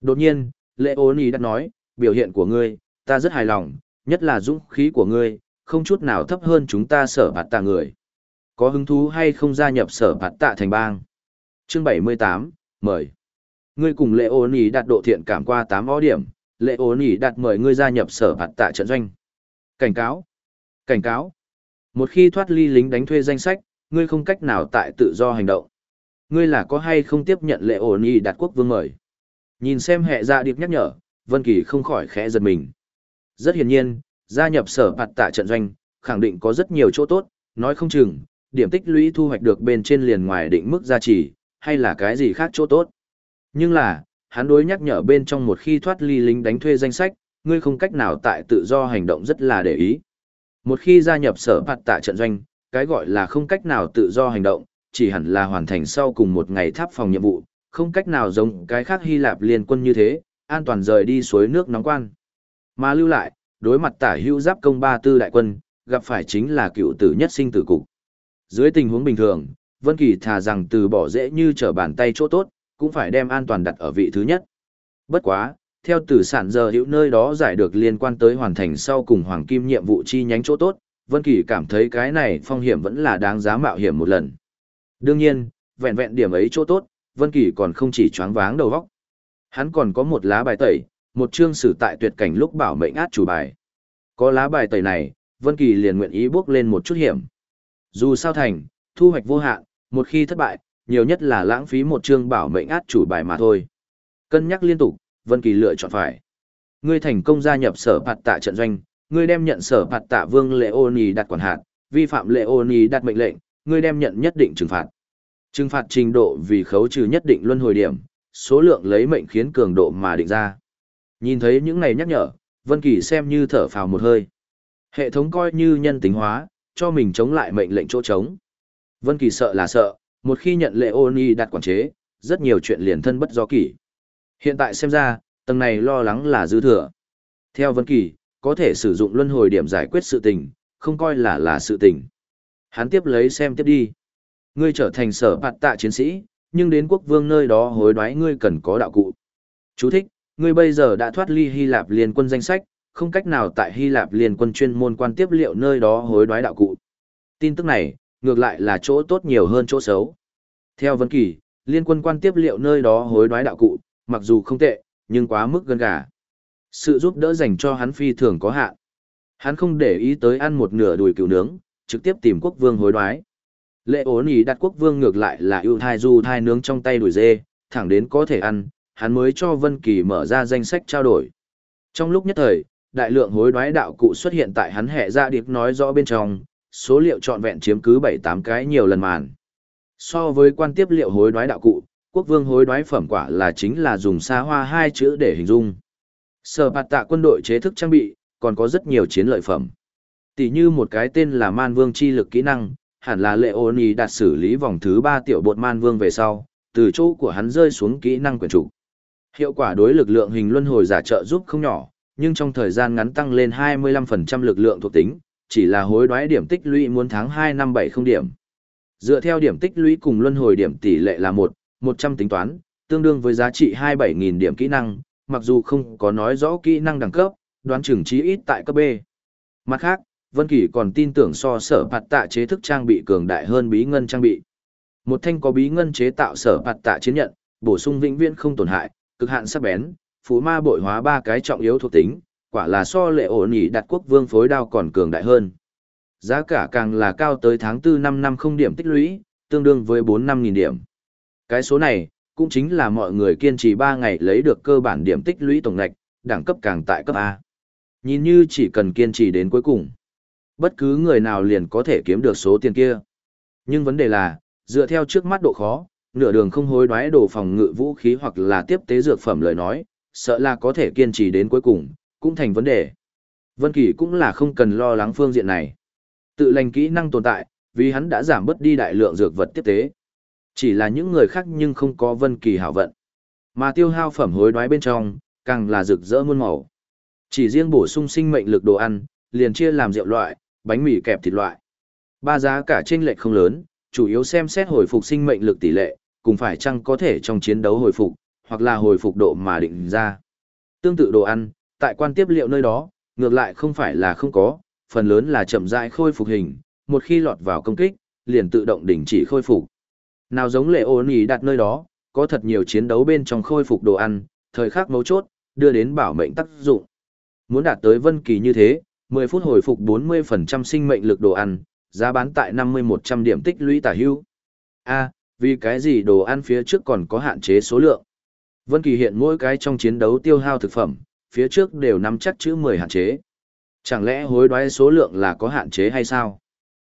Đột nhiên, Lệ ôn ý đã nói, biểu hiện của ngươi, ta rất hài lòng, nhất là dũng khí của ngươi, không chút nào thấp hơn chúng ta sở bạt tạ người. Có hứng thú hay không gia nhập sở bạt tạ thành bang? Chương 78, mời. Ngươi cùng Lệ ôn ý đạt độ thiện cảm qua 8 ó điểm, Lệ ôn ý đạt mời ngươi gia nhập sở bạt tạ trận doanh. Cảnh cáo. Cảnh cáo. Một khi thoát ly lính đánh thuê danh sách, ngươi không cách nào tại tự do hành động. Ngươi là có hay không tiếp nhận Lệ ôn ý đạt quốc vương mời? Nhìn xem hệ dạ điệp nhắc nhở, Vân Kỳ không khỏi khẽ giật mình. Rất hiển nhiên, gia nhập sở phạt tạ trận doanh, khẳng định có rất nhiều chỗ tốt, nói không chừng, điểm tích lũy thu hoạch được bên trên liền ngoài định mức gia trì, hay là cái gì khác chỗ tốt. Nhưng là, hắn đối nhắc nhở bên trong một khi thoát ly lính đánh thuê danh sách, ngươi không cách nào tại tự do hành động rất là để ý. Một khi gia nhập sở phạt tạ trận doanh, cái gọi là không cách nào tự do hành động, chỉ hẳn là hoàn thành sau cùng một ngày tháp phòng nhiệm vụ, không cách nào giống cái khác Hy Lạp liên quân như thế, an toàn rời đi suối nước nóng quan. Mà lưu lại, đối mặt tả hữu giáp công ba tư đại quân, gặp phải chính là cựu tử nhất sinh tử cục. Dưới tình huống bình thường, Vân Kỳ thà rằng từ bỏ dễ như trở bàn tay chỗ tốt, cũng phải đem an toàn đặt ở vị thứ nhất. Bất quá, theo tử sản giờ hữu nơi đó giải được liên quan tới hoàn thành sau cùng hoàng kim nhiệm vụ chi nhánh chỗ tốt, Vân Kỳ cảm thấy cái này phong hiểm vẫn là đáng giá mạo hiểm một lần. Đương nhiên, vẹn vẹn điểm ấy chỗ tốt, Vân Kỳ còn không chỉ choáng váng đầu óc. Hắn còn có một lá bài tẩy, một chương sử tại tuyệt cảnh lúc bảo mệnh át chủ bài. Có lá bài tẩy này, Vân Kỳ liền nguyện ý bước lên một chút hiểm. Dù sao thành, thu hoạch vô hạn, một khi thất bại, nhiều nhất là lãng phí một chương bảo mệnh át chủ bài mà thôi. Cân nhắc liên tục, Vân Kỳ lựa chọn phải. Ngươi thành công gia nhập sở phạt tạ trận doanh, ngươi đem nhận sở phạt tạ vương Leoni đặt quản hạt, vi phạm Leoni đặt mệnh lệnh, ngươi đem nhận nhất định trừng phạt. Trừng phạt trình độ vì khấu trừ nhất định luân hồi điểm, số lượng lấy mệnh khiến cường độ mà định ra. Nhìn thấy những này nhắc nhở, Vân Kỳ xem như thở phào một hơi. Hệ thống coi như nhân tính hóa, cho mình chống lại mệnh lệnh chỗ trống. Vân Kỳ sợ là sợ, một khi nhận lệ Oni đặt quản chế, rất nhiều chuyện liền thân bất do kỷ. Hiện tại xem ra, tầng này lo lắng là dư thừa. Theo Vân Kỳ, có thể sử dụng luân hồi điểm giải quyết sự tình, không coi là là sự tình. Hắn tiếp lấy xem tiếp đi. Ngươi trở thành sở bạt tạ chiến sĩ, nhưng đến quốc vương nơi đó hối đoái ngươi cần có đạo cụ. Chú thích, ngươi bây giờ đã thoát ly Hy Lạp liên quân danh sách, không cách nào tại Hy Lạp liên quân chuyên môn quan tiếp liệu nơi đó hối đoái đạo cụ. Tin tức này, ngược lại là chỗ tốt nhiều hơn chỗ xấu. Theo Vân Kỳ, liên quân quan tiếp liệu nơi đó hối đoái đạo cụ, mặc dù không tệ, nhưng quá mức gần gà. Sự giúp đỡ dành cho hắn phi thường có hạn. Hắn không để ý tới ăn một nửa đùi cừu nướng, trực tiếp tìm quốc vương hối đoái. Lệ ổn ý đặt quốc vương ngược lại là ưu thai du thai nướng trong tay đùi dê, thẳng đến có thể ăn, hắn mới cho Vân Kỳ mở ra danh sách trao đổi. Trong lúc nhất thời, đại lượng hối đoái đạo cụ xuất hiện tại hắn hệ ra điệp nói rõ bên trong, số liệu trọn vẹn chiếm cứ 7-8 cái nhiều lần màn. So với quan tiếp liệu hối đoái đạo cụ, quốc vương hối đoái phẩm quả là chính là dùng xa hoa hai chữ để hình dung. Sở bạt tạ quân đội chế thức trang bị, còn có rất nhiều chiến lợi phẩm. Tỷ như một cái tên là Man Vương chi lực kỹ năng, hẳn là lệ ô nhi đạt xử lý vòng thứ ba tiểu bột man vương về sau, từ chỗ của hắn rơi xuống kỹ năng quyền chủ. Hiệu quả đối lực lượng hình luân hồi giả trợ giúp không nhỏ, nhưng trong thời gian ngắn tăng lên 25% lực lượng thuộc tính, chỉ là hối đoái điểm tích lũy muốn tháng 2 năm 70 điểm. Dựa theo điểm tích lũy cùng luân hồi điểm tỷ lệ là 1, 100 tính toán, tương đương với giá trị 27.000 điểm kỹ năng, mặc dù không có nói rõ kỹ năng đẳng cấp, đoán chừng chí ít tại cấp B. Mặt khác, Vân Kỳ còn tin tưởng so sở phạt tạ chế thức trang bị cường đại hơn bí ngân trang bị. Một thanh có bí ngân chế tạo sở phạt tạ chiến nhận, bổ sung vĩnh viễn không tổn hại, cực hạn sắc bén, phú ma bội hóa ba cái trọng yếu thuộc tính, quả là so lệ ổn nhị đặt quốc vương phối đao còn cường đại hơn. Giá cả càng là cao tới tháng 4 năm năm không điểm tích lũy, tương đương với 4 năm nghìn điểm. Cái số này, cũng chính là mọi người kiên trì 3 ngày lấy được cơ bản điểm tích lũy tổng ngạch, đẳng cấp càng tại cấp A. Nhìn như chỉ cần kiên trì đến cuối cùng bất cứ người nào liền có thể kiếm được số tiền kia. Nhưng vấn đề là, dựa theo trước mắt độ khó, nửa đường không hối đoái đồ phòng ngự vũ khí hoặc là tiếp tế dược phẩm lời nói, sợ là có thể kiên trì đến cuối cùng, cũng thành vấn đề. Vân Kỳ cũng là không cần lo lắng phương diện này. Tự lành kỹ năng tồn tại, vì hắn đã giảm bớt đi đại lượng dược vật tiếp tế. Chỉ là những người khác nhưng không có Vân Kỳ hảo vận. Mà tiêu hao phẩm hối đoái bên trong, càng là rực rỡ muôn màu. Chỉ riêng bổ sung sinh mệnh lực đồ ăn, liền chia làm rượu loại, bánh mì kẹp thịt loại. Ba giá cả chênh lệch không lớn, chủ yếu xem xét hồi phục sinh mệnh lực tỷ lệ, cùng phải chăng có thể trong chiến đấu hồi phục, hoặc là hồi phục độ mà định ra. Tương tự đồ ăn, tại quan tiếp liệu nơi đó, ngược lại không phải là không có, phần lớn là chậm rãi khôi phục hình, một khi lọt vào công kích, liền tự động đình chỉ khôi phục. Nào giống lệ ôn ý đặt nơi đó, có thật nhiều chiến đấu bên trong khôi phục đồ ăn, thời khắc mấu chốt, đưa đến bảo mệnh tác dụng. Muốn đạt tới vân kỳ như thế, 10 phút hồi phục 40% sinh mệnh lực đồ ăn, giá bán tại 50-100 điểm tích lũy tả hưu. A, vì cái gì đồ ăn phía trước còn có hạn chế số lượng. Vân Kỳ hiện mỗi cái trong chiến đấu tiêu hao thực phẩm, phía trước đều nắm chắc chữ 10 hạn chế. Chẳng lẽ hối đoái số lượng là có hạn chế hay sao?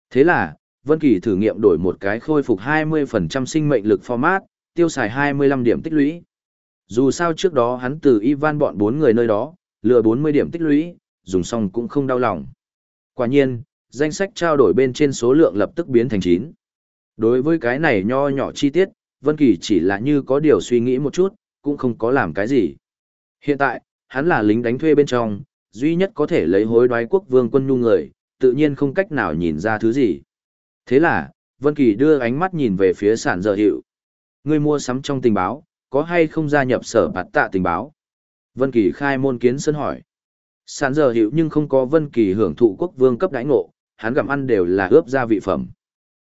Thế là, Vân Kỳ thử nghiệm đổi một cái khôi phục 20% sinh mệnh lực format, tiêu xài 25 điểm tích lũy. Dù sao trước đó hắn từ Ivan bọn bốn người nơi đó, lừa 40 điểm tích lũy, dùng xong cũng không đau lòng. Quả nhiên, danh sách trao đổi bên trên số lượng lập tức biến thành 9. Đối với cái này nho nhỏ chi tiết, Vân Kỳ chỉ là như có điều suy nghĩ một chút, cũng không có làm cái gì. Hiện tại, hắn là lính đánh thuê bên trong, duy nhất có thể lấy hối đoái quốc vương quân nhu người, tự nhiên không cách nào nhìn ra thứ gì. Thế là, Vân Kỳ đưa ánh mắt nhìn về phía sản dở hiệu. Người mua sắm trong tình báo, có hay không gia nhập sở bạt tạ tình báo? Vân Kỳ khai môn kiến sân hỏi. Sản giờ hiệu nhưng không có Vân Kỳ hưởng thụ quốc vương cấp đãi ngộ, hắn gặm ăn đều là ướp gia vị phẩm.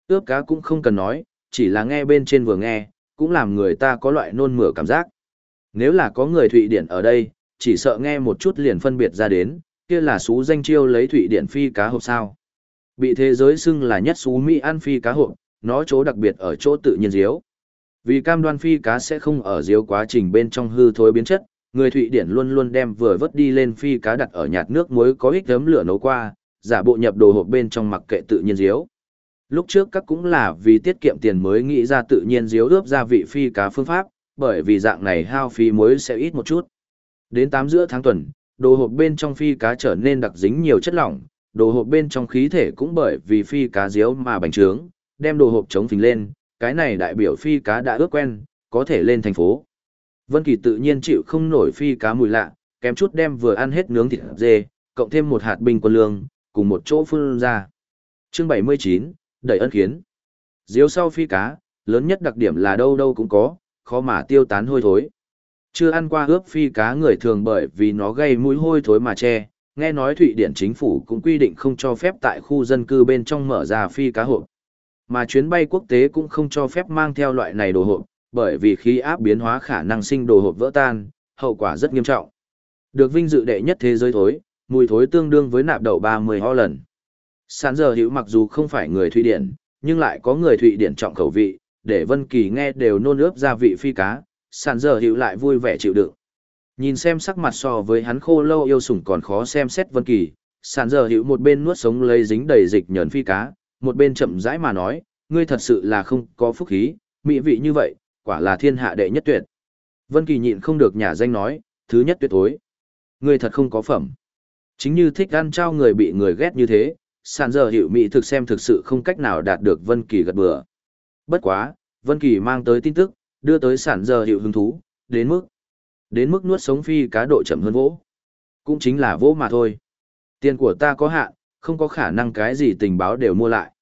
Ướp cá cũng không cần nói, chỉ là nghe bên trên vừa nghe, cũng làm người ta có loại nôn mửa cảm giác. Nếu là có người Thụy Điển ở đây, chỉ sợ nghe một chút liền phân biệt ra đến, kia là xú danh chiêu lấy Thụy Điển phi cá hộp sao. Bị thế giới xưng là nhất xú Mỹ ăn phi cá hộp, nó chỗ đặc biệt ở chỗ tự nhiên diếu. Vì cam đoan phi cá sẽ không ở diếu quá trình bên trong hư thối biến chất, người Thụy Điển luôn luôn đem vừa vớt đi lên phi cá đặt ở nhạt nước muối có ích thấm lửa nấu qua, giả bộ nhập đồ hộp bên trong mặc kệ tự nhiên diếu. Lúc trước các cũng là vì tiết kiệm tiền mới nghĩ ra tự nhiên diếu ướp gia vị phi cá phương pháp, bởi vì dạng này hao phí muối sẽ ít một chút. Đến 8 giữa tháng tuần, đồ hộp bên trong phi cá trở nên đặc dính nhiều chất lỏng, đồ hộp bên trong khí thể cũng bởi vì phi cá diếu mà bành trướng, đem đồ hộp chống phình lên, cái này đại biểu phi cá đã ướp quen, có thể lên thành phố. Vân Kỳ tự nhiên chịu không nổi phi cá mùi lạ, kém chút đem vừa ăn hết nướng thịt dê, cộng thêm một hạt bình quân lương, cùng một chỗ phun ra. Chương 79, đẩy ân khiến. Diếu sau phi cá, lớn nhất đặc điểm là đâu đâu cũng có, khó mà tiêu tán hôi thối. Chưa ăn qua ướp phi cá người thường bởi vì nó gây mũi hôi thối mà che, nghe nói Thụy Điển chính phủ cũng quy định không cho phép tại khu dân cư bên trong mở ra phi cá hộp. Mà chuyến bay quốc tế cũng không cho phép mang theo loại này đồ hộp, bởi vì khí áp biến hóa khả năng sinh đồ hộp vỡ tan, hậu quả rất nghiêm trọng. Được vinh dự đệ nhất thế giới thối, mùi thối tương đương với nạp đậu 30 ho lần. Sản giờ hữu mặc dù không phải người Thụy Điển, nhưng lại có người Thụy Điển trọng khẩu vị, để Vân Kỳ nghe đều nôn ướp gia vị phi cá, sản giờ hữu lại vui vẻ chịu đựng. Nhìn xem sắc mặt so với hắn khô lâu yêu sủng còn khó xem xét Vân Kỳ, sản giờ hữu một bên nuốt sống lấy dính đầy dịch nhẫn phi cá, một bên chậm rãi mà nói, ngươi thật sự là không có phúc khí, mỹ vị như vậy, quả là thiên hạ đệ nhất tuyệt. Vân Kỳ nhịn không được nhà danh nói, thứ nhất tuyệt tối. Ngươi thật không có phẩm. Chính như thích ăn trao người bị người ghét như thế, sản giờ hiệu mỹ thực xem thực sự không cách nào đạt được Vân Kỳ gật bừa. Bất quá, Vân Kỳ mang tới tin tức, đưa tới sản giờ hiệu hứng thú, đến mức đến mức nuốt sống phi cá độ chậm hơn vỗ. Cũng chính là vỗ mà thôi. Tiền của ta có hạn, không có khả năng cái gì tình báo đều mua lại.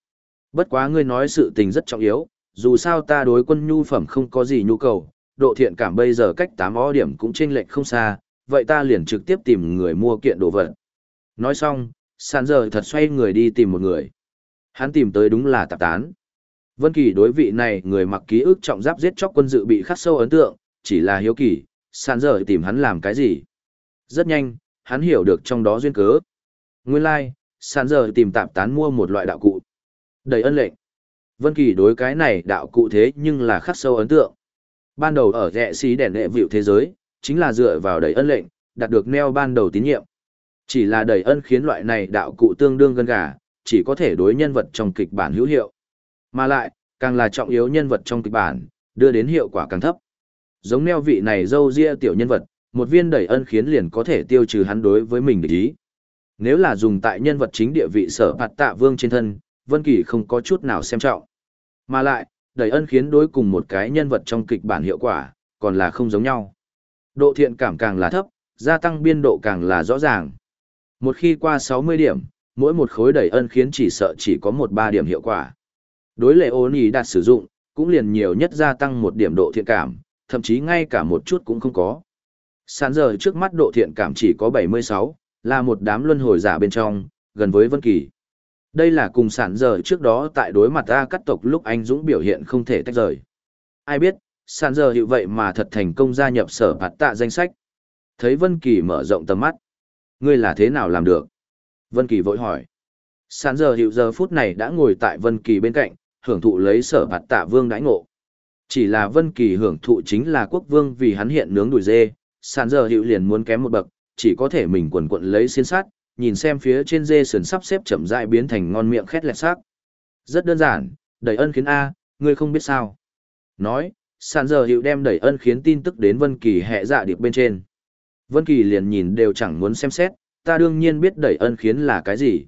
Bất quá ngươi nói sự tình rất trọng yếu, dù sao ta đối quân nhu phẩm không có gì nhu cầu, độ thiện cảm bây giờ cách 8 o điểm cũng chênh lệch không xa, vậy ta liền trực tiếp tìm người mua kiện đồ vật. Nói xong, sàn giờ thật xoay người đi tìm một người. Hắn tìm tới đúng là tạp tán. Vân Kỳ đối vị này người mặc ký ức trọng giáp giết chóc quân dự bị khắc sâu ấn tượng, chỉ là hiếu kỳ, sàn giờ tìm hắn làm cái gì. Rất nhanh, hắn hiểu được trong đó duyên cớ. Nguyên lai, like, sàn giờ tìm tạp tán mua một loại đạo cụ. Đầy ân lệnh. Vân Kỳ đối cái này đạo cụ thế nhưng là khắc sâu ấn tượng. Ban đầu ở rẽ xí đèn lệ vịu thế giới, chính là dựa vào đầy ân lệnh, đạt được neo ban đầu tín nhiệm. Chỉ là đầy ân khiến loại này đạo cụ tương đương gần gà, chỉ có thể đối nhân vật trong kịch bản hữu hiệu. Mà lại, càng là trọng yếu nhân vật trong kịch bản, đưa đến hiệu quả càng thấp. Giống neo vị này dâu ria tiểu nhân vật, một viên đầy ân khiến liền có thể tiêu trừ hắn đối với mình địch ý. Nếu là dùng tại nhân vật chính địa vị sở phạt tạ vương trên thân, Vân Kỳ không có chút nào xem trọng. Mà lại, đầy ân khiến đối cùng một cái nhân vật trong kịch bản hiệu quả, còn là không giống nhau. Độ thiện cảm càng là thấp, gia tăng biên độ càng là rõ ràng. Một khi qua 60 điểm, mỗi một khối đầy ân khiến chỉ sợ chỉ có một ba điểm hiệu quả. Đối lệ ôn ý đạt sử dụng, cũng liền nhiều nhất gia tăng một điểm độ thiện cảm, thậm chí ngay cả một chút cũng không có. Sán giờ trước mắt độ thiện cảm chỉ có 76, là một đám luân hồi giả bên trong, gần với Vân Kỳ. Đây là cùng sản giờ trước đó tại đối mặt A cắt tộc lúc anh Dũng biểu hiện không thể tách rời. Ai biết, sản giờ hiệu vậy mà thật thành công gia nhập sở bạt tạ danh sách. Thấy Vân Kỳ mở rộng tầm mắt. Ngươi là thế nào làm được? Vân Kỳ vội hỏi. Sản giờ hiệu giờ phút này đã ngồi tại Vân Kỳ bên cạnh, hưởng thụ lấy sở bạt tạ vương đãi ngộ. Chỉ là Vân Kỳ hưởng thụ chính là quốc vương vì hắn hiện nướng đùi dê, sản giờ hiệu liền muốn kém một bậc, chỉ có thể mình quần quận lấy xiên sát, nhìn xem phía trên dê sườn sắp xếp chậm rãi biến thành ngon miệng khét lẹt xác. Rất đơn giản, đẩy ân khiến A, ngươi không biết sao. Nói, sàn giờ hiệu đem đẩy ân khiến tin tức đến Vân Kỳ hệ dạ điệp bên trên. Vân Kỳ liền nhìn đều chẳng muốn xem xét, ta đương nhiên biết đẩy ân khiến là cái gì.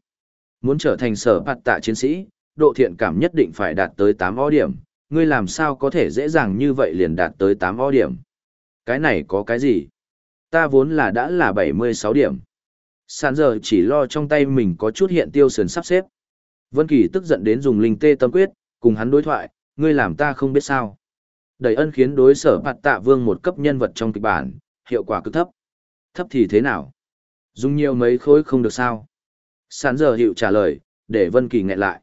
Muốn trở thành sở bạt tạ chiến sĩ, độ thiện cảm nhất định phải đạt tới tám o điểm, ngươi làm sao có thể dễ dàng như vậy liền đạt tới tám o điểm. Cái này có cái gì? Ta vốn là đã là 76 điểm. Sàn giờ chỉ lo trong tay mình có chút hiện tiêu sườn sắp xếp. Vân Kỳ tức giận đến dùng linh tê tâm quyết, cùng hắn đối thoại, ngươi làm ta không biết sao. Đầy ân khiến đối sở bạt tạ vương một cấp nhân vật trong kịch bản, hiệu quả cực thấp. Thấp thì thế nào? Dùng nhiều mấy khối không được sao? Sàn giờ hiệu trả lời, để Vân Kỳ nghẹn lại.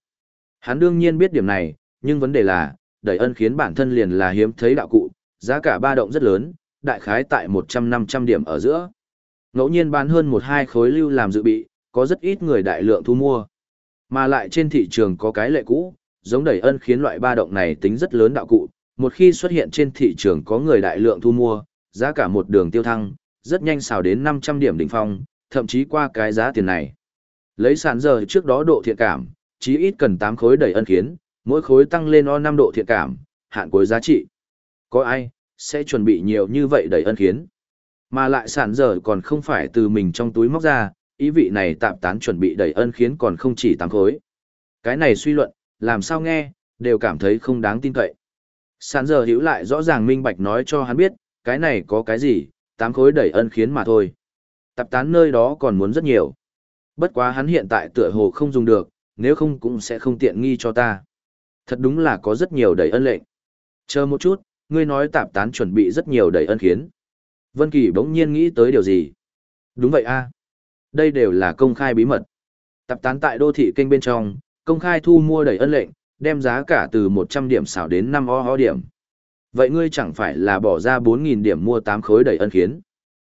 Hắn đương nhiên biết điểm này, nhưng vấn đề là, đầy ân khiến bản thân liền là hiếm thấy đạo cụ, giá cả ba động rất lớn, đại khái tại 100-500 điểm ở giữa. Ngẫu nhiên bán hơn một hai khối lưu làm dự bị, có rất ít người đại lượng thu mua. Mà lại trên thị trường có cái lệ cũ, giống đẩy ân khiến loại ba động này tính rất lớn đạo cụ, một khi xuất hiện trên thị trường có người đại lượng thu mua, giá cả một đường tiêu thăng, rất nhanh xào đến 500 điểm đỉnh phong, thậm chí qua cái giá tiền này. Lấy sàn giờ trước đó độ thiện cảm, chí ít cần 8 khối đẩy ân khiến, mỗi khối tăng lên o 5 độ thiện cảm, hạn cuối giá trị. Có ai, sẽ chuẩn bị nhiều như vậy đẩy ân khiến? Mà lại sản dở còn không phải từ mình trong túi móc ra, ý vị này tạm tán chuẩn bị đẩy ân khiến còn không chỉ tám khối. Cái này suy luận, làm sao nghe, đều cảm thấy không đáng tin cậy. Sản giờ hiểu lại rõ ràng minh bạch nói cho hắn biết, cái này có cái gì, tám khối đẩy ân khiến mà thôi. Tạp tán nơi đó còn muốn rất nhiều. Bất quá hắn hiện tại tựa hồ không dùng được, nếu không cũng sẽ không tiện nghi cho ta. Thật đúng là có rất nhiều đẩy ân lệnh. Chờ một chút, ngươi nói tạp tán chuẩn bị rất nhiều đẩy ân khiến. Vân Kỳ bỗng nhiên nghĩ tới điều gì. Đúng vậy a, Đây đều là công khai bí mật. Tập tán tại đô thị kênh bên trong, công khai thu mua đầy ân lệnh, đem giá cả từ 100 điểm xảo đến 5 o o điểm. Vậy ngươi chẳng phải là bỏ ra 4.000 điểm mua 8 khối đầy ân khiến.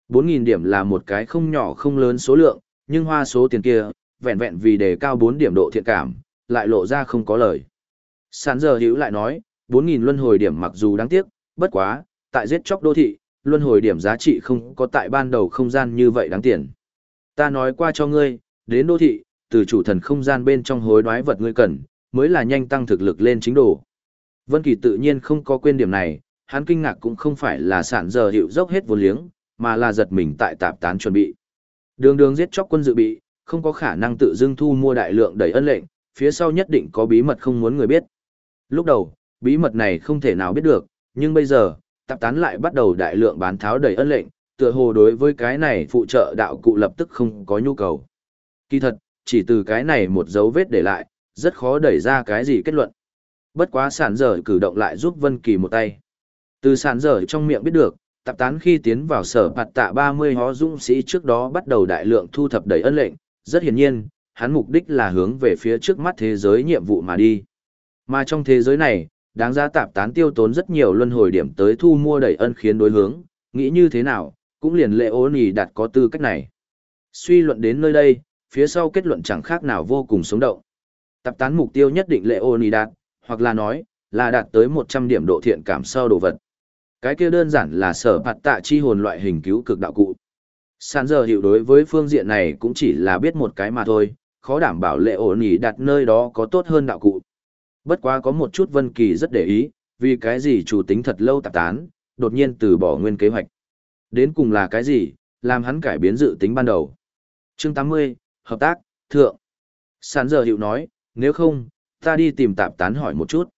4.000 điểm là một cái không nhỏ không lớn số lượng, nhưng hoa số tiền kia, vẹn vẹn vì đề cao 4 điểm độ thiện cảm, lại lộ ra không có lời. Sản giờ hữu lại nói, 4.000 luân hồi điểm mặc dù đáng tiếc, bất quá, tại giết chóc đô thị, luân hồi điểm giá trị không có tại ban đầu không gian như vậy đáng tiền. Ta nói qua cho ngươi, đến đô thị, từ chủ thần không gian bên trong hối đoái vật ngươi cần, mới là nhanh tăng thực lực lên chính đồ. Vân Kỳ tự nhiên không có quên điểm này, hắn kinh ngạc cũng không phải là sản giờ hiệu dốc hết vốn liếng, mà là giật mình tại tạp tán chuẩn bị. Đường đường giết chóc quân dự bị, không có khả năng tự dưng thu mua đại lượng đầy ân lệnh, phía sau nhất định có bí mật không muốn người biết. Lúc đầu, bí mật này không thể nào biết được, nhưng bây giờ, tạp tán lại bắt đầu đại lượng bán tháo đầy ân lệnh, tựa hồ đối với cái này phụ trợ đạo cụ lập tức không có nhu cầu. Kỳ thật, chỉ từ cái này một dấu vết để lại, rất khó đẩy ra cái gì kết luận. Bất quá sản dở cử động lại giúp Vân Kỳ một tay. Từ sản dở trong miệng biết được, tạp tán khi tiến vào sở bạt tạ 30 hó dũng sĩ trước đó bắt đầu đại lượng thu thập đầy ân lệnh, rất hiển nhiên, hắn mục đích là hướng về phía trước mắt thế giới nhiệm vụ mà đi. Mà trong thế giới này, đáng giá tạp tán tiêu tốn rất nhiều luân hồi điểm tới thu mua đẩy ân khiến đối hướng, nghĩ như thế nào, cũng liền lệ ố nì đặt có tư cách này. Suy luận đến nơi đây, phía sau kết luận chẳng khác nào vô cùng sống động. Tạp tán mục tiêu nhất định lệ ố nì đạt, hoặc là nói, là đạt tới 100 điểm độ thiện cảm sau đồ vật. Cái kia đơn giản là sở bạt tạ chi hồn loại hình cứu cực đạo cụ. sàn giờ hiệu đối với phương diện này cũng chỉ là biết một cái mà thôi, khó đảm bảo lệ ổn ý đặt nơi đó có tốt hơn đạo cụ. Bất quá có một chút Vân Kỳ rất để ý, vì cái gì chủ tính thật lâu tạp tán, đột nhiên từ bỏ nguyên kế hoạch. Đến cùng là cái gì, làm hắn cải biến dự tính ban đầu. Chương 80, Hợp tác, Thượng. Sản giờ hiệu nói, nếu không, ta đi tìm tạp tán hỏi một chút.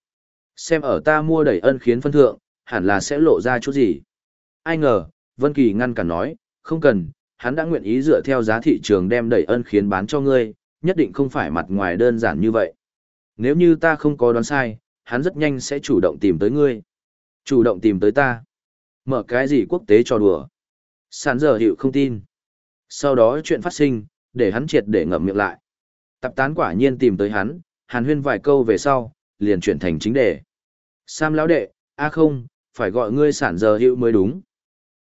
Xem ở ta mua đẩy ân khiến phân thượng, hẳn là sẽ lộ ra chút gì. Ai ngờ, Vân Kỳ ngăn cản nói, không cần, hắn đã nguyện ý dựa theo giá thị trường đem đẩy ân khiến bán cho ngươi, nhất định không phải mặt ngoài đơn giản như vậy. Nếu như ta không có đoán sai, hắn rất nhanh sẽ chủ động tìm tới ngươi. Chủ động tìm tới ta. Mở cái gì quốc tế cho đùa? Sản giờ hiệu không tin. Sau đó chuyện phát sinh, để hắn triệt để ngậm miệng lại. Tập tán quả nhiên tìm tới hắn, hàn huyên vài câu về sau, liền chuyển thành chính đề. Sam lão đệ, a không, phải gọi ngươi sản giờ hiệu mới đúng.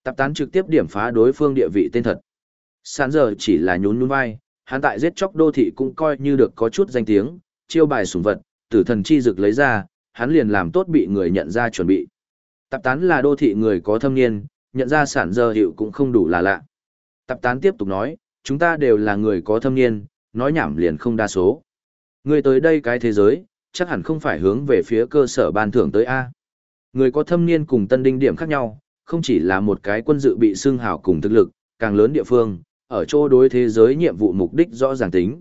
Tập tán trực tiếp điểm phá đối phương địa vị tên thật. Sản giờ chỉ là nhún nhún vai, hắn tại giết chóc đô thị cũng coi như được có chút danh tiếng, chiêu bài sủng vật, tử thần chi dực lấy ra, hắn liền làm tốt bị người nhận ra chuẩn bị. Tập tán là đô thị người có thâm niên, nhận ra sản giờ hiệu cũng không đủ là lạ. Tập tán tiếp tục nói, chúng ta đều là người có thâm niên, nói nhảm liền không đa số. Người tới đây cái thế giới, chắc hẳn không phải hướng về phía cơ sở ban thưởng tới A. Người có thâm niên cùng tân đinh điểm khác nhau, không chỉ là một cái quân dự bị xương hào cùng thực lực, càng lớn địa phương, ở chỗ đối thế giới nhiệm vụ mục đích rõ ràng tính.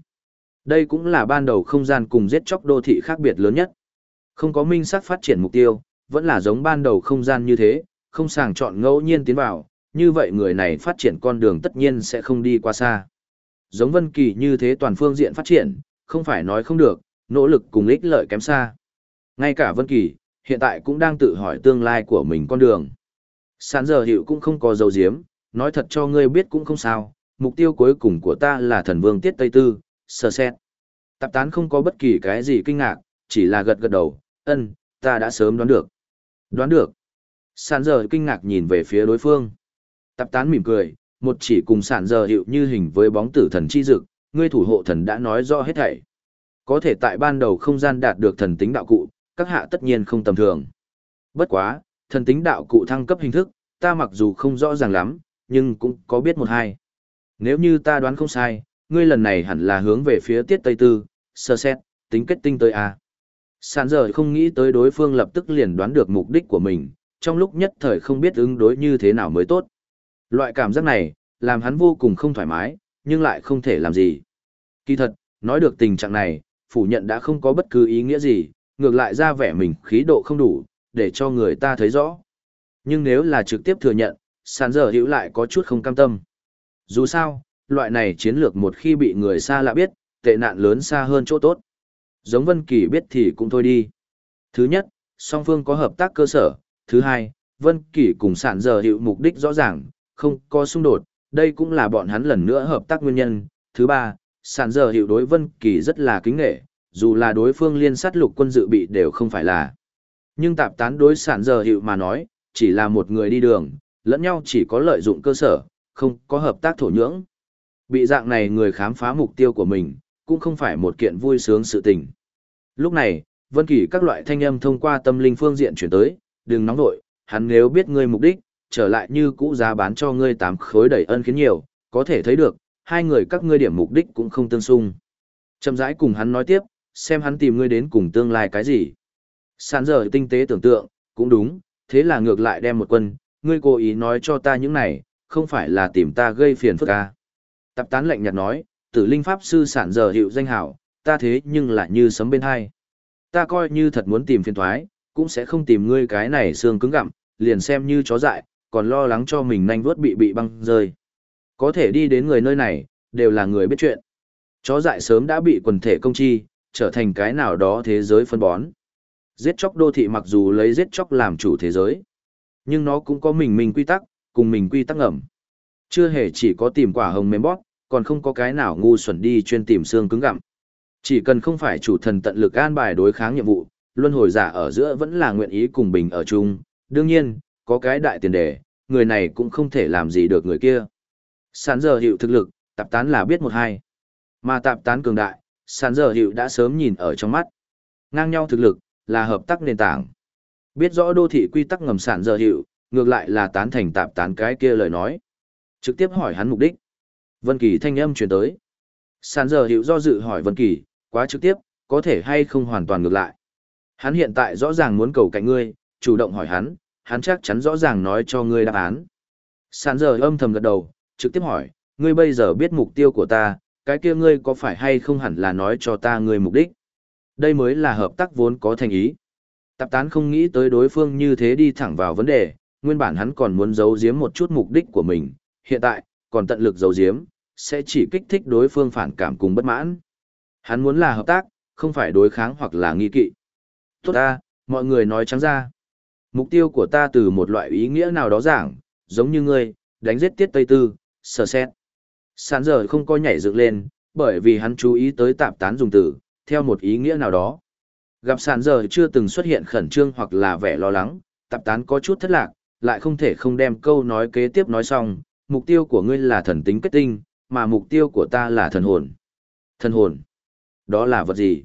Đây cũng là ban đầu không gian cùng giết chóc đô thị khác biệt lớn nhất. Không có minh sắc phát triển mục tiêu, vẫn là giống ban đầu không gian như thế, không sàng chọn ngẫu nhiên tiến vào, như vậy người này phát triển con đường tất nhiên sẽ không đi qua xa. Giống Vân Kỳ như thế toàn phương diện phát triển, không phải nói không được, nỗ lực cùng ích lợi kém xa. Ngay cả Vân Kỳ, hiện tại cũng đang tự hỏi tương lai của mình con đường. Sản giờ hiệu cũng không có dấu diếm, nói thật cho ngươi biết cũng không sao, mục tiêu cuối cùng của ta là thần vương tiết Tây Tư, sơ xét. Tạp tán không có bất kỳ cái gì kinh ngạc, chỉ là gật gật đầu, ân, ta đã sớm đoán được. Đoán được. Sản giờ kinh ngạc nhìn về phía đối phương. Tạp tán mỉm cười, một chỉ cùng sản giờ hiệu như hình với bóng tử thần chi dực, ngươi thủ hộ thần đã nói rõ hết thảy. Có thể tại ban đầu không gian đạt được thần tính đạo cụ, các hạ tất nhiên không tầm thường. Bất quá, thần tính đạo cụ thăng cấp hình thức, ta mặc dù không rõ ràng lắm, nhưng cũng có biết một hai. Nếu như ta đoán không sai, ngươi lần này hẳn là hướng về phía tiết Tây Tư, sơ xét, tính kết tinh tới A. Sản giờ không nghĩ tới đối phương lập tức liền đoán được mục đích của mình, trong lúc nhất thời không biết ứng đối như thế nào mới tốt. Loại cảm giác này, làm hắn vô cùng không thoải mái, nhưng lại không thể làm gì. Kỳ thật, nói được tình trạng này, phủ nhận đã không có bất cứ ý nghĩa gì, ngược lại ra vẻ mình khí độ không đủ, để cho người ta thấy rõ. Nhưng nếu là trực tiếp thừa nhận, sàn giờ hữu lại có chút không cam tâm. Dù sao, loại này chiến lược một khi bị người xa lạ biết, tệ nạn lớn xa hơn chỗ tốt. Giống Vân Kỳ biết thì cũng thôi đi. Thứ nhất, song phương có hợp tác cơ sở. Thứ hai, Vân Kỳ cùng sản giờ hiệu mục đích rõ ràng, không có xung đột, đây cũng là bọn hắn lần nữa hợp tác nguyên nhân. Thứ ba, sản giờ hiệu đối Vân Kỳ rất là kính nghệ, dù là đối phương liên sát lục quân dự bị đều không phải là. Nhưng tạp tán đối sản giờ hiệu mà nói, chỉ là một người đi đường, lẫn nhau chỉ có lợi dụng cơ sở, không có hợp tác thổ nhưỡng. Bị dạng này người khám phá mục tiêu của mình, cũng không phải một kiện vui sướng sự tình. Lúc này, Vân Kỳ các loại thanh âm thông qua tâm linh phương diện chuyển tới, đừng nóng đội hắn nếu biết ngươi mục đích, trở lại như cũ giá bán cho ngươi tám khối đầy ân khiến nhiều, có thể thấy được, hai người các ngươi điểm mục đích cũng không tương xung. Chậm rãi cùng hắn nói tiếp, xem hắn tìm ngươi đến cùng tương lai cái gì. Sán giờ tinh tế tưởng tượng, cũng đúng, thế là ngược lại đem một quân, ngươi cố ý nói cho ta những này, không phải là tìm ta gây phiền phức à. Tập tán lệnh nhạt nói, tử linh pháp sư sản giờ hiệu danh hảo, ta thế nhưng lại như sấm bên hai. Ta coi như thật muốn tìm phiền thoái, cũng sẽ không tìm ngươi cái này xương cứng gặm, liền xem như chó dại, còn lo lắng cho mình nhanh vuốt bị bị băng rơi. Có thể đi đến người nơi này, đều là người biết chuyện. Chó dại sớm đã bị quần thể công chi, trở thành cái nào đó thế giới phân bón. Giết chóc đô thị mặc dù lấy giết chóc làm chủ thế giới, nhưng nó cũng có mình mình quy tắc, cùng mình quy tắc ngầm. Chưa hề chỉ có tìm quả hồng mềm bóp, còn không có cái nào ngu xuẩn đi chuyên tìm xương cứng gặm. Chỉ cần không phải chủ thần tận lực an bài đối kháng nhiệm vụ, luân hồi giả ở giữa vẫn là nguyện ý cùng bình ở chung. Đương nhiên, có cái đại tiền đề, người này cũng không thể làm gì được người kia. Sán giờ hiệu thực lực, tạp tán là biết một hai. Mà tạp tán cường đại, sán giờ hiệu đã sớm nhìn ở trong mắt. Ngang nhau thực lực, là hợp tác nền tảng. Biết rõ đô thị quy tắc ngầm sản giờ hiệu, ngược lại là tán thành tạp tán cái kia lời nói. Trực tiếp hỏi hắn mục đích. Vân Kỳ thanh âm truyền tới. Sàn giờ hiểu do dự hỏi Vân Kỳ, quá trực tiếp, có thể hay không hoàn toàn ngược lại. Hắn hiện tại rõ ràng muốn cầu cạnh ngươi, chủ động hỏi hắn, hắn chắc chắn rõ ràng nói cho ngươi đáp án. Sàn giờ âm thầm gật đầu, trực tiếp hỏi, ngươi bây giờ biết mục tiêu của ta, cái kia ngươi có phải hay không hẳn là nói cho ta ngươi mục đích. Đây mới là hợp tác vốn có thành ý. Tạp tán không nghĩ tới đối phương như thế đi thẳng vào vấn đề, nguyên bản hắn còn muốn giấu giếm một chút mục đích của mình, hiện tại, còn tận lực giấu giếm, sẽ chỉ kích thích đối phương phản cảm cùng bất mãn. Hắn muốn là hợp tác, không phải đối kháng hoặc là nghi kỵ. Tốt ta, mọi người nói trắng ra. Mục tiêu của ta từ một loại ý nghĩa nào đó giảng, giống như ngươi, đánh giết tiết Tây Tư, sờ xét. Sán giờ không có nhảy dựng lên, bởi vì hắn chú ý tới tạp tán dùng từ, theo một ý nghĩa nào đó. Gặp sàn giờ chưa từng xuất hiện khẩn trương hoặc là vẻ lo lắng, tạp tán có chút thất lạc, lại không thể không đem câu nói kế tiếp nói xong, mục tiêu của ngươi là thần tính kết tinh, mà mục tiêu của ta là thần hồn. Thần hồn? Đó là vật gì?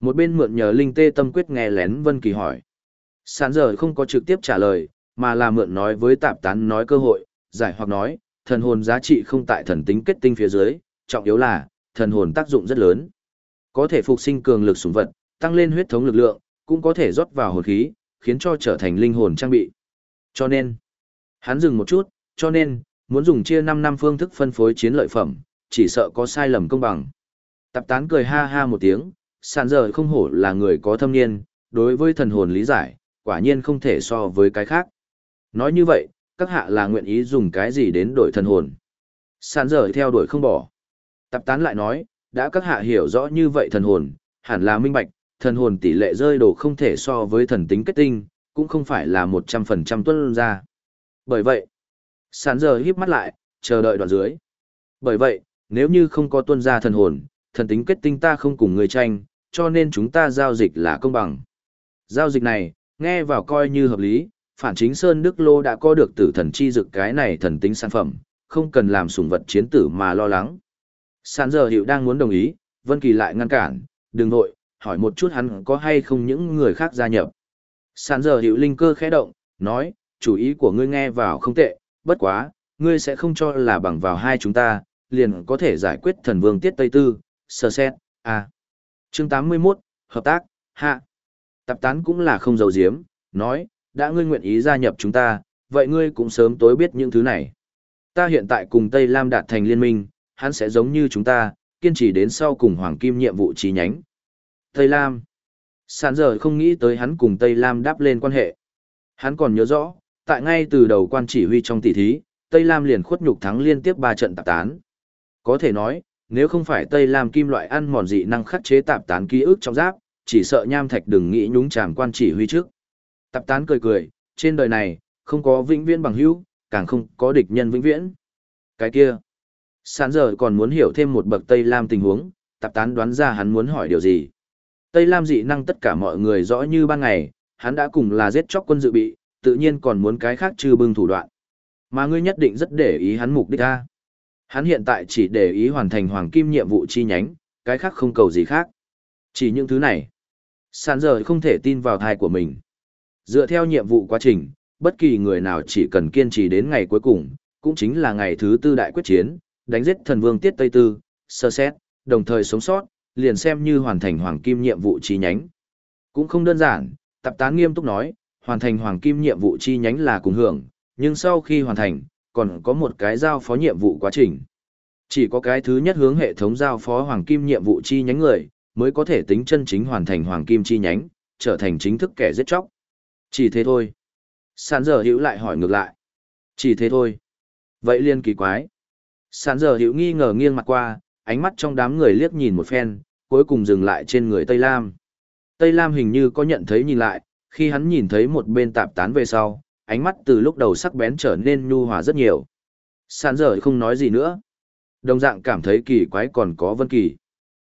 Một bên mượn nhờ linh tê tâm quyết nghe lén Vân Kỳ hỏi. Sản giờ không có trực tiếp trả lời, mà là mượn nói với tạp tán nói cơ hội, giải hoặc nói, thần hồn giá trị không tại thần tính kết tinh phía dưới, trọng yếu là, thần hồn tác dụng rất lớn. Có thể phục sinh cường lực sủng vật, tăng lên huyết thống lực lượng, cũng có thể rót vào hồn khí, khiến cho trở thành linh hồn trang bị. Cho nên, hắn dừng một chút, cho nên, muốn dùng chia 5 năm phương thức phân phối chiến lợi phẩm, chỉ sợ có sai lầm công bằng. Tạp tán cười ha ha một tiếng, sàn giờ không hổ là người có thâm niên, đối với thần hồn lý giải, quả nhiên không thể so với cái khác. Nói như vậy, các hạ là nguyện ý dùng cái gì đến đổi thần hồn. Sàn giờ theo đuổi không bỏ. Tạp tán lại nói, đã các hạ hiểu rõ như vậy thần hồn, hẳn là minh bạch, thần hồn tỷ lệ rơi đồ không thể so với thần tính kết tinh, cũng không phải là 100% tuân ra. Bởi vậy, sàn giờ híp mắt lại, chờ đợi đoạn dưới. Bởi vậy, nếu như không có tuân ra thần hồn, thần tính kết tinh ta không cùng người tranh, cho nên chúng ta giao dịch là công bằng. Giao dịch này, nghe vào coi như hợp lý, phản chính Sơn Đức Lô đã có được tử thần chi dực cái này thần tính sản phẩm, không cần làm sủng vật chiến tử mà lo lắng. Sàn giờ hiệu đang muốn đồng ý, Vân Kỳ lại ngăn cản, đừng nội, hỏi một chút hắn có hay không những người khác gia nhập. Sàn giờ hiệu linh cơ khẽ động, nói, chủ ý của ngươi nghe vào không tệ, bất quá, ngươi sẽ không cho là bằng vào hai chúng ta, liền có thể giải quyết thần vương tiết Tây Tư, sơ xét, à. Chương 81, Hợp tác, hạ. Tập tán cũng là không dầu diếm nói, đã ngươi nguyện ý gia nhập chúng ta, vậy ngươi cũng sớm tối biết những thứ này. Ta hiện tại cùng Tây Lam đạt thành liên minh, hắn sẽ giống như chúng ta, kiên trì đến sau cùng Hoàng Kim nhiệm vụ trí nhánh. Tây Lam. Sàn giờ không nghĩ tới hắn cùng Tây Lam đáp lên quan hệ. Hắn còn nhớ rõ, tại ngay từ đầu quan chỉ huy trong tỷ thí, Tây Lam liền khuất nhục thắng liên tiếp 3 trận tạp tán. Có thể nói, nếu không phải Tây Lam kim loại ăn mòn dị năng khắc chế tạp tán ký ức trong giáp, chỉ sợ nham thạch đừng nghĩ nhúng chàm quan chỉ huy trước. Tạp tán cười cười, trên đời này, không có vĩnh viễn bằng hữu, càng không có địch nhân vĩnh viễn. Cái kia, sán giờ còn muốn hiểu thêm một bậc Tây Lam tình huống, tạp tán đoán ra hắn muốn hỏi điều gì. Tây Lam dị năng tất cả mọi người rõ như ban ngày, hắn đã cùng là giết chóc quân dự bị, tự nhiên còn muốn cái khác trừ bưng thủ đoạn. Mà ngươi nhất định rất để ý hắn mục đích a. Hắn hiện tại chỉ để ý hoàn thành hoàng kim nhiệm vụ chi nhánh, cái khác không cầu gì khác. Chỉ những thứ này. Sàn giờ không thể tin vào thai của mình. Dựa theo nhiệm vụ quá trình, bất kỳ người nào chỉ cần kiên trì đến ngày cuối cùng, cũng chính là ngày thứ tư đại quyết chiến, đánh giết thần vương tiết Tây Tư, sơ xét, đồng thời sống sót, liền xem như hoàn thành hoàng kim nhiệm vụ chi nhánh. Cũng không đơn giản, tập tán nghiêm túc nói, hoàn thành hoàng kim nhiệm vụ chi nhánh là cùng hưởng, nhưng sau khi hoàn thành, còn có một cái giao phó nhiệm vụ quá trình. Chỉ có cái thứ nhất hướng hệ thống giao phó hoàng kim nhiệm vụ chi nhánh người, mới có thể tính chân chính hoàn thành hoàng kim chi nhánh, trở thành chính thức kẻ giết chóc. Chỉ thế thôi. Sàn giờ hữu lại hỏi ngược lại. Chỉ thế thôi. Vậy liên kỳ quái. Sàn giờ hữu nghi ngờ nghiêng mặt qua, ánh mắt trong đám người liếc nhìn một phen, cuối cùng dừng lại trên người Tây Lam. Tây Lam hình như có nhận thấy nhìn lại, khi hắn nhìn thấy một bên tạp tán về sau, ánh mắt từ lúc đầu sắc bén trở nên nhu hòa rất nhiều. Sàn dở không nói gì nữa. Đồng dạng cảm thấy kỳ quái còn có Vân Kỳ.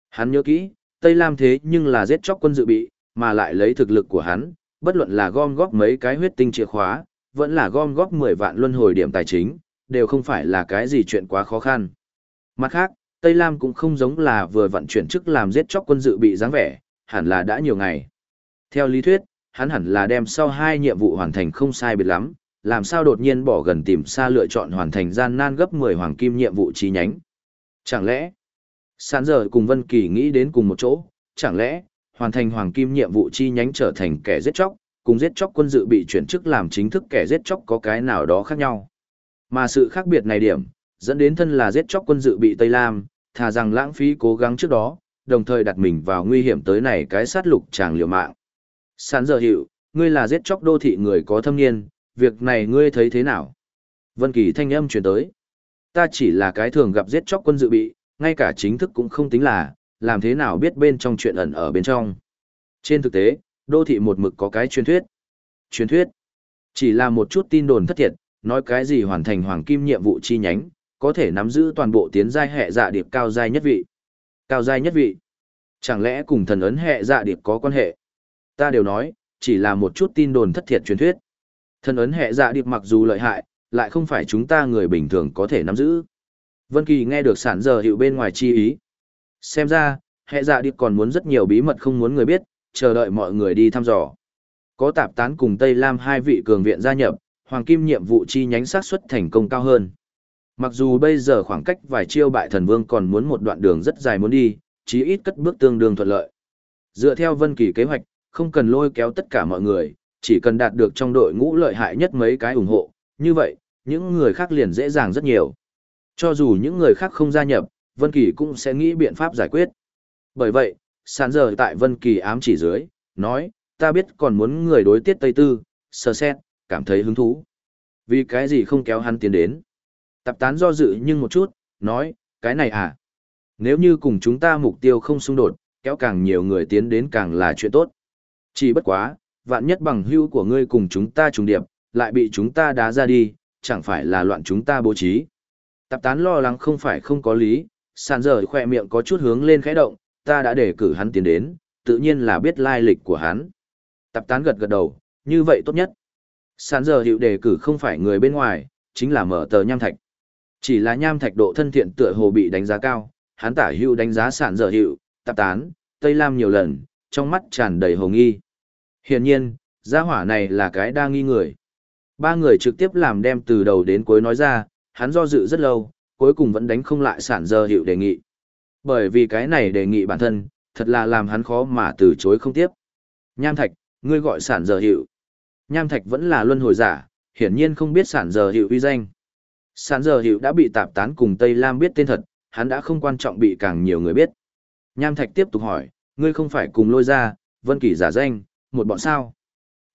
Hắn nhớ kỹ, Tây Lam thế nhưng là giết chóc quân dự bị, mà lại lấy thực lực của hắn, bất luận là gom góp mấy cái huyết tinh chìa khóa, vẫn là gom góp 10 vạn luân hồi điểm tài chính, đều không phải là cái gì chuyện quá khó khăn. Mặt khác, Tây Lam cũng không giống là vừa vận chuyển chức làm giết chóc quân dự bị dáng vẻ, hẳn là đã nhiều ngày. Theo lý thuyết, hắn hẳn là đem sau hai nhiệm vụ hoàn thành không sai biệt lắm, làm sao đột nhiên bỏ gần tìm xa lựa chọn hoàn thành gian nan gấp 10 hoàng kim nhiệm vụ chi nhánh. Chẳng lẽ, Sán giờ cùng Vân Kỳ nghĩ đến cùng một chỗ, chẳng lẽ, hoàn thành hoàng kim nhiệm vụ chi nhánh trở thành kẻ giết chóc, cùng giết chóc quân dự bị chuyển chức làm chính thức kẻ giết chóc có cái nào đó khác nhau. Mà sự khác biệt này điểm, dẫn đến thân là giết chóc quân dự bị Tây Lam, thà rằng lãng phí cố gắng trước đó, đồng thời đặt mình vào nguy hiểm tới này cái sát lục chàng liều mạng. Sán giờ hiệu, ngươi là giết chóc đô thị người có thâm niên, việc này ngươi thấy thế nào? Vân Kỳ thanh âm truyền tới. Ta chỉ là cái thường gặp giết chóc quân dự bị, ngay cả chính thức cũng không tính là, làm thế nào biết bên trong chuyện ẩn ở bên trong. Trên thực tế, đô thị một mực có cái truyền thuyết. Truyền thuyết. Chỉ là một chút tin đồn thất thiệt, nói cái gì hoàn thành hoàng kim nhiệm vụ chi nhánh, có thể nắm giữ toàn bộ tiến giai hệ dạ điệp cao giai nhất vị. Cao giai nhất vị? Chẳng lẽ cùng thần ấn hệ dạ điệp có quan hệ? Ta đều nói, chỉ là một chút tin đồn thất thiệt truyền thuyết. Thần ấn hệ dạ điệp mặc dù lợi hại, lại không phải chúng ta người bình thường có thể nắm giữ. Vân Kỳ nghe được sản giờ hiệu bên ngoài chi ý. Xem ra, hệ dạ điệp còn muốn rất nhiều bí mật không muốn người biết, chờ đợi mọi người đi thăm dò. Có tạp tán cùng Tây Lam hai vị cường viện gia nhập, hoàng kim nhiệm vụ chi nhánh sát suất thành công cao hơn. Mặc dù bây giờ khoảng cách vài chiêu bại thần vương còn muốn một đoạn đường rất dài muốn đi, chí ít cất bước tương đương thuận lợi. Dựa theo Vân Kỳ kế hoạch, không cần lôi kéo tất cả mọi người, chỉ cần đạt được trong đội ngũ lợi hại nhất mấy cái ủng hộ, như vậy, những người khác liền dễ dàng rất nhiều. Cho dù những người khác không gia nhập, Vân Kỳ cũng sẽ nghĩ biện pháp giải quyết. Bởi vậy, sàn giờ tại Vân Kỳ ám chỉ dưới, nói, ta biết còn muốn người đối tiết Tây Tư, sơ xét, cảm thấy hứng thú. Vì cái gì không kéo hắn tiến đến? Tập tán do dự nhưng một chút, nói, cái này à? Nếu như cùng chúng ta mục tiêu không xung đột, kéo càng nhiều người tiến đến càng là chuyện tốt. Chỉ bất quá, vạn nhất bằng hữu của ngươi cùng chúng ta trùng điệp, lại bị chúng ta đá ra đi, chẳng phải là loạn chúng ta bố trí. Tập tán lo lắng không phải không có lý, sàn giờ khỏe miệng có chút hướng lên khẽ động, ta đã để cử hắn tiến đến, tự nhiên là biết lai lịch của hắn. Tập tán gật gật đầu, như vậy tốt nhất. Sàn giờ hiệu đề cử không phải người bên ngoài, chính là mở tờ nham thạch. Chỉ là nham thạch độ thân thiện tựa hồ bị đánh giá cao, hắn tả hữu đánh giá sản giờ hiệu, tập tán, Tây Lam nhiều lần, trong mắt tràn đầy hồ nghi. Hiển nhiên, gia hỏa này là cái đa nghi người. Ba người trực tiếp làm đem từ đầu đến cuối nói ra, hắn do dự rất lâu, cuối cùng vẫn đánh không lại sản giờ hiệu đề nghị. Bởi vì cái này đề nghị bản thân, thật là làm hắn khó mà từ chối không tiếp. Nham Thạch, ngươi gọi sản giờ hiệu. Nham Thạch vẫn là luân hồi giả, hiển nhiên không biết sản giờ hiệu uy danh. Sản giờ hiệu đã bị tạp tán cùng Tây Lam biết tên thật, hắn đã không quan trọng bị càng nhiều người biết. Nham Thạch tiếp tục hỏi, ngươi không phải cùng lôi ra, vân kỳ giả danh, một bọn sao?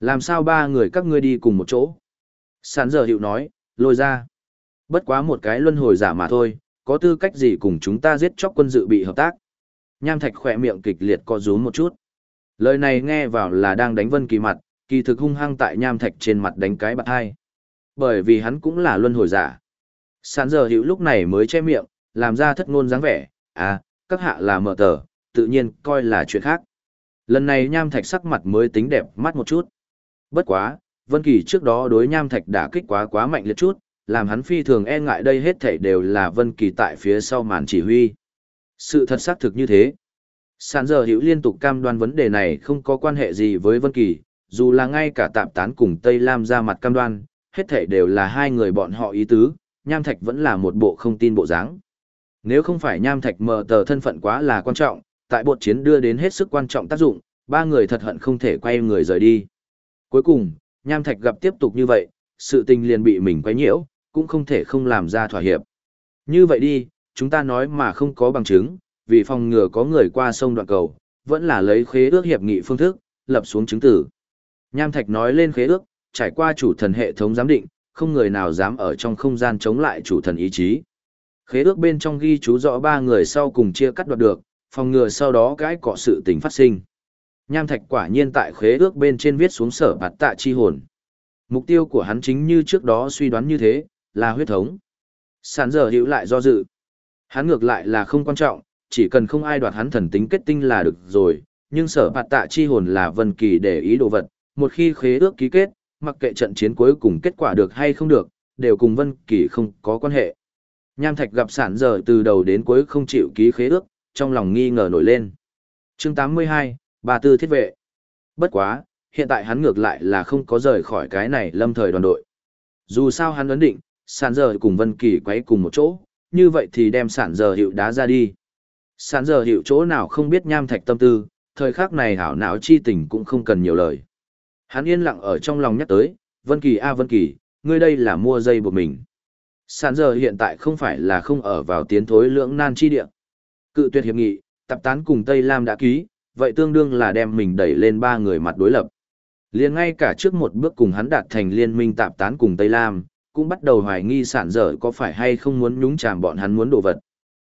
Làm sao ba người các ngươi đi cùng một chỗ? Sán giờ hiệu nói, lôi ra. Bất quá một cái luân hồi giả mà thôi, có tư cách gì cùng chúng ta giết chóc quân dự bị hợp tác? Nham Thạch khỏe miệng kịch liệt co rúm một chút. Lời này nghe vào là đang đánh Vân Kỳ mặt, kỳ thực hung hăng tại Nham Thạch trên mặt đánh cái bạt hai. Bởi vì hắn cũng là luân hồi giả. Sán giờ hữu lúc này mới che miệng, làm ra thất ngôn dáng vẻ, à, các hạ là mở tờ, tự nhiên coi là chuyện khác. Lần này Nham Thạch sắc mặt mới tính đẹp mắt một chút. Bất quá, Vân Kỳ trước đó đối Nham Thạch đã kích quá quá mạnh liệt chút, làm hắn phi thường e ngại đây hết thảy đều là Vân Kỳ tại phía sau màn chỉ huy. Sự thật xác thực như thế. Sản giờ hiểu liên tục cam đoan vấn đề này không có quan hệ gì với Vân Kỳ, dù là ngay cả tạm tán cùng Tây Lam ra mặt cam đoan, hết thảy đều là hai người bọn họ ý tứ, Nham Thạch vẫn là một bộ không tin bộ dáng. Nếu không phải Nham Thạch mờ tờ thân phận quá là quan trọng, tại bột chiến đưa đến hết sức quan trọng tác dụng, ba người thật hận không thể quay người rời đi. Cuối cùng, Nham Thạch gặp tiếp tục như vậy, sự tình liền bị mình quấy nhiễu, cũng không thể không làm ra thỏa hiệp. Như vậy đi, chúng ta nói mà không có bằng chứng, vì phòng ngừa có người qua sông đoạn cầu, vẫn là lấy khế ước hiệp nghị phương thức, lập xuống chứng tử. Nham Thạch nói lên khế ước, trải qua chủ thần hệ thống giám định, không người nào dám ở trong không gian chống lại chủ thần ý chí. Khế ước bên trong ghi chú rõ ba người sau cùng chia cắt đoạt được, phòng ngừa sau đó cái cọ sự tình phát sinh. Nham Thạch quả nhiên tại khế ước bên trên viết xuống sở bạt tạ chi hồn. Mục tiêu của hắn chính như trước đó suy đoán như thế, là huyết thống. Sản giờ hữu lại do dự. Hắn ngược lại là không quan trọng, chỉ cần không ai đoạt hắn thần tính kết tinh là được rồi, nhưng sở bạt tạ chi hồn là vân kỳ để ý đồ vật, một khi khế ước ký kết, mặc kệ trận chiến cuối cùng kết quả được hay không được, đều cùng vân kỳ không có quan hệ. Nham Thạch gặp sản giờ từ đầu đến cuối không chịu ký khế ước, trong lòng nghi ngờ nổi lên. Chương 82, Bà Tư Thiết Vệ. Bất quá, hiện tại hắn ngược lại là không có rời khỏi cái này lâm thời đoàn đội. Dù sao hắn ấn định, sản giờ cùng Vân Kỳ quấy cùng một chỗ, như vậy thì đem sản giờ hiệu đá ra đi. Sản giờ hiệu chỗ nào không biết nham thạch tâm tư, thời khắc này hảo não chi tình cũng không cần nhiều lời. Hắn yên lặng ở trong lòng nhắc tới, Vân Kỳ a Vân Kỳ, ngươi đây là mua dây buộc mình. Sản giờ hiện tại không phải là không ở vào tiến thối lưỡng nan chi địa. Cự tuyệt hiệp nghị, tập tán cùng Tây Lam đã ký, vậy tương đương là đem mình đẩy lên ba người mặt đối lập. Liền ngay cả trước một bước cùng hắn đạt thành liên minh tạp tán cùng Tây Lam, cũng bắt đầu hoài nghi sản dở có phải hay không muốn nhúng chàm bọn hắn muốn đổ vật.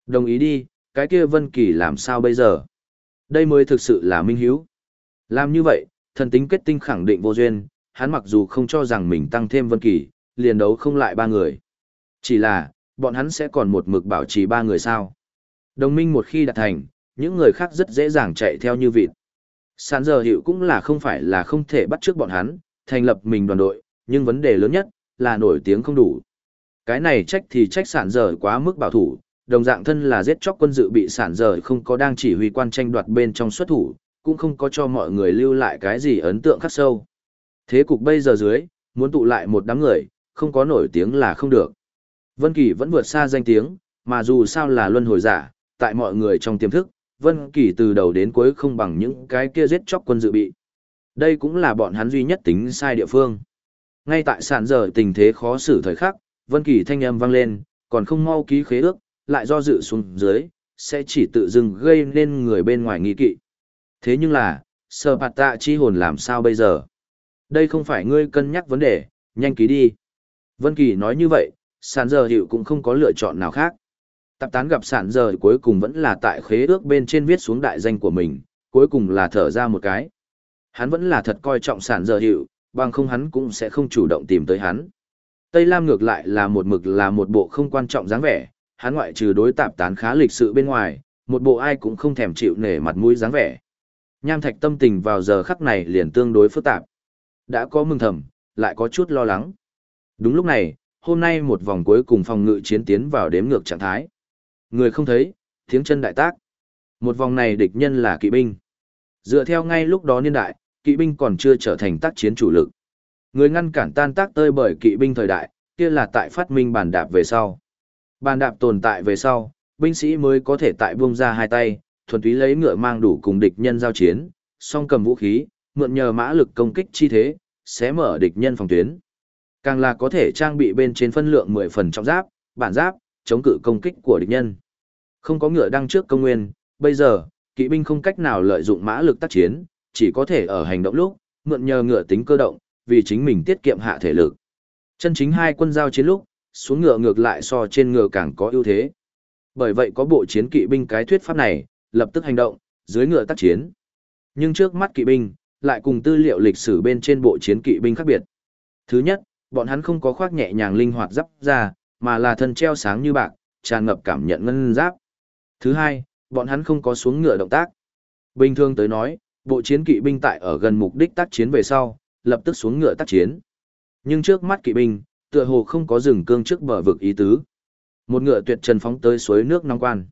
Đồng ý đi, cái kia Vân Kỳ làm sao bây giờ? Đây mới thực sự là minh hiếu. Làm như vậy, thần tính kết tinh khẳng định vô duyên, hắn mặc dù không cho rằng mình tăng thêm Vân Kỳ, liền đấu không lại ba người. Chỉ là, bọn hắn sẽ còn một mực bảo trì ba người sao. Đồng minh một khi đạt thành, những người khác rất dễ dàng chạy theo như vịt. Sản giờ hiệu cũng là không phải là không thể bắt trước bọn hắn, thành lập mình đoàn đội, nhưng vấn đề lớn nhất là nổi tiếng không đủ. Cái này trách thì trách sản giờ quá mức bảo thủ, đồng dạng thân là giết chóc quân dự bị sản giờ không có đang chỉ huy quan tranh đoạt bên trong xuất thủ, cũng không có cho mọi người lưu lại cái gì ấn tượng khắc sâu. Thế cục bây giờ dưới, muốn tụ lại một đám người, không có nổi tiếng là không được. Vân Kỳ vẫn vượt xa danh tiếng, mà dù sao là luân hồi giả, tại mọi người trong tiềm thức, Vân Kỳ từ đầu đến cuối không bằng những cái kia giết chóc quân dự bị. Đây cũng là bọn hắn duy nhất tính sai địa phương. Ngay tại sàn giờ tình thế khó xử thời khắc, Vân Kỳ thanh âm vang lên, còn không mau ký khế ước, lại do dự xuống dưới, sẽ chỉ tự dưng gây nên người bên ngoài nghi kỵ. Thế nhưng là, Sở Bạt Tạ chi hồn làm sao bây giờ? Đây không phải ngươi cân nhắc vấn đề, nhanh ký đi. Vân Kỳ nói như vậy, sàn giờ hiệu cũng không có lựa chọn nào khác. Tạp tán gặp sản giờ cuối cùng vẫn là tại khế ước bên trên viết xuống đại danh của mình, cuối cùng là thở ra một cái. Hắn vẫn là thật coi trọng sản giờ hiệu, bằng không hắn cũng sẽ không chủ động tìm tới hắn. Tây Lam ngược lại là một mực là một bộ không quan trọng dáng vẻ, hắn ngoại trừ đối tạp tán khá lịch sự bên ngoài, một bộ ai cũng không thèm chịu nể mặt mũi dáng vẻ. Nham Thạch tâm tình vào giờ khắc này liền tương đối phức tạp. Đã có mừng thầm, lại có chút lo lắng. Đúng lúc này, hôm nay một vòng cuối cùng phòng ngự chiến tiến vào đếm ngược trạng thái. Người không thấy, tiếng chân đại tác. Một vòng này địch nhân là kỵ binh. Dựa theo ngay lúc đó niên đại, kỵ binh còn chưa trở thành tác chiến chủ lực. Người ngăn cản tan tác tơi bởi kỵ binh thời đại, kia là tại phát minh bàn đạp về sau. Bàn đạp tồn tại về sau, binh sĩ mới có thể tại buông ra hai tay, thuần túy lấy ngựa mang đủ cùng địch nhân giao chiến, song cầm vũ khí, mượn nhờ mã lực công kích chi thế, sẽ mở địch nhân phòng tuyến. Càng là có thể trang bị bên trên phân lượng 10 phần trọng giáp, bản giáp, chống cự công kích của địch nhân. Không có ngựa đăng trước công nguyên, bây giờ, kỵ binh không cách nào lợi dụng mã lực tác chiến, chỉ có thể ở hành động lúc, mượn nhờ ngựa tính cơ động, vì chính mình tiết kiệm hạ thể lực. Chân chính hai quân giao chiến lúc, xuống ngựa ngược lại so trên ngựa càng có ưu thế. Bởi vậy có bộ chiến kỵ binh cái thuyết pháp này, lập tức hành động, dưới ngựa tác chiến. Nhưng trước mắt kỵ binh, lại cùng tư liệu lịch sử bên trên bộ chiến kỵ binh khác biệt. Thứ nhất, bọn hắn không có khoác nhẹ nhàng linh hoạt giáp ra, mà là thân treo sáng như bạc, tràn ngập cảm nhận ngân giáp. Thứ hai, bọn hắn không có xuống ngựa động tác. Bình thường tới nói, bộ chiến kỵ binh tại ở gần mục đích tác chiến về sau, lập tức xuống ngựa tác chiến. Nhưng trước mắt kỵ binh, tựa hồ không có dừng cương trước bờ vực ý tứ. Một ngựa tuyệt trần phóng tới suối nước nóng quan.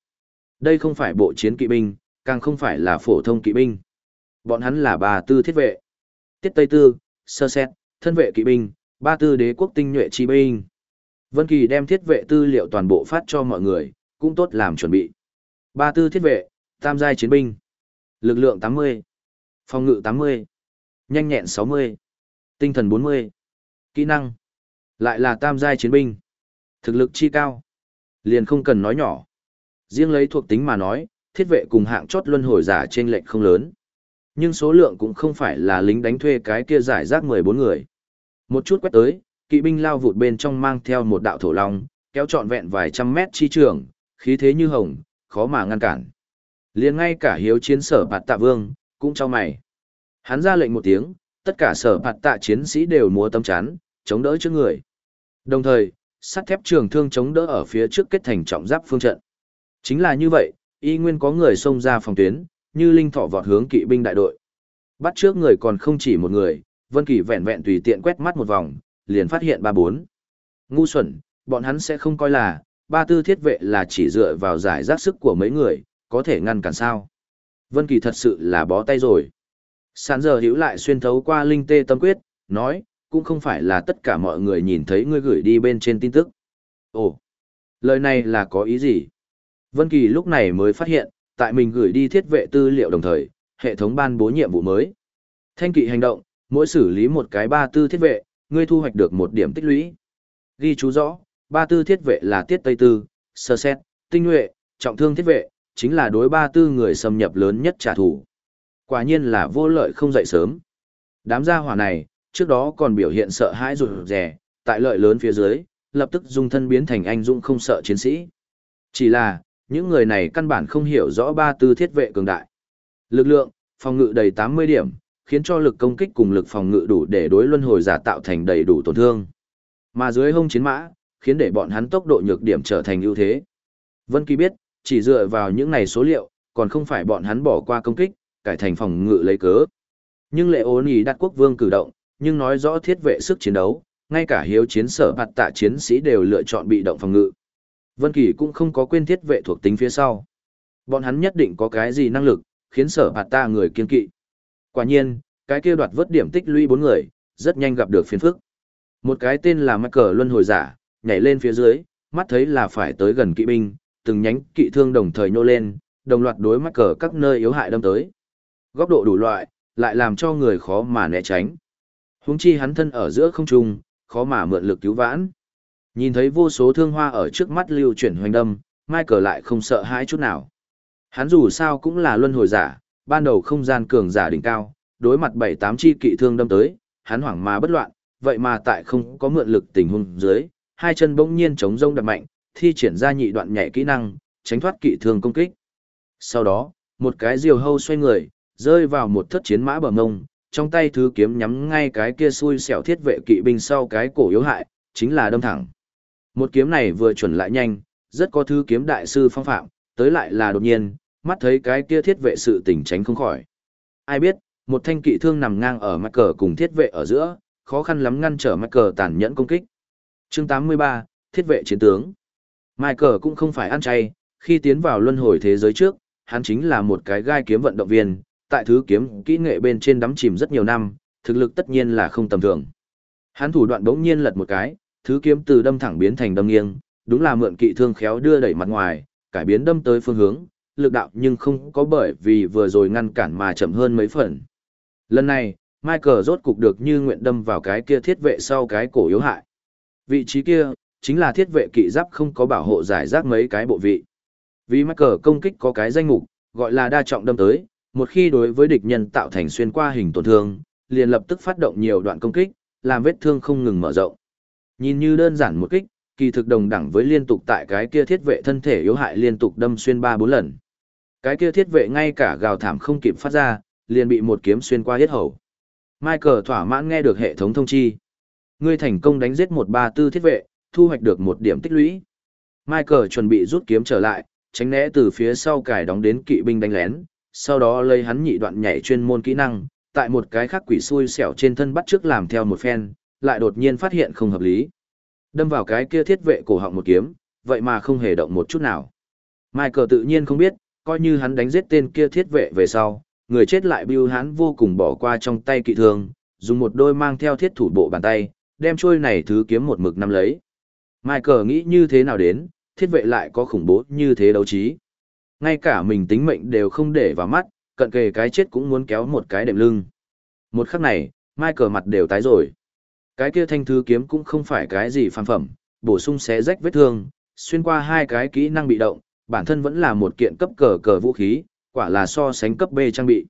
Đây không phải bộ chiến kỵ binh, càng không phải là phổ thông kỵ binh. Bọn hắn là bà tư thiết vệ. Tiết Tây Tư, sơ xét, thân vệ kỵ binh, ba tư đế quốc tinh nhuệ chi binh. Vân Kỳ đem thiết vệ tư liệu toàn bộ phát cho mọi người, cũng tốt làm chuẩn bị. Ba tư thiết vệ, tam giai chiến binh. Lực lượng 80. Phòng ngự 80. Nhanh nhẹn 60. Tinh thần 40. Kỹ năng. Lại là tam giai chiến binh. Thực lực chi cao. Liền không cần nói nhỏ. Riêng lấy thuộc tính mà nói, thiết vệ cùng hạng chót luân hồi giả trên lệnh không lớn. Nhưng số lượng cũng không phải là lính đánh thuê cái kia giải rác 14 người. Một chút quét tới, kỵ binh lao vụt bên trong mang theo một đạo thổ long, kéo trọn vẹn vài trăm mét chi trường, khí thế như hồng, khó mà ngăn cản. liền ngay cả hiếu chiến sở bạt tạ vương, cũng cho mày. Hắn ra lệnh một tiếng, tất cả sở bạt tạ chiến sĩ đều múa tấm chắn, chống đỡ trước người. Đồng thời, sắt thép trường thương chống đỡ ở phía trước kết thành trọng giáp phương trận. Chính là như vậy, y nguyên có người xông ra phòng tuyến, như linh thọ vọt hướng kỵ binh đại đội. Bắt trước người còn không chỉ một người, Vân Kỳ vẹn vẹn tùy tiện quét mắt một vòng, liền phát hiện ba bốn. Ngu xuẩn, bọn hắn sẽ không coi là, ba tư thiết vệ là chỉ dựa vào giải rác sức của mấy người, có thể ngăn cản sao. Vân Kỳ thật sự là bó tay rồi. Sán giờ hiểu lại xuyên thấu qua linh tê tâm quyết, nói, cũng không phải là tất cả mọi người nhìn thấy ngươi gửi đi bên trên tin tức. Ồ, lời này là có ý gì? Vân Kỳ lúc này mới phát hiện, tại mình gửi đi thiết vệ tư liệu đồng thời, hệ thống ban bố nhiệm vụ mới. Thanh kỵ hành động, mỗi xử lý một cái ba tư thiết vệ, ngươi thu hoạch được một điểm tích lũy. Ghi chú rõ, ba tư thiết vệ là tiết tây tư, sơ xét, tinh nhuệ, trọng thương thiết vệ, chính là đối ba tư người xâm nhập lớn nhất trả thù. Quả nhiên là vô lợi không dậy sớm. Đám gia hỏa này, trước đó còn biểu hiện sợ hãi rụt rè, tại lợi lớn phía dưới, lập tức dung thân biến thành anh dũng không sợ chiến sĩ. Chỉ là, những người này căn bản không hiểu rõ ba tư thiết vệ cường đại. Lực lượng, phòng ngự đầy 80 điểm, khiến cho lực công kích cùng lực phòng ngự đủ để đối luân hồi giả tạo thành đầy đủ tổn thương. Mà dưới hông chiến mã, khiến để bọn hắn tốc độ nhược điểm trở thành ưu thế. Vân Kỳ biết, chỉ dựa vào những này số liệu, còn không phải bọn hắn bỏ qua công kích, cải thành phòng ngự lấy cớ. Nhưng lệ ôn ý đặt quốc vương cử động, nhưng nói rõ thiết vệ sức chiến đấu, ngay cả hiếu chiến sở bạt tạ chiến sĩ đều lựa chọn bị động phòng ngự. Vân Kỳ cũng không có quên thiết vệ thuộc tính phía sau. Bọn hắn nhất định có cái gì năng lực, khiến sở bạt tạ người kiên kỵ. Quả nhiên, cái kia đoạt vớt điểm tích lũy bốn người, rất nhanh gặp được phiền phức. Một cái tên là Michael Luân Hồi Giả, nhảy lên phía dưới, mắt thấy là phải tới gần kỵ binh, từng nhánh kỵ thương đồng thời nhô lên, đồng loạt đối mắt cờ các nơi yếu hại đâm tới. Góc độ đủ loại, lại làm cho người khó mà né tránh. Huống chi hắn thân ở giữa không trung, khó mà mượn lực cứu vãn. Nhìn thấy vô số thương hoa ở trước mắt lưu chuyển hoành đâm, Michael lại không sợ hãi chút nào. Hắn dù sao cũng là luân hồi giả, ban đầu không gian cường giả đỉnh cao, đối mặt bảy tám chi kỵ thương đâm tới, hắn hoảng mà bất loạn, vậy mà tại không có mượn lực tình huống dưới, hai chân bỗng nhiên chống rông đập mạnh, thi triển ra nhị đoạn nhảy kỹ năng, tránh thoát kỵ thương công kích. Sau đó, một cái diều hâu xoay người, rơi vào một thất chiến mã bờ ngông, trong tay thứ kiếm nhắm ngay cái kia xui xẻo thiết vệ kỵ binh sau cái cổ yếu hại, chính là đâm thẳng. Một kiếm này vừa chuẩn lại nhanh, rất có thứ kiếm đại sư phong phạm, tới lại là đột nhiên, mắt thấy cái kia thiết vệ sự tỉnh tránh không khỏi. Ai biết, một thanh kỵ thương nằm ngang ở mắt cờ cùng thiết vệ ở giữa, khó khăn lắm ngăn trở mắt cờ tàn nhẫn công kích. Chương 83, Thiết vệ chiến tướng. Michael cũng không phải ăn chay, khi tiến vào luân hồi thế giới trước, hắn chính là một cái gai kiếm vận động viên, tại thứ kiếm kỹ nghệ bên trên đắm chìm rất nhiều năm, thực lực tất nhiên là không tầm thường. Hắn thủ đoạn đống nhiên lật một cái, thứ kiếm từ đâm thẳng biến thành đâm nghiêng, đúng là mượn kỵ thương khéo đưa đẩy mặt ngoài, cải biến đâm tới phương hướng, lực đạo nhưng không có bởi vì vừa rồi ngăn cản mà chậm hơn mấy phần. Lần này, Michael rốt cục được như nguyện đâm vào cái kia thiết vệ sau cái cổ yếu hại. Vị trí kia, chính là thiết vệ kỵ giáp không có bảo hộ giải rác mấy cái bộ vị. Vì Michael công kích có cái danh mục, gọi là đa trọng đâm tới, một khi đối với địch nhân tạo thành xuyên qua hình tổn thương, liền lập tức phát động nhiều đoạn công kích, làm vết thương không ngừng mở rộng. Nhìn như đơn giản một kích, kỳ thực đồng đẳng với liên tục tại cái kia thiết vệ thân thể yếu hại liên tục đâm xuyên 3-4 lần. Cái kia thiết vệ ngay cả gào thảm không kịp phát ra, liền bị một kiếm xuyên qua hết hầu. Michael thỏa mãn nghe được hệ thống thông chi. Ngươi thành công đánh giết một ba tư thiết vệ, thu hoạch được một điểm tích lũy. Michael chuẩn bị rút kiếm trở lại, tránh né từ phía sau cài đóng đến kỵ binh đánh lén, sau đó lấy hắn nhị đoạn nhảy chuyên môn kỹ năng, tại một cái khác quỷ xui xẻo trên thân bắt trước làm theo một phen, lại đột nhiên phát hiện không hợp lý. Đâm vào cái kia thiết vệ cổ họng một kiếm, vậy mà không hề động một chút nào. Michael tự nhiên không biết, coi như hắn đánh giết tên kia thiết vệ về sau, người chết lại bưu hắn vô cùng bỏ qua trong tay kỵ thương, dùng một đôi mang theo thiết thủ bộ bàn tay, đem trôi này thứ kiếm một mực nắm lấy. Michael nghĩ như thế nào đến, thiết vệ lại có khủng bố như thế đấu trí. Ngay cả mình tính mệnh đều không để vào mắt, cận kề cái chết cũng muốn kéo một cái đệm lưng. Một khắc này, Michael mặt đều tái rồi. Cái kia thanh thứ kiếm cũng không phải cái gì phàm phẩm, bổ sung xé rách vết thương, xuyên qua hai cái kỹ năng bị động, bản thân vẫn là một kiện cấp cờ cờ vũ khí, quả là so sánh cấp B trang bị.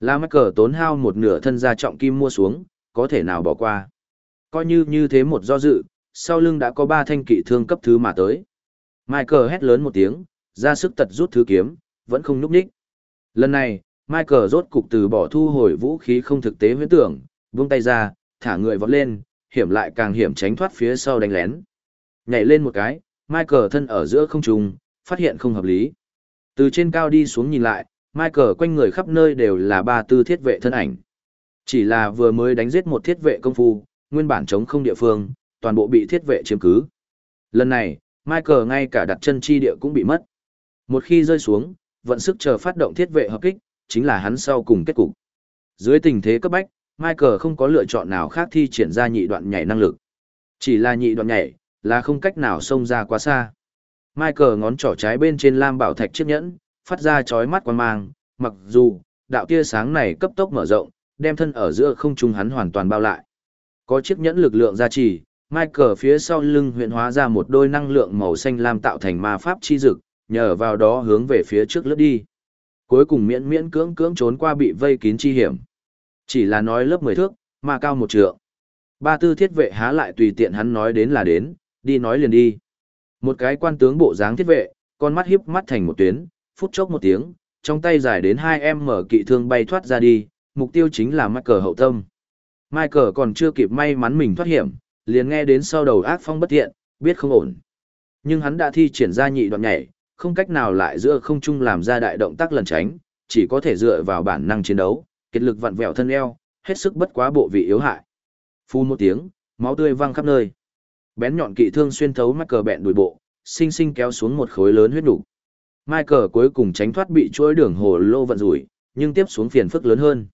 La Michael tốn hao một nửa thân gia trọng kim mua xuống, có thể nào bỏ qua. Coi như như thế một do dự, sau lưng đã có ba thanh kỵ thương cấp thứ mà tới. Michael hét lớn một tiếng, ra sức tật rút thứ kiếm, vẫn không núp đích. Lần này, Michael rốt cục từ bỏ thu hồi vũ khí không thực tế huyễn tưởng, vung tay ra, thả người vọt lên, hiểm lại càng hiểm tránh thoát phía sau đánh lén. Nhảy lên một cái, Michael thân ở giữa không trung, phát hiện không hợp lý. Từ trên cao đi xuống nhìn lại, Michael quanh người khắp nơi đều là ba tư thiết vệ thân ảnh. Chỉ là vừa mới đánh giết một thiết vệ công phu, nguyên bản chống không địa phương, toàn bộ bị thiết vệ chiếm cứ. Lần này, Michael ngay cả đặt chân chi địa cũng bị mất. Một khi rơi xuống, vận sức chờ phát động thiết vệ hợp kích, chính là hắn sau cùng kết cục. Dưới tình thế cấp bách, Michael không có lựa chọn nào khác thi triển ra nhị đoạn nhảy năng lực. Chỉ là nhị đoạn nhảy, là không cách nào xông ra quá xa. Michael ngón trỏ trái bên trên lam bảo thạch chiếc nhẫn, phát ra chói mắt quan mang, mặc dù, đạo tia sáng này cấp tốc mở rộng, đem thân ở giữa không trung hắn hoàn toàn bao lại. Có chiếc nhẫn lực lượng gia trì, Michael phía sau lưng huyện hóa ra một đôi năng lượng màu xanh lam tạo thành ma pháp chi dực, nhờ vào đó hướng về phía trước lướt đi. Cuối cùng miễn miễn cưỡng cưỡng trốn qua bị vây kín chi hiểm. Chỉ là nói lớp 10 thước, mà cao một trượng. Ba tư thiết vệ há lại tùy tiện hắn nói đến là đến, đi nói liền đi. Một cái quan tướng bộ dáng thiết vệ, con mắt híp mắt thành một tuyến, phút chốc một tiếng, trong tay dài đến hai em mở kỵ thương bay thoát ra đi, mục tiêu chính là Michael hậu tâm. Michael còn chưa kịp may mắn mình thoát hiểm, liền nghe đến sau đầu ác phong bất thiện, biết không ổn. Nhưng hắn đã thi triển ra nhị đoạn nhảy, không cách nào lại giữa không trung làm ra đại động tác lần tránh, chỉ có thể dựa vào bản năng chiến đấu, kết lực vặn vẹo thân eo, hết sức bất quá bộ vị yếu hại. Phu một tiếng, máu tươi văng khắp nơi. Bén nhọn kỵ thương xuyên thấu Michael bẹn đùi bộ, sinh sinh kéo xuống một khối lớn huyết đủ. Michael cuối cùng tránh thoát bị chuỗi đường hồ lô vận rủi, nhưng tiếp xuống phiền phức lớn hơn.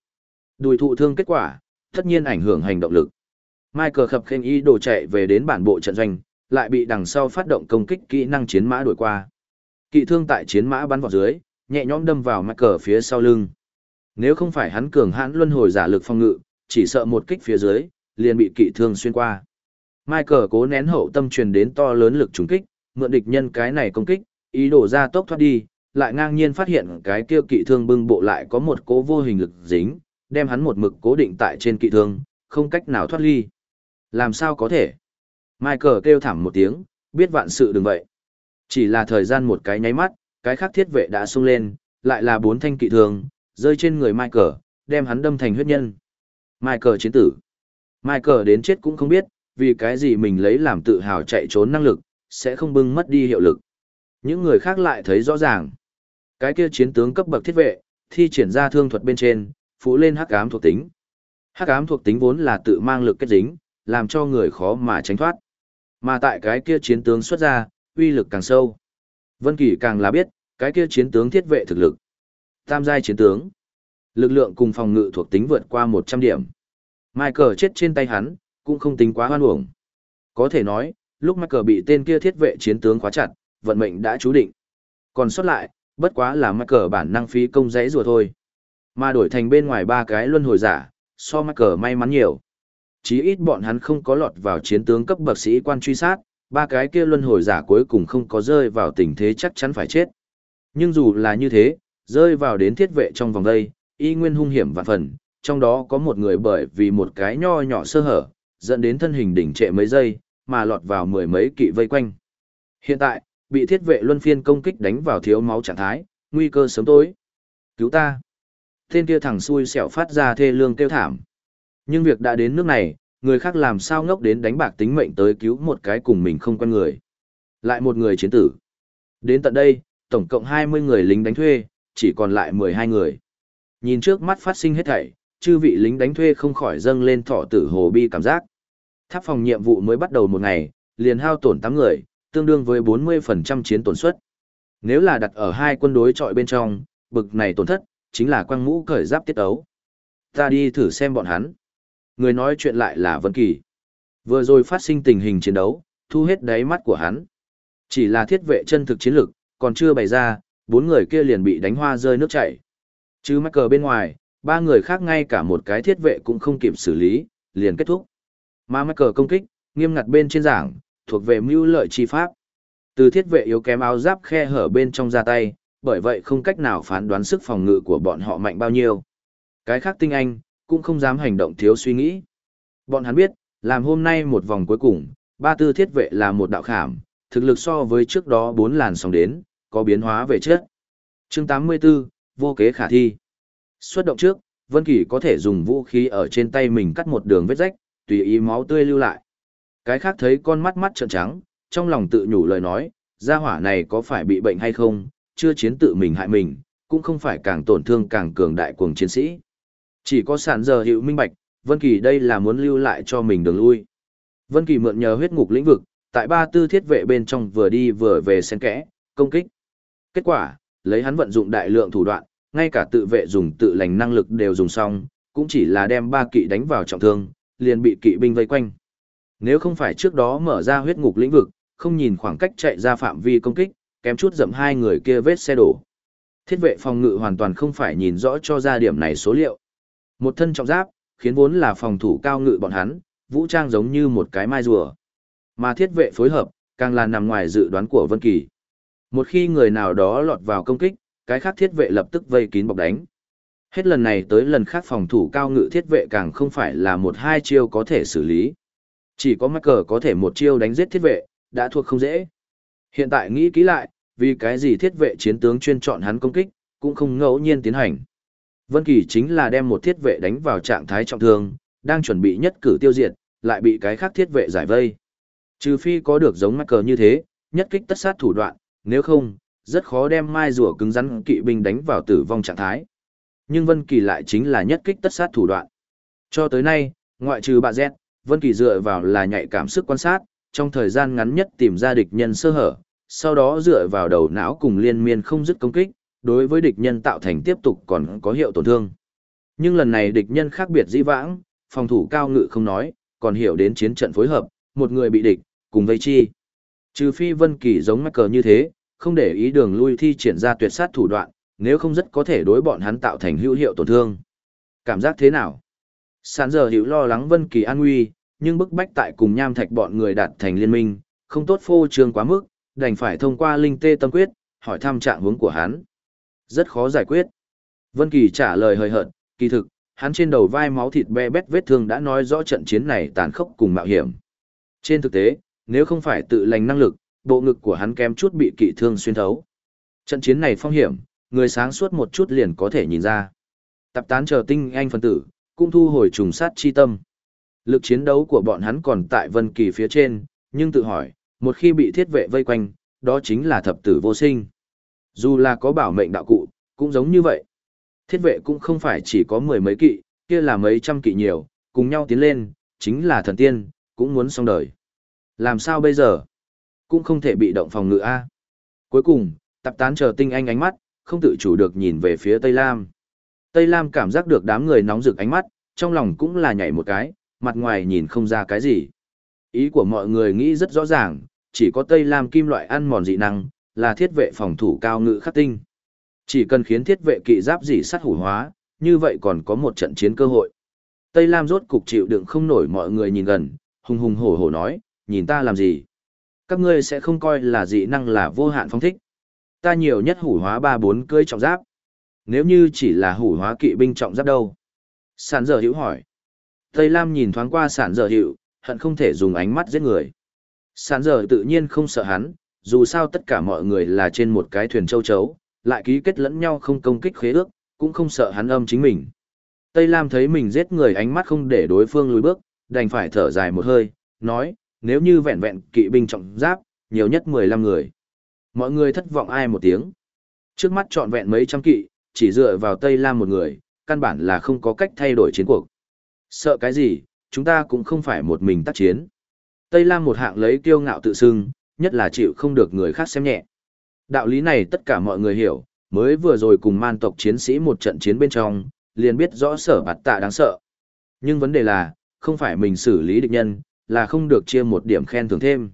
Đùi thụ thương kết quả, tất nhiên ảnh hưởng hành động lực. Michael khập khen ý đồ chạy về đến bản bộ trận doanh, lại bị đằng sau phát động công kích kỹ năng chiến mã đuổi qua. Kỵ thương tại chiến mã bắn vào dưới, nhẹ nhõm đâm vào Michael phía sau lưng. Nếu không phải hắn cường hãn luân hồi giả lực phong ngự, chỉ sợ một kích phía dưới, liền bị kỵ thương xuyên qua. Michael cố nén hậu tâm truyền đến to lớn lực trúng kích, mượn địch nhân cái này công kích, ý đồ ra tốc thoát đi, lại ngang nhiên phát hiện cái kia kỵ thương bưng bộ lại có một cố vô hình lực dính, đem hắn một mực cố định tại trên kỵ thương, không cách nào thoát ly. Làm sao có thể? Michael kêu thảm một tiếng, biết vạn sự đừng vậy. Chỉ là thời gian một cái nháy mắt, cái khác thiết vệ đã sung lên, lại là bốn thanh kỵ thương, rơi trên người Michael, đem hắn đâm thành huyết nhân. Michael chiến tử. Michael đến chết cũng không biết, vì cái gì mình lấy làm tự hào chạy trốn năng lực, sẽ không bưng mất đi hiệu lực. Những người khác lại thấy rõ ràng. Cái kia chiến tướng cấp bậc thiết vệ, thi triển ra thương thuật bên trên, phủ lên hắc ám thuộc tính. Hắc ám thuộc tính vốn là tự mang lực kết dính, làm cho người khó mà tránh thoát. Mà tại cái kia chiến tướng xuất ra, uy lực càng sâu. Vân Kỳ càng là biết, cái kia chiến tướng thiết vệ thực lực. Tam giai chiến tướng. Lực lượng cùng phòng ngự thuộc tính vượt qua 100 điểm. Michael chết trên tay hắn, cũng không tính quá hoan uổng. Có thể nói, lúc Michael bị tên kia thiết vệ chiến tướng khóa chặt, vận mệnh đã chú định. Còn sót lại, bất quá là Michael bản năng phí công giấy rùa thôi. Mà đổi thành bên ngoài ba cái luân hồi giả, so Michael may mắn nhiều. Chí ít bọn hắn không có lọt vào chiến tướng cấp bậc sĩ quan truy sát, ba cái kia luân hồi giả cuối cùng không có rơi vào tình thế chắc chắn phải chết. Nhưng dù là như thế, rơi vào đến thiết vệ trong vòng đây, y nguyên hung hiểm vạn phần, trong đó có một người bởi vì một cái nho nhỏ sơ hở, dẫn đến thân hình đỉnh trệ mấy giây, mà lọt vào mười mấy kỵ vây quanh. Hiện tại, bị thiết vệ luân phiên công kích đánh vào thiếu máu trạng thái, nguy cơ sớm tối. Cứu ta! Tên kia thằng xui xẻo phát ra thê lương kêu thảm. Nhưng việc đã đến nước này, người khác làm sao ngốc đến đánh bạc tính mệnh tới cứu một cái cùng mình không quen người. Lại một người chiến tử. Đến tận đây, tổng cộng 20 người lính đánh thuê, chỉ còn lại 12 người. Nhìn trước mắt phát sinh hết thảy, chư vị lính đánh thuê không khỏi dâng lên thọ tử hồ bi cảm giác. Tháp phòng nhiệm vụ mới bắt đầu một ngày, liền hao tổn 8 người, tương đương với 40% chiến tổn suất. Nếu là đặt ở hai quân đối trọi bên trong, bực này tổn thất, chính là quang mũ cởi giáp tiết ấu. Ta đi thử xem bọn hắn. Người nói chuyện lại là Vân Kỳ. Vừa rồi phát sinh tình hình chiến đấu, thu hết đáy mắt của hắn. Chỉ là thiết vệ chân thực chiến lực, còn chưa bày ra, bốn người kia liền bị đánh hoa rơi nước chảy. Chứ mắc cờ bên ngoài, ba người khác ngay cả một cái thiết vệ cũng không kịp xử lý, liền kết thúc. Mà mắc cờ công kích, nghiêm ngặt bên trên giảng, thuộc về mưu lợi chi pháp. Từ thiết vệ yếu kém áo giáp khe hở bên trong ra tay, bởi vậy không cách nào phán đoán sức phòng ngự của bọn họ mạnh bao nhiêu. Cái khác tinh anh, cũng không dám hành động thiếu suy nghĩ. Bọn hắn biết, làm hôm nay một vòng cuối cùng, ba tư thiết vệ là một đạo khảm, thực lực so với trước đó bốn làn sóng đến, có biến hóa về chất. Chương 84, vô kế khả thi. Xuất động trước, Vân Kỳ có thể dùng vũ khí ở trên tay mình cắt một đường vết rách, tùy ý máu tươi lưu lại. Cái khác thấy con mắt mắt trợn trắng, trong lòng tự nhủ lời nói, gia hỏa này có phải bị bệnh hay không, chưa chiến tự mình hại mình, cũng không phải càng tổn thương càng cường đại cuồng chiến sĩ. Chỉ có sản giờ hiệu minh bạch, Vân Kỳ đây là muốn lưu lại cho mình đường lui. Vân Kỳ mượn nhờ huyết ngục lĩnh vực, tại ba tư thiết vệ bên trong vừa đi vừa về xen kẽ, công kích. Kết quả, lấy hắn vận dụng đại lượng thủ đoạn, ngay cả tự vệ dùng tự lành năng lực đều dùng xong, cũng chỉ là đem ba kỵ đánh vào trọng thương, liền bị kỵ binh vây quanh. Nếu không phải trước đó mở ra huyết ngục lĩnh vực, không nhìn khoảng cách chạy ra phạm vi công kích, kém chút dậm hai người kia vết xe đổ. Thiết vệ phòng ngự hoàn toàn không phải nhìn rõ cho ra điểm này số liệu. Một thân trọng giáp, khiến vốn là phòng thủ cao ngự bọn hắn, vũ trang giống như một cái mai rùa. Mà thiết vệ phối hợp, càng là nằm ngoài dự đoán của Vân Kỳ. Một khi người nào đó lọt vào công kích, cái khác thiết vệ lập tức vây kín bọc đánh. Hết lần này tới lần khác phòng thủ cao ngự thiết vệ càng không phải là một hai chiêu có thể xử lý. Chỉ có mắc cờ có thể một chiêu đánh giết thiết vệ, đã thuộc không dễ. Hiện tại nghĩ kỹ lại, vì cái gì thiết vệ chiến tướng chuyên chọn hắn công kích, cũng không ngẫu nhiên tiến hành. Vân Kỳ chính là đem một thiết vệ đánh vào trạng thái trọng thương, đang chuẩn bị nhất cử tiêu diệt, lại bị cái khác thiết vệ giải vây. Trừ phi có được giống mắc cờ như thế, nhất kích tất sát thủ đoạn, nếu không, rất khó đem mai rùa cứng rắn kỵ binh đánh vào tử vong trạng thái. Nhưng Vân Kỳ lại chính là nhất kích tất sát thủ đoạn. Cho tới nay, ngoại trừ bà Z, Vân Kỳ dựa vào là nhạy cảm sức quan sát, trong thời gian ngắn nhất tìm ra địch nhân sơ hở, sau đó dựa vào đầu não cùng liên miên không dứt công kích, đối với địch nhân tạo thành tiếp tục còn có hiệu tổn thương. Nhưng lần này địch nhân khác biệt dĩ vãng, phòng thủ cao ngự không nói, còn hiểu đến chiến trận phối hợp, một người bị địch, cùng vây chi. Trừ phi Vân Kỳ giống mắc cờ như thế, không để ý đường lui thi triển ra tuyệt sát thủ đoạn, nếu không rất có thể đối bọn hắn tạo thành hữu hiệu tổn thương. Cảm giác thế nào? Sản giờ hiểu lo lắng Vân Kỳ an nguy, nhưng bức bách tại cùng nham thạch bọn người đạt thành liên minh, không tốt phô trương quá mức, đành phải thông qua linh tê tâm quyết, hỏi thăm trạng hướng của hắn. Rất khó giải quyết. Vân Kỳ trả lời hơi hợt, kỳ thực, hắn trên đầu vai máu thịt be bét vết thương đã nói rõ trận chiến này tàn khốc cùng mạo hiểm. Trên thực tế, nếu không phải tự lành năng lực, bộ ngực của hắn kém chút bị kỵ thương xuyên thấu. Trận chiến này phong hiểm, người sáng suốt một chút liền có thể nhìn ra. Tập tán chờ tinh anh phân tử, cũng thu hồi trùng sát chi tâm. Lực chiến đấu của bọn hắn còn tại Vân Kỳ phía trên, nhưng tự hỏi, một khi bị thiết vệ vây quanh, đó chính là thập tử vô sinh. Dù là có bảo mệnh đạo cụ, cũng giống như vậy. Thiết vệ cũng không phải chỉ có mười mấy kỵ, kia là mấy trăm kỵ nhiều, cùng nhau tiến lên, chính là thần tiên, cũng muốn xong đời. Làm sao bây giờ? Cũng không thể bị động phòng ngự A. Cuối cùng, tập tán chờ tinh anh ánh mắt, không tự chủ được nhìn về phía Tây Lam. Tây Lam cảm giác được đám người nóng rực ánh mắt, trong lòng cũng là nhảy một cái, mặt ngoài nhìn không ra cái gì. Ý của mọi người nghĩ rất rõ ràng, chỉ có Tây Lam kim loại ăn mòn dị năng, là thiết vệ phòng thủ cao ngự khắc tinh. Chỉ cần khiến thiết vệ kỵ giáp dị sát hủ hóa, như vậy còn có một trận chiến cơ hội. Tây Lam rốt cục chịu đựng không nổi mọi người nhìn gần, hùng hùng hổ hổ nói, nhìn ta làm gì? Các ngươi sẽ không coi là dị năng là vô hạn phong thích. Ta nhiều nhất hủ hóa ba bốn cưỡi trọng giáp. Nếu như chỉ là hủ hóa kỵ binh trọng giáp đâu? Sản dở hữu hỏi. Tây Lam nhìn thoáng qua sản dở hữu, hận không thể dùng ánh mắt giết người. Sản dở tự nhiên không sợ hắn, dù sao tất cả mọi người là trên một cái thuyền châu chấu, lại ký kết lẫn nhau không công kích khế ước, cũng không sợ hắn âm chính mình. Tây Lam thấy mình giết người ánh mắt không để đối phương lùi bước, đành phải thở dài một hơi, nói, nếu như vẹn vẹn kỵ binh trọng giáp, nhiều nhất 15 người. Mọi người thất vọng ai một tiếng. Trước mắt trọn vẹn mấy trăm kỵ, chỉ dựa vào Tây Lam một người, căn bản là không có cách thay đổi chiến cuộc. Sợ cái gì, chúng ta cũng không phải một mình tác chiến. Tây Lam một hạng lấy kiêu ngạo tự xưng, nhất là chịu không được người khác xem nhẹ. Đạo lý này tất cả mọi người hiểu, mới vừa rồi cùng man tộc chiến sĩ một trận chiến bên trong, liền biết rõ sở bạt tạ đáng sợ. Nhưng vấn đề là, không phải mình xử lý địch nhân, là không được chia một điểm khen thưởng thêm.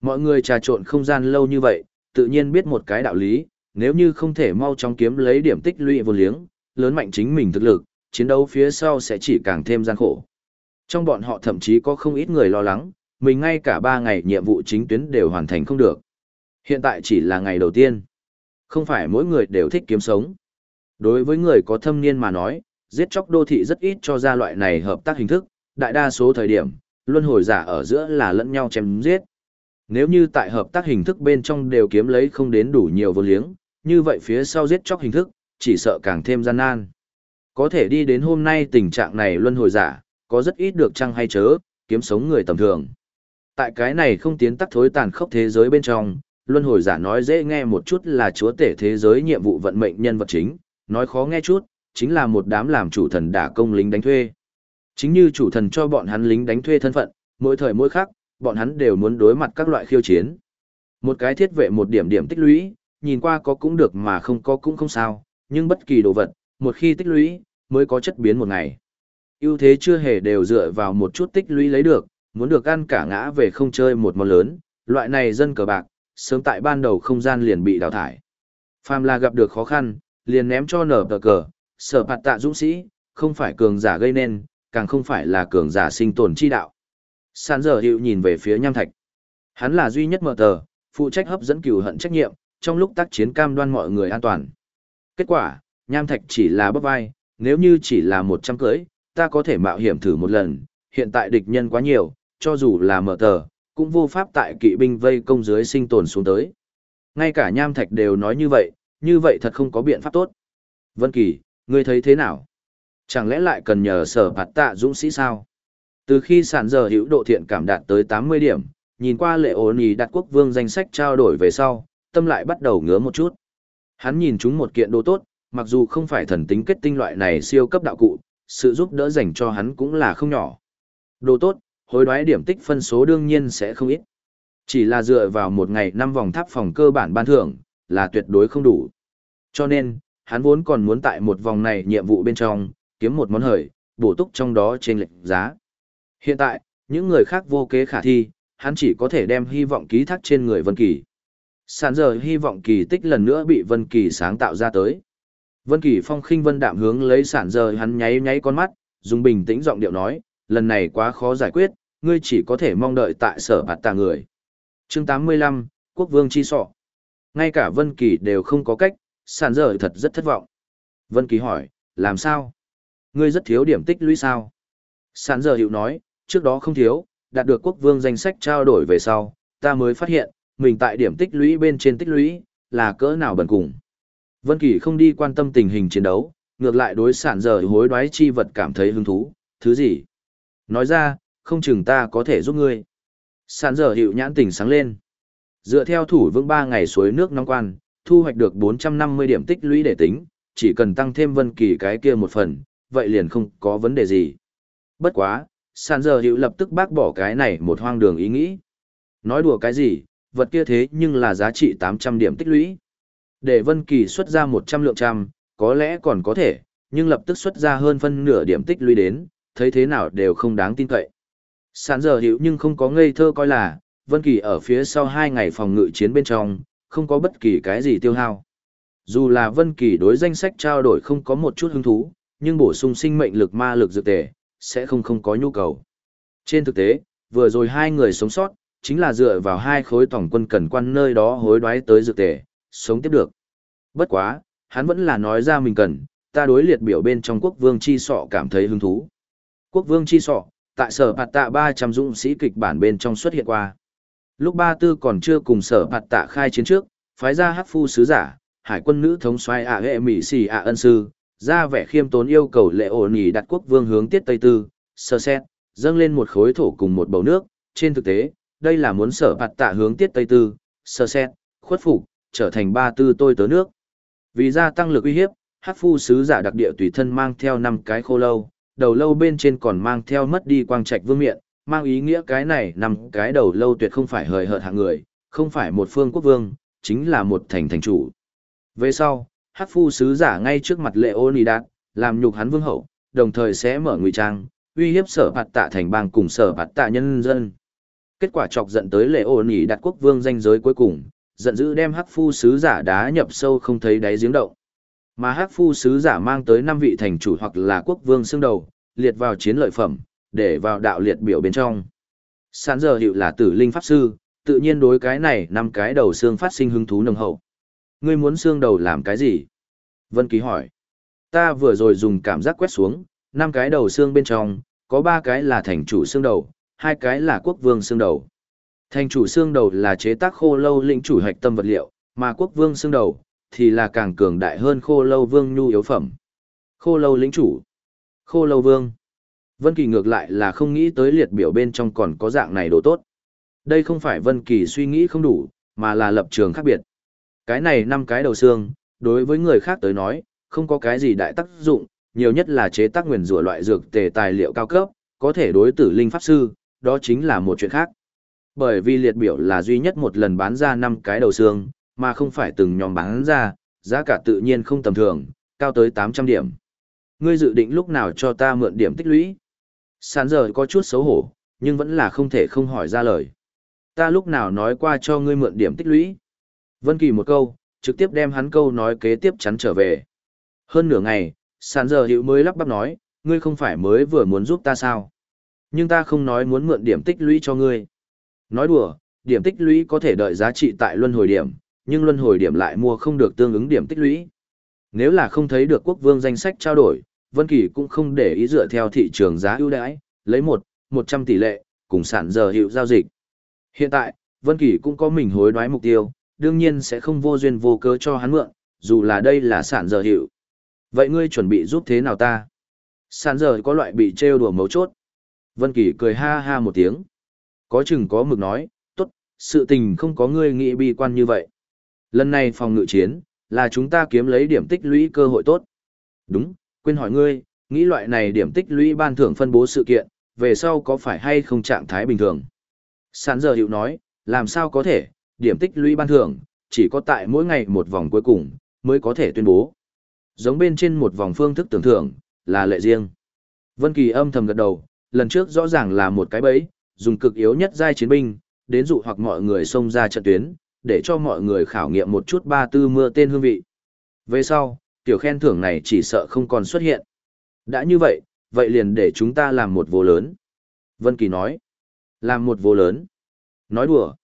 Mọi người trà trộn không gian lâu như vậy, tự nhiên biết một cái đạo lý, nếu như không thể mau chóng kiếm lấy điểm tích lũy vô liếng, lớn mạnh chính mình thực lực, chiến đấu phía sau sẽ chỉ càng thêm gian khổ. Trong bọn họ thậm chí có không ít người lo lắng, mình ngay cả 3 ngày nhiệm vụ chính tuyến đều hoàn thành không được. Hiện tại chỉ là ngày đầu tiên. Không phải mỗi người đều thích kiếm sống. Đối với người có thâm niên mà nói, giết chóc đô thị rất ít cho ra loại này hợp tác hình thức, đại đa số thời điểm, luân hồi giả ở giữa là lẫn nhau chém giết. Nếu như tại hợp tác hình thức bên trong đều kiếm lấy không đến đủ nhiều vô liếng, như vậy phía sau giết chóc hình thức, chỉ sợ càng thêm gian nan. Có thể đi đến hôm nay tình trạng này luân hồi giả, có rất ít được chăng hay chớ, kiếm sống người tầm thường. Tại cái này không tiến tắc thối tàn khốc thế giới bên trong, luân hồi giả nói dễ nghe một chút là chúa tể thế giới nhiệm vụ vận mệnh nhân vật chính, nói khó nghe chút, chính là một đám làm chủ thần đả công lính đánh thuê. Chính như chủ thần cho bọn hắn lính đánh thuê thân phận, mỗi thời mỗi khắc, bọn hắn đều muốn đối mặt các loại khiêu chiến. Một cái thiết vệ một điểm điểm tích lũy, nhìn qua có cũng được mà không có cũng không sao, nhưng bất kỳ đồ vật, một khi tích lũy, mới có chất biến một ngày. ưu thế chưa hề đều dựa vào một chút tích lũy lấy được, muốn được ăn cả ngã về không chơi một món lớn, loại này dân cờ bạc, sớm tại ban đầu không gian liền bị đào thải. Phàm là gặp được khó khăn, liền ném cho nở tờ cờ, sở phạt tạ dũng sĩ, không phải cường giả gây nên, càng không phải là cường giả sinh tồn chi đạo. Sàn giờ hiệu nhìn về phía nham thạch. Hắn là duy nhất mở tờ, phụ trách hấp dẫn cửu hận trách nhiệm, trong lúc tác chiến cam đoan mọi người an toàn. Kết quả, nham thạch chỉ là bắp vai, nếu như chỉ là một trăm cưỡi, ta có thể mạo hiểm thử một lần, hiện tại địch nhân quá nhiều, cho dù là mở tờ, cũng vô pháp tại kỵ binh vây công dưới sinh tồn xuống tới. Ngay cả nham thạch đều nói như vậy, như vậy thật không có biện pháp tốt. Vân Kỳ, ngươi thấy thế nào? Chẳng lẽ lại cần nhờ sở bạt tạ dũng sĩ sao? Từ khi sản giờ hữu độ thiện cảm đạt tới 80 điểm, nhìn qua lệ ổn ý đặt quốc vương danh sách trao đổi về sau, tâm lại bắt đầu ngứa một chút. Hắn nhìn chúng một kiện đồ tốt, mặc dù không phải thần tính kết tinh loại này siêu cấp đạo cụ, sự giúp đỡ dành cho hắn cũng là không nhỏ. Đồ tốt, hối đoái điểm tích phân số đương nhiên sẽ không ít. Chỉ là dựa vào một ngày năm vòng tháp phòng cơ bản ban thưởng, là tuyệt đối không đủ. Cho nên, hắn vốn còn muốn tại một vòng này nhiệm vụ bên trong, kiếm một món hời, bổ túc trong đó trên lệnh giá. Hiện tại, những người khác vô kế khả thi, hắn chỉ có thể đem hy vọng ký thác trên người Vân Kỳ. Sản giờ hy vọng kỳ tích lần nữa bị Vân Kỳ sáng tạo ra tới. Vân Kỳ phong khinh vân đạm hướng lấy sản giờ hắn nháy nháy con mắt, dùng bình tĩnh giọng điệu nói, lần này quá khó giải quyết, ngươi chỉ có thể mong đợi tại sở bạt tà người. Chương 85, Quốc vương chi sọ. Ngay cả Vân Kỳ đều không có cách, sản giờ thật rất thất vọng. Vân Kỳ hỏi, làm sao? Ngươi rất thiếu điểm tích lũy sao? Sản giờ hiệu nói, trước đó không thiếu, đạt được quốc vương danh sách trao đổi về sau, ta mới phát hiện, mình tại điểm tích lũy bên trên tích lũy, là cỡ nào bần cùng. Vân Kỳ không đi quan tâm tình hình chiến đấu, ngược lại đối sản giờ hối đoái chi vật cảm thấy hứng thú, thứ gì? Nói ra, không chừng ta có thể giúp ngươi. Sản giờ hiệu nhãn tỉnh sáng lên. Dựa theo thủ vững 3 ngày suối nước nóng quan, thu hoạch được 450 điểm tích lũy để tính, chỉ cần tăng thêm Vân Kỳ cái kia một phần, vậy liền không có vấn đề gì. Bất quá, sản giờ hiệu lập tức bác bỏ cái này một hoang đường ý nghĩ. Nói đùa cái gì, vật kia thế nhưng là giá trị 800 điểm tích lũy. Để Vân Kỳ xuất ra 100 lượng trăm, có lẽ còn có thể, nhưng lập tức xuất ra hơn phân nửa điểm tích lũy đến, thấy thế nào đều không đáng tin cậy. Sản giờ hiểu nhưng không có ngây thơ coi là, Vân Kỳ ở phía sau hai ngày phòng ngự chiến bên trong, không có bất kỳ cái gì tiêu hao. Dù là Vân Kỳ đối danh sách trao đổi không có một chút hứng thú, nhưng bổ sung sinh mệnh lực ma lực dược tề, sẽ không không có nhu cầu. Trên thực tế, vừa rồi hai người sống sót, chính là dựa vào hai khối tổng quân cần quan nơi đó hối đoái tới dược tề, sống tiếp được. Bất quá, hắn vẫn là nói ra mình cần, ta đối liệt biểu bên trong quốc vương chi sọ cảm thấy hứng thú. Quốc vương chi sọ, tại sở phạt tạ 300 dũng sĩ kịch bản bên trong xuất hiện qua. Lúc ba tư còn chưa cùng sở phạt tạ khai chiến trước, phái ra hắc phu sứ giả, hải quân nữ thống soái ạ hệ mỹ xì ạ ân sư, ra vẻ khiêm tốn yêu cầu lệ ổn nghỉ đặt quốc vương hướng tiết tây tư, sơ xét, dâng lên một khối thổ cùng một bầu nước, trên thực tế, đây là muốn sở phạt tạ hướng tiết tây tư, sơ xét, khuất phục, trở thành ba tư tôi tớ nước. Vì gia tăng lực uy hiếp, hắc phu sứ giả đặc địa tùy thân mang theo năm cái khô lâu, đầu lâu bên trên còn mang theo mất đi quang trạch vương miện, mang ý nghĩa cái này năm cái đầu lâu tuyệt không phải hời hợt hạng người, không phải một phương quốc vương, chính là một thành thành chủ. Về sau, hắc phu sứ giả ngay trước mặt lệ ô nì đạt, làm nhục hắn vương hậu, đồng thời sẽ mở ngụy trang, uy hiếp sở bạt tạ thành bang cùng sở bạt tạ nhân dân. Kết quả chọc giận tới lệ ô nì đạt quốc vương danh giới cuối cùng, giận dữ đem hắc phu sứ giả đá nhập sâu không thấy đáy giếng động. Mà hắc phu sứ giả mang tới năm vị thành chủ hoặc là quốc vương xương đầu, liệt vào chiến lợi phẩm, để vào đạo liệt biểu bên trong. Sản giờ hiệu là tử linh pháp sư, tự nhiên đối cái này năm cái đầu xương phát sinh hứng thú nồng hậu. Ngươi muốn xương đầu làm cái gì? Vân Ký hỏi. Ta vừa rồi dùng cảm giác quét xuống, năm cái đầu xương bên trong, có ba cái là thành chủ xương đầu, hai cái là quốc vương xương đầu. Thành chủ xương đầu là chế tác khô lâu lĩnh chủ hạch tâm vật liệu, mà quốc vương xương đầu thì là càng cường đại hơn khô lâu vương nhu yếu phẩm. Khô lâu lĩnh chủ, khô lâu vương. Vân Kỳ ngược lại là không nghĩ tới liệt biểu bên trong còn có dạng này đồ tốt. Đây không phải Vân Kỳ suy nghĩ không đủ, mà là lập trường khác biệt. Cái này năm cái đầu xương, đối với người khác tới nói, không có cái gì đại tác dụng, nhiều nhất là chế tác nguyên rủa loại dược tề tài liệu cao cấp, có thể đối tử linh pháp sư, đó chính là một chuyện khác. Bởi vì liệt biểu là duy nhất một lần bán ra 5 cái đầu xương, mà không phải từng nhóm bán ra, giá cả tự nhiên không tầm thường, cao tới 800 điểm. Ngươi dự định lúc nào cho ta mượn điểm tích lũy? Sán giờ có chút xấu hổ, nhưng vẫn là không thể không hỏi ra lời. Ta lúc nào nói qua cho ngươi mượn điểm tích lũy? Vân Kỳ một câu, trực tiếp đem hắn câu nói kế tiếp chắn trở về. Hơn nửa ngày, sán giờ hiệu mới lắp bắp nói, ngươi không phải mới vừa muốn giúp ta sao? Nhưng ta không nói muốn mượn điểm tích lũy cho ngươi. Nói đùa, điểm tích lũy có thể đợi giá trị tại luân hồi điểm, nhưng luân hồi điểm lại mua không được tương ứng điểm tích lũy. Nếu là không thấy được quốc vương danh sách trao đổi, Vân Kỳ cũng không để ý dựa theo thị trường giá ưu đãi, lấy một, một trăm tỷ lệ, cùng sản giờ hiệu giao dịch. Hiện tại, Vân Kỳ cũng có mình hối đoái mục tiêu, đương nhiên sẽ không vô duyên vô cớ cho hắn mượn, dù là đây là sản giờ hiệu. Vậy ngươi chuẩn bị giúp thế nào ta? Sản giờ có loại bị trêu đùa mấu chốt. Vân Kỳ cười ha ha một tiếng. Có chừng có mực nói, tốt, sự tình không có ngươi nghĩ bi quan như vậy. Lần này phòng ngự chiến, là chúng ta kiếm lấy điểm tích lũy cơ hội tốt. Đúng, quên hỏi ngươi, nghĩ loại này điểm tích lũy ban thưởng phân bố sự kiện, về sau có phải hay không trạng thái bình thường? Sàn giờ hiệu nói, làm sao có thể, điểm tích lũy ban thưởng, chỉ có tại mỗi ngày một vòng cuối cùng, mới có thể tuyên bố. Giống bên trên một vòng phương thức tưởng thưởng, là lệ riêng. Vân Kỳ âm thầm gật đầu, lần trước rõ ràng là một cái bẫy, dùng cực yếu nhất giai chiến binh, đến dụ hoặc mọi người xông ra trận tuyến, để cho mọi người khảo nghiệm một chút ba tư mưa tên hương vị. Về sau, tiểu khen thưởng này chỉ sợ không còn xuất hiện. Đã như vậy, vậy liền để chúng ta làm một vô lớn. Vân Kỳ nói, làm một vô lớn. Nói đùa.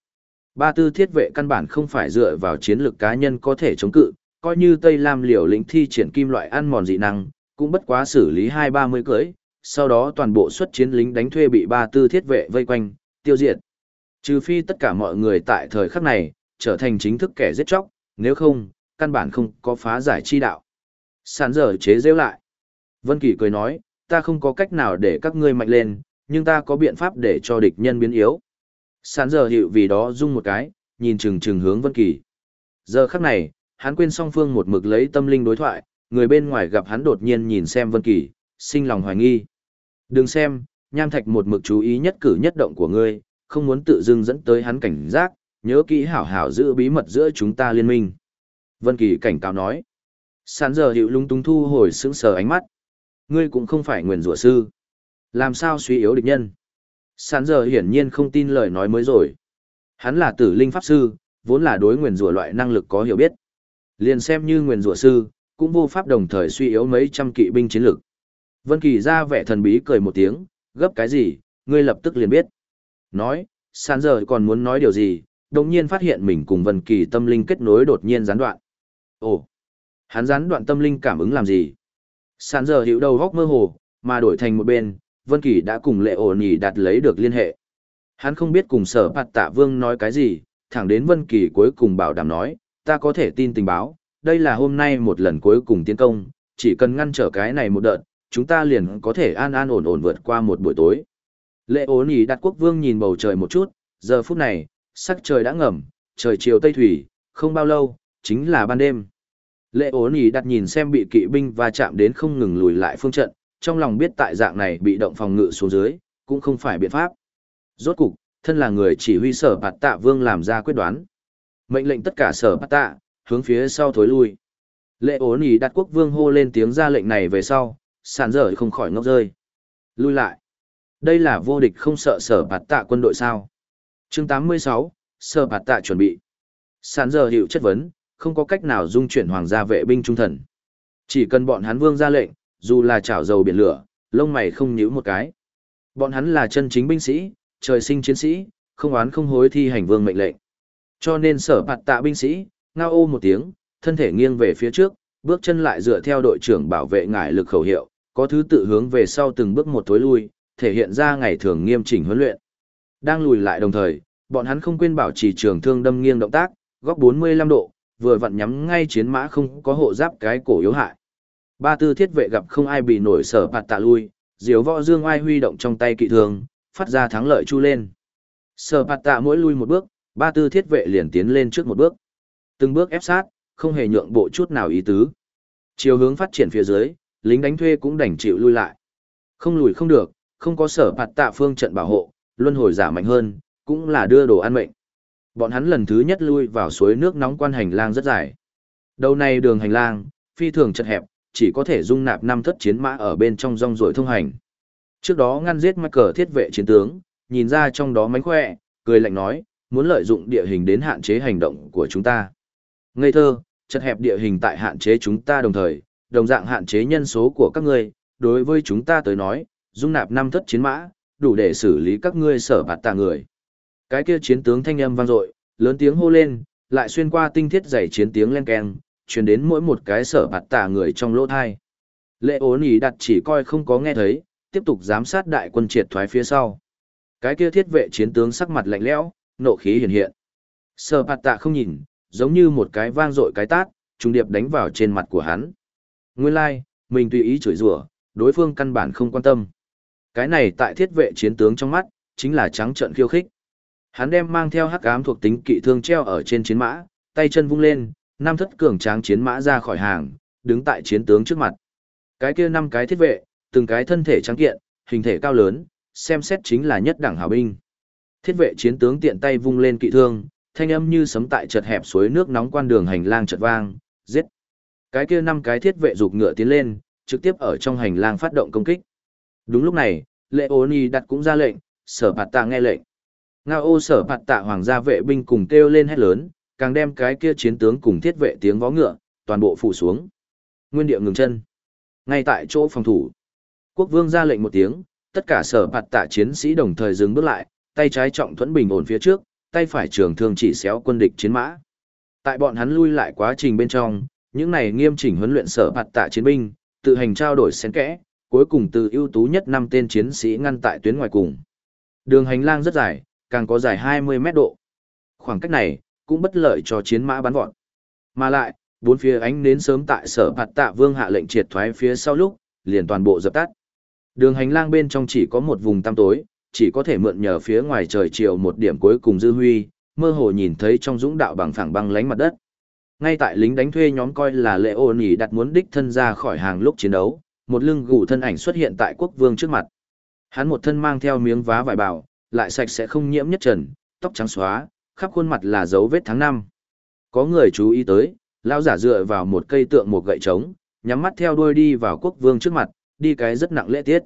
Ba tư thiết vệ căn bản không phải dựa vào chiến lược cá nhân có thể chống cự, coi như Tây Lam liều lĩnh thi triển kim loại ăn mòn dị năng, cũng bất quá xử lý hai ba mươi cưỡi, sau đó toàn bộ xuất chiến lính đánh thuê bị ba tư thiết vệ vây quanh, tiêu diệt. Trừ phi tất cả mọi người tại thời khắc này, trở thành chính thức kẻ giết chóc, nếu không, căn bản không có phá giải chi đạo. Sàn dở chế rêu lại. Vân Kỳ cười nói, ta không có cách nào để các ngươi mạnh lên, nhưng ta có biện pháp để cho địch nhân biến yếu. Sàn dở hiệu vì đó rung một cái, nhìn chừng chừng hướng Vân Kỳ. Giờ khắc này, hắn quên song phương một mực lấy tâm linh đối thoại, người bên ngoài gặp hắn đột nhiên nhìn xem Vân Kỳ, sinh lòng hoài nghi. Đừng xem, nham thạch một mực chú ý nhất cử nhất động của ngươi, không muốn tự dưng dẫn tới hắn cảnh giác, nhớ kỹ hảo hảo giữ bí mật giữa chúng ta liên minh. Vân Kỳ cảnh cáo nói. Sán giờ hiệu lung tung thu hồi sững sờ ánh mắt. Ngươi cũng không phải nguyền rủa sư. Làm sao suy yếu địch nhân? Sán giờ hiển nhiên không tin lời nói mới rồi. Hắn là tử linh pháp sư, vốn là đối nguyền rủa loại năng lực có hiểu biết. Liền xem như nguyền rủa sư, cũng vô pháp đồng thời suy yếu mấy trăm kỵ binh chiến lực. Vân Kỳ ra vẻ thần bí cười một tiếng, gấp cái gì, ngươi lập tức liền biết. Nói, San giờ còn muốn nói điều gì, đồng nhiên phát hiện mình cùng Vân Kỳ tâm linh kết nối đột nhiên gián đoạn. Ồ, hắn gián đoạn tâm linh cảm ứng làm gì? San giờ hiểu đầu góc mơ hồ, mà đổi thành một bên, Vân Kỳ đã cùng lệ ổn nhỉ đạt lấy được liên hệ. Hắn không biết cùng sở bạt tạ vương nói cái gì, thẳng đến Vân Kỳ cuối cùng bảo đảm nói, ta có thể tin tình báo, đây là hôm nay một lần cuối cùng tiến công, chỉ cần ngăn trở cái này một đợt, chúng ta liền có thể an an ổn ổn vượt qua một buổi tối. Lệ ố nhỉ đặt quốc vương nhìn bầu trời một chút, giờ phút này, sắc trời đã ngầm, trời chiều tây thủy, không bao lâu, chính là ban đêm. Lệ ố nỉ đặt nhìn xem bị kỵ binh và chạm đến không ngừng lùi lại phương trận, trong lòng biết tại dạng này bị động phòng ngự xuống dưới, cũng không phải biện pháp. Rốt cục, thân là người chỉ huy sở bạt tạ vương làm ra quyết đoán. Mệnh lệnh tất cả sở bạt tạ, hướng phía sau thối lui. Lệ ố nỉ đặt quốc vương hô lên tiếng ra lệnh này về sau, sàn dở không khỏi ngốc rơi. Lui lại. Đây là vô địch không sợ sở bạt tạ quân đội sao chương 86, Sở bạt tạ chuẩn bị. Sàn giờ hiệu chất vấn, không có cách nào dung chuyển hoàng gia vệ binh trung thần. Chỉ cần bọn hắn vương ra lệnh, dù là chảo dầu biển lửa, lông mày không nhíu một cái. Bọn hắn là chân chính binh sĩ, trời sinh chiến sĩ, không oán không hối thi hành vương mệnh lệnh. Cho nên sở bạt tạ binh sĩ, ngao ô một tiếng, thân thể nghiêng về phía trước, bước chân lại dựa theo đội trưởng bảo vệ ngải lực khẩu hiệu, có thứ tự hướng về sau từng bước một tối lui, thể hiện ra ngày thường nghiêm chỉnh huấn luyện. Đang lùi lại đồng thời, bọn hắn không quên bảo trì trường thương đâm nghiêng động tác, góc 45 độ, vừa vặn nhắm ngay chiến mã không có hộ giáp cái cổ yếu hại. Ba tư thiết vệ gặp không ai bị nổi sở bạt tạ lui, diếu võ dương ai huy động trong tay kỵ thương, phát ra thắng lợi chu lên. Sở bạt tạ mỗi lui một bước, ba tư thiết vệ liền tiến lên trước một bước. Từng bước ép sát, không hề nhượng bộ chút nào ý tứ. Chiều hướng phát triển phía dưới, lính đánh thuê cũng đành chịu lui lại. Không lùi không được, không có sở phạt tạ phương trận bảo hộ, luân hồi giả mạnh hơn, cũng là đưa đồ ăn mệnh. Bọn hắn lần thứ nhất lui vào suối nước nóng quan hành lang rất dài. Đầu này đường hành lang, phi thường chật hẹp, chỉ có thể dung nạp năm thất chiến mã ở bên trong rong ruổi thông hành. Trước đó ngăn giết mắc cờ thiết vệ chiến tướng, nhìn ra trong đó mánh khỏe, cười lạnh nói, muốn lợi dụng địa hình đến hạn chế hành động của chúng ta. Ngây thơ, chật hẹp địa hình tại hạn chế chúng ta đồng thời, đồng dạng hạn chế nhân số của các ngươi, đối với chúng ta tới nói, dung nạp năm thất chiến mã, đủ để xử lý các ngươi sở bạt tà người. Cái kia chiến tướng thanh âm vang dội, lớn tiếng hô lên, lại xuyên qua tinh thiết dày chiến tiếng len keng, truyền đến mỗi một cái sở bạt tà người trong lỗ thai. Lệ ốn ý đặt chỉ coi không có nghe thấy, tiếp tục giám sát đại quân triệt thoái phía sau. Cái kia thiết vệ chiến tướng sắc mặt lạnh lẽo, nộ khí hiện hiện. Sở bạt tạ không nhìn, giống như một cái vang dội cái tát, trung điệp đánh vào trên mặt của hắn. Nguyên lai, like, mình tùy ý chửi rủa, đối phương căn bản không quan tâm. Cái này tại thiết vệ chiến tướng trong mắt, chính là trắng trợn khiêu khích. Hắn đem mang theo hắc ám thuộc tính kỵ thương treo ở trên chiến mã, tay chân vung lên, năm thất cường tráng chiến mã ra khỏi hàng, đứng tại chiến tướng trước mặt. Cái kia năm cái thiết vệ, từng cái thân thể trắng kiện, hình thể cao lớn, xem xét chính là nhất đẳng hào binh. Thiết vệ chiến tướng tiện tay vung lên kỵ thương, thanh âm như sấm tại chật hẹp suối nước nóng quan đường hành lang chợt vang, giết. Cái kia năm cái thiết vệ rục ngựa tiến lên, trực tiếp ở trong hành lang phát động công kích. Đúng lúc này, Lệ Oni đặt cũng ra lệnh, sở bạt tạ nghe lệnh. Ngao ô sở bạt tạ hoàng gia vệ binh cùng kêu lên hét lớn, càng đem cái kia chiến tướng cùng thiết vệ tiếng vó ngựa, toàn bộ phủ xuống. Nguyên địa ngừng chân. Ngay tại chỗ phòng thủ. Quốc vương ra lệnh một tiếng, tất cả sở bạt tạ chiến sĩ đồng thời dừng bước lại, tay trái trọng thuẫn bình ổn phía trước, tay phải trường thương chỉ xéo quân địch chiến mã. Tại bọn hắn lui lại quá trình bên trong, những này nghiêm chỉnh huấn luyện sở bạt tạ chiến binh, tự hành trao đổi xen kẽ, cuối cùng từ ưu tú nhất năm tên chiến sĩ ngăn tại tuyến ngoài cùng. Đường hành lang rất dài, càng có dài 20 mét độ. Khoảng cách này, cũng bất lợi cho chiến mã bắn vọt. Mà lại, bốn phía ánh nến sớm tại sở bạt tạ vương hạ lệnh triệt thoái phía sau lúc, liền toàn bộ dập tắt. Đường hành lang bên trong chỉ có một vùng tăm tối, chỉ có thể mượn nhờ phía ngoài trời chiều một điểm cuối cùng dư huy, mơ hồ nhìn thấy trong dũng đạo bằng phẳng băng lánh mặt đất. Ngay tại lính đánh thuê nhóm coi là lệ ô nhỉ đặt muốn đích thân ra khỏi hàng lúc chiến đấu, một lưng gù thân ảnh xuất hiện tại quốc vương trước mặt. Hắn một thân mang theo miếng vá vải bào, lại sạch sẽ không nhiễm nhất trần, tóc trắng xóa, khắp khuôn mặt là dấu vết tháng năm. Có người chú ý tới, lão giả dựa vào một cây tượng một gậy trống, nhắm mắt theo đuôi đi vào quốc vương trước mặt, đi cái rất nặng lễ tiết.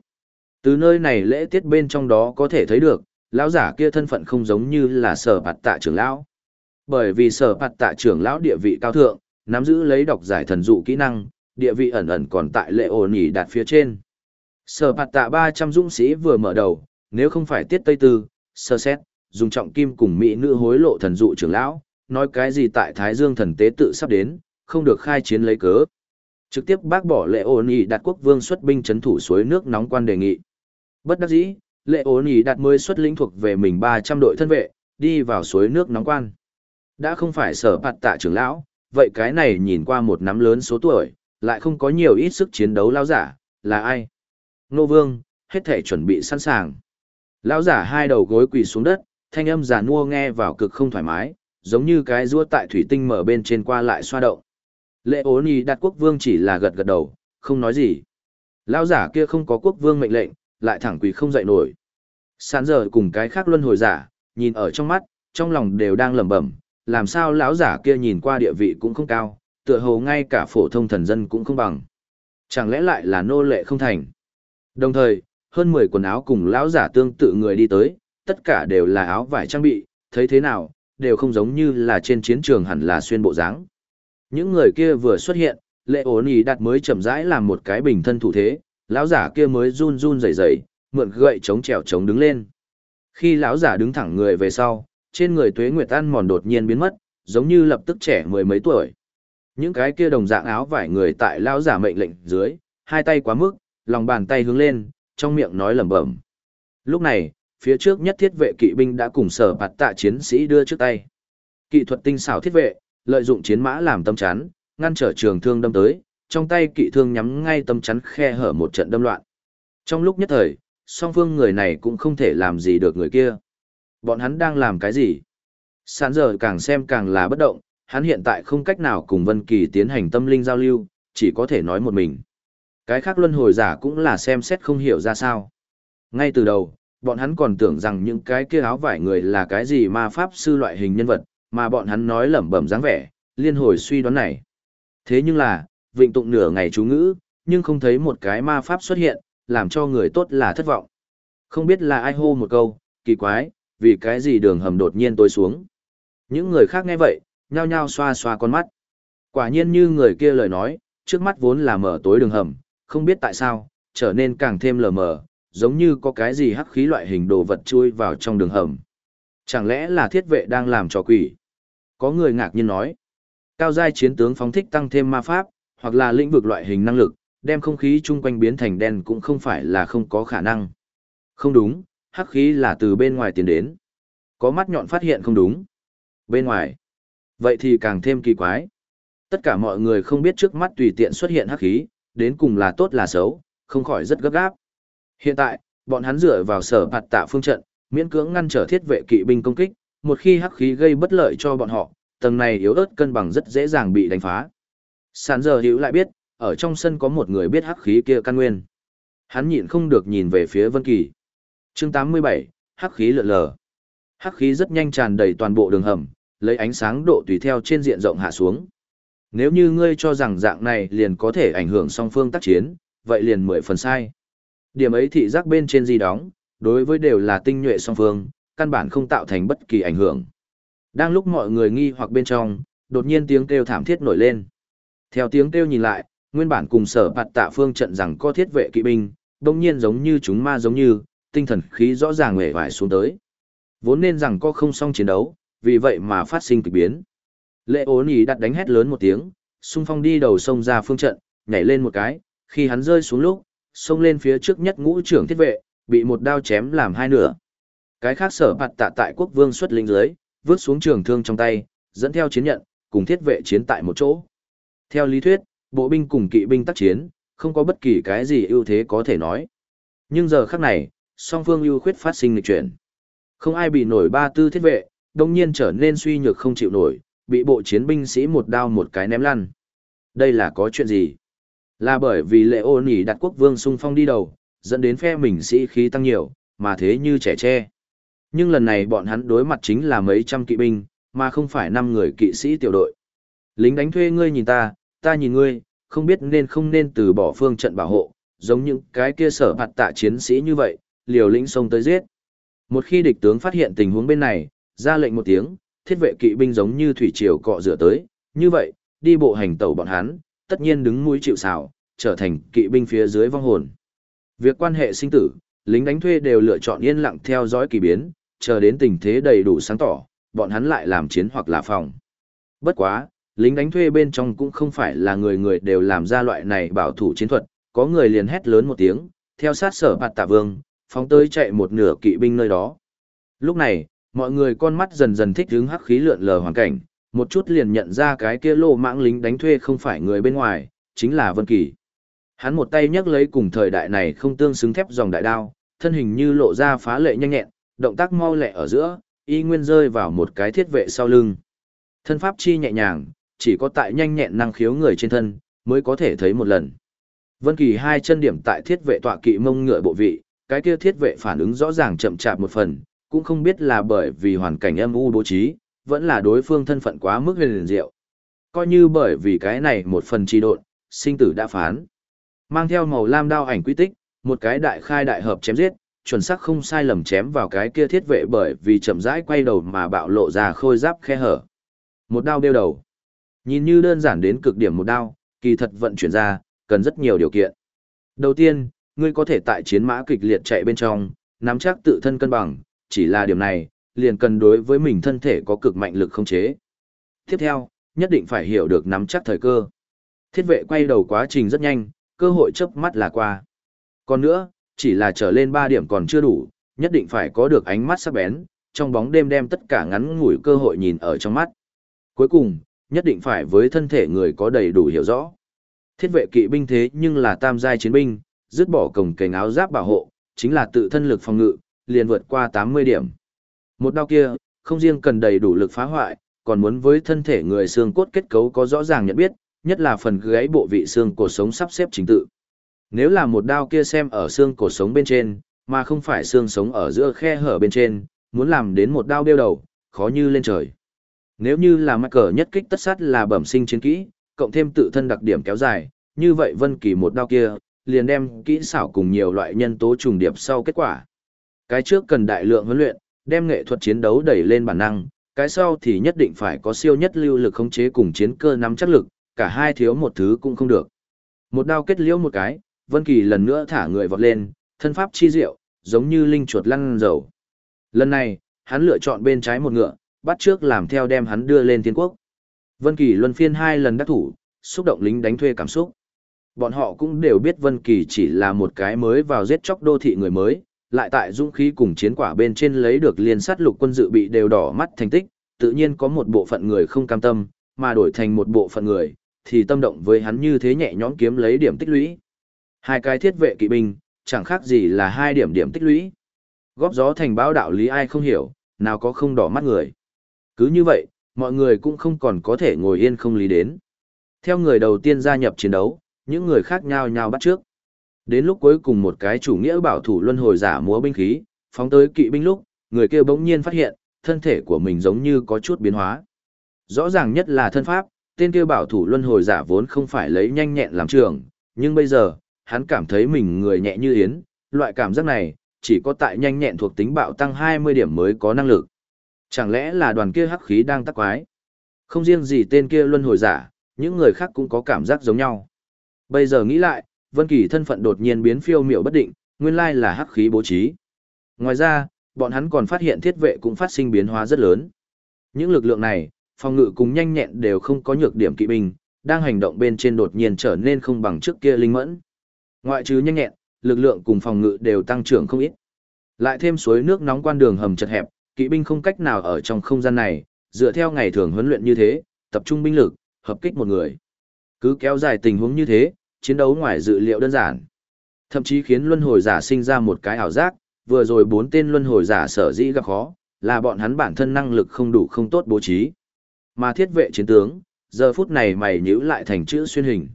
Từ nơi này lễ tiết bên trong đó có thể thấy được, lão giả kia thân phận không giống như là sở bạt tạ trưởng lão. Bởi vì sở bạt tạ trưởng lão địa vị cao thượng, nắm giữ lấy đọc giải thần dụ kỹ năng, địa vị ẩn ẩn còn tại lệ ổn nhỉ đạt phía trên. Sở bạt tạ 300 dũng sĩ vừa mở đầu, nếu không phải tiết tây tư, sơ xét, dùng trọng kim cùng mỹ nữ hối lộ thần dụ trưởng lão, nói cái gì tại Thái Dương thần tế tự sắp đến, không được khai chiến lấy cớ. Trực tiếp bác bỏ lệ ổn nhỉ đạt quốc vương xuất binh chấn thủ suối nước nóng quan đề nghị. Bất đắc dĩ, lệ ố nhỉ đạt mới xuất lĩnh thuộc về mình 300 đội thân vệ, đi vào suối nước nóng quan. Đã không phải sở bạt tạ trưởng lão, vậy cái này nhìn qua một nắm lớn số tuổi, lại không có nhiều ít sức chiến đấu lao giả, là ai? Nô Vương, hết thể chuẩn bị sẵn sàng. Lão giả hai đầu gối quỳ xuống đất, thanh âm giả nua nghe vào cực không thoải mái, giống như cái rua tại thủy tinh mở bên trên qua lại xoa động. Lệ ố nì đặt quốc vương chỉ là gật gật đầu, không nói gì. Lão giả kia không có quốc vương mệnh lệnh, lại thẳng quỳ không dậy nổi. Sán giờ cùng cái khác luân hồi giả, nhìn ở trong mắt, trong lòng đều đang lẩm bẩm, làm sao lão giả kia nhìn qua địa vị cũng không cao, tựa hồ ngay cả phổ thông thần dân cũng không bằng. Chẳng lẽ lại là nô lệ không thành? Đồng thời, hơn 10 quần áo cùng lão giả tương tự người đi tới, tất cả đều là áo vải trang bị, thấy thế nào, đều không giống như là trên chiến trường hẳn là xuyên bộ dáng. Những người kia vừa xuất hiện, lệ ổn ý đặt mới chậm rãi làm một cái bình thân thủ thế, lão giả kia mới run run rẩy rẩy, mượn gậy chống trèo chống đứng lên. Khi lão giả đứng thẳng người về sau, trên người tuế nguyệt ăn mòn đột nhiên biến mất, giống như lập tức trẻ mười mấy tuổi. Những cái kia đồng dạng áo vải người tại lão giả mệnh lệnh dưới, hai tay quá mức, lòng bàn tay hướng lên, trong miệng nói lẩm bẩm. Lúc này, phía trước nhất thiết vệ kỵ binh đã cùng sở bạt tạ chiến sĩ đưa trước tay. Kỹ thuật tinh xảo thiết vệ, lợi dụng chiến mã làm tâm chắn, ngăn trở trường thương đâm tới, trong tay kỵ thương nhắm ngay tâm chắn khe hở một trận đâm loạn. Trong lúc nhất thời, song phương người này cũng không thể làm gì được người kia. Bọn hắn đang làm cái gì? Sán giờ càng xem càng là bất động, hắn hiện tại không cách nào cùng Vân Kỳ tiến hành tâm linh giao lưu, chỉ có thể nói một mình. Cái khác luân hồi giả cũng là xem xét không hiểu ra sao. Ngay từ đầu, bọn hắn còn tưởng rằng những cái kia áo vải người là cái gì ma pháp sư loại hình nhân vật, mà bọn hắn nói lẩm bẩm dáng vẻ, liên hồi suy đoán này. Thế nhưng là, vịnh tụng nửa ngày chú ngữ, nhưng không thấy một cái ma pháp xuất hiện, làm cho người tốt là thất vọng. Không biết là ai hô một câu, kỳ quái, vì cái gì đường hầm đột nhiên tối xuống. Những người khác nghe vậy, nhao nhao xoa xoa con mắt. Quả nhiên như người kia lời nói, trước mắt vốn là mở tối đường hầm, không biết tại sao, trở nên càng thêm lờ mờ, giống như có cái gì hắc khí loại hình đồ vật chui vào trong đường hầm. Chẳng lẽ là thiết vệ đang làm trò quỷ? Có người ngạc nhiên nói. Cao giai chiến tướng phóng thích tăng thêm ma pháp, hoặc là lĩnh vực loại hình năng lực, đem không khí chung quanh biến thành đen cũng không phải là không có khả năng. Không đúng, hắc khí là từ bên ngoài tiến đến. Có mắt nhọn phát hiện không đúng. Bên ngoài. Vậy thì càng thêm kỳ quái. Tất cả mọi người không biết trước mắt tùy tiện xuất hiện hắc khí, đến cùng là tốt là xấu, không khỏi rất gấp gáp. Hiện tại, bọn hắn dựa vào sở phạt tạ phương trận, miễn cưỡng ngăn trở thiết vệ kỵ binh công kích, một khi hắc khí gây bất lợi cho bọn họ, tầng này yếu ớt cân bằng rất dễ dàng bị đánh phá. Sản giờ hữu lại biết, ở trong sân có một người biết hắc khí kia căn nguyên. Hắn nhịn không được nhìn về phía Vân Kỳ. Chương 87, hắc khí lượn lờ. Hắc khí rất nhanh tràn đầy toàn bộ đường hầm, lấy ánh sáng độ tùy theo trên diện rộng hạ xuống. Nếu như ngươi cho rằng dạng này liền có thể ảnh hưởng song phương tác chiến, vậy liền mười phần sai. Điểm ấy thị giác bên trên di đóng, đối với đều là tinh nhuệ song phương, căn bản không tạo thành bất kỳ ảnh hưởng. Đang lúc mọi người nghi hoặc bên trong, đột nhiên tiếng kêu thảm thiết nổi lên. Theo tiếng kêu nhìn lại, nguyên bản cùng sở bạt tạ phương trận rằng có thiết vệ kỵ binh, đồng nhiên giống như chúng ma giống như, tinh thần khí rõ ràng hề vải xuống tới. Vốn nên rằng có không xong chiến đấu, vì vậy mà phát sinh kịch biến. Lệ ố nỉ đặt đánh hét lớn một tiếng, xung phong đi đầu sông ra phương trận, nhảy lên một cái, khi hắn rơi xuống lúc, xông lên phía trước nhất ngũ trưởng thiết vệ, bị một đao chém làm hai nửa. Cái khác sở bạt tạ tại quốc vương xuất linh dưới, vứt xuống trường thương trong tay, dẫn theo chiến nhận, cùng thiết vệ chiến tại một chỗ. Theo lý thuyết, bộ binh cùng kỵ binh tác chiến, không có bất kỳ cái gì ưu thế có thể nói. Nhưng giờ khắc này, song phương ưu khuyết phát sinh lịch chuyển. Không ai bị nổi ba tư thiết vệ, đồng nhiên trở nên suy nhược không chịu nổi, bị bộ chiến binh sĩ một đao một cái ném lăn. Đây là có chuyện gì? Là bởi vì lệ ô nỉ đặt quốc vương sung phong đi đầu, dẫn đến phe mình sĩ khí tăng nhiều, mà thế như trẻ tre. Nhưng lần này bọn hắn đối mặt chính là mấy trăm kỵ binh, mà không phải năm người kỵ sĩ tiểu đội. Lính đánh thuê ngươi nhìn ta, ta nhìn ngươi, không biết nên không nên từ bỏ phương trận bảo hộ, giống những cái kia sở hạt tạ chiến sĩ như vậy, liều lĩnh xông tới giết. Một khi địch tướng phát hiện tình huống bên này, ra lệnh một tiếng, thiết vệ kỵ binh giống như thủy triều cọ rửa tới, như vậy, đi bộ hành tẩu bọn hắn, tất nhiên đứng mũi chịu sào, trở thành kỵ binh phía dưới vong hồn. Việc quan hệ sinh tử, lính đánh thuê đều lựa chọn yên lặng theo dõi kỳ biến, chờ đến tình thế đầy đủ sáng tỏ, bọn hắn lại làm chiến hoặc là phòng. Bất quá, lính đánh thuê bên trong cũng không phải là người người đều làm ra loại này bảo thủ chiến thuật, có người liền hét lớn một tiếng, theo sát sở bạt tạ vương, phóng tới chạy một nửa kỵ binh nơi đó. Lúc này, mọi người con mắt dần dần thích hướng hắc khí lượn lờ hoàn cảnh, một chút liền nhận ra cái kia lô mãng lính đánh thuê không phải người bên ngoài, chính là Vân Kỳ. Hắn một tay nhấc lấy cùng thời đại này không tương xứng thép dòng đại đao, thân hình như lộ ra phá lệ nhanh nhẹn, động tác mau lẹ ở giữa, y nguyên rơi vào một cái thiết vệ sau lưng. Thân pháp chi nhẹ nhàng, chỉ có tại nhanh nhẹn năng khiếu người trên thân, mới có thể thấy một lần. Vân Kỳ hai chân điểm tại thiết vệ tọa kỵ mông ngựa bộ vị, cái kia thiết vệ phản ứng rõ ràng chậm chạp một phần, cũng không biết là bởi vì hoàn cảnh âm u bố trí, vẫn là đối phương thân phận quá mức huyền diệu. Coi như bởi vì cái này một phần trì độn, sinh tử đã phán. Mang theo màu lam đao ảnh quy tích, một cái đại khai đại hợp chém giết, chuẩn xác không sai lầm chém vào cái kia thiết vệ bởi vì chậm rãi quay đầu mà bạo lộ ra khôi giáp khe hở. Một đao đeo đầu. Nhìn như đơn giản đến cực điểm một đao, kỳ thật vận chuyển ra, cần rất nhiều điều kiện. Đầu tiên, ngươi có thể tại chiến mã kịch liệt chạy bên trong, nắm chắc tự thân cân bằng, chỉ là điểm này, liền cần đối với mình thân thể có cực mạnh lực không chế. Tiếp theo, nhất định phải hiểu được nắm chắc thời cơ. Thiết vệ quay đầu quá trình rất nhanh, cơ hội chớp mắt là qua. Còn nữa, chỉ là trở lên 3 điểm còn chưa đủ, nhất định phải có được ánh mắt sắc bén, trong bóng đêm đem tất cả ngắn ngủi cơ hội nhìn ở trong mắt. Cuối cùng, nhất định phải với thân thể người có đầy đủ hiểu rõ. Thiết vệ kỵ binh thế nhưng là tam giai chiến binh, dứt bỏ cổng cành áo giáp bảo hộ, chính là tự thân lực phòng ngự, liền vượt qua 80 điểm. Một đao kia, không riêng cần đầy đủ lực phá hoại, còn muốn với thân thể người xương cốt kết cấu có rõ ràng nhận biết, nhất là phần gáy bộ vị xương cổ sống sắp xếp chính tự. Nếu là một đao kia xem ở xương cổ sống bên trên, mà không phải xương sống ở giữa khe hở bên trên, muốn làm đến một đao đeo đầu, khó như lên trời. Nếu như là mắc cờ nhất kích tất sát là bẩm sinh chiến kỹ, cộng thêm tự thân đặc điểm kéo dài, như vậy Vân Kỳ một đao kia, liền đem kỹ xảo cùng nhiều loại nhân tố trùng điệp sau kết quả. Cái trước cần đại lượng huấn luyện, đem nghệ thuật chiến đấu đẩy lên bản năng, cái sau thì nhất định phải có siêu nhất lưu lực khống chế cùng chiến cơ nắm chắc lực, cả hai thiếu một thứ cũng không được. Một đao kết liễu một cái, Vân Kỳ lần nữa thả người vọt lên, thân pháp chi diệu, giống như linh chuột lăn dầu. Lần này, hắn lựa chọn bên trái một ngựa, bắt trước làm theo đem hắn đưa lên thiên quốc. Vân Kỳ luân phiên hai lần đắc thủ, xúc động lính đánh thuê cảm xúc. Bọn họ cũng đều biết Vân Kỳ chỉ là một cái mới vào giết chóc đô thị người mới, lại tại dũng khí cùng chiến quả bên trên lấy được liên sát lục quân dự bị đều đỏ mắt thành tích, tự nhiên có một bộ phận người không cam tâm, mà đổi thành một bộ phận người, thì tâm động với hắn như thế nhẹ nhõm kiếm lấy điểm tích lũy. Hai cái thiết vệ kỵ binh, chẳng khác gì là hai điểm điểm tích lũy. Góp gió thành báo đạo lý ai không hiểu, nào có không đỏ mắt người. Cứ như vậy, mọi người cũng không còn có thể ngồi yên không lý đến. Theo người đầu tiên gia nhập chiến đấu, những người khác nhau nhau bắt trước. Đến lúc cuối cùng một cái chủ nghĩa bảo thủ luân hồi giả múa binh khí, phóng tới kỵ binh lúc, người kia bỗng nhiên phát hiện, thân thể của mình giống như có chút biến hóa. Rõ ràng nhất là thân pháp, tên kia bảo thủ luân hồi giả vốn không phải lấy nhanh nhẹn làm trường, nhưng bây giờ, hắn cảm thấy mình người nhẹ như yến, loại cảm giác này, chỉ có tại nhanh nhẹn thuộc tính bạo tăng 20 điểm mới có năng lực. Chẳng lẽ là đoàn kia hắc khí đang tắc quái? Không riêng gì tên kia luân hồi giả, những người khác cũng có cảm giác giống nhau. Bây giờ nghĩ lại, Vân Kỳ thân phận đột nhiên biến phiêu miểu bất định, nguyên lai là hắc khí bố trí. Ngoài ra, bọn hắn còn phát hiện thiết vệ cũng phát sinh biến hóa rất lớn. Những lực lượng này, phòng ngự cùng nhanh nhẹn đều không có nhược điểm kỵ binh, đang hành động bên trên đột nhiên trở nên không bằng trước kia linh mẫn. Ngoại trừ nhanh nhẹn, lực lượng cùng phòng ngự đều tăng trưởng không ít. Lại thêm suối nước nóng quan đường hầm chật hẹp, kỵ binh không cách nào ở trong không gian này, dựa theo ngày thường huấn luyện như thế, tập trung binh lực, hợp kích một người. Cứ kéo dài tình huống như thế, chiến đấu ngoài dự liệu đơn giản. Thậm chí khiến luân hồi giả sinh ra một cái ảo giác, vừa rồi bốn tên luân hồi giả sở dĩ gặp khó, là bọn hắn bản thân năng lực không đủ không tốt bố trí. Mà thiết vệ chiến tướng, giờ phút này mày nhíu lại thành chữ xuyên hình.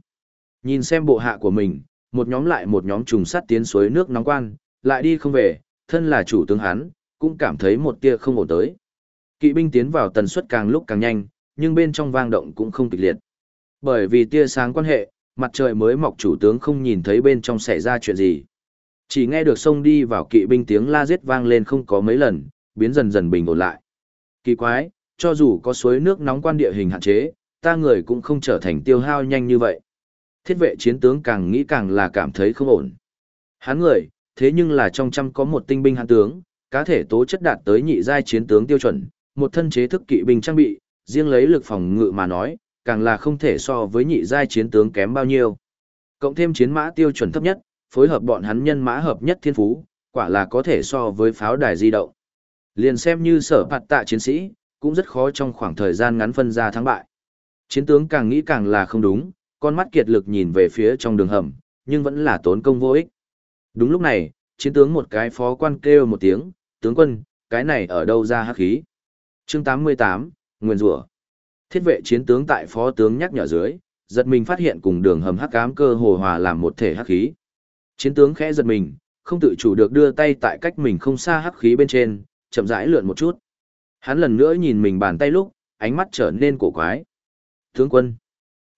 Nhìn xem bộ hạ của mình, một nhóm lại một nhóm trùng sát tiến suối nước nóng quan, lại đi không về, thân là chủ tướng hắn, cũng cảm thấy một tia không ổn tới. Kỵ binh tiến vào tần suất càng lúc càng nhanh, nhưng bên trong vang động cũng không kịch liệt. Bởi vì tia sáng quan hệ, mặt trời mới mọc chủ tướng không nhìn thấy bên trong xảy ra chuyện gì. Chỉ nghe được sông đi vào kỵ binh tiếng la giết vang lên không có mấy lần, biến dần dần bình ổn lại. Kỳ quái, cho dù có suối nước nóng quan địa hình hạn chế, ta người cũng không trở thành tiêu hao nhanh như vậy. Thiết vệ chiến tướng càng nghĩ càng là cảm thấy không ổn. Hắn người, thế nhưng là trong trăm có một tinh binh hạng tướng, cá thể tố chất đạt tới nhị giai chiến tướng tiêu chuẩn, một thân chế thức kỵ binh trang bị, riêng lấy lực phòng ngự mà nói, càng là không thể so với nhị giai chiến tướng kém bao nhiêu. Cộng thêm chiến mã tiêu chuẩn thấp nhất, phối hợp bọn hắn nhân mã hợp nhất thiên phú, quả là có thể so với pháo đài di động. Liền xem như sở phạt tạ chiến sĩ, cũng rất khó trong khoảng thời gian ngắn phân ra thắng bại. Chiến tướng càng nghĩ càng là không đúng, con mắt kiệt lực nhìn về phía trong đường hầm, nhưng vẫn là tốn công vô ích. Đúng lúc này, chiến tướng một cái phó quan kêu một tiếng, tướng quân, cái này ở đâu ra hắc khí? chương 88, Nguyên rủa Thiết vệ chiến tướng tại phó tướng nhắc nhở dưới, giật mình phát hiện cùng đường hầm hắc ám cơ hồ hòa làm một thể hắc khí. Chiến tướng khẽ giật mình, không tự chủ được đưa tay tại cách mình không xa hắc khí bên trên, chậm rãi lượn một chút. Hắn lần nữa nhìn mình bàn tay lúc, ánh mắt trở nên cổ quái. Tướng quân.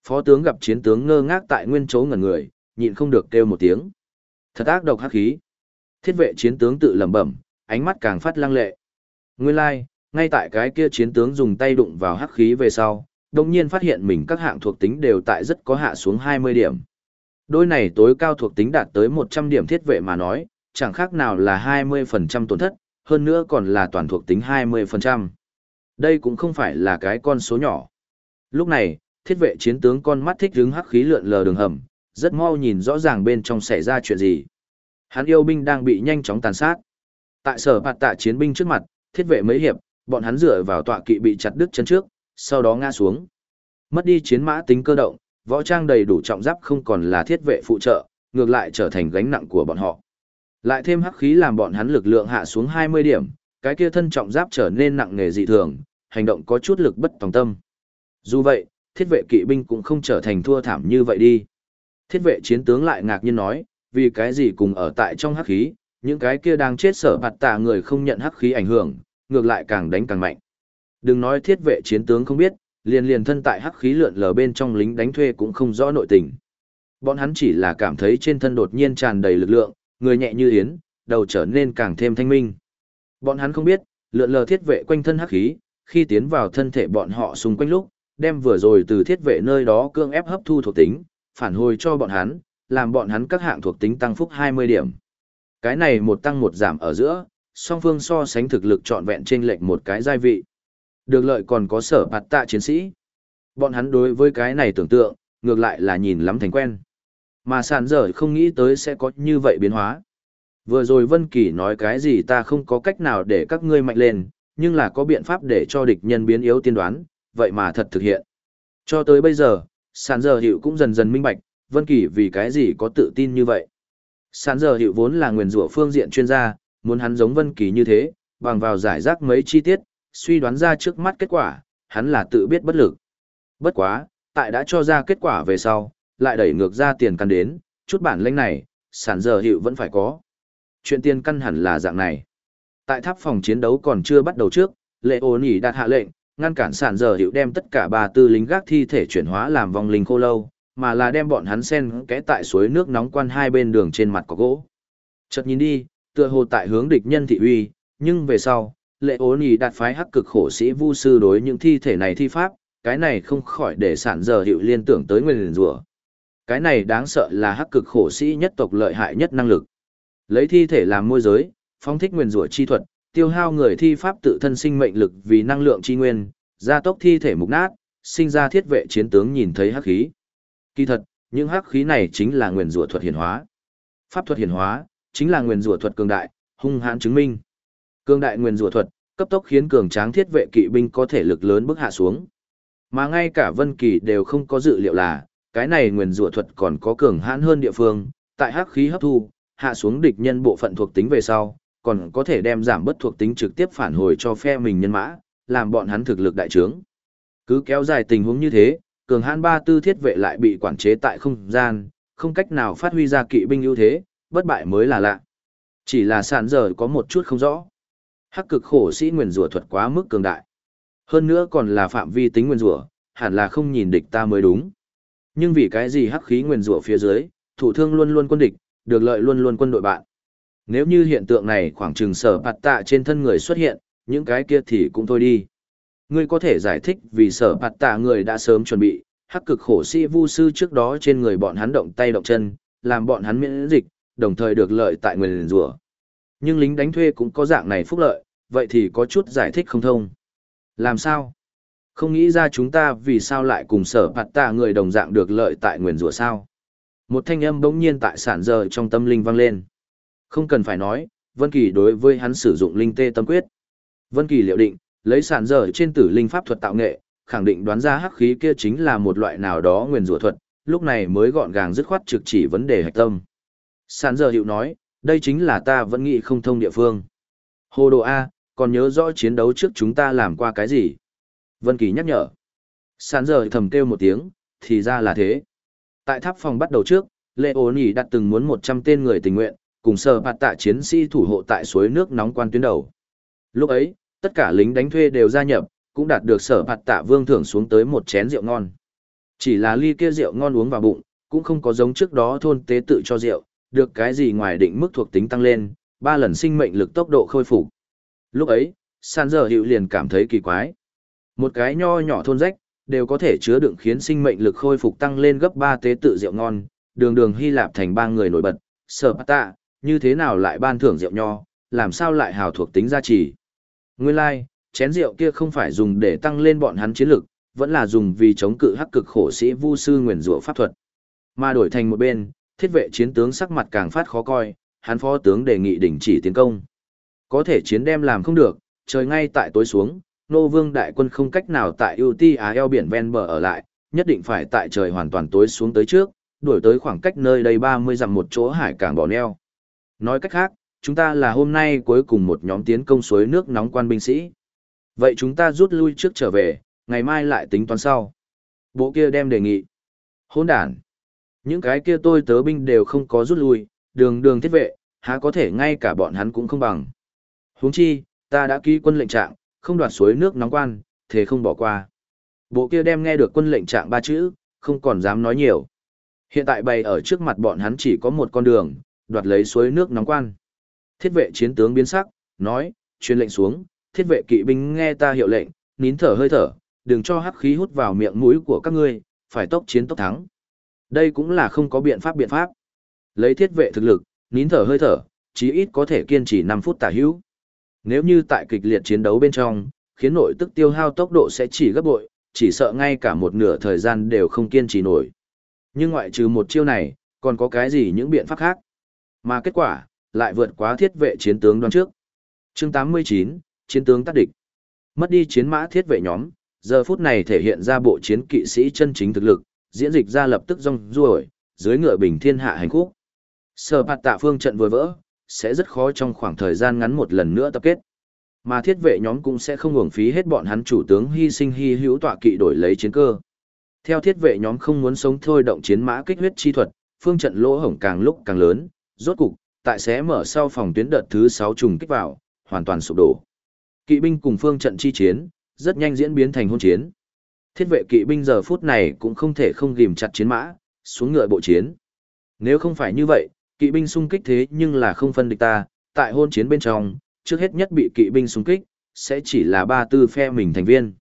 Phó tướng gặp chiến tướng ngơ ngác tại nguyên chỗ ngẩn người, nhịn không được kêu một tiếng. Thật ác độc hắc khí. Thiết vệ chiến tướng tự lẩm bẩm, ánh mắt càng phát lăng lệ. Nguyên lai, like, ngay tại cái kia chiến tướng dùng tay đụng vào hắc khí về sau, đồng nhiên phát hiện mình các hạng thuộc tính đều tại rất có hạ xuống 20 điểm. Đôi này tối cao thuộc tính đạt tới 100 điểm thiết vệ mà nói, chẳng khác nào là 20% tổn thất, hơn nữa còn là toàn thuộc tính 20%. Đây cũng không phải là cái con số nhỏ. Lúc này, thiết vệ chiến tướng con mắt thích hứng hắc khí lượn lờ đường hầm, rất mau nhìn rõ ràng bên trong xảy ra chuyện gì. Hắn yêu binh đang bị nhanh chóng tàn sát. Tại sở bạt tạ chiến binh trước mặt, thiết vệ mấy hiệp, bọn hắn dựa vào tọa kỵ bị chặt đứt chân trước, sau đó ngã xuống. Mất đi chiến mã tính cơ động, võ trang đầy đủ trọng giáp không còn là thiết vệ phụ trợ, ngược lại trở thành gánh nặng của bọn họ. Lại thêm hắc khí làm bọn hắn lực lượng hạ xuống 20 điểm, cái kia thân trọng giáp trở nên nặng nề dị thường, hành động có chút lực bất tòng tâm. Dù vậy, thiết vệ kỵ binh cũng không trở thành thua thảm như vậy đi. Thiết vệ chiến tướng lại ngạc nhiên nói, vì cái gì cùng ở tại trong hắc khí, những cái kia đang chết sở bạt tạ người không nhận hắc khí ảnh hưởng, ngược lại càng đánh càng mạnh. Đừng nói thiết vệ chiến tướng không biết, liền liền thân tại hắc khí lượn lờ bên trong lính đánh thuê cũng không rõ nội tình. Bọn hắn chỉ là cảm thấy trên thân đột nhiên tràn đầy lực lượng, người nhẹ như yến, đầu trở nên càng thêm thanh minh. Bọn hắn không biết, lượn lờ thiết vệ quanh thân hắc khí, khi tiến vào thân thể bọn họ xung quanh lúc, đem vừa rồi từ thiết vệ nơi đó cương ép hấp thu thuộc tính, phản hồi cho bọn hắn, làm bọn hắn các hạng thuộc tính tăng phúc 20 điểm. Cái này một tăng một giảm ở giữa, song phương so sánh thực lực trọn vẹn trên lệnh một cái giai vị. Được lợi còn có sở bạt tạ chiến sĩ. Bọn hắn đối với cái này tưởng tượng, ngược lại là nhìn lắm thành quen. Mà sàn dở không nghĩ tới sẽ có như vậy biến hóa. Vừa rồi Vân Kỳ nói cái gì ta không có cách nào để các ngươi mạnh lên, nhưng là có biện pháp để cho địch nhân biến yếu tiên đoán, vậy mà thật thực hiện. Cho tới bây giờ, sàn giờ hiệu cũng dần dần minh bạch, Vân Kỳ vì cái gì có tự tin như vậy. Sản giờ hiệu vốn là nguyên rủa phương diện chuyên gia, muốn hắn giống Vân Kỳ như thế, bằng vào giải rác mấy chi tiết, suy đoán ra trước mắt kết quả, hắn là tự biết bất lực. Bất quá, tại đã cho ra kết quả về sau, lại đẩy ngược ra tiền căn đến, chút bản lĩnh này, sản giờ hiệu vẫn phải có. Chuyện tiền căn hẳn là dạng này. Tại tháp phòng chiến đấu còn chưa bắt đầu trước, lệ ô nỉ đạt hạ lệnh, ngăn cản sản giờ hiệu đem tất cả ba tư lính gác thi thể chuyển hóa làm vong linh khô lâu, mà là đem bọn hắn sen kẽ tại suối nước nóng quan hai bên đường trên mặt có gỗ. Chợt nhìn đi, tựa hồ tại hướng địch nhân thị uy, nhưng về sau, lệ ố nhì đạt phái hắc cực khổ sĩ vu sư đối những thi thể này thi pháp, cái này không khỏi để sản giờ hiệu liên tưởng tới nguyên rủa. Cái này đáng sợ là hắc cực khổ sĩ nhất tộc lợi hại nhất năng lực. Lấy thi thể làm môi giới, phong thích nguyên rủa chi thuật, tiêu hao người thi pháp tự thân sinh mệnh lực vì năng lượng chi nguyên, gia tốc thi thể mục nát, sinh ra thiết vệ chiến tướng nhìn thấy hắc khí. Kỳ thật, những hắc khí này chính là nguyên rủa thuật hiển hóa. Pháp thuật hiển hóa, chính là nguyên rủa thuật cường đại, hung hãn chứng minh. Cường đại nguyên rủa thuật, cấp tốc khiến cường tráng thiết vệ kỵ binh có thể lực lớn bước hạ xuống. Mà ngay cả Vân Kỳ đều không có dự liệu là, cái này nguyên rủa thuật còn có cường hãn hơn địa phương, tại hắc khí hấp thu, hạ xuống địch nhân bộ phận thuộc tính về sau, còn có thể đem giảm bất thuộc tính trực tiếp phản hồi cho phe mình nhân mã, làm bọn hắn thực lực đại trướng. Cứ kéo dài tình huống như thế, cường hãn ba tư thiết vệ lại bị quản chế tại không gian, không cách nào phát huy ra kỵ binh ưu thế, bất bại mới là lạ. Chỉ là sàn giờ có một chút không rõ. Hắc cực khổ sĩ nguyên rủa thuật quá mức cường đại. Hơn nữa còn là phạm vi tính nguyên rủa, hẳn là không nhìn địch ta mới đúng. Nhưng vì cái gì hắc khí nguyên rủa phía dưới, thủ thương luôn luôn quân địch, được lợi luôn luôn quân đội bạn. Nếu như hiện tượng này khoảng chừng sở bạt tạ trên thân người xuất hiện, những cái kia thì cũng thôi đi. Ngươi có thể giải thích vì sở bạt tạ người đã sớm chuẩn bị, hắc cực khổ sĩ vu sư trước đó trên người bọn hắn động tay động chân, làm bọn hắn miễn dịch, đồng thời được lợi tại nguyên rủa. Nhưng lính đánh thuê cũng có dạng này phúc lợi, vậy thì có chút giải thích không thông. Làm sao? Không nghĩ ra chúng ta vì sao lại cùng sở bạt tạ người đồng dạng được lợi tại nguyền rủa sao? Một thanh âm bỗng nhiên tại sản giờ trong tâm linh vang lên. Không cần phải nói, Vân Kỳ đối với hắn sử dụng linh tê tâm quyết. Vân Kỳ liệu định, lấy sản dở trên tử linh pháp thuật tạo nghệ, khẳng định đoán ra hắc khí kia chính là một loại nào đó nguyên rủa thuật, lúc này mới gọn gàng dứt khoát trực chỉ vấn đề hạch tâm. Sản dở hiệu nói, đây chính là ta vẫn nghĩ không thông địa phương. Hồ đồ A, còn nhớ rõ chiến đấu trước chúng ta làm qua cái gì? Vân Kỳ nhắc nhở. Sản dở thầm kêu một tiếng, thì ra là thế. Tại tháp phòng bắt đầu trước, Lệ Ô Nhi đặt từng muốn 100 tên người tình nguyện, cùng sở bạt tạ chiến sĩ thủ hộ tại suối nước nóng quan tuyến đầu. Lúc ấy, tất cả lính đánh thuê đều gia nhập, cũng đạt được sở bạt tạ vương thưởng xuống tới một chén rượu ngon. Chỉ là ly kia rượu ngon uống vào bụng, cũng không có giống trước đó thôn tế tự cho rượu, được cái gì ngoài định mức thuộc tính tăng lên, ba lần sinh mệnh lực tốc độ khôi phục. Lúc ấy, San giờ hiệu liền cảm thấy kỳ quái. Một cái nho nhỏ thôn rách, đều có thể chứa đựng khiến sinh mệnh lực khôi phục tăng lên gấp ba tế tự rượu ngon, đường đường Hy Lạp thành ba người nổi bật, sở bát tạ, như thế nào lại ban thưởng rượu nho, làm sao lại hào thuộc tính gia trì. Nguyên lai, like, chén rượu kia không phải dùng để tăng lên bọn hắn chiến lực, vẫn là dùng vì chống cự hắc cực khổ sĩ vu sư nguyền rủa pháp thuật. Mà đổi thành một bên, thiết vệ chiến tướng sắc mặt càng phát khó coi, hắn phó tướng đề nghị đình chỉ tiến công. Có thể chiến đem làm không được, trời ngay tại tối xuống, nô vương đại quân không cách nào tại UT Á eo biển ven bờ ở lại, nhất định phải tại trời hoàn toàn tối xuống tới trước, đuổi tới khoảng cách nơi đây 30 dặm một chỗ hải cảng bỏ neo. Nói cách khác, chúng ta là hôm nay cuối cùng một nhóm tiến công suối nước nóng quan binh sĩ. Vậy chúng ta rút lui trước trở về, ngày mai lại tính toán sau. Bộ kia đem đề nghị. Hôn đàn. Những cái kia tôi tớ binh đều không có rút lui, đường đường thiết vệ, há có thể ngay cả bọn hắn cũng không bằng. Huống chi, ta đã ký quân lệnh trạng, không đoạt suối nước nóng quan, thế không bỏ qua. Bộ kia đem nghe được quân lệnh trạng ba chữ, không còn dám nói nhiều. Hiện tại bày ở trước mặt bọn hắn chỉ có một con đường, đoạt lấy suối nước nóng quan. Thiết vệ chiến tướng biến sắc, nói, truyền lệnh xuống, thiết vệ kỵ binh nghe ta hiệu lệnh, nín thở hơi thở, đừng cho hắc khí hút vào miệng mũi của các ngươi, phải tốc chiến tốc thắng. Đây cũng là không có biện pháp biện pháp. Lấy thiết vệ thực lực, nín thở hơi thở, chí ít có thể kiên trì 5 phút tả hữu. Nếu như tại kịch liệt chiến đấu bên trong, khiến nội tức tiêu hao tốc độ sẽ chỉ gấp bội, chỉ sợ ngay cả một nửa thời gian đều không kiên trì nổi. Nhưng ngoại trừ một chiêu này, còn có cái gì những biện pháp khác? Mà kết quả, lại vượt quá thiết vệ chiến tướng đoán trước. chương 89, chiến tướng tác địch. Mất đi chiến mã thiết vệ nhóm, giờ phút này thể hiện ra bộ chiến kỵ sĩ chân chính thực lực, diễn dịch ra lập tức rong ruổi, dưới ngựa bình thiên hạ hành khúc. Sở bạt tạ phương trận vừa vỡ, sẽ rất khó trong khoảng thời gian ngắn một lần nữa tập kết. Mà thiết vệ nhóm cũng sẽ không uổng phí hết bọn hắn chủ tướng hy sinh hy hữu tọa kỵ đổi lấy chiến cơ. Theo thiết vệ nhóm không muốn sống thôi động chiến mã kích huyết chi thuật, phương trận lỗ hổng càng lúc càng lớn, rốt cục, tại sẽ mở sau phòng tuyến đợt thứ 6 trùng kích vào, hoàn toàn sụp đổ. Kỵ binh cùng phương trận chi chiến, rất nhanh diễn biến thành hôn chiến. Thiết vệ kỵ binh giờ phút này cũng không thể không ghim chặt chiến mã, xuống ngựa bộ chiến. Nếu không phải như vậy, kỵ binh xung kích thế nhưng là không phân địch ta, tại hôn chiến bên trong, trước hết nhất bị kỵ binh xung kích, sẽ chỉ là ba tư phe mình thành viên.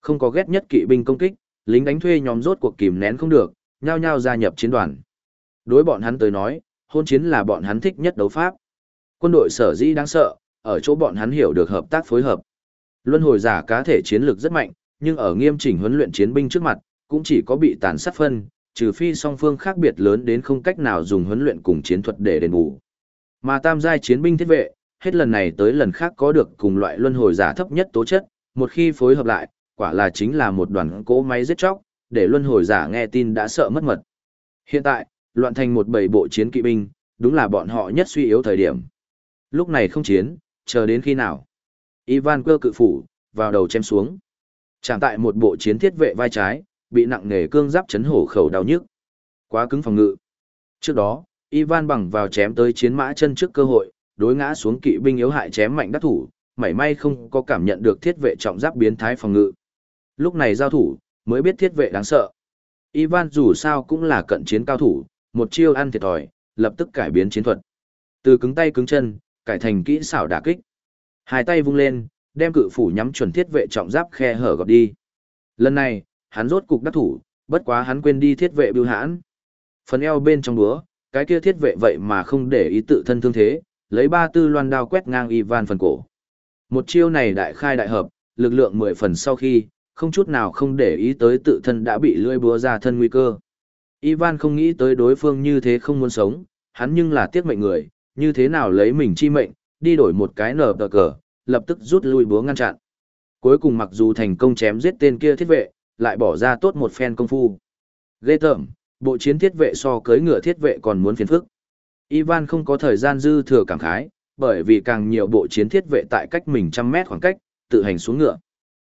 Không có ghét nhất kỵ binh công kích, lính đánh thuê nhóm rốt cuộc kìm nén không được, nhao nhao gia nhập chiến đoàn. Đối bọn hắn tới nói, hôn chiến là bọn hắn thích nhất đấu pháp. Quân đội sở dĩ đáng sợ, ở chỗ bọn hắn hiểu được hợp tác phối hợp. Luân hồi giả cá thể chiến lược rất mạnh, nhưng ở nghiêm chỉnh huấn luyện chiến binh trước mặt, cũng chỉ có bị tàn sát phân, trừ phi song phương khác biệt lớn đến không cách nào dùng huấn luyện cùng chiến thuật để đền bù. Mà tam giai chiến binh thiết vệ, hết lần này tới lần khác có được cùng loại luân hồi giả thấp nhất tố chất, một khi phối hợp lại, quả là chính là một đoàn cỗ máy giết chóc, để luân hồi giả nghe tin đã sợ mất mật. Hiện tại, loạn thành một bầy bộ chiến kỵ binh, đúng là bọn họ nhất suy yếu thời điểm. Lúc này không chiến, chờ đến khi nào? Ivan cơ cự phủ, vào đầu chém xuống. Chẳng tại một bộ chiến thiết vệ vai trái, bị nặng nề cương giáp chấn hổ khẩu đau nhức. Quá cứng phòng ngự. Trước đó, Ivan bằng vào chém tới chiến mã chân trước cơ hội, đối ngã xuống kỵ binh yếu hại chém mạnh đắc thủ, mảy may không có cảm nhận được thiết vệ trọng giáp biến thái phòng ngự. Lúc này giao thủ, mới biết thiết vệ đáng sợ. Ivan dù sao cũng là cận chiến cao thủ, một chiêu ăn thiệt thòi, lập tức cải biến chiến thuật. Từ cứng tay cứng chân, cải thành kỹ xảo đả kích. Hai tay vung lên, đem cự phủ nhắm chuẩn thiết vệ trọng giáp khe hở gọt đi. Lần này, hắn rốt cục đắc thủ, bất quá hắn quên đi thiết vệ bưu hãn. Phần eo bên trong đúa cái kia thiết vệ vậy mà không để ý tự thân thương thế, lấy ba tư loan đao quét ngang Ivan phần cổ. Một chiêu này đại khai đại hợp, lực lượng mười phần sau khi, không chút nào không để ý tới tự thân đã bị lưỡi búa ra thân nguy cơ. Ivan không nghĩ tới đối phương như thế không muốn sống, hắn nhưng là tiếc mệnh người, như thế nào lấy mình chi mệnh, đi đổi một cái nở tờ cờ, lập tức rút lui búa ngăn chặn. Cuối cùng mặc dù thành công chém giết tên kia thiết vệ, lại bỏ ra tốt một phen công phu. Ghê tởm, bộ chiến thiết vệ so cưới ngựa thiết vệ còn muốn phiền phức. Ivan không có thời gian dư thừa cảm khái, bởi vì càng nhiều bộ chiến thiết vệ tại cách mình trăm mét khoảng cách, tự hành xuống ngựa.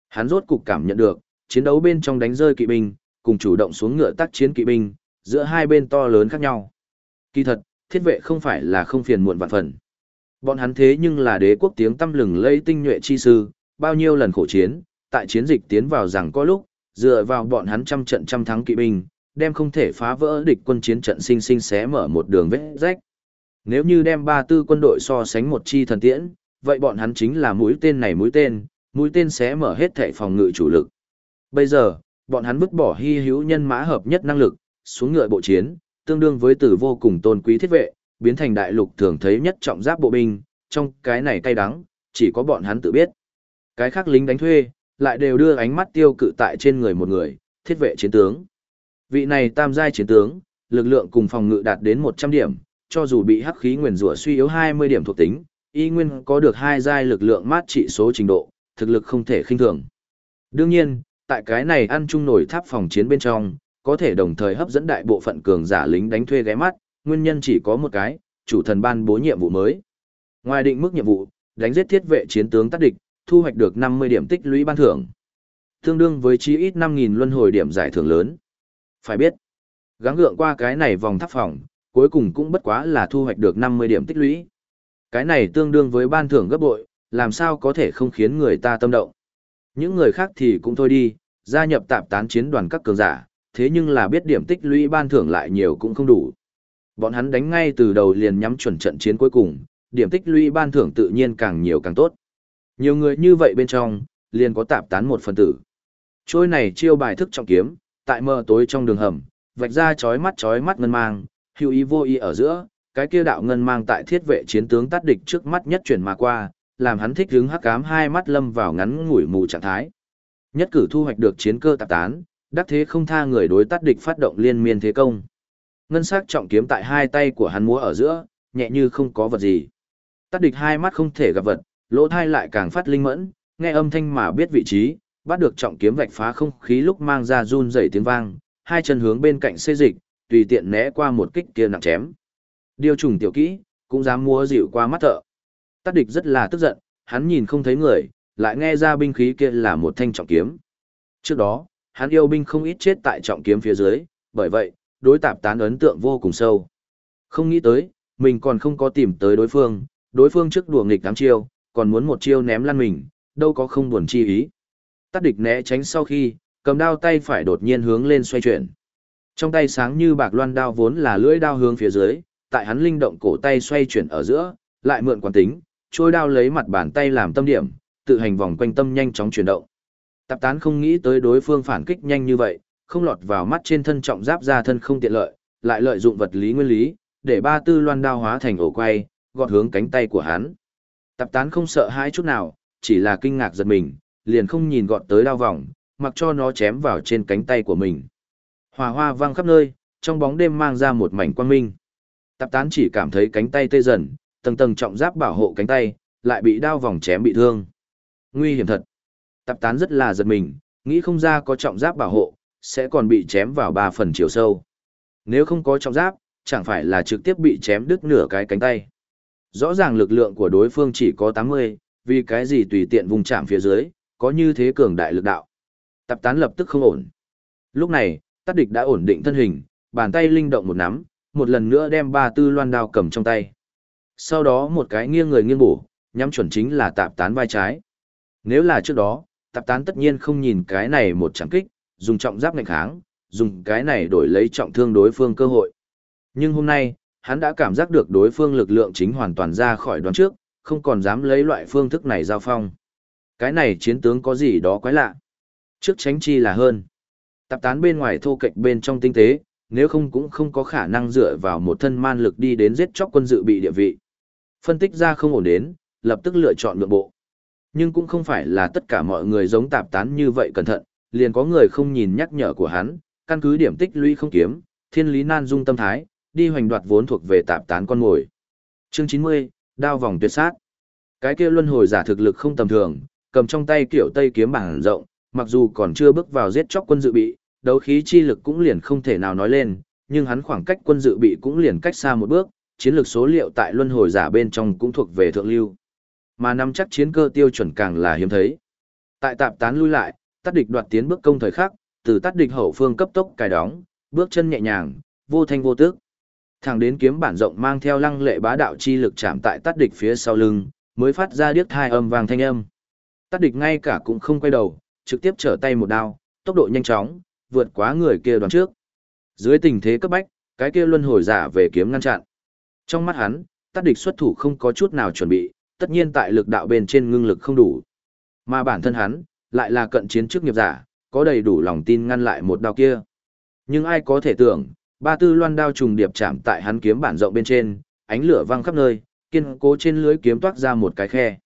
Hắn rốt cục cảm nhận được, chiến đấu bên trong đánh rơi kỵ binh, cùng chủ động xuống ngựa tác chiến kỵ binh, giữa hai bên to lớn khác nhau. Kỳ thật, thiết vệ không phải là không phiền muộn vạn phần. Bọn hắn thế nhưng là đế quốc tiếng tăm lừng lây tinh nhuệ chi sư, bao nhiêu lần khổ chiến, tại chiến dịch tiến vào rằng có lúc, dựa vào bọn hắn trăm trận trăm thắng kỵ binh, đem không thể phá vỡ địch quân chiến trận sinh sinh xé mở một đường vết rách. Nếu như đem ba tư quân đội so sánh một chi thần tiễn, vậy bọn hắn chính là mũi tên này mũi tên, mũi tên xé mở hết thể phòng ngự chủ lực. Bây giờ, bọn hắn vứt bỏ hy hữu nhân mã hợp nhất năng lực, xuống ngựa bộ chiến, tương đương với từ vô cùng tôn quý thiết vệ, biến thành đại lục thường thấy nhất trọng giáp bộ binh, trong cái này cay đắng, chỉ có bọn hắn tự biết. Cái khác lính đánh thuê, lại đều đưa ánh mắt tiêu cự tại trên người một người, thiết vệ chiến tướng. Vị này tam giai chiến tướng, lực lượng cùng phòng ngự đạt đến 100 điểm, cho dù bị hắc khí nguyền rủa suy yếu 20 điểm thuộc tính, y nguyên có được hai giai lực lượng mát trị số trình độ, thực lực không thể khinh thường. Đương nhiên, tại cái này ăn chung nổi tháp phòng chiến bên trong, có thể đồng thời hấp dẫn đại bộ phận cường giả lính đánh thuê ghé mắt, nguyên nhân chỉ có một cái, chủ thần ban bố nhiệm vụ mới. Ngoài định mức nhiệm vụ, đánh giết thiết vệ chiến tướng tác địch, thu hoạch được 50 điểm tích lũy ban thưởng. Tương đương với chí ít 5.000 luân hồi điểm giải thưởng lớn. Phải biết, gắng gượng qua cái này vòng tháp phòng, cuối cùng cũng bất quá là thu hoạch được 50 điểm tích lũy. Cái này tương đương với ban thưởng gấp bội, làm sao có thể không khiến người ta tâm động. Những người khác thì cũng thôi đi, gia nhập tạp tán chiến đoàn các cường giả, thế nhưng là biết điểm tích lũy ban thưởng lại nhiều cũng không đủ. Bọn hắn đánh ngay từ đầu liền nhắm chuẩn trận chiến cuối cùng, điểm tích lũy ban thưởng tự nhiên càng nhiều càng tốt. Nhiều người như vậy bên trong, liền có tạp tán một phần tử. Trôi này chiêu bài thức trọng kiếm, tại mờ tối trong đường hầm, vạch ra chói mắt chói mắt ngân mang, hữu ý vô ý ở giữa, cái kia đạo ngân mang tại thiết vệ chiến tướng tát địch trước mắt nhất chuyển mà qua, làm hắn thích hứng hắc ám hai mắt lâm vào ngắn ngủi mù trạng thái. Nhất cử thu hoạch được chiến cơ tạp tán, đắc thế không tha người đối tát địch phát động liên miên thế công. Ngân sắc trọng kiếm tại hai tay của hắn múa ở giữa, nhẹ như không có vật gì. Tát địch hai mắt không thể gặp vật, lỗ thai lại càng phát linh mẫn, nghe âm thanh mà biết vị trí, bắt được trọng kiếm vạch phá không khí lúc mang ra run rẩy tiếng vang, hai chân hướng bên cạnh xê dịch, tùy tiện né qua một kích kia nặng chém. Điều trùng tiểu kỹ, cũng dám múa dịu qua mắt thợ. Tát địch rất là tức giận, hắn nhìn không thấy người, lại nghe ra binh khí kia là một thanh trọng kiếm. Trước đó, hắn yêu binh không ít chết tại trọng kiếm phía dưới, bởi vậy, đối tạp tán ấn tượng vô cùng sâu. Không nghĩ tới, mình còn không có tìm tới đối phương, đối phương trước đùa nghịch tám chiêu, còn muốn một chiêu ném lăn mình, đâu có không buồn chi ý. Tát địch né tránh sau khi, cầm đao tay phải đột nhiên hướng lên xoay chuyển. Trong tay sáng như bạc loan đao vốn là lưỡi đao hướng phía dưới, tại hắn linh động cổ tay xoay chuyển ở giữa, lại mượn quán tính, trôi đao lấy mặt bàn tay làm tâm điểm, tự hành vòng quanh tâm nhanh chóng chuyển động. Tạp tán không nghĩ tới đối phương phản kích nhanh như vậy, không lọt vào mắt trên thân trọng giáp ra thân không tiện lợi, lại lợi dụng vật lý nguyên lý, để ba tư loan đao hóa thành ổ quay, gọt hướng cánh tay của hắn. Tạp tán không sợ hãi chút nào, chỉ là kinh ngạc giật mình, liền không nhìn gọt tới đao vòng, mặc cho nó chém vào trên cánh tay của mình. Hòa hoa vang khắp nơi, trong bóng đêm mang ra một mảnh quang minh. Tạp tán chỉ cảm thấy cánh tay tê dần, tầng tầng trọng giáp bảo hộ cánh tay, lại bị đao vòng chém bị thương. Nguy hiểm thật. Tạp tán rất là giật mình, nghĩ không ra có trọng giáp bảo hộ, sẽ còn bị chém vào ba phần chiều sâu. Nếu không có trọng giáp, chẳng phải là trực tiếp bị chém đứt nửa cái cánh tay. Rõ ràng lực lượng của đối phương chỉ có 80, vì cái gì tùy tiện vùng chạm phía dưới, có như thế cường đại lực đạo. Tạp tán lập tức không ổn. Lúc này, tát địch đã ổn định thân hình, bàn tay linh động một nắm, một lần nữa đem ba tư loan đao cầm trong tay. Sau đó một cái nghiêng người nghiêng bổ, nhắm chuẩn chính là tạp tán vai trái. Nếu là trước đó, tạp tán tất nhiên không nhìn cái này một chẳng kích, dùng trọng giáp ngạnh kháng, dùng cái này đổi lấy trọng thương đối phương cơ hội. Nhưng hôm nay, hắn đã cảm giác được đối phương lực lượng chính hoàn toàn ra khỏi đoán trước, không còn dám lấy loại phương thức này giao phong. Cái này chiến tướng có gì đó quái lạ. Trước tránh chi là hơn. Tạp tán bên ngoài thô kệch bên trong tinh tế, nếu không cũng không có khả năng dựa vào một thân man lực đi đến giết chóc quân dự bị địa vị. Phân tích ra không ổn đến, lập tức lựa chọn nhượng bộ. Nhưng cũng không phải là tất cả mọi người giống tạp tán như vậy cẩn thận, liền có người không nhìn nhắc nhở của hắn, căn cứ điểm tích lũy không kiếm, thiên lý nan dung tâm thái, đi hoành đoạt vốn thuộc về tạp tán con ngồi. Chương 90, đao vòng tuyệt sát. Cái kia luân hồi giả thực lực không tầm thường, cầm trong tay kiểu tây kiếm bảng rộng, mặc dù còn chưa bước vào giết chóc quân dự bị, đấu khí chi lực cũng liền không thể nào nói lên, nhưng hắn khoảng cách quân dự bị cũng liền cách xa một bước, chiến lược số liệu tại luân hồi giả bên trong cũng thuộc về thượng lưu. Mà nắm chắc chiến cơ tiêu chuẩn càng là hiếm thấy. Tại tạp tán lui lại, tắt địch đoạt tiến bước công thời khắc, từ tắt địch hậu phương cấp tốc cài đóng, bước chân nhẹ nhàng, vô thanh vô tức. Thẳng đến kiếm bản rộng mang theo lăng lệ bá đạo chi lực chạm tại tắt địch phía sau lưng, mới phát ra điếc thai âm vàng thanh âm. Tắt địch ngay cả cũng không quay đầu, trực tiếp trở tay một đao, tốc độ nhanh chóng, vượt quá người kia đoán trước. Dưới tình thế cấp bách, cái kia luân hồi giả về kiếm ngăn chặn. Trong mắt hắn, tắt địch xuất thủ không có chút nào chuẩn bị, tất nhiên tại lực đạo bên trên ngưng lực không đủ. Mà bản thân hắn, lại là cận chiến trước nghiệp giả, có đầy đủ lòng tin ngăn lại một đao kia. Nhưng ai có thể tưởng, ba tư loan đao trùng điệp chạm tại hắn kiếm bản rộng bên trên, ánh lửa văng khắp nơi, kiên cố trên lưới kiếm toát ra một cái khe.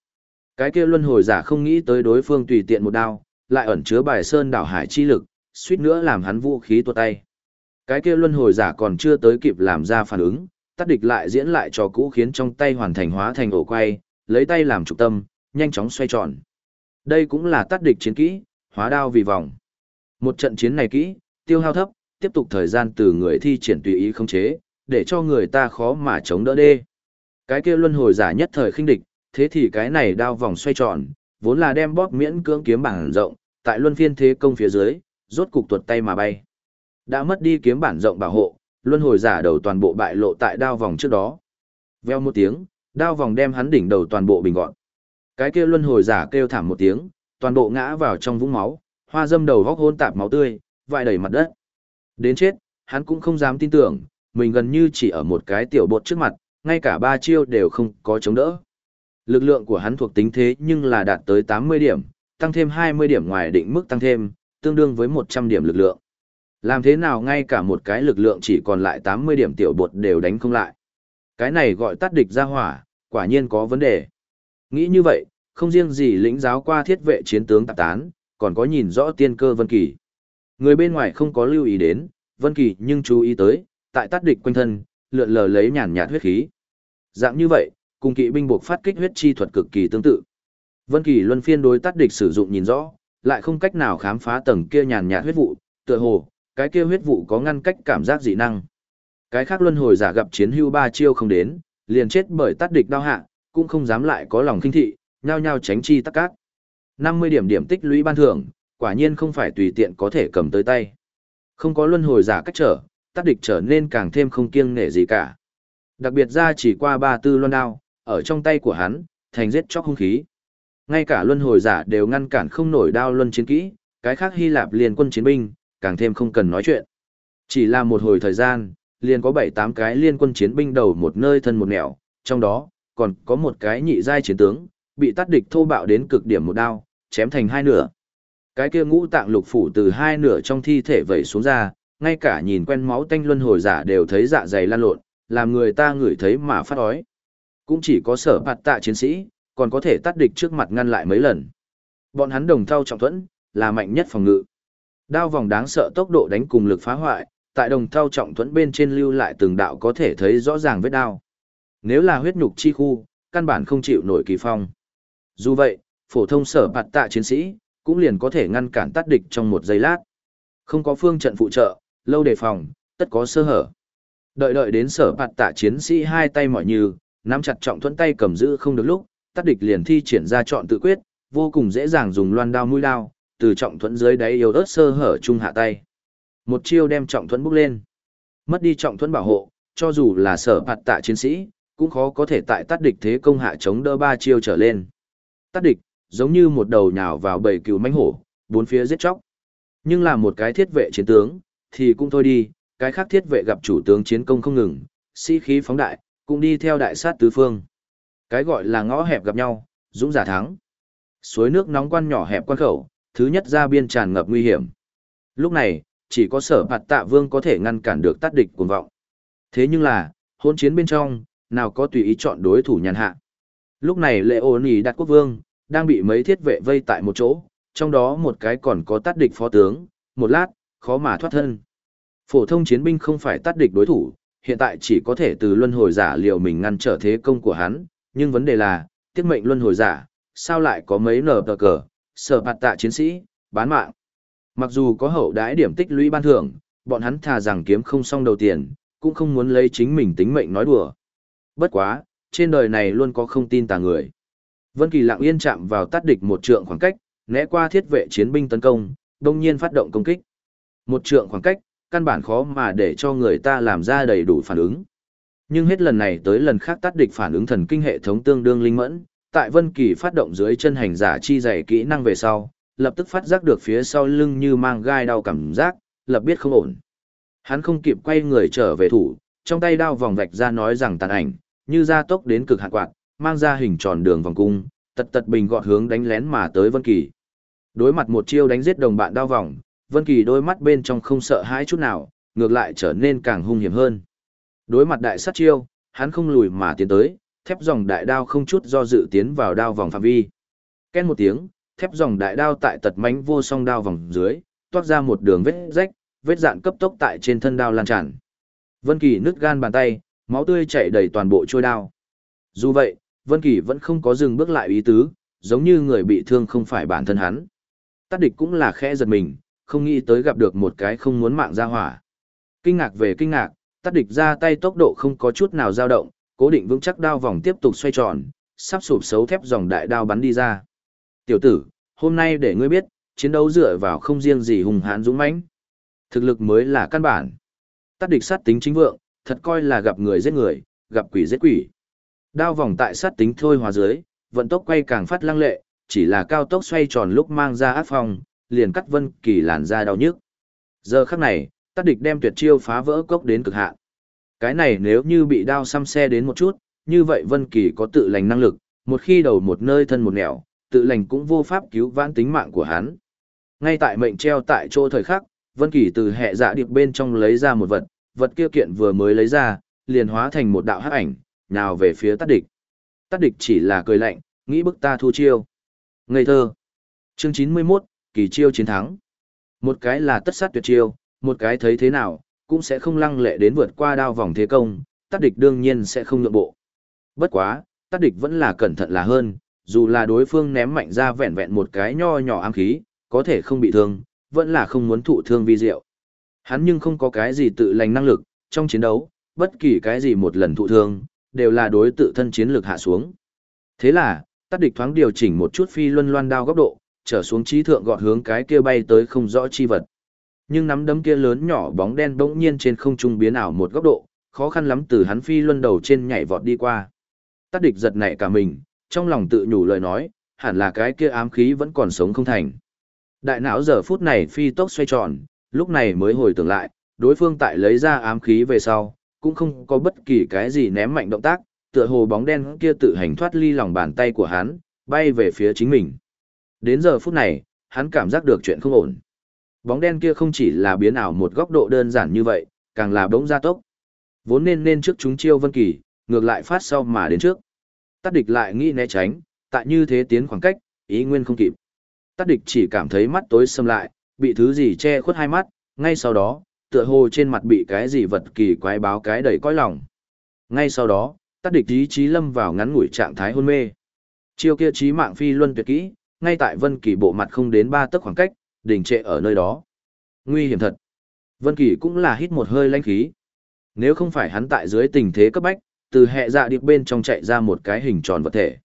Cái kia luân hồi giả không nghĩ tới đối phương tùy tiện một đao, lại ẩn chứa bài sơn đảo hải chi lực, suýt nữa làm hắn vũ khí tuột tay. Cái kia luân hồi giả còn chưa tới kịp làm ra phản ứng, tắt địch lại diễn lại trò cũ khiến trong tay hoàn thành hóa thành ổ quay, lấy tay làm trục tâm, nhanh chóng xoay tròn. Đây cũng là tắt địch chiến kỹ, hóa đao vì vòng. Một trận chiến này kỹ, tiêu hao thấp, tiếp tục thời gian từ người thi triển tùy ý khống chế, để cho người ta khó mà chống đỡ đê. Cái kia luân hồi giả nhất thời khinh địch, thế thì cái này đao vòng xoay tròn, vốn là đem bóp miễn cưỡng kiếm bảng rộng, tại luân phiên thế công phía dưới, rốt cục tuột tay mà bay. Đã mất đi kiếm bản rộng bảo hộ, luân hồi giả đầu toàn bộ bại lộ tại đao vòng trước đó. Veo một tiếng, đao vòng đem hắn đỉnh đầu toàn bộ bình gọn. Cái kia luân hồi giả kêu thảm một tiếng, toàn bộ ngã vào trong vũng máu, hoa dâm đầu góc hôn tạp máu tươi, vại đầy mặt đất. Đến chết, hắn cũng không dám tin tưởng, mình gần như chỉ ở một cái tiểu bột trước mặt, ngay cả ba chiêu đều không có chống đỡ. Lực lượng của hắn thuộc tính thế nhưng là đạt tới 80 điểm, tăng thêm 20 điểm ngoài định mức tăng thêm, tương đương với 100 điểm lực lượng. Làm thế nào ngay cả một cái lực lượng chỉ còn lại 80 điểm tiểu bột đều đánh không lại. Cái này gọi tắt địch ra hỏa, quả nhiên có vấn đề. Nghĩ như vậy, không riêng gì lĩnh giáo qua thiết vệ chiến tướng tạp tán, còn có nhìn rõ tiên cơ Vân Kỳ. Người bên ngoài không có lưu ý đến, Vân Kỳ nhưng chú ý tới, tại tắt địch quanh thân, lượn lờ lấy nhàn nhạt huyết khí. Dạng như vậy, cùng kỵ binh buộc phát kích huyết chi thuật cực kỳ tương tự. Vân Kỳ luân phiên đối tắt địch sử dụng nhìn rõ, lại không cách nào khám phá tầng kia nhàn nhạt huyết vụ, tựa hồ cái kia huyết vụ có ngăn cách cảm giác dị năng. Cái khác luân hồi giả gặp chiến hưu ba chiêu không đến, liền chết bởi tát địch đao hạ, cũng không dám lại có lòng kinh thị, nhao nhao tránh chi tắc cát. 50 điểm điểm tích lũy ban thưởng, quả nhiên không phải tùy tiện có thể cầm tới tay. Không có luân hồi giả cách trở, tát địch trở nên càng thêm không kiêng nể gì cả. Đặc biệt ra chỉ qua ba tư luân đao, ở trong tay của hắn, thành giết chóc hung khí. Ngay cả luân hồi giả đều ngăn cản không nổi đao luân chiến kỹ, cái khác Hy Lạp liền quân chiến binh, càng thêm không cần nói chuyện. Chỉ là một hồi thời gian, liền có 7-8 cái liên quân chiến binh đầu một nơi thân một nẻo, trong đó, còn có một cái nhị giai chiến tướng, bị tắt địch thô bạo đến cực điểm một đao, chém thành hai nửa. Cái kia ngũ tạng lục phủ từ hai nửa trong thi thể vẩy xuống ra, ngay cả nhìn quen máu tanh luân hồi giả đều thấy dạ dày lan lộn, làm người ta ngửi thấy mà phát ói. Cũng chỉ có sở bạt tạ chiến sĩ, còn có thể tắt địch trước mặt ngăn lại mấy lần. Bọn hắn đồng thao trọng thuẫn, là mạnh nhất phòng ngự. Đao vòng đáng sợ tốc độ đánh cùng lực phá hoại, tại đồng thau trọng thuẫn bên trên lưu lại từng đạo có thể thấy rõ ràng vết đao. Nếu là huyết nhục chi khu, căn bản không chịu nổi kỳ phong. Dù vậy, phổ thông sở bạt tạ chiến sĩ, cũng liền có thể ngăn cản tắt địch trong một giây lát. Không có phương trận phụ trợ, lâu đề phòng, tất có sơ hở. Đợi đợi đến sở bạt tạ chiến sĩ hai tay mỏi như, nắm chặt trọng thuẫn tay cầm giữ không được lúc, tắt địch liền thi triển ra chọn tự quyết, vô cùng dễ dàng dùng loan đao mũi đao, từ trọng thuẫn dưới đáy yếu ớt sơ hở trung hạ tay. Một chiêu đem trọng thuẫn bốc lên. Mất đi trọng thuẫn bảo hộ, cho dù là sở bạt tạ chiến sĩ, cũng khó có thể tại tắt địch thế công hạ chống đỡ ba chiêu trở lên. Tắt địch, giống như một đầu nhào vào bầy cừu mánh hổ, bốn phía giết chóc. Nhưng là một cái thiết vệ chiến tướng, thì cũng thôi đi, cái khác thiết vệ gặp chủ tướng chiến công không ngừng, sĩ khí phóng đại, cũng đi theo đại sát tứ phương. Cái gọi là ngõ hẹp gặp nhau, dũng giả thắng. Suối nước nóng quan nhỏ hẹp quan khẩu, thứ nhất ra biên tràn ngập nguy hiểm. Lúc này, chỉ có sở phạt tạ vương có thể ngăn cản được tát địch cuồng vọng. Thế nhưng là, hôn chiến bên trong, nào có tùy ý chọn đối thủ nhàn hạ. Lúc này lệ ổn ý đặt quốc vương, đang bị mấy thiết vệ vây tại một chỗ, trong đó một cái còn có tát địch phó tướng, một lát, khó mà thoát thân. Phổ thông chiến binh không phải tát địch đối thủ, hiện tại chỉ có thể từ luân hồi giả liệu mình ngăn trở thế công của hắn, nhưng vấn đề là, tiết mệnh luân hồi giả, sao lại có mấy nở tờ cờ, sở phạt tạ chiến sĩ, bán mạng. Mặc dù có hậu đãi điểm tích lũy ban thưởng, bọn hắn thà rằng kiếm không xong đầu tiền, cũng không muốn lấy chính mình tính mệnh nói đùa. Bất quá, trên đời này luôn có không tin tà người. Vân Kỳ lặng yên chạm vào tát địch một trượng khoảng cách, né qua thiết vệ chiến binh tấn công, đồng nhiên phát động công kích. Một trượng khoảng cách, căn bản khó mà để cho người ta làm ra đầy đủ phản ứng. Nhưng hết lần này tới lần khác tát địch phản ứng thần kinh hệ thống tương đương linh mẫn, tại Vân Kỳ phát động dưới chân hành giả chi dày kỹ năng về sau, lập tức phát giác được phía sau lưng như mang gai đau cảm giác, lập biết không ổn. Hắn không kịp quay người trở về thủ, trong tay đao vòng vạch ra nói rằng tàn ảnh, như ra tốc đến cực hạn quạt, mang ra hình tròn đường vòng cung, tật tật bình gọn hướng đánh lén mà tới Vân Kỳ. Đối mặt một chiêu đánh giết đồng bạn đao vòng, Vân Kỳ đôi mắt bên trong không sợ hãi chút nào, ngược lại trở nên càng hung hiểm hơn. Đối mặt đại sát chiêu, hắn không lùi mà tiến tới, thép dòng đại đao không chút do dự tiến vào đao vòng phạm vi. Ken một tiếng, thép dòng đại đao tại tật mánh vô song đao vòng dưới, toát ra một đường vết rách, vết dạn cấp tốc tại trên thân đao lan tràn. Vân Kỳ nứt gan bàn tay, máu tươi chảy đầy toàn bộ chuôi đao. Dù vậy, Vân Kỳ vẫn không có dừng bước lại ý tứ, giống như người bị thương không phải bản thân hắn. Tát địch cũng là khẽ giật mình, không nghĩ tới gặp được một cái không muốn mạng ra hỏa. Kinh ngạc về kinh ngạc, Tát địch ra tay tốc độ không có chút nào dao động, cố định vững chắc đao vòng tiếp tục xoay tròn, sắp sụp xấu thép dòng đại đao bắn đi ra. Tiểu tử, hôm nay để ngươi biết, chiến đấu dựa vào không riêng gì hùng hãn dũng mãnh. Thực lực mới là căn bản. Tát địch sát tính chính vượng, thật coi là gặp người giết người, gặp quỷ giết quỷ. Đao vòng tại sát tính thôi hòa dưới, vận tốc quay càng phát lăng lệ, chỉ là cao tốc xoay tròn lúc mang ra áp phong, liền cắt Vân Kỳ làn ra đau nhức. Giờ khắc này, Tát địch đem tuyệt chiêu phá vỡ cốc đến cực hạn. Cái này nếu như bị đao xăm xe đến một chút, như vậy Vân Kỳ có tự lành năng lực, một khi đầu một nơi thân một nẻo, tự lành cũng vô pháp cứu vãn tính mạng của hắn. Ngay tại mệnh treo tại chỗ thời khắc, Vân Kỳ từ hệ dạ điệp bên trong lấy ra một vật, vật kia kiện vừa mới lấy ra, liền hóa thành một đạo hắc ảnh, nào về phía Tát địch. Tát địch chỉ là cười lạnh, nghĩ bức ta thu chiêu. Ngây thơ. Chương 91, kỳ chiêu chiến thắng. Một cái là tất sát tuyệt chiêu, một cái thấy thế nào, cũng sẽ không lăng lệ đến vượt qua đao vòng thế công, Tát địch đương nhiên sẽ không nhượng bộ. Bất quá, Tát địch vẫn là cẩn thận là hơn, dù là đối phương ném mạnh ra vẹn vẹn một cái nho nhỏ ám khí, có thể không bị thương, vẫn là không muốn thụ thương vi diệu. Hắn nhưng không có cái gì tự lành năng lực, trong chiến đấu, bất kỳ cái gì một lần thụ thương, đều là đối tự thân chiến lược hạ xuống. Thế là, tắt địch thoáng điều chỉnh một chút phi luân loan đao góc độ, trở xuống trí thượng gọt hướng cái kia bay tới không rõ chi vật. Nhưng nắm đấm kia lớn nhỏ bóng đen bỗng nhiên trên không trung biến ảo một góc độ, khó khăn lắm từ hắn phi luân đầu trên nhảy vọt đi qua. Tắt địch giật nảy cả mình, trong lòng tự nhủ lời nói, hẳn là cái kia ám khí vẫn còn sống không thành. Đại não giờ phút này phi tốc xoay tròn, lúc này mới hồi tưởng lại, đối phương tại lấy ra ám khí về sau, cũng không có bất kỳ cái gì ném mạnh động tác, tựa hồ bóng đen kia tự hành thoát ly lòng bàn tay của hắn, bay về phía chính mình. Đến giờ phút này, hắn cảm giác được chuyện không ổn. Bóng đen kia không chỉ là biến ảo một góc độ đơn giản như vậy, càng là bỗng gia tốc. Vốn nên nên trước chúng chiêu vân kỳ, ngược lại phát sau mà đến trước. Tát địch lại nghĩ né tránh, tại như thế tiến khoảng cách, ý nguyên không kịp. Tát địch chỉ cảm thấy mắt tối sầm lại, bị thứ gì che khuất hai mắt, ngay sau đó, tựa hồ trên mặt bị cái gì vật kỳ quái báo cái đầy cõi lòng. Ngay sau đó, tát địch ý chí lâm vào ngắn ngủi trạng thái hôn mê. Chiêu kia chí mạng phi luân tuyệt kỹ, ngay tại Vân Kỳ bộ mặt không đến ba tấc khoảng cách, đình trệ ở nơi đó. Nguy hiểm thật. Vân Kỳ cũng là hít một hơi lãnh khí. Nếu không phải hắn tại dưới tình thế cấp bách, từ hệ dạ điệp bên trong chạy ra một cái hình tròn vật thể.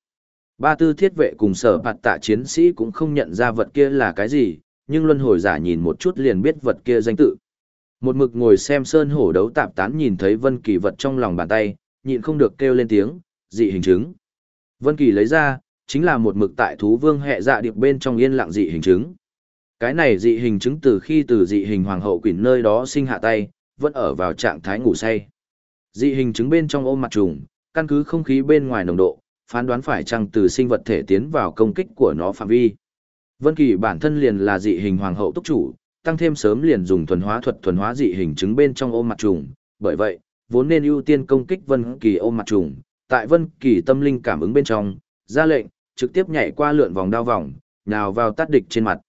Ba tư thiết vệ cùng sở bạt tạ chiến sĩ cũng không nhận ra vật kia là cái gì, nhưng luân hồi giả nhìn một chút liền biết vật kia danh tự. Một mực ngồi xem sơn hổ đấu tạp tán nhìn thấy Vân Kỳ vật trong lòng bàn tay, nhịn không được kêu lên tiếng, dị hình chứng. Vân Kỳ lấy ra, chính là một mực tại thú vương hệ dạ điệp bên trong yên lặng dị hình chứng. Cái này dị hình chứng từ khi từ dị hình hoàng hậu quỷ nơi đó sinh hạ tay, vẫn ở vào trạng thái ngủ say. Dị hình chứng bên trong ôm mặt trùng, căn cứ không khí bên ngoài nồng độ, phán đoán phải chăng từ sinh vật thể tiến vào công kích của nó phạm vi. Vân Kỳ bản thân liền là dị hình hoàng hậu tốc chủ, tăng thêm sớm liền dùng thuần hóa thuật thuần hóa dị hình chứng bên trong ôm mặt trùng, bởi vậy, vốn nên ưu tiên công kích Vân Kỳ ôm mặt trùng, tại Vân Kỳ tâm linh cảm ứng bên trong, ra lệnh, trực tiếp nhảy qua lượn vòng đao vòng, nào vào tát địch trên mặt.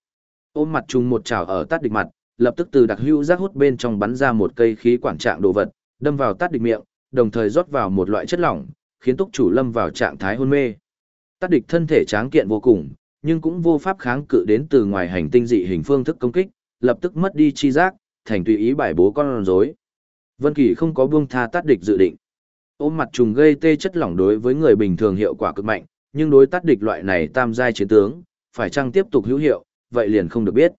Ôm mặt trùng một chảo ở tát địch mặt, lập tức từ đặc hữu giác hút bên trong bắn ra một cây khí quản trạng đồ vật, đâm vào tát địch miệng, đồng thời rót vào một loại chất lỏng, khiến túc chủ lâm vào trạng thái hôn mê. Tát địch thân thể tráng kiện vô cùng, nhưng cũng vô pháp kháng cự đến từ ngoài hành tinh dị hình phương thức công kích, lập tức mất đi chi giác, thành tùy ý bài bố con rối. Vân Kỳ không có buông tha tát địch dự định. Ôm mặt trùng gây tê chất lỏng đối với người bình thường hiệu quả cực mạnh, nhưng đối tát địch loại này tam giai chiến tướng, phải chăng tiếp tục hữu hiệu, vậy liền không được biết.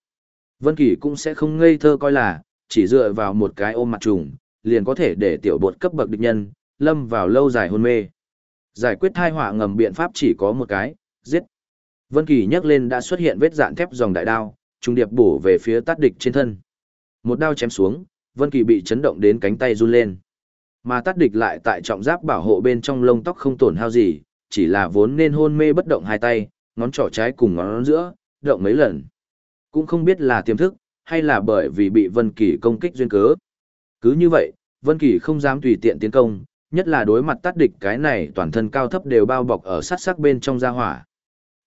Vân Kỳ cũng sẽ không ngây thơ coi là, chỉ dựa vào một cái ôm mặt trùng, liền có thể để tiểu bột cấp bậc địch nhân, lâm vào lâu dài hôn mê. Giải quyết thai họa ngầm biện pháp chỉ có một cái, giết. Vân Kỳ nhấc lên đã xuất hiện vết dạn thép dòng đại đao, trung điệp bổ về phía tát địch trên thân. Một đao chém xuống, Vân Kỳ bị chấn động đến cánh tay run lên. Mà tát địch lại tại trọng giáp bảo hộ bên trong lông tóc không tổn hao gì, chỉ là vốn nên hôn mê bất động hai tay, ngón trỏ trái cùng ngón giữa, động mấy lần. Cũng không biết là tiềm thức, hay là bởi vì bị Vân Kỳ công kích duyên cớ. Cứ như vậy, Vân Kỳ không dám tùy tiện tiến công, nhất là đối mặt tát địch cái này toàn thân cao thấp đều bao bọc ở sát sắc bên trong gia hỏa.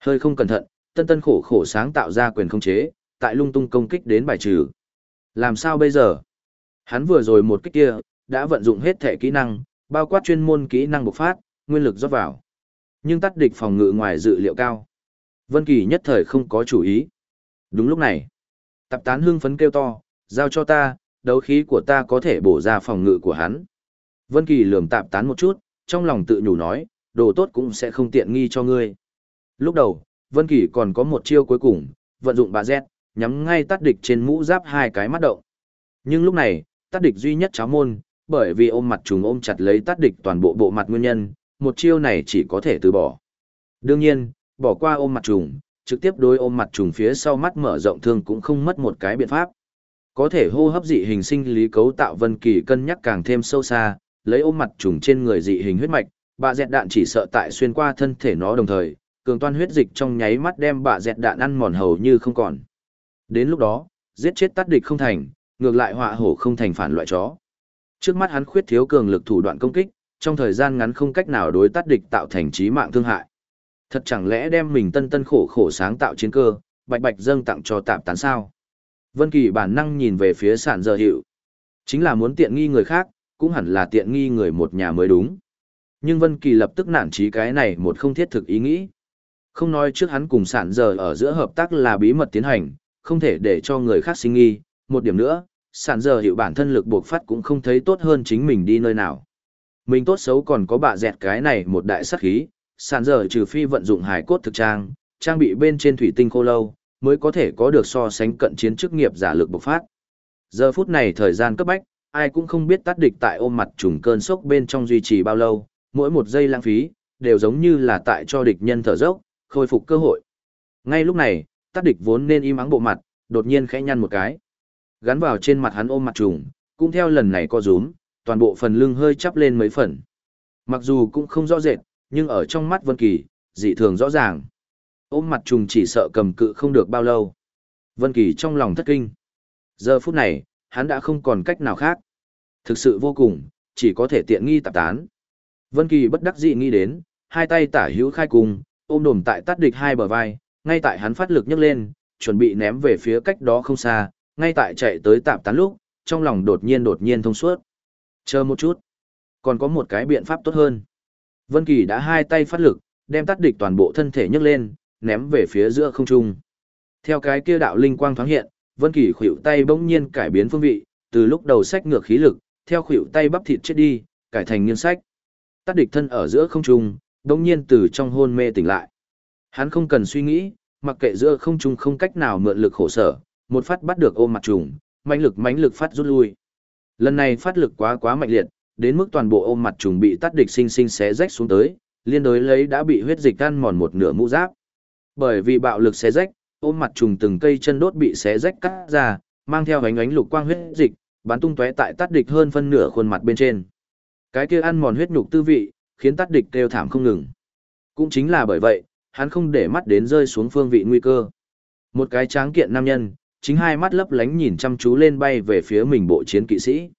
Hơi không cẩn thận, tân tân khổ khổ sáng tạo ra quyền không chế, tại lung tung công kích đến bài trừ. Làm sao bây giờ? Hắn vừa rồi một kích kia, đã vận dụng hết thể kỹ năng, bao quát chuyên môn kỹ năng bộc phát, nguyên lực rót vào. Nhưng tắt địch phòng ngự ngoài dự liệu cao. Vân Kỳ nhất thời không có chủ ý. Đúng lúc này, tập Tán hưng phấn kêu to, "Giao cho ta, đấu khí của ta có thể bổ ra phòng ngự của hắn." Vân Kỳ lườm tạm Tán một chút, trong lòng tự nhủ nói, "Đồ tốt cũng sẽ không tiện nghi cho ngươi." Lúc đầu, Vân Kỳ còn có một chiêu cuối cùng, vận dụng bà Z, nhắm ngay tát địch trên mũ giáp hai cái mắt động. Nhưng lúc này, tát địch duy nhất cháo môn, bởi vì ôm mặt trùng ôm chặt lấy tát địch toàn bộ bộ mặt nguyên nhân, một chiêu này chỉ có thể từ bỏ. Đương nhiên, bỏ qua ôm mặt trùng, trực tiếp đối ôm mặt trùng phía sau mắt mở rộng thương cũng không mất một cái biện pháp. Có thể hô hấp dị hình sinh lý cấu tạo Vân Kỳ cân nhắc càng thêm sâu xa, lấy ôm mặt trùng trên người dị hình huyết mạch, bà dẹt đạn chỉ sợ tại xuyên qua thân thể nó đồng thời, cường toan huyết dịch trong nháy mắt đem bà dẹt đạn ăn mòn hầu như không còn. Đến lúc đó, giết chết tắt địch không thành, ngược lại họa hổ không thành phản loại chó. Trước mắt hắn khuyết thiếu cường lực thủ đoạn công kích, trong thời gian ngắn không cách nào đối tắt địch tạo thành trí mạng thương hại. Thật chẳng lẽ đem mình tân tân khổ khổ sáng tạo chiến cơ, bạch bạch dâng tặng cho tạm tán sao? Vân Kỳ bản năng nhìn về phía sản giờ hiệu. Chính là muốn tiện nghi người khác, cũng hẳn là tiện nghi người một nhà mới đúng. Nhưng Vân Kỳ lập tức nản chí cái này một không thiết thực ý nghĩ. Không nói trước hắn cùng sản giờ ở giữa hợp tác là bí mật tiến hành, không thể để cho người khác sinh nghi. Một điểm nữa, sản giờ hiệu bản thân lực buộc phát cũng không thấy tốt hơn chính mình đi nơi nào. Mình tốt xấu còn có bạ dẹt cái này một đại sát khí, sản giờ trừ phi vận dụng hài cốt thực trang, trang bị bên trên thủy tinh khô lâu, mới có thể có được so sánh cận chiến chức nghiệp giả lực bộc phát. Giờ phút này thời gian cấp bách, ai cũng không biết tắt địch tại ôm mặt trùng cơn sốc bên trong duy trì bao lâu, mỗi một giây lãng phí, đều giống như là tại cho địch nhân thở dốc, khôi phục cơ hội. Ngay lúc này, tắt địch vốn nên im ắng bộ mặt, đột nhiên khẽ nhăn một cái. Gắn vào trên mặt hắn ôm mặt trùng, cũng theo lần này co rúm, toàn bộ phần lưng hơi chắp lên mấy phần. Mặc dù cũng không rõ rệt, nhưng ở trong mắt Vân Kỳ, dị thường rõ ràng. Ôm mặt trùng chỉ sợ cầm cự không được bao lâu. Vân Kỳ trong lòng thất kinh. Giờ phút này, hắn đã không còn cách nào khác. Thực sự vô cùng, chỉ có thể tiện nghi tạp tán. Vân Kỳ bất đắc dĩ nghĩ đến, hai tay tả hữu khai cùng, ôm đồm tại tát địch hai bờ vai, ngay tại hắn phát lực nhấc lên, chuẩn bị ném về phía cách đó không xa, ngay tại chạy tới tạp tán lúc, trong lòng đột nhiên đột nhiên thông suốt. Chờ một chút, còn có một cái biện pháp tốt hơn. Vân Kỳ đã hai tay phát lực, đem tát địch toàn bộ thân thể nhấc lên, ném về phía giữa không trung. Theo cái kia đạo linh quang thoáng hiện, Vân Kỳ khuỷu tay bỗng nhiên cải biến phương vị, từ lúc đầu sách ngược khí lực, theo khuỷu tay bắp thịt chết đi, cải thành nghiêng sách. Tát địch thân ở giữa không trung, bỗng nhiên từ trong hôn mê tỉnh lại. Hắn không cần suy nghĩ, mặc kệ giữa không trung không cách nào mượn lực khổ sở, một phát bắt được ôm mặt trùng, mãnh lực mãnh lực phát rút lui. Lần này phát lực quá quá mạnh liệt, đến mức toàn bộ ôm mặt trùng bị tát địch sinh sinh xé rách xuống tới, liên đối lấy đã bị huyết dịch ăn mòn một nửa mũ giáp. Bởi vì bạo lực xé rách, ôm mặt trùng từng cây chân đốt bị xé rách cắt ra, mang theo ánh ánh lục quang huyết dịch, bắn tung tóe tại tát địch hơn phân nửa khuôn mặt bên trên. Cái kia ăn mòn huyết nhục tư vị, khiến tát địch kêu thảm không ngừng. Cũng chính là bởi vậy, hắn không để mắt đến rơi xuống phương vị nguy cơ. Một cái tráng kiện nam nhân, chính hai mắt lấp lánh nhìn chăm chú lên bay về phía mình bộ chiến kỵ sĩ.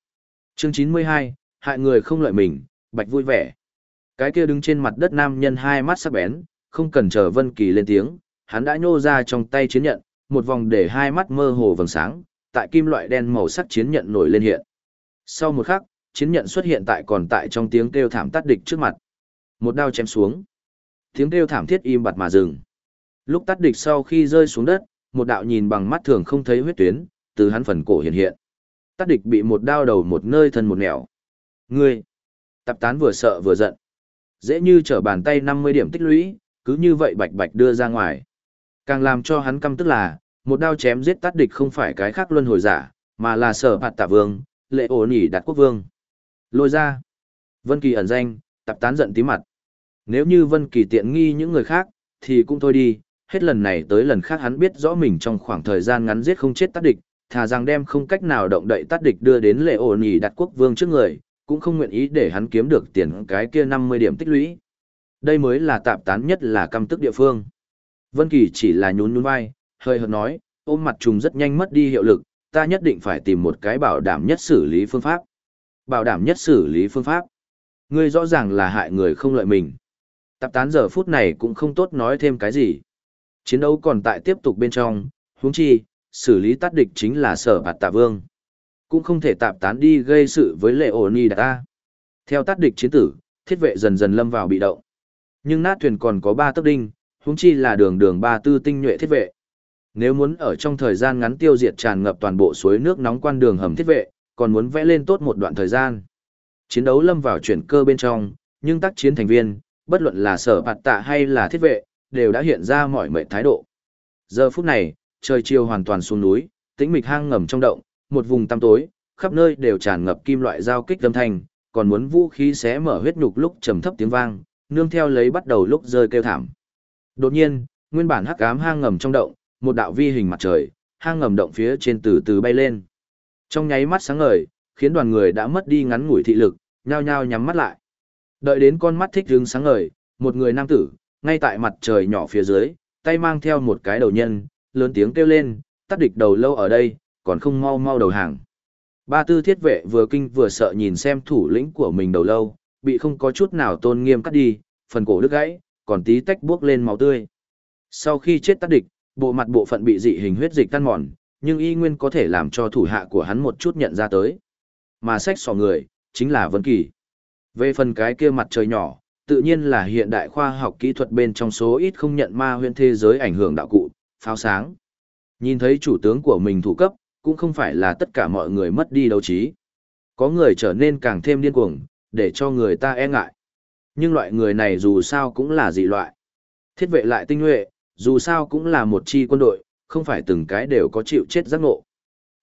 Chương 92, hại người không lợi mình, bạch vui vẻ. Cái kia đứng trên mặt đất nam nhân hai mắt sắc bén, không cần chờ Vân Kỳ lên tiếng, hắn đã nhô ra trong tay chiến nhận, một vòng để hai mắt mơ hồ vầng sáng, tại kim loại đen màu sắc chiến nhận nổi lên hiện. Sau một khắc, chiến nhận xuất hiện tại còn tại trong tiếng kêu thảm tát địch trước mặt. Một đao chém xuống. Tiếng kêu thảm thiết im bặt mà dừng. Lúc tát địch sau khi rơi xuống đất, một đạo nhìn bằng mắt thường không thấy huyết tuyến, từ hắn phần cổ hiện hiện. tát địch bị một đao đầu một nơi thân một nẻo. Ngươi! Tập tán vừa sợ vừa giận. Dễ như trở bàn tay 50 điểm tích lũy, cứ như vậy bạch bạch đưa ra ngoài. Càng làm cho hắn căm tức là, một đao chém giết tát địch không phải cái khác luân hồi giả, mà là sở hạt tạ vương, lệ ổ nỉ đặt quốc vương. Lôi ra. Vân Kỳ ẩn danh, tập tán giận tí mặt. Nếu như Vân Kỳ tiện nghi những người khác, thì cũng thôi đi, hết lần này tới lần khác hắn biết rõ mình trong khoảng thời gian ngắn giết không chết tát địch, thà rằng đem không cách nào động đậy tát địch đưa đến lệ ổ nỉ đặt quốc vương trước người, cũng không nguyện ý để hắn kiếm được tiền cái kia 50 điểm tích lũy. Đây mới là tạp tán nhất là căm tức địa phương. Vân Kỳ chỉ là nhún nhún vai, hơi hợt nói, ôm mặt trùng rất nhanh mất đi hiệu lực, ta nhất định phải tìm một cái bảo đảm nhất xử lý phương pháp. Bảo đảm nhất xử lý phương pháp. Ngươi rõ ràng là hại người không lợi mình. Tạp tán giờ phút này cũng không tốt nói thêm cái gì. Chiến đấu còn tại tiếp tục bên trong, huống chi, xử lý tát địch chính là sở bạt tạ vương. Cũng không thể tạp tán đi gây sự với lệ ổn ni ta. Theo tát địch chiến tử, thiết vệ dần dần lâm vào bị động. Nhưng nát thuyền còn có ba tấc đinh, huống chi là đường đường ba tư tinh nhuệ thiết vệ. Nếu muốn ở trong thời gian ngắn tiêu diệt tràn ngập toàn bộ suối nước nóng quan đường hầm thiết vệ, còn muốn vẽ lên tốt một đoạn thời gian. Chiến đấu lâm vào chuyển cơ bên trong, nhưng tác chiến thành viên, bất luận là sở bạt tạ hay là thiết vệ, đều đã hiện ra mọi mệnh thái độ. Giờ phút này, trời chiều hoàn toàn xuống núi, tĩnh mịch hang ngầm trong động, một vùng tăm tối, khắp nơi đều tràn ngập kim loại giao kích âm thanh, còn muốn vũ khí xé mở huyết nhục lúc trầm thấp tiếng vang, nương theo lấy bắt đầu lúc rơi kêu thảm. Đột nhiên, nguyên bản hắc ám hang ngầm trong động, một đạo vi hình mặt trời, hang ngầm động phía trên từ từ bay lên. Trong nháy mắt sáng ngời, khiến đoàn người đã mất đi ngắn ngủi thị lực, nhao nhao nhắm mắt lại. Đợi đến con mắt thích hứng sáng ngời, một người nam tử, ngay tại mặt trời nhỏ phía dưới, tay mang theo một cái đầu nhân, lớn tiếng kêu lên, tắt địch đầu lâu ở đây, còn không mau mau đầu hàng. Ba tư thiết vệ vừa kinh vừa sợ nhìn xem thủ lĩnh của mình đầu lâu, bị không có chút nào tôn nghiêm cắt đi, phần cổ đứt gãy, còn tí tách buốc lên máu tươi. Sau khi chết tắt địch, bộ mặt bộ phận bị dị hình huyết dịch tan mòn, nhưng y nguyên có thể làm cho thủ hạ của hắn một chút nhận ra tới. Mà sách sò người, chính là Vân Kỳ. Về phần cái kia mặt trời nhỏ, tự nhiên là hiện đại khoa học kỹ thuật bên trong số ít không nhận ma huyễn thế giới ảnh hưởng đạo cụ, pháo sáng. Nhìn thấy chủ tướng của mình thủ cấp, cũng không phải là tất cả mọi người mất đi đấu trí. Có người trở nên càng thêm điên cuồng, để cho người ta e ngại. Nhưng loại người này dù sao cũng là dị loại. Thiết vệ lại tinh nhuệ, dù sao cũng là một chi quân đội, không phải từng cái đều có chịu chết giác ngộ.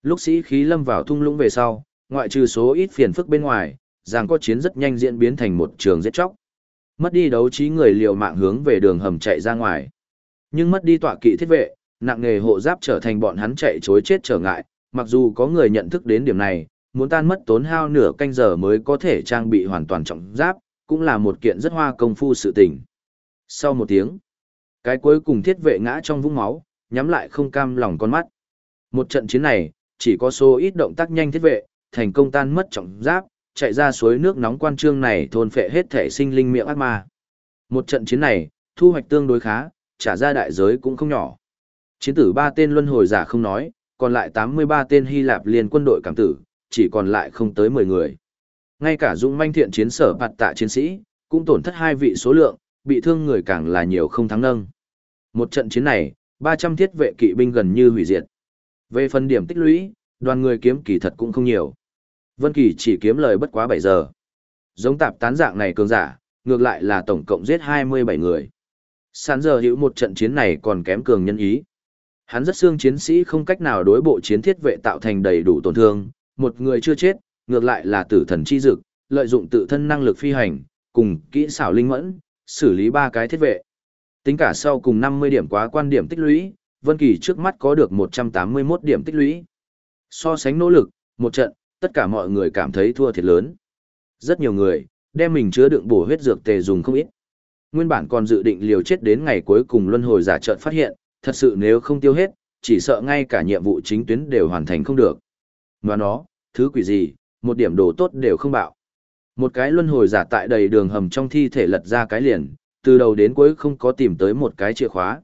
Lúc sĩ khí lâm vào thung lũng về sau, ngoại trừ số ít phiền phức bên ngoài, giang có chiến rất nhanh diễn biến thành một trường giết chóc. Mất đi đấu trí người liều mạng hướng về đường hầm chạy ra ngoài. Nhưng mất đi tọa kỵ thiết vệ, nặng nghề hộ giáp trở thành bọn hắn chạy chối chết trở ngại, mặc dù có người nhận thức đến điểm này, muốn tan mất tốn hao nửa canh giờ mới có thể trang bị hoàn toàn trọng giáp, cũng là một kiện rất hoa công phu sự tình. Sau một tiếng, cái cuối cùng thiết vệ ngã trong vũng máu, nhắm lại không cam lòng con mắt. Một trận chiến này, chỉ có số ít động tác nhanh thiết vệ, thành công tan mất trọng giáp, chạy ra suối nước nóng quan trương này thôn phệ hết thể sinh linh miệng ác ma. Một trận chiến này, thu hoạch tương đối khá, trả ra đại giới cũng không nhỏ. Chiến tử ba tên luân hồi giả không nói, còn lại 83 tên Hy Lạp liên quân đội cảm tử, chỉ còn lại không tới 10 người. Ngay cả dũng manh thiện chiến sở bạt tạ chiến sĩ, cũng tổn thất hai vị số lượng, bị thương người càng là nhiều không thắng nâng. Một trận chiến này, 300 thiết vệ kỵ binh gần như hủy diệt. Về phần điểm tích lũy, đoàn người kiếm kỳ thật cũng không nhiều. Vân Kỳ chỉ kiếm lời bất quá 7 giờ. Giống tạp tán dạng này cường giả, ngược lại là tổng cộng giết 27 người. Sán giờ hữu một trận chiến này còn kém cường nhân ý. Hắn rất xương chiến sĩ không cách nào đối bộ chiến thiết vệ tạo thành đầy đủ tổn thương, một người chưa chết, ngược lại là tử thần chi dực, lợi dụng tự thân năng lực phi hành, cùng kỹ xảo linh mẫn, xử lý ba cái thiết vệ. Tính cả sau cùng 50 điểm quá quan điểm tích lũy, Vân Kỳ trước mắt có được 181 điểm tích lũy. So sánh nỗ lực, một trận, tất cả mọi người cảm thấy thua thiệt lớn. Rất nhiều người, đem mình chứa đựng bổ huyết dược tề dùng không ít. Nguyên bản còn dự định liều chết đến ngày cuối cùng luân hồi giả trận phát hiện, thật sự nếu không tiêu hết, chỉ sợ ngay cả nhiệm vụ chính tuyến đều hoàn thành không được mà nó, thứ quỷ gì, một điểm đồ tốt đều không bạo. Một cái luân hồi giả tại đầy đường hầm trong thi thể lật ra cái liền, từ đầu đến cuối không có tìm tới một cái chìa khóa.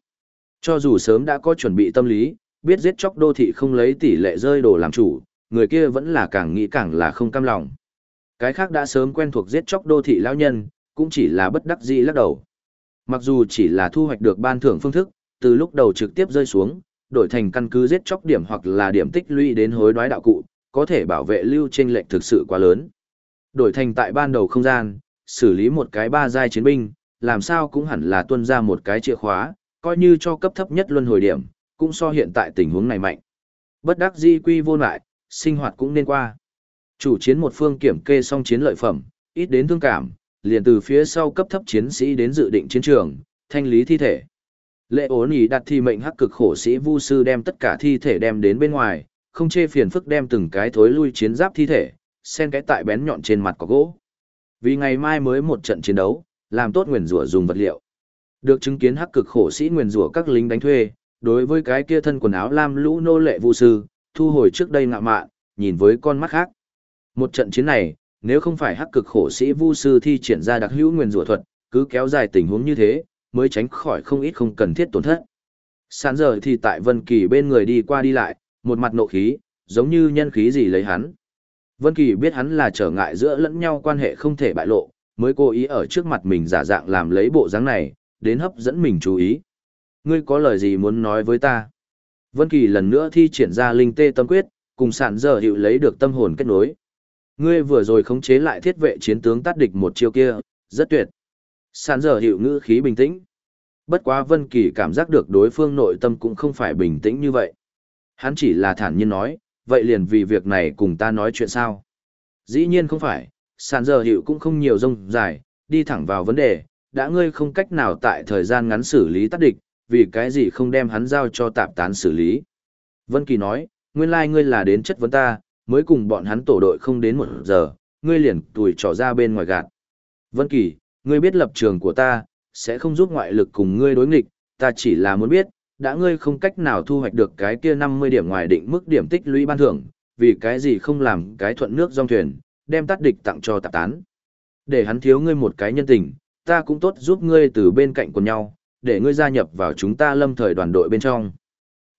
Cho dù sớm đã có chuẩn bị tâm lý, biết giết chóc đô thị không lấy tỷ lệ rơi đồ làm chủ, người kia vẫn là càng nghĩ càng là không cam lòng. Cái khác đã sớm quen thuộc giết chóc đô thị lão nhân, cũng chỉ là bất đắc dĩ lắc đầu. Mặc dù chỉ là thu hoạch được ban thưởng phương thức, từ lúc đầu trực tiếp rơi xuống, đổi thành căn cứ giết chóc điểm hoặc là điểm tích lũy đến hối đoái đạo cụ, có thể bảo vệ lưu trên lệnh thực sự quá lớn. Đổi thành tại ban đầu không gian, xử lý một cái ba giai chiến binh, làm sao cũng hẳn là tuân ra một cái chìa khóa, coi như cho cấp thấp nhất luân hồi điểm, cũng so hiện tại tình huống này mạnh. Bất đắc di quy vô lại, sinh hoạt cũng nên qua. Chủ chiến một phương kiểm kê xong chiến lợi phẩm, ít đến thương cảm, liền từ phía sau cấp thấp chiến sĩ đến dự định chiến trường, thanh lý thi thể. Lệ ổn ý đặt thi mệnh hắc cực khổ sĩ vu sư đem tất cả thi thể đem đến bên ngoài, không chê phiền phức đem từng cái thối lui chiến giáp thi thể, xen cái tại bén nhọn trên mặt có gỗ. Vì ngày mai mới một trận chiến đấu, làm tốt nguyền rủa dùng vật liệu. Được chứng kiến hắc cực khổ sĩ nguyền rủa các lính đánh thuê, đối với cái kia thân quần áo lam lũ nô lệ vu sư, thu hồi trước đây ngạ mạn, nhìn với con mắt khác. Một trận chiến này, nếu không phải hắc cực khổ sĩ vu sư thi triển ra đặc hữu nguyền rủa thuật, cứ kéo dài tình huống như thế, mới tránh khỏi không ít không cần thiết tổn thất. Sán giờ thì tại Vân Kỳ bên người đi qua đi lại, một mặt nộ khí, giống như nhân khí gì lấy hắn. Vân Kỳ biết hắn là trở ngại giữa lẫn nhau quan hệ không thể bại lộ, mới cố ý ở trước mặt mình giả dạng làm lấy bộ dáng này, đến hấp dẫn mình chú ý. Ngươi có lời gì muốn nói với ta? Vân Kỳ lần nữa thi triển ra linh tê tâm quyết, cùng sạn giờ hiệu lấy được tâm hồn kết nối. Ngươi vừa rồi khống chế lại thiết vệ chiến tướng tát địch một chiêu kia, rất tuyệt sàn giờ hiệu ngữ khí bình tĩnh. Bất quá Vân Kỳ cảm giác được đối phương nội tâm cũng không phải bình tĩnh như vậy. Hắn chỉ là thản nhiên nói, vậy liền vì việc này cùng ta nói chuyện sao? Dĩ nhiên không phải, sàn giờ hiệu cũng không nhiều rông dài, đi thẳng vào vấn đề, đã ngươi không cách nào tại thời gian ngắn xử lý tắt địch, vì cái gì không đem hắn giao cho tạp tán xử lý. Vân Kỳ nói, nguyên lai like ngươi là đến chất vấn ta, mới cùng bọn hắn tổ đội không đến một giờ, ngươi liền tuổi trò ra bên ngoài gạt. Vân Kỳ, ngươi biết lập trường của ta, sẽ không giúp ngoại lực cùng ngươi đối nghịch, ta chỉ là muốn biết, đã ngươi không cách nào thu hoạch được cái kia 50 điểm ngoài định mức điểm tích lũy ban thưởng, vì cái gì không làm cái thuận nước dòng thuyền, đem tắt địch tặng cho tạp tán. Để hắn thiếu ngươi một cái nhân tình, ta cũng tốt giúp ngươi từ bên cạnh của nhau, để ngươi gia nhập vào chúng ta lâm thời đoàn đội bên trong.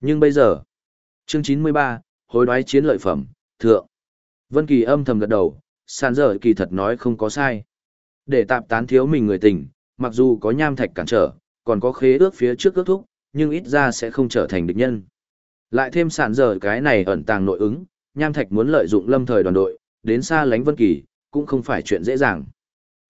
Nhưng bây giờ, chương 93, hối đoái chiến lợi phẩm, thượng. Vân Kỳ âm thầm gật đầu, sàn dở kỳ thật nói không có sai. Để tạp tán thiếu mình người tình, mặc dù có nham thạch cản trở, còn có khế ước phía trước ước thúc, nhưng ít ra sẽ không trở thành địch nhân. Lại thêm sản giờ cái này ẩn tàng nội ứng, Nham Thạch muốn lợi dụng lâm thời đoàn đội, đến xa lánh Vân Kỳ, cũng không phải chuyện dễ dàng.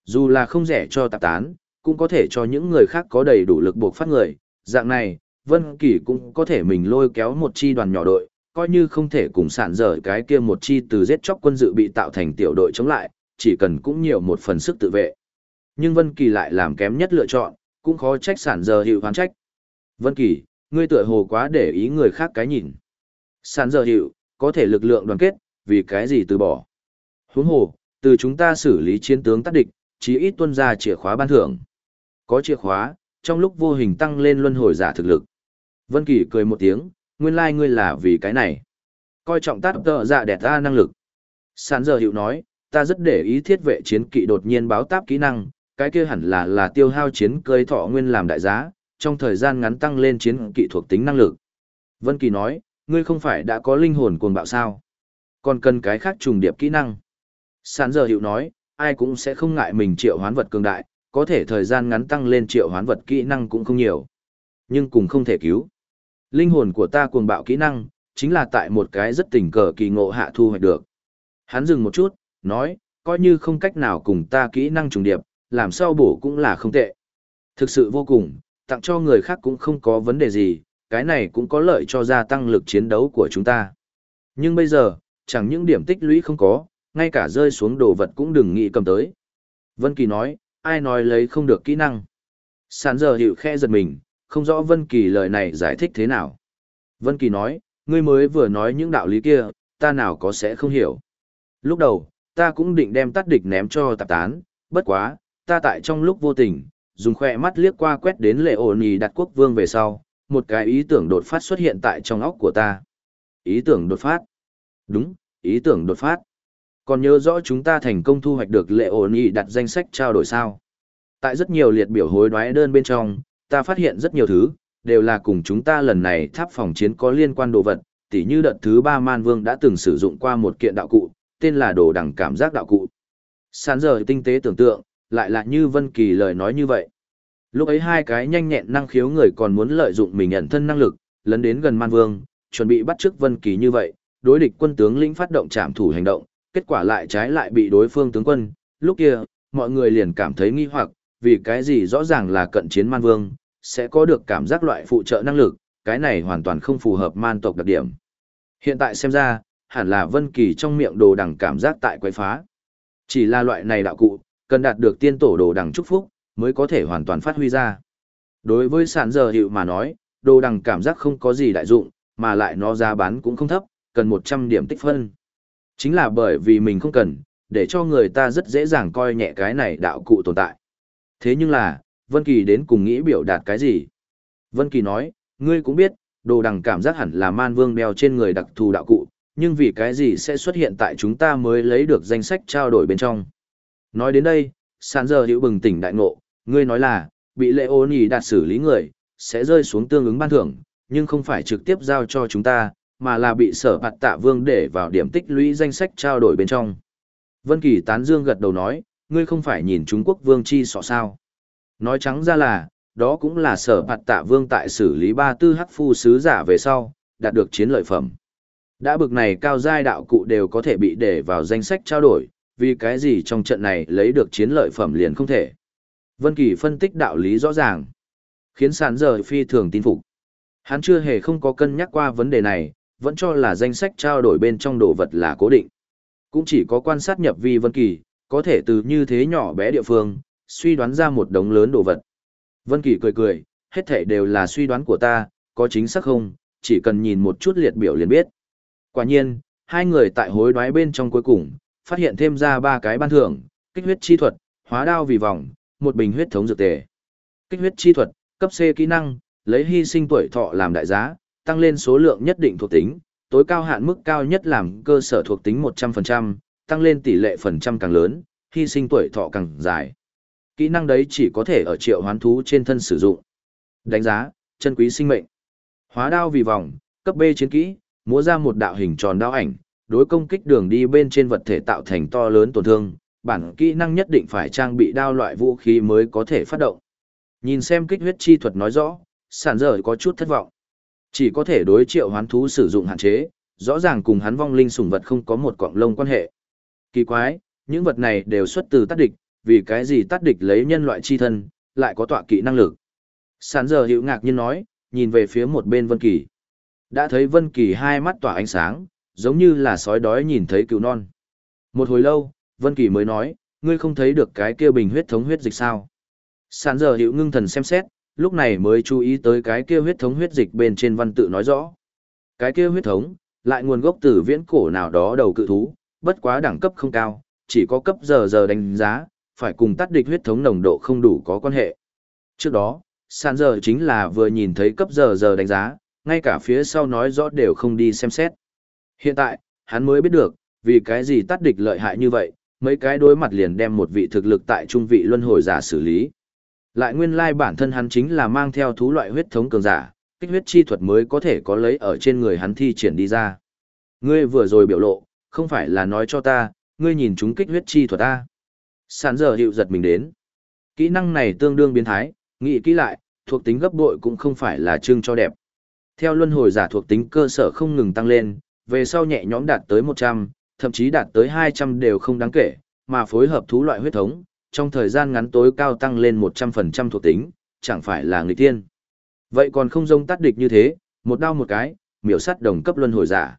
Dù là không rẻ cho tạp tán, cũng có thể cho những người khác có đầy đủ lực buộc phát người, dạng này, Vân Kỳ cũng có thể mình lôi kéo một chi đoàn nhỏ đội, coi như không thể cùng sản dở cái kia một chi từ giết chóc quân dự bị tạo thành tiểu đội chống lại, chỉ cần cũng nhiều một phần sức tự vệ. Nhưng Vân Kỳ lại làm kém nhất lựa chọn, cũng khó trách sản dở hiệu hoán trách. Vân Kỳ, ngươi tựa hồ quá để ý người khác cái nhìn. Sản dở hiệu, có thể lực lượng đoàn kết, vì cái gì từ bỏ. Huống hồ, từ chúng ta xử lý chiến tướng tác địch, chí ít tuân ra chìa khóa ban thưởng. Có chìa khóa, trong lúc vô hình tăng lên luân hồi giả thực lực. Vân Kỳ cười một tiếng, nguyên lai like ngươi là vì cái này. Coi trọng tát tợ dạ đẹp ra năng lực. Sản giờ hiệu nói, ta rất để ý thiết vệ chiến kỵ đột nhiên báo táp kỹ năng, cái kia hẳn là là tiêu hao chiến cơi thọ nguyên làm đại giá, trong thời gian ngắn tăng lên chiến kỵ thuộc tính năng lực. Vân Kỳ nói, ngươi không phải đã có linh hồn cuồng bạo sao? Còn cần cái khác trùng điệp kỹ năng. Sản giờ hiệu nói, ai cũng sẽ không ngại mình triệu hoán vật cường đại, có thể thời gian ngắn tăng lên triệu hoán vật kỹ năng cũng không nhiều. Nhưng cũng không thể cứu. Linh hồn của ta cuồng bạo kỹ năng, chính là tại một cái rất tình cờ kỳ ngộ hạ thu hoạch được. Hắn dừng một chút, nói, coi như không cách nào cùng ta kỹ năng trùng điệp, làm sao bổ cũng là không tệ. Thực sự vô cùng, tặng cho người khác cũng không có vấn đề gì, cái này cũng có lợi cho gia tăng lực chiến đấu của chúng ta. Nhưng bây giờ, chẳng những điểm tích lũy không có, ngay cả rơi xuống đồ vật cũng đừng nghĩ cầm tới. Vân Kỳ nói, ai nói lấy không được kỹ năng. Sản giờ hiệu khe giật mình, không rõ Vân Kỳ lời này giải thích thế nào. Vân Kỳ nói, ngươi mới vừa nói những đạo lý kia, ta nào có sẽ không hiểu. Lúc đầu, ta cũng định đem tắt địch ném cho tạp tán, bất quá, ta tại trong lúc vô tình, dùng khỏe mắt liếc qua quét đến lệ ổn ý đặt quốc vương về sau, một cái ý tưởng đột phát xuất hiện tại trong óc của ta. Ý tưởng đột phát. Đúng, ý tưởng đột phát. Còn nhớ rõ chúng ta thành công thu hoạch được lệ ổn ý đặt danh sách trao đổi sao. Tại rất nhiều liệt biểu hối đoái đơn bên trong, ta phát hiện rất nhiều thứ, đều là cùng chúng ta lần này tháp phòng chiến có liên quan đồ vật, tỉ như đợt thứ ba Man Vương đã từng sử dụng qua một kiện đạo cụ, tên là đồ đẳng cảm giác đạo cụ. Sán giờ tinh tế tưởng tượng, lại là như Vân Kỳ lời nói như vậy. Lúc ấy hai cái nhanh nhẹn năng khiếu người còn muốn lợi dụng mình nhận thân năng lực, lấn đến gần Man Vương, chuẩn bị bắt trước Vân Kỳ như vậy, đối địch quân tướng lĩnh phát động trảm thủ hành động, kết quả lại trái lại bị đối phương tướng quân, lúc kia, mọi người liền cảm thấy nghi hoặc, vì cái gì rõ ràng là cận chiến Man Vương, sẽ có được cảm giác loại phụ trợ năng lực, cái này hoàn toàn không phù hợp man tộc đặc điểm. Hiện tại xem ra, hẳn là Vân Kỳ trong miệng đồ đằng cảm giác tại quái phá. Chỉ là loại này đạo cụ, cần đạt được tiên tổ đồ đằng chúc phúc, mới có thể hoàn toàn phát huy ra. Đối với sản giờ hiệu mà nói, đồ đằng cảm giác không có gì đại dụng, mà lại nó giá bán cũng không thấp, cần 100 điểm tích phân. Chính là bởi vì mình không cần, để cho người ta rất dễ dàng coi nhẹ cái này đạo cụ tồn tại. Thế nhưng là, Vân Kỳ đến cùng nghĩ biểu đạt cái gì? Vân Kỳ nói, ngươi cũng biết, đồ đằng cảm giác hẳn là man vương đeo trên người đặc thù đạo cụ, nhưng vì cái gì sẽ xuất hiện tại chúng ta mới lấy được danh sách trao đổi bên trong. Nói đến đây, sàn giờ hiểu bừng tỉnh đại ngộ, ngươi nói là, bị lệ ô ý đạt xử lý người, sẽ rơi xuống tương ứng ban thưởng, nhưng không phải trực tiếp giao cho chúng ta, mà là bị sở bạt tạ vương để vào điểm tích lũy danh sách trao đổi bên trong. Vân Kỳ tán dương gật đầu nói, ngươi không phải nhìn Trung Quốc vương chi sọ sao. Nói trắng ra là, đó cũng là sở bạt tạ vương tại xử lý ba tư hắc phu sứ giả về sau, đạt được chiến lợi phẩm. Đã bực này cao giai đạo cụ đều có thể bị để vào danh sách trao đổi, vì cái gì trong trận này lấy được chiến lợi phẩm liền không thể. Vân Kỳ phân tích đạo lý rõ ràng, khiến sàn giờ phi thường tin phục. Hắn chưa hề không có cân nhắc qua vấn đề này, vẫn cho là danh sách trao đổi bên trong đồ vật là cố định. Cũng chỉ có quan sát nhập vi Vân Kỳ, có thể từ như thế nhỏ bé địa phương, suy đoán ra một đống lớn đồ vật. Vân Kỳ cười cười, hết thảy đều là suy đoán của ta, có chính xác không, chỉ cần nhìn một chút liệt biểu liền biết. Quả nhiên, hai người tại hối đoái bên trong cuối cùng, phát hiện thêm ra ba cái ban thưởng, kích huyết chi thuật, hóa đao vì vòng, một bình huyết thống dược tề. Kích huyết chi thuật, cấp C kỹ năng, lấy hy sinh tuổi thọ làm đại giá, tăng lên số lượng nhất định thuộc tính, tối cao hạn mức cao nhất làm cơ sở thuộc tính 100%, tăng lên tỷ lệ phần trăm càng lớn, hy sinh tuổi thọ càng dài kỹ năng đấy chỉ có thể ở triệu hoán thú trên thân sử dụng. Đánh giá, chân quý sinh mệnh. Hóa đao vì vòng, cấp B chiến kỹ, múa ra một đạo hình tròn đao ảnh, đối công kích đường đi bên trên vật thể tạo thành to lớn tổn thương, bản kỹ năng nhất định phải trang bị đao loại vũ khí mới có thể phát động. Nhìn xem kích huyết chi thuật nói rõ, sản dở có chút thất vọng. Chỉ có thể đối triệu hoán thú sử dụng hạn chế, rõ ràng cùng hắn vong linh sủng vật không có một quọng lông quan hệ. Kỳ quái, những vật này đều xuất từ tát địch, vì cái gì tát địch lấy nhân loại chi thân, lại có tọa kỵ năng lực. Sản giờ hiệu ngạc nhiên nói, nhìn về phía một bên Vân Kỳ. Đã thấy Vân Kỳ hai mắt tỏa ánh sáng, giống như là sói đói nhìn thấy cừu non. Một hồi lâu, Vân Kỳ mới nói, ngươi không thấy được cái kia bình huyết thống huyết dịch sao? Sản giờ hiệu ngưng thần xem xét, lúc này mới chú ý tới cái kia huyết thống huyết dịch bên trên văn tự nói rõ. Cái kia huyết thống, lại nguồn gốc từ viễn cổ nào đó đầu cự thú, bất quá đẳng cấp không cao, chỉ có cấp giờ giờ đánh giá, phải cùng tắt địch huyết thống nồng độ không đủ có quan hệ. Trước đó, sản giờ chính là vừa nhìn thấy cấp giờ giờ đánh giá, ngay cả phía sau nói rõ đều không đi xem xét. Hiện tại, hắn mới biết được, vì cái gì tắt địch lợi hại như vậy, mấy cái đối mặt liền đem một vị thực lực tại trung vị luân hồi giả xử lý. Lại nguyên lai bản thân hắn chính là mang theo thú loại huyết thống cường giả, kích huyết chi thuật mới có thể có lấy ở trên người hắn thi triển đi ra. Ngươi vừa rồi biểu lộ, không phải là nói cho ta, ngươi nhìn chúng kích huyết chi thuật ta. Sản giờ hiệu giật mình đến. Kỹ năng này tương đương biến thái, nghĩ kỹ lại, thuộc tính gấp bội cũng không phải là trưng cho đẹp. Theo luân hồi giả thuộc tính cơ sở không ngừng tăng lên, về sau nhẹ nhõm đạt tới 100, thậm chí đạt tới 200 đều không đáng kể, mà phối hợp thú loại huyết thống, trong thời gian ngắn tối cao tăng lên 100% thuộc tính, chẳng phải là người tiên. Vậy còn không dông tắt địch như thế, một đao một cái, miểu sắt đồng cấp luân hồi giả.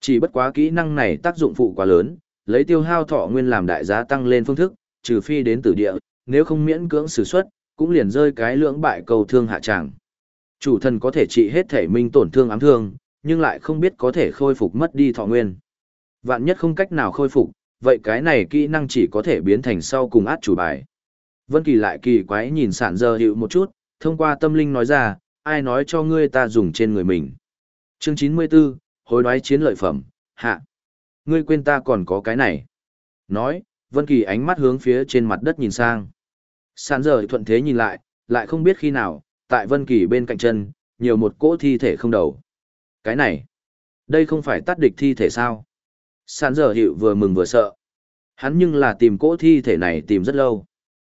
Chỉ bất quá kỹ năng này tác dụng phụ quá lớn, lấy tiêu hao thọ nguyên làm đại giá tăng lên phương thức, trừ phi đến tử địa, nếu không miễn cưỡng sử xuất, cũng liền rơi cái lưỡng bại cầu thương hạ tràng. Chủ thần có thể trị hết thể minh tổn thương ám thương, nhưng lại không biết có thể khôi phục mất đi thọ nguyên. Vạn nhất không cách nào khôi phục, vậy cái này kỹ năng chỉ có thể biến thành sau cùng át chủ bài. Vân Kỳ lại kỳ quái nhìn sản giờ hiệu một chút, thông qua tâm linh nói ra, ai nói cho ngươi ta dùng trên người mình. Chương 94, hối đoái chiến lợi phẩm, hạ. Ngươi quên ta còn có cái này. Nói, Vân Kỳ ánh mắt hướng phía trên mặt đất nhìn sang. Sản giờ thuận thế nhìn lại, lại không biết khi nào, tại Vân Kỳ bên cạnh chân, nhiều một cỗ thi thể không đầu. Cái này, đây không phải tát địch thi thể sao? Sản giờ hiệu vừa mừng vừa sợ. Hắn nhưng là tìm cỗ thi thể này tìm rất lâu.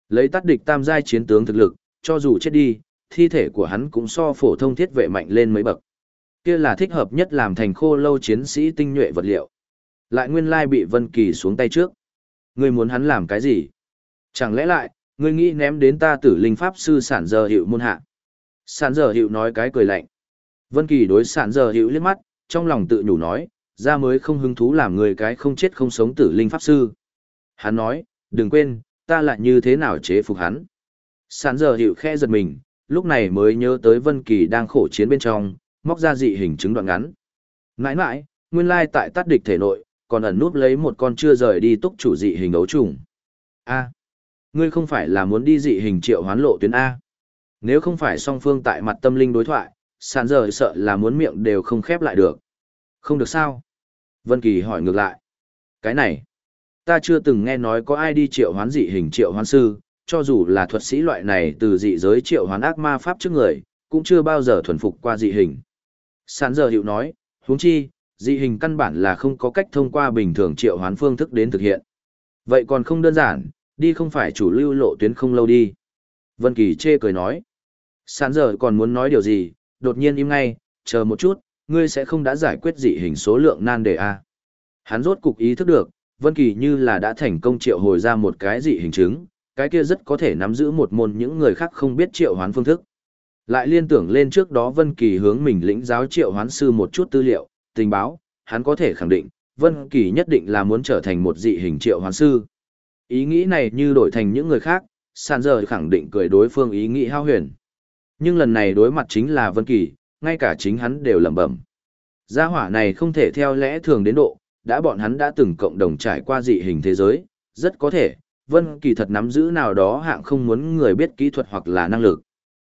Lấy tát địch tam giai chiến tướng thực lực, cho dù chết đi, thi thể của hắn cũng so phổ thông thiết vệ mạnh lên mấy bậc. Kia là thích hợp nhất làm thành khô lâu chiến sĩ tinh nhuệ vật liệu. Lại nguyên lai bị Vân Kỳ xuống tay trước. Ngươi muốn hắn làm cái gì? Chẳng lẽ lại, ngươi nghĩ ném đến ta tử linh pháp sư sản giờ hiệu môn hạ? Sản giờ hiệu nói cái cười lạnh. Vân Kỳ đối sản giờ hiệu liếc mắt, trong lòng tự nhủ nói, ra mới không hứng thú làm người cái không chết không sống tử linh pháp sư. Hắn nói, đừng quên, ta lại như thế nào chế phục hắn. Sản giờ hiệu khe giật mình, lúc này mới nhớ tới Vân Kỳ đang khổ chiến bên trong, móc ra dị hình chứng đoạn ngắn. Nãi nãi, nguyên lai tại tát địch thể nội, còn ẩn núp lấy một con chưa rời đi túc chủ dị hình ấu trùng. A, ngươi không phải là muốn đi dị hình triệu hoán lộ tuyến A. Nếu không phải song phương tại mặt tâm linh đối thoại, sàn giờ sợ là muốn miệng đều không khép lại được. Không được sao? Vân Kỳ hỏi ngược lại. Cái này, ta chưa từng nghe nói có ai đi triệu hoán dị hình triệu hoán sư, cho dù là thuật sĩ loại này từ dị giới triệu hoán ác ma pháp trước người, cũng chưa bao giờ thuần phục qua dị hình. sàn giờ hiệu nói, huống chi, dị hình căn bản là không có cách thông qua bình thường triệu hoán phương thức đến thực hiện. Vậy còn không đơn giản, đi không phải chủ lưu lộ tuyến không lâu đi. Vân Kỳ chê cười nói. Sán giờ còn muốn nói điều gì, đột nhiên im ngay, chờ một chút, ngươi sẽ không đã giải quyết dị hình số lượng nan đề a. Hắn rốt cục ý thức được, Vân Kỳ như là đã thành công triệu hồi ra một cái dị hình chứng, cái kia rất có thể nắm giữ một môn những người khác không biết triệu hoán phương thức. Lại liên tưởng lên trước đó Vân Kỳ hướng mình lĩnh giáo triệu hoán sư một chút tư liệu, tình báo, hắn có thể khẳng định, Vân Kỳ nhất định là muốn trở thành một dị hình triệu hoán sư. Ý nghĩ này như đổi thành những người khác, sàn giờ khẳng định cười đối phương ý nghĩ hao huyền. Nhưng lần này đối mặt chính là Vân Kỳ, ngay cả chính hắn đều lẩm bẩm. Gia hỏa này không thể theo lẽ thường đến độ, đã bọn hắn đã từng cộng đồng trải qua dị hình thế giới, rất có thể, Vân Kỳ thật nắm giữ nào đó hạng không muốn người biết kỹ thuật hoặc là năng lực.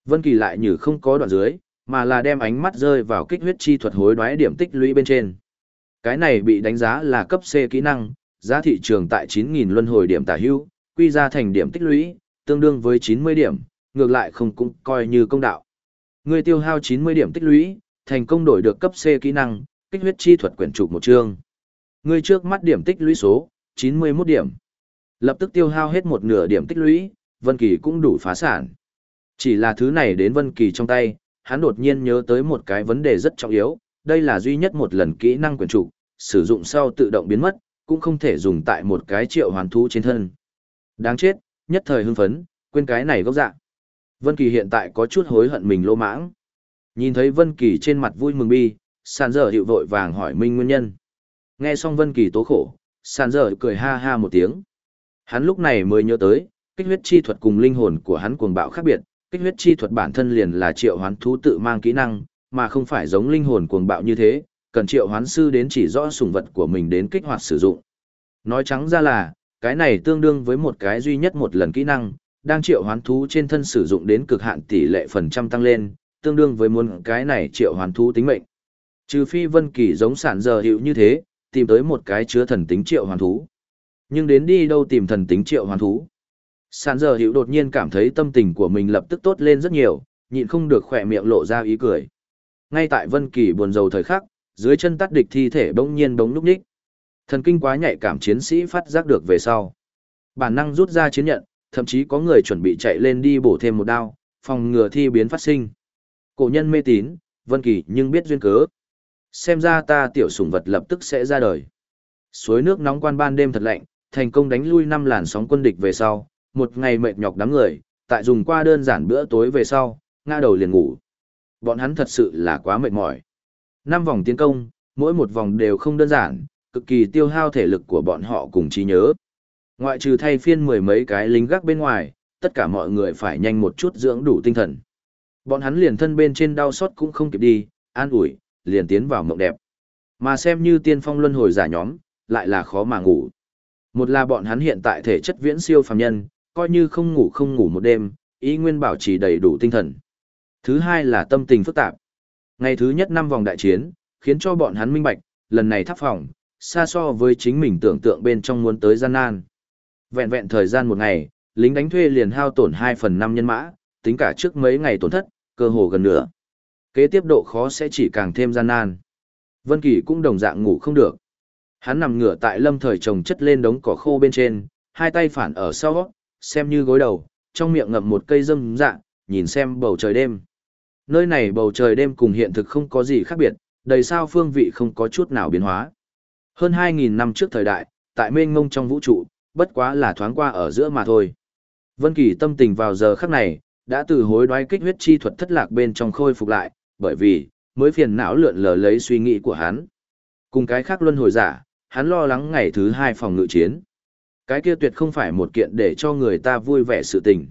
Vân Kỳ lại như không có đoạn dưới, mà là đem ánh mắt rơi vào kích huyết chi thuật hối đoái điểm tích lũy bên trên. Cái này bị đánh giá là cấp C kỹ năng, giá thị trường tại 9000 luân hồi điểm tả hữu, quy ra thành điểm tích lũy, tương đương với 90 điểm, ngược lại không cũng coi như công đạo. ngươi tiêu hao 90 điểm tích lũy, thành công đổi được cấp C kỹ năng, kích huyết chi thuật quyển trục một chương. ngươi trước mắt điểm tích lũy số, 91 điểm. Lập tức tiêu hao hết một nửa điểm tích lũy, Vân Kỳ cũng đủ phá sản. Chỉ là thứ này đến Vân Kỳ trong tay, hắn đột nhiên nhớ tới một cái vấn đề rất trọng yếu, đây là duy nhất một lần kỹ năng quyền chủ, sử dụng sau tự động biến mất, cũng không thể dùng tại một cái triệu hoàn thú trên thân. Đáng chết, nhất thời hưng phấn, quên cái này gốc dạng. Vân Kỳ hiện tại có chút hối hận mình lô mãng. Nhìn thấy Vân Kỳ trên mặt vui mừng bi, sàn dở hiệu vội vàng hỏi Minh nguyên nhân. Nghe xong Vân Kỳ tố khổ, sàn dở cười ha ha một tiếng. Hắn lúc này mới nhớ tới, kích huyết chi thuật cùng linh hồn của hắn cuồng bạo khác biệt, kích huyết chi thuật bản thân liền là triệu hoán thú tự mang kỹ năng, mà không phải giống linh hồn cuồng bạo như thế, cần triệu hoán sư đến chỉ rõ sủng vật của mình đến kích hoạt sử dụng. Nói trắng ra là, cái này tương đương với một cái duy nhất một lần kỹ năng, đang triệu hoán thú trên thân sử dụng đến cực hạn tỷ lệ phần trăm tăng lên, tương đương với muốn cái này triệu hoán thú tính mệnh. Trừ phi Vân Kỳ giống sản giờ hiệu như thế, tìm tới một cái chứa thần tính triệu hoán thú. Nhưng đến đi đâu tìm thần tính triệu hoán thú? Sản giờ hiệu đột nhiên cảm thấy tâm tình của mình lập tức tốt lên rất nhiều, nhịn không được khỏe miệng lộ ra ý cười. Ngay tại Vân Kỳ buồn rầu thời khắc, dưới chân tắt địch thi thể bỗng nhiên bỗng lúc nhích. Thần kinh quá nhạy cảm chiến sĩ phát giác được về sau. Bản năng rút ra chiến nhận, thậm chí có người chuẩn bị chạy lên đi bổ thêm một đao, phòng ngừa thi biến phát sinh. Cổ nhân mê tín, Vân Kỳ nhưng biết duyên cớ. Xem ra ta tiểu sủng vật lập tức sẽ ra đời. Suối nước nóng quan ban đêm thật lạnh, thành công đánh lui năm làn sóng quân địch về sau, một ngày mệt nhọc đám người, tại dùng qua đơn giản bữa tối về sau, ngã đầu liền ngủ. Bọn hắn thật sự là quá mệt mỏi. Năm vòng tiến công, mỗi một vòng đều không đơn giản, cực kỳ tiêu hao thể lực của bọn họ cùng trí nhớ. Ngoại trừ thay phiên mười mấy cái lính gác bên ngoài, tất cả mọi người phải nhanh một chút dưỡng đủ tinh thần. Bọn hắn liền thân bên trên đau xót cũng không kịp đi, an ủi, liền tiến vào mộng đẹp. Mà xem như tiên phong luân hồi giả nhóm, lại là khó mà ngủ. Một là bọn hắn hiện tại thể chất viễn siêu phàm nhân, coi như không ngủ không ngủ một đêm, ý nguyên bảo trì đầy đủ tinh thần. Thứ hai là tâm tình phức tạp. Ngày thứ nhất năm vòng đại chiến, khiến cho bọn hắn minh bạch, lần này tháp phòng, xa so với chính mình tưởng tượng bên trong muốn tới gian nan. Vẹn vẹn thời gian một ngày, lính đánh thuê liền hao tổn 2 phần 5 nhân mã, tính cả trước mấy ngày tổn thất, cơ hồ gần nửa. Kế tiếp độ khó sẽ chỉ càng thêm gian nan. Vân Kỳ cũng đồng dạng ngủ không được. Hắn nằm ngửa tại lâm thời trồng chất lên đống cỏ khô bên trên, hai tay phản ở sau, xem như gối đầu, trong miệng ngậm một cây dâm dạ, nhìn xem bầu trời đêm. Nơi này bầu trời đêm cùng hiện thực không có gì khác biệt, đầy sao phương vị không có chút nào biến hóa. Hơn 2.000 năm trước thời đại, tại mênh ngông trong vũ trụ, bất quá là thoáng qua ở giữa mà thôi. Vân Kỳ tâm tình vào giờ khắc này, đã từ hối đoái kích huyết chi thuật thất lạc bên trong khôi phục lại, bởi vì, mới phiền não lượn lờ lấy suy nghĩ của hắn. Cùng cái khác luân hồi giả, hắn lo lắng ngày thứ hai phòng ngự chiến. Cái kia tuyệt không phải một kiện để cho người ta vui vẻ sự tình.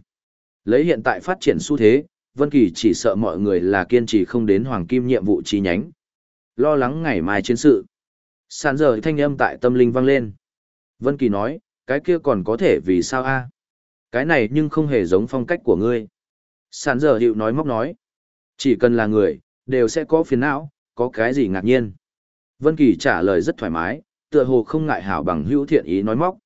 Lấy hiện tại phát triển xu thế, Vân Kỳ chỉ sợ mọi người là kiên trì không đến hoàng kim nhiệm vụ chi nhánh. Lo lắng ngày mai chiến sự. Sàn giờ thanh âm tại tâm linh vang lên. Vân Kỳ nói, cái kia còn có thể vì sao a? Cái này nhưng không hề giống phong cách của ngươi. Sàn giờ hiệu nói móc nói. Chỉ cần là người, đều sẽ có phiền não, có cái gì ngạc nhiên. Vân Kỳ trả lời rất thoải mái, tựa hồ không ngại hảo bằng hữu thiện ý nói móc.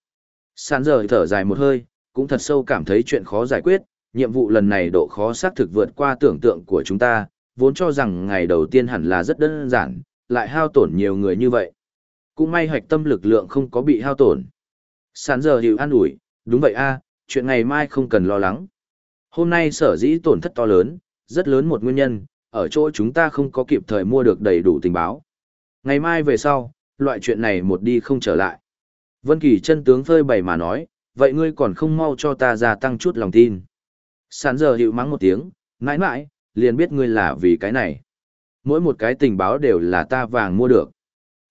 Sàn giờ thở dài một hơi, cũng thật sâu cảm thấy chuyện khó giải quyết, nhiệm vụ lần này độ khó xác thực vượt qua tưởng tượng của chúng ta, vốn cho rằng ngày đầu tiên hẳn là rất đơn giản, lại hao tổn nhiều người như vậy. Cũng may hoạch tâm lực lượng không có bị hao tổn. Sàn giờ hiểu an ủi, đúng vậy a, chuyện ngày mai không cần lo lắng. Hôm nay sở dĩ tổn thất to lớn, rất lớn một nguyên nhân, ở chỗ chúng ta không có kịp thời mua được đầy đủ tình báo. Ngày mai về sau, loại chuyện này một đi không trở lại. Vân Kỳ chân tướng phơi bày mà nói, vậy ngươi còn không mau cho ta gia tăng chút lòng tin. Sán giờ hiệu mắng một tiếng, mãi mãi, liền biết ngươi là vì cái này. Mỗi một cái tình báo đều là ta vàng mua được.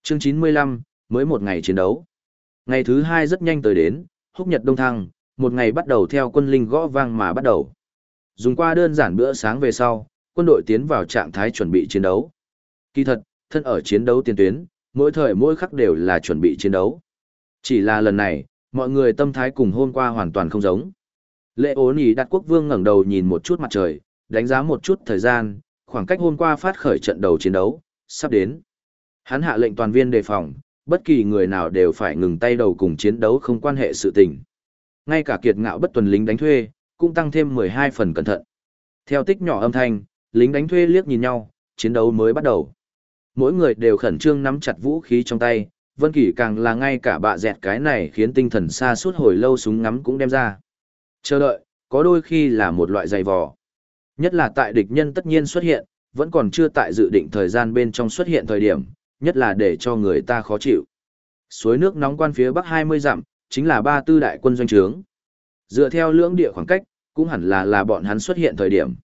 Chương 95, mới một ngày chiến đấu. Ngày thứ hai rất nhanh tới đến, húc nhật đông thăng, một ngày bắt đầu theo quân linh gõ vang mà bắt đầu. Dùng qua đơn giản bữa sáng về sau, quân đội tiến vào trạng thái chuẩn bị chiến đấu. Kỳ thật, thân ở chiến đấu tiền tuyến, mỗi thời mỗi khắc đều là chuẩn bị chiến đấu. Chỉ là lần này, mọi người tâm thái cùng hôm qua hoàn toàn không giống. Lệ ốn ý đặt quốc vương ngẩng đầu nhìn một chút mặt trời, đánh giá một chút thời gian, khoảng cách hôm qua phát khởi trận đầu chiến đấu, sắp đến. Hắn hạ lệnh toàn viên đề phòng, bất kỳ người nào đều phải ngừng tay đầu cùng chiến đấu không quan hệ sự tình. Ngay cả kiệt ngạo bất tuần lính đánh thuê, cũng tăng thêm 12 phần cẩn thận. Theo tích nhỏ âm thanh, lính đánh thuê liếc nhìn nhau, chiến đấu mới bắt đầu. Mỗi người đều khẩn trương nắm chặt vũ khí trong tay, Vân Kỳ càng là ngay cả bạ dẹt cái này khiến tinh thần xa suốt hồi lâu súng ngắm cũng đem ra. Chờ đợi, có đôi khi là một loại dày vò. Nhất là tại địch nhân tất nhiên xuất hiện, vẫn còn chưa tại dự định thời gian bên trong xuất hiện thời điểm, nhất là để cho người ta khó chịu. Suối nước nóng quan phía bắc 20 dặm, chính là ba tư đại quân doanh trướng. Dựa theo lưỡng địa khoảng cách, cũng hẳn là là bọn hắn xuất hiện thời điểm.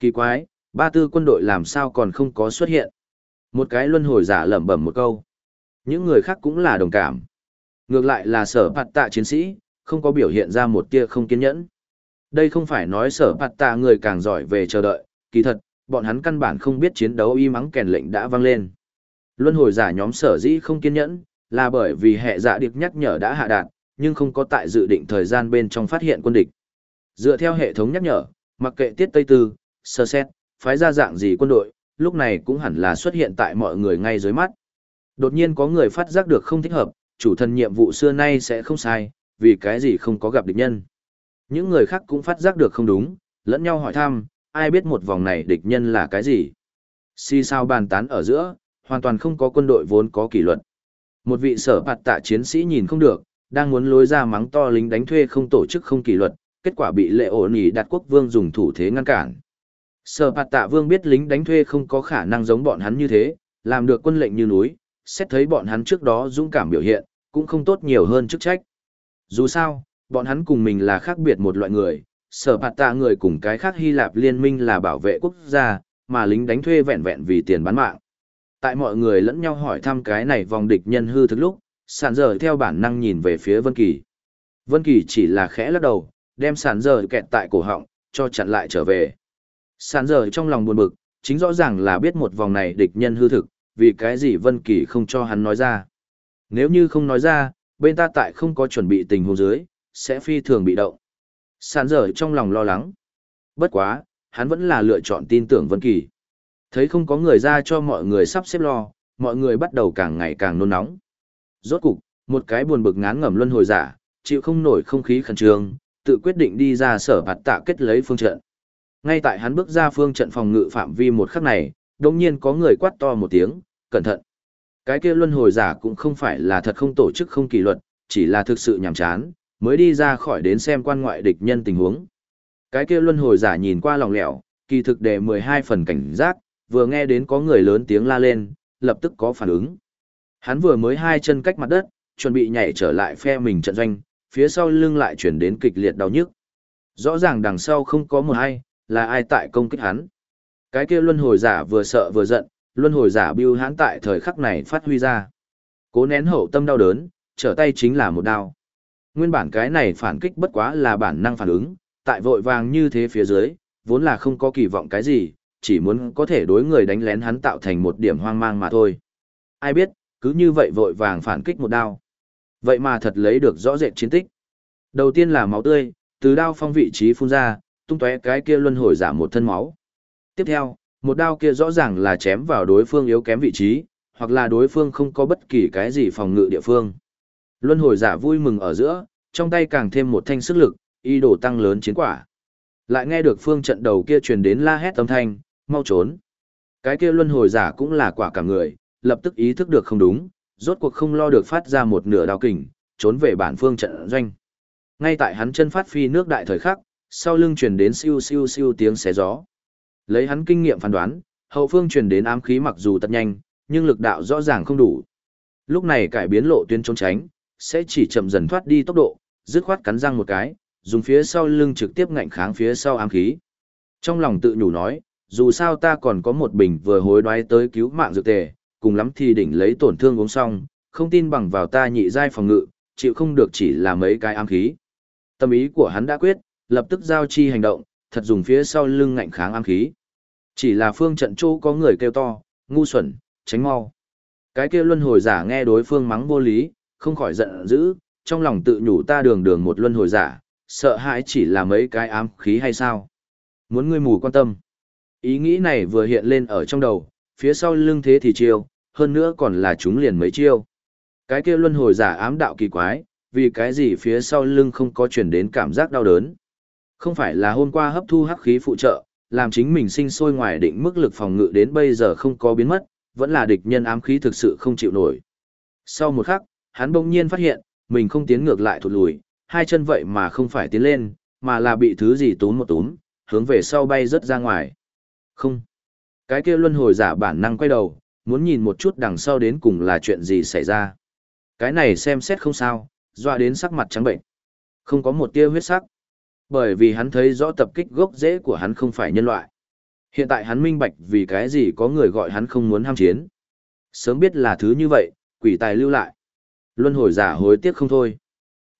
Kỳ quái, ba tư quân đội làm sao còn không có xuất hiện. Một cái luân hồi giả lẩm bẩm một câu. Những người khác cũng là đồng cảm. Ngược lại là sở phạt tạ chiến sĩ, không có biểu hiện ra một tia không kiên nhẫn. Đây không phải nói sở phạt tạ người càng giỏi về chờ đợi, kỳ thật, bọn hắn căn bản không biết chiến đấu y mắng kèn lệnh đã vang lên. Luân hồi giả nhóm sở dĩ không kiên nhẫn, là bởi vì hệ dạ điệp nhắc nhở đã hạ đạt, nhưng không có tại dự định thời gian bên trong phát hiện quân địch. Dựa theo hệ thống nhắc nhở, mặc kệ tiết Tây Tư, sơ xét, phái ra dạng gì quân đội, lúc này cũng hẳn là xuất hiện tại mọi người ngay dưới mắt. Đột nhiên có người phát giác được không thích hợp, chủ thần nhiệm vụ xưa nay sẽ không sai, vì cái gì không có gặp địch nhân. Những người khác cũng phát giác được không đúng, lẫn nhau hỏi thăm, ai biết một vòng này địch nhân là cái gì. Si sao bàn tán ở giữa, hoàn toàn không có quân đội vốn có kỷ luật. Một vị sở bạt tạ chiến sĩ nhìn không được, đang muốn lối ra mắng to lính đánh thuê không tổ chức không kỷ luật, kết quả bị lệ ổ nỉ đặt quốc vương dùng thủ thế ngăn cản. Sở bạt tạ vương biết lính đánh thuê không có khả năng giống bọn hắn như thế, làm được quân lệnh như núi, xét thấy bọn hắn trước đó dũng cảm biểu hiện, cũng không tốt nhiều hơn chức trách. Dù sao, bọn hắn cùng mình là khác biệt một loại người, sở bạt tạ người cùng cái khác Hy Lạp liên minh là bảo vệ quốc gia, mà lính đánh thuê vẹn vẹn vì tiền bán mạng. Tại mọi người lẫn nhau hỏi thăm cái này vòng địch nhân hư thực lúc, sản dở theo bản năng nhìn về phía Vân Kỳ. Vân Kỳ chỉ là khẽ lắc đầu, đem sản dở kẹt tại cổ họng, cho chặn lại trở về. Sản dở trong lòng buồn bực, chính rõ ràng là biết một vòng này địch nhân hư thực, vì cái gì Vân Kỳ không cho hắn nói ra. Nếu như không nói ra, bên ta tại không có chuẩn bị tình huống dưới, sẽ phi thường bị động. Sản dở trong lòng lo lắng. Bất quá, hắn vẫn là lựa chọn tin tưởng Vân Kỳ. Thấy không có người ra cho mọi người sắp xếp lo, mọi người bắt đầu càng ngày càng nôn nóng. Rốt cục, một cái buồn bực ngán ngẩm luân hồi giả, chịu không nổi không khí khẩn trương, tự quyết định đi ra sở bạt tạ kết lấy phương trận. Ngay tại hắn bước ra phương trận phòng ngự phạm vi một khắc này, đột nhiên có người quát to một tiếng, cẩn thận. Cái kia luân hồi giả cũng không phải là thật không tổ chức không kỷ luật, chỉ là thực sự nhàm chán, mới đi ra khỏi đến xem quan ngoại địch nhân tình huống. Cái kia luân hồi giả nhìn qua lòng lẻo, kỳ thực đề 12 phần cảnh giác, vừa nghe đến có người lớn tiếng la lên, lập tức có phản ứng. Hắn vừa mới hai chân cách mặt đất, chuẩn bị nhảy trở lại phe mình trận doanh, phía sau lưng lại chuyển đến kịch liệt đau nhức. Rõ ràng đằng sau không có một ai, là ai tại công kích hắn. Cái kia luân hồi giả vừa sợ vừa giận, luân hồi giả bưu hắn tại thời khắc này phát huy ra. Cố nén hậu tâm đau đớn, trở tay chính là một đao. Nguyên bản cái này phản kích bất quá là bản năng phản ứng, tại vội vàng như thế phía dưới, vốn là không có kỳ vọng cái gì, chỉ muốn có thể đối người đánh lén hắn tạo thành một điểm hoang mang mà thôi. Ai biết, cứ như vậy vội vàng phản kích một đao. Vậy mà thật lấy được rõ rệt chiến tích. Đầu tiên là máu tươi, từ đao phong vị trí phun ra, tung tóe cái kia luân hồi giảm một thân máu. Tiếp theo, một đao kia rõ ràng là chém vào đối phương yếu kém vị trí, hoặc là đối phương không có bất kỳ cái gì phòng ngự địa phương. Luân hồi giả vui mừng ở giữa, trong tay càng thêm một thanh sức lực, ý đồ tăng lớn chiến quả. Lại nghe được phương trận đầu kia truyền đến la hét âm thanh, mau trốn. Cái kia luân hồi giả cũng là quả cả người, lập tức ý thức được không đúng, rốt cuộc không lo được phát ra một nửa đao kình, trốn về bản phương trận doanh. Ngay tại hắn chân phát phi nước đại thời khắc, sau lưng truyền đến siêu siêu siêu tiếng xé gió. Lấy hắn kinh nghiệm phán đoán, hậu phương truyền đến ám khí mặc dù tật nhanh, nhưng lực đạo rõ ràng không đủ. Lúc này cải biến lộ tuyến trốn tránh, sẽ chỉ chậm dần thoát đi tốc độ, dứt khoát cắn răng một cái, dùng phía sau lưng trực tiếp ngạnh kháng phía sau ám khí. Trong lòng tự nhủ nói, dù sao ta còn có một bình vừa hối đoái tới cứu mạng dược tề, cùng lắm thì đỉnh lấy tổn thương uống xong, không tin bằng vào ta nhị giai phòng ngự, chịu không được chỉ là mấy cái ám khí. Tâm ý của hắn đã quyết, lập tức giao chi hành động, thật dùng phía sau lưng ngạnh kháng ám khí. Chỉ là phương trận chỗ có người kêu to, ngu xuẩn, tránh mau. Cái kia luân hồi giả nghe đối phương mắng vô lý, không khỏi giận dữ, trong lòng tự nhủ ta đường đường một luân hồi giả, sợ hãi chỉ là mấy cái ám khí hay sao. Muốn ngươi mù quan tâm. Ý nghĩ này vừa hiện lên ở trong đầu, phía sau lưng thế thì chiêu, hơn nữa còn là chúng liền mấy chiêu. Cái kia luân hồi giả ám đạo kỳ quái, vì cái gì phía sau lưng không có chuyển đến cảm giác đau đớn. Không phải là hôm qua hấp thu hắc khí phụ trợ, làm chính mình sinh sôi ngoài định mức lực phòng ngự đến bây giờ không có biến mất, vẫn là địch nhân ám khí thực sự không chịu nổi. Sau một khắc, hắn bỗng nhiên phát hiện, mình không tiến ngược lại thụt lùi, hai chân vậy mà không phải tiến lên, mà là bị thứ gì túm một túm, hướng về sau bay rất ra ngoài. Không. Cái kia luân hồi giả bản năng quay đầu, muốn nhìn một chút đằng sau đến cùng là chuyện gì xảy ra. Cái này xem xét không sao, doa đến sắc mặt trắng bệnh. Không có một tia huyết sắc. Bởi vì hắn thấy rõ tập kích gốc rễ của hắn không phải nhân loại. Hiện tại hắn minh bạch vì cái gì có người gọi hắn không muốn ham chiến. Sớm biết là thứ như vậy, quỷ tài lưu lại. Luân hồi giả hối tiếc không thôi.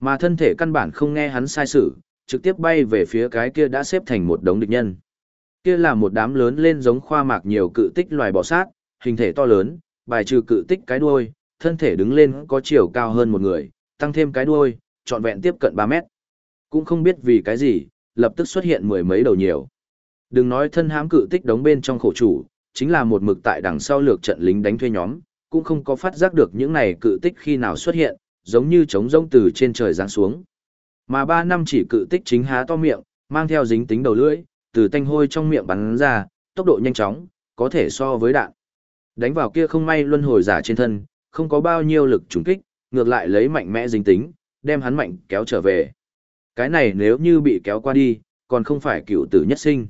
Mà thân thể căn bản không nghe hắn sai sự, trực tiếp bay về phía cái kia đã xếp thành một đống địch nhân. Kia là một đám lớn lên giống khoa mạc nhiều cự tích loài bò sát, hình thể to lớn, bài trừ cự tích cái đuôi, thân thể đứng lên có chiều cao hơn một người, tăng thêm cái đuôi, trọn vẹn tiếp cận 3 mét. Cũng không biết vì cái gì, lập tức xuất hiện mười mấy đầu nhiều. Đừng nói thân hám cự tích đóng bên trong khổ chủ, chính là một mực tại đằng sau lược trận lính đánh thuê nhóm, cũng không có phát giác được những này cự tích khi nào xuất hiện, giống như trống rông từ trên trời giáng xuống. Mà ba năm chỉ cự tích chính há to miệng, mang theo dính tính đầu lưỡi, từ tanh hôi trong miệng bắn ra, tốc độ nhanh chóng, có thể so với đạn. Đánh vào kia không may luân hồi giả trên thân, không có bao nhiêu lực trùng kích, ngược lại lấy mạnh mẽ dính tính, đem hắn mạnh kéo trở về. Cái này nếu như bị kéo qua đi, còn không phải cựu tử nhất sinh.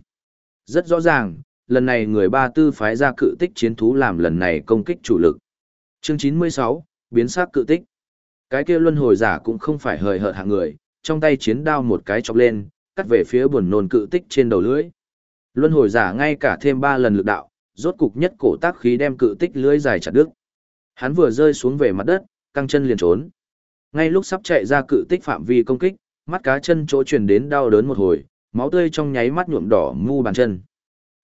Rất rõ ràng, lần này người ba tư phái ra cự tích chiến thú làm lần này công kích chủ lực. Chương 96, biến sắc cự tích. Cái kia luân hồi giả cũng không phải hời hợt hạng người, trong tay chiến đao một cái chọc lên, cắt về phía buồn nôn cự tích trên đầu lưỡi. Luân hồi giả ngay cả thêm ba lần lực đạo, rốt cục nhất cổ tác khí đem cự tích lưỡi dài chặt đứt. Hắn vừa rơi xuống về mặt đất, căng chân liền trốn. Ngay lúc sắp chạy ra cự tích phạm vi công kích, mắt cá chân chỗ truyền đến đau đớn một hồi, máu tươi trong nháy mắt nhuộm đỏ mu bàn chân.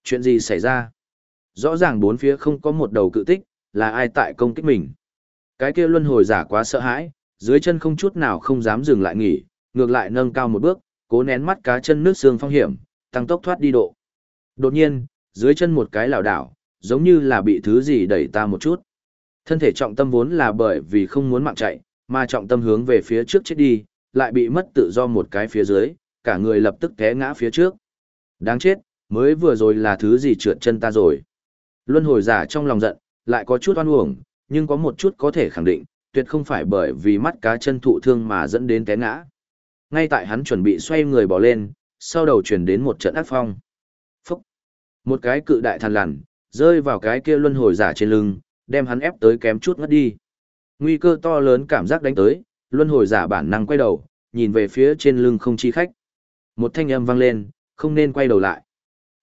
Chuyện gì xảy ra? Rõ ràng bốn phía không có một đầu cự tích, là ai tại công kích mình. Cái kia luân hồi giả quá sợ hãi, dưới chân không chút nào không dám dừng lại nghỉ, ngược lại nâng cao một bước, cố nén mắt cá chân nước xương phong hiểm, tăng tốc thoát đi độ. Đột nhiên, dưới chân một cái lảo đảo, giống như là bị thứ gì đẩy ta một chút. Thân thể trọng tâm vốn là bởi vì không muốn mạng chạy, mà trọng tâm hướng về phía trước chết đi, lại bị mất tự do một cái phía dưới, cả người lập tức té ngã phía trước. Đáng chết, mới vừa rồi là thứ gì trượt chân ta rồi. Luân hồi giả trong lòng giận, lại có chút oan uổng, nhưng có một chút có thể khẳng định, tuyệt không phải bởi vì mắt cá chân thụ thương mà dẫn đến té ngã. Ngay tại hắn chuẩn bị xoay người bỏ lên, sau đầu chuyển đến một trận ác phong. Phúc! Một cái cự đại thằn lằn, rơi vào cái kia luân hồi giả trên lưng, đem hắn ép tới kém chút ngất đi. Nguy cơ to lớn cảm giác đánh tới, luân hồi giả bản năng quay đầu, nhìn về phía trên lưng không chi khách. Một thanh âm vang lên, không nên quay đầu lại.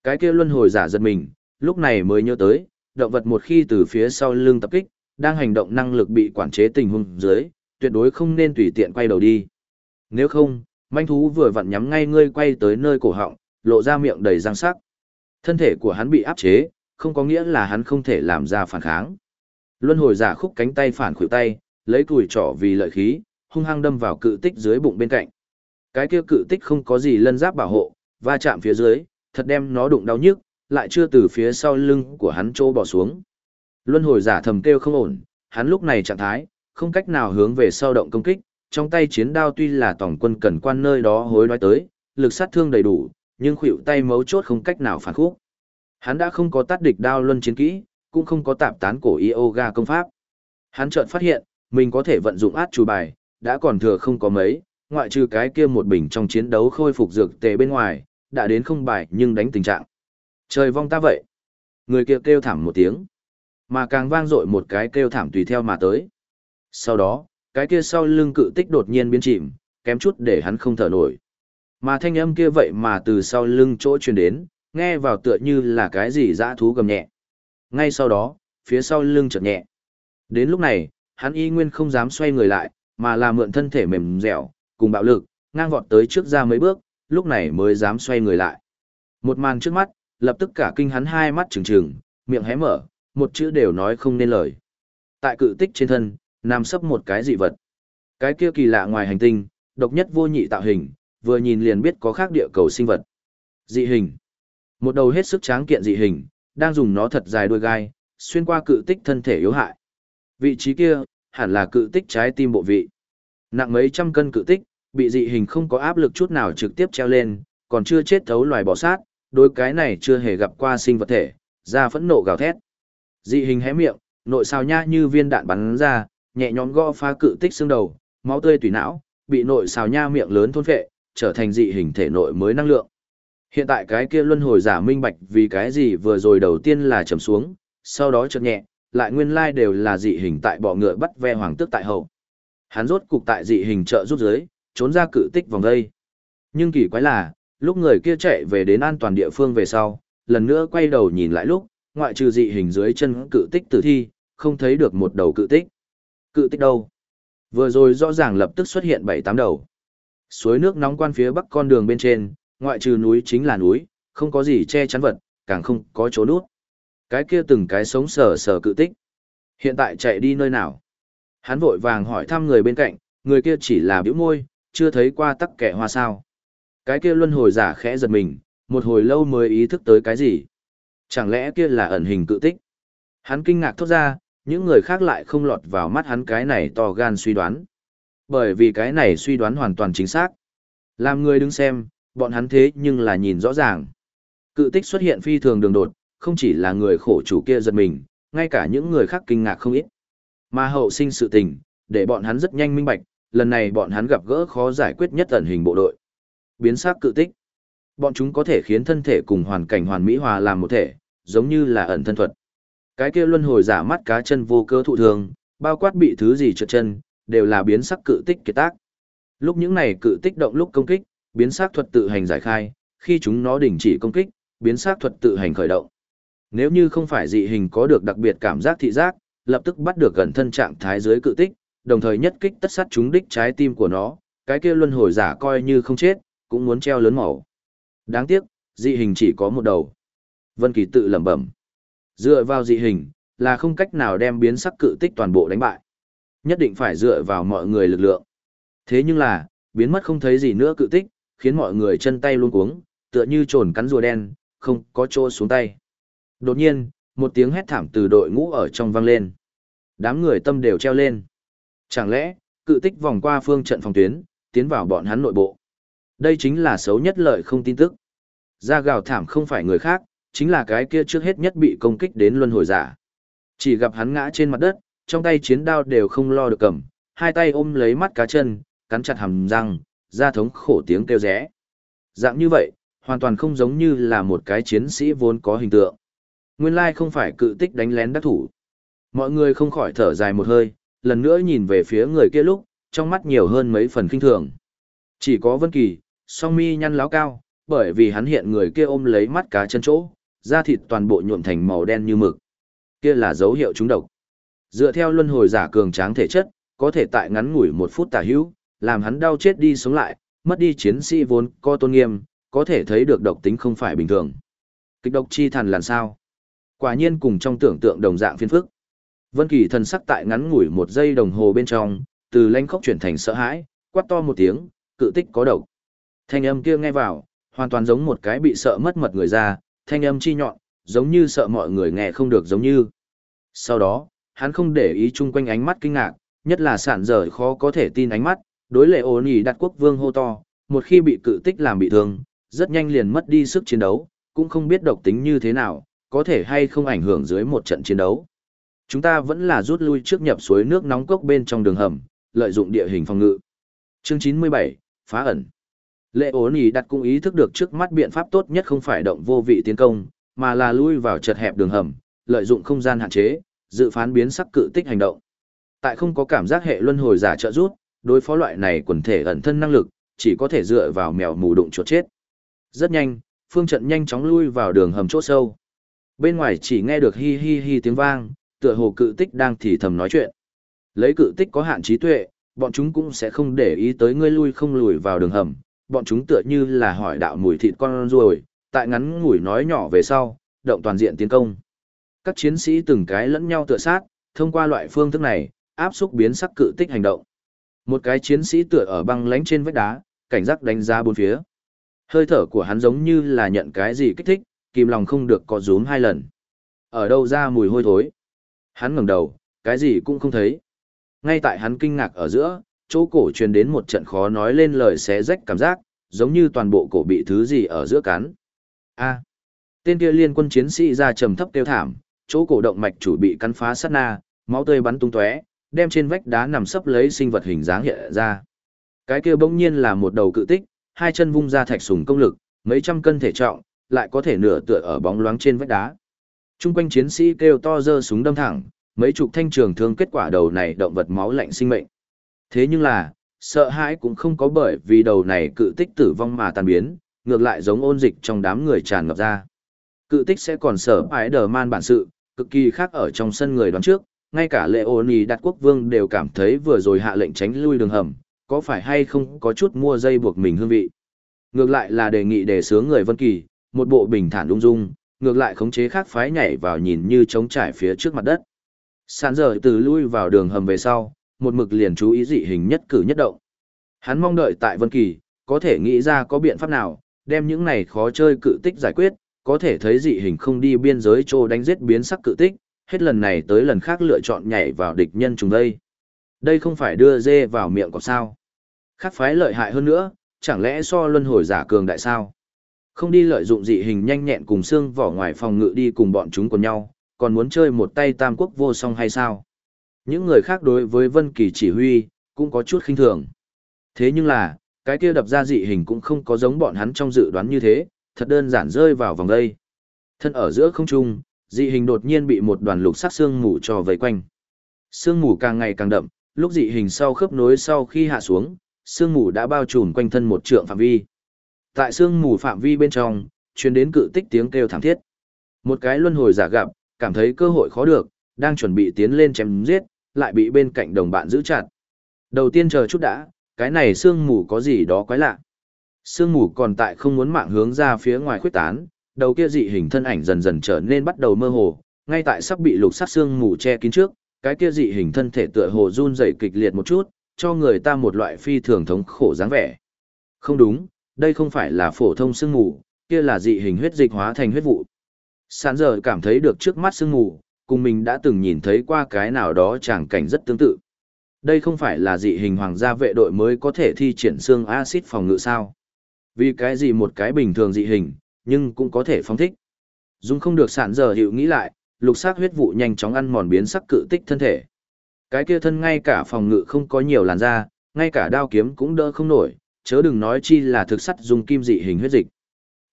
Cái kia luân hồi giả giật mình, lúc này mới nhớ tới, động vật một khi từ phía sau lưng tập kích, đang hành động năng lực bị quản chế tình huống dưới, tuyệt đối không nên tùy tiện quay đầu đi. Nếu không, manh thú vừa vặn nhắm ngay ngươi quay tới nơi cổ họng, lộ ra miệng đầy răng sắc. Thân thể của hắn bị áp chế, không có nghĩa là hắn không thể làm ra phản kháng. Luân hồi giả khúc cánh tay phản khuỷu tay, lấy cùi trỏ vì lợi khí, hung hăng đâm vào cự tích dưới bụng bên cạnh. Cái kia cự tích không có gì lân giáp bảo hộ, va chạm phía dưới, thật đem nó đụng đau nhức, lại chưa từ phía sau lưng của hắn trô bỏ xuống. Luân hồi giả thầm kêu không ổn, hắn lúc này trạng thái, không cách nào hướng về sau động công kích, trong tay chiến đao tuy là tổng quân cần quan nơi đó hối đoái tới, lực sát thương đầy đủ, nhưng khuỷu tay mấu chốt không cách nào phản khúc. Hắn đã không có tát địch đao luân chiến kỹ, cũng không có tạp tán cổ yoga công pháp. Hắn chợt phát hiện, mình có thể vận dụng át chủ bài, đã còn thừa không có mấy, ngoại trừ cái kia một bình trong chiến đấu khôi phục dược tề bên ngoài, đã đến không bài nhưng đánh tình trạng. Trời vong ta vậy. Người kia kêu thảm một tiếng. Mà càng vang dội một cái kêu thảm tùy theo mà tới. Sau đó, cái kia sau lưng cự tích đột nhiên biến chìm, kém chút để hắn không thở nổi. Mà thanh âm kia vậy mà từ sau lưng chỗ truyền đến, nghe vào tựa như là cái gì dã thú gầm nhẹ. Ngay sau đó, phía sau lưng chợt nhẹ. Đến lúc này, hắn y nguyên không dám xoay người lại, mà là mượn thân thể mềm dẻo, cùng bạo lực, ngang vọt tới trước ra mấy bước, lúc này mới dám xoay người lại. Một màn trước mắt, lập tức cả kinh hắn hai mắt trừng trừng, miệng hé mở, một chữ đều nói không nên lời. Tại cự tích trên thân, nằm sấp một cái dị vật. Cái kia kỳ lạ ngoài hành tinh, độc nhất vô nhị tạo hình, vừa nhìn liền biết có khác địa cầu sinh vật. Dị hình. Một đầu hết sức tráng kiện dị hình, đang dùng nó thật dài đuôi gai, xuyên qua cự tích thân thể yếu hại. Vị trí kia, hẳn là cự tích trái tim bộ vị. Nặng mấy trăm cân cự tích, bị dị hình không có áp lực chút nào trực tiếp treo lên, còn chưa chết thấu loài bò sát, đối cái này chưa hề gặp qua sinh vật thể, ra phẫn nộ gào thét. Dị hình hé miệng, nội sao nha như viên đạn bắn ra, nhẹ nhõm gõ phá cự tích xương đầu, máu tươi tùy não, bị nội xào nha miệng lớn thôn phệ, trở thành dị hình thể nội mới năng lượng. Hiện tại cái kia luân hồi giả minh bạch vì cái gì vừa rồi đầu tiên là trầm xuống, sau đó chợt nhẹ, lại nguyên lai đều là dị hình tại bọ ngựa bắt ve hoàng tước tại hậu. Hắn rốt cục tại dị hình trợ rút dưới, trốn ra cự tích vòng đây. Nhưng kỳ quái là, lúc người kia chạy về đến an toàn địa phương về sau, lần nữa quay đầu nhìn lại lúc, ngoại trừ dị hình dưới chân cự tích tử thi, không thấy được một đầu cự tích. Cự tích đâu? Vừa rồi rõ ràng lập tức xuất hiện bảy tám đầu. Suối nước nóng quan phía bắc con đường bên trên, ngoại trừ núi chính là núi, không có gì che chắn vật, càng không có chỗ nút. Cái kia từng cái sống sờ sờ cự tích. Hiện tại chạy đi nơi nào? Hắn vội vàng hỏi thăm người bên cạnh, người kia chỉ là biểu môi, chưa thấy qua tắc kẻ hoa sao. Cái kia luân hồi giả khẽ giật mình, một hồi lâu mới ý thức tới cái gì. Chẳng lẽ kia là ẩn hình cự tích? Hắn kinh ngạc thốt ra, những người khác lại không lọt vào mắt hắn cái này to gan suy đoán. Bởi vì cái này suy đoán hoàn toàn chính xác. Làm người đứng xem, bọn hắn thế nhưng là nhìn rõ ràng. Cự tích xuất hiện phi thường đường đột, không chỉ là người khổ chủ kia giật mình, ngay cả những người khác kinh ngạc không ít. Mà hậu sinh sự tình, để bọn hắn rất nhanh minh bạch, lần này bọn hắn gặp gỡ khó giải quyết nhất ẩn hình bộ đội. Biến sắc cự tích. Bọn chúng có thể khiến thân thể cùng hoàn cảnh hoàn mỹ hòa làm một thể, giống như là ẩn thân thuật. Cái kia luân hồi giả mắt cá chân vô cơ thụ thường, bao quát bị thứ gì trượt chân, đều là biến sắc cự tích kiệt tác. Lúc những này cự tích động lúc công kích, biến sắc thuật tự hành giải khai, khi chúng nó đình chỉ công kích, biến sắc thuật tự hành khởi động. Nếu như không phải dị hình có được đặc biệt cảm giác thị giác, lập tức bắt được gần thân trạng thái dưới cự tích, đồng thời nhất kích tất sát chúng đích trái tim của nó, cái kia luân hồi giả coi như không chết, cũng muốn treo lớn màu. Đáng tiếc, dị hình chỉ có một đầu. Vân Kỳ tự lẩm bẩm. Dựa vào dị hình, là không cách nào đem biến sắc cự tích toàn bộ đánh bại. Nhất định phải dựa vào mọi người lực lượng. Thế nhưng là, biến mất không thấy gì nữa cự tích, khiến mọi người chân tay luôn cuống, tựa như trồn cắn rùa đen, không có chỗ xuống tay. Đột nhiên, một tiếng hét thảm từ đội ngũ ở trong vang lên. Đám người tâm đều treo lên. Chẳng lẽ, cự tích vòng qua phương trận phòng tuyến, tiến vào bọn hắn nội bộ. Đây chính là xấu nhất lợi không tin tức. Ra gào thảm không phải người khác, chính là cái kia trước hết nhất bị công kích đến luân hồi giả. Chỉ gặp hắn ngã trên mặt đất, trong tay chiến đao đều không lo được cầm, hai tay ôm lấy mắt cá chân, cắn chặt hàm răng, ra thống khổ tiếng kêu rẽ. Dạng như vậy, hoàn toàn không giống như là một cái chiến sĩ vốn có hình tượng. Nguyên lai không phải cự tích đánh lén đắc thủ. Mọi người không khỏi thở dài một hơi, lần nữa nhìn về phía người kia lúc, trong mắt nhiều hơn mấy phần kinh thường. Chỉ có Vân Kỳ, song mi nhăn láo cao, bởi vì hắn hiện người kia ôm lấy mắt cá chân chỗ, da thịt toàn bộ nhuộm thành màu đen như mực. Kia là dấu hiệu trúng độc. Dựa theo luân hồi giả cường tráng thể chất, có thể tại ngắn ngủi một phút tả hữu, làm hắn đau chết đi sống lại, mất đi chiến sĩ vốn có tôn nghiêm, có thể thấy được độc tính không phải bình thường. Kịch độc chi thần làm sao? Quả nhiên cùng trong tưởng tượng đồng dạng phiên phức. Vân Kỳ thần sắc tại ngắn ngủi một giây đồng hồ bên trong, từ lanh khốc chuyển thành sợ hãi, quát to một tiếng, cự tích có độc. Thanh âm kia nghe vào, hoàn toàn giống một cái bị sợ mất mật người ra, thanh âm chi nhọn, giống như sợ mọi người nghe không được giống như. Sau đó, hắn không để ý chung quanh ánh mắt kinh ngạc, nhất là sản dở khó có thể tin ánh mắt, đối lệ ổn ý đặt quốc vương hô to, một khi bị cự tích làm bị thương, rất nhanh liền mất đi sức chiến đấu, cũng không biết độc tính như thế nào, có thể hay không ảnh hưởng dưới một trận chiến đấu. Chúng ta vẫn là rút lui trước nhập suối nước nóng cốc bên trong đường hầm, lợi dụng địa hình phòng ngự. Chương 97, phá ẩn. Lệ ổn ý đặt cũng ý thức được trước mắt biện pháp tốt nhất không phải động vô vị tiến công, mà là lui vào chật hẹp đường hầm, lợi dụng không gian hạn chế, dự phán biến sắc cự tích hành động. Tại không có cảm giác hệ luân hồi giả trợ rút, đối phó loại này quần thể ẩn thân năng lực, chỉ có thể dựa vào mèo mù đụng chuột chết. Rất nhanh, phương trận nhanh chóng lui vào đường hầm chỗ sâu. Bên ngoài chỉ nghe được hi hi hi tiếng vang, tựa hồ cự tích đang thì thầm nói chuyện. Lấy cự tích có hạn trí tuệ, bọn chúng cũng sẽ không để ý tới ngươi lui không lùi vào đường hầm, bọn chúng tựa như là hỏi đạo mùi thịt con ruồi, tại ngắn ngủi nói nhỏ về sau, động toàn diện tiến công. Các chiến sĩ từng cái lẫn nhau tựa sát, thông qua loại phương thức này, áp xúc biến sắc cự tích hành động. Một cái chiến sĩ tựa ở băng lánh trên vách đá, cảnh giác đánh giá bốn phía. Hơi thở của hắn giống như là nhận cái gì kích thích, kìm lòng không được có rúm hai lần. Ở đâu ra mùi hôi thối? Hắn ngẩng đầu, cái gì cũng không thấy. Ngay tại hắn kinh ngạc ở giữa, chỗ cổ truyền đến một trận khó nói lên lời xé rách cảm giác, giống như toàn bộ cổ bị thứ gì ở giữa cắn. A. tên kia liên quân chiến sĩ ra trầm thấp kêu thảm, chỗ cổ động mạch chủ bị cắn phá sát na, máu tươi bắn tung tóe, đem trên vách đá nằm sấp lấy sinh vật hình dáng hiện ra. Cái kia bỗng nhiên là một đầu cự tích, hai chân vung ra thạch sùng công lực, mấy trăm cân thể trọng, lại có thể nửa tựa ở bóng loáng trên vách đá. Trung quanh chiến sĩ kêu to giơ súng đâm thẳng, mấy chục thanh trường thương kết quả đầu này động vật máu lạnh sinh mệnh. Thế nhưng là, sợ hãi cũng không có bởi vì đầu này cự tích tử vong mà tan biến, ngược lại giống ôn dịch trong đám người tràn ngập ra. Cự tích sẽ còn sở ái đờ man bản sự, cực kỳ khác ở trong sân người đoán trước, ngay cả lệ ô nì đặt quốc vương đều cảm thấy vừa rồi hạ lệnh tránh lui đường hầm, có phải hay không có chút mua dây buộc mình hương vị. Ngược lại là đề nghị đề sướng người Vân Kỳ, một bộ bình thản ung dung, ngược lại khống chế khác phái nhảy vào nhìn như trống trải phía trước mặt đất. Sàn giờ từ lui vào đường hầm về sau, một mực liền chú ý dị hình nhất cử nhất động. Hắn mong đợi tại Vân Kỳ, có thể nghĩ ra có biện pháp nào, đem những này khó chơi cự tích giải quyết, có thể thấy dị hình không đi biên giới trô đánh giết biến sắc cự tích, hết lần này tới lần khác lựa chọn nhảy vào địch nhân trùng đây. Đây không phải đưa dê vào miệng của sao. Khác phái lợi hại hơn nữa, chẳng lẽ so luân hồi giả cường đại sao? Không đi lợi dụng dị hình nhanh nhẹn cùng xương vỏ ngoài phòng ngự đi cùng bọn chúng cùng nhau, còn muốn chơi một tay tam quốc vô song hay sao? Những người khác đối với Vân Kỳ chỉ huy, cũng có chút khinh thường. Thế nhưng là, cái kia đập ra dị hình cũng không có giống bọn hắn trong dự đoán như thế, thật đơn giản rơi vào vòng đây. Thân ở giữa không trung, dị hình đột nhiên bị một đoàn lục sắc xương mù cho vây quanh. Sương mù càng ngày càng đậm, lúc dị hình sau khớp nối sau khi hạ xuống, xương mù đã bao trùm quanh thân một trượng phạm vi. Tại xương mù phạm vi bên trong, truyền đến cự tích tiếng kêu thảm thiết. Một cái luân hồi giả gặp, cảm thấy cơ hội khó được, đang chuẩn bị tiến lên chém giết, lại bị bên cạnh đồng bạn giữ chặt. Đầu tiên chờ chút đã, cái này sương mù có gì đó quái lạ. Sương mù còn tại không muốn mạng hướng ra phía ngoài khuyết tán, đầu kia dị hình thân ảnh dần dần trở nên bắt đầu mơ hồ, ngay tại sắp bị lục sắc sương mù che kín trước, cái kia dị hình thân thể tựa hồ run rẩy kịch liệt một chút, cho người ta một loại phi thường thống khổ dáng vẻ. Không đúng, đây không phải là phổ thông sương mù, kia là dị hình huyết dịch hóa thành huyết vụ. Sán giờ cảm thấy được trước mắt sương mù, cùng mình đã từng nhìn thấy qua cái nào đó chẳng cảnh rất tương tự. Đây không phải là dị hình hoàng gia vệ đội mới có thể thi triển xương axit phòng ngự sao. Vì cái gì một cái bình thường dị hình, nhưng cũng có thể phóng thích. Dung không được sản giờ hiệu nghĩ lại, lục sắc huyết vụ nhanh chóng ăn mòn biến sắc cự tích thân thể. Cái kia thân ngay cả phòng ngự không có nhiều làn da, ngay cả đao kiếm cũng đỡ không nổi, chớ đừng nói chi là thực sắt dùng kim dị hình huyết dịch.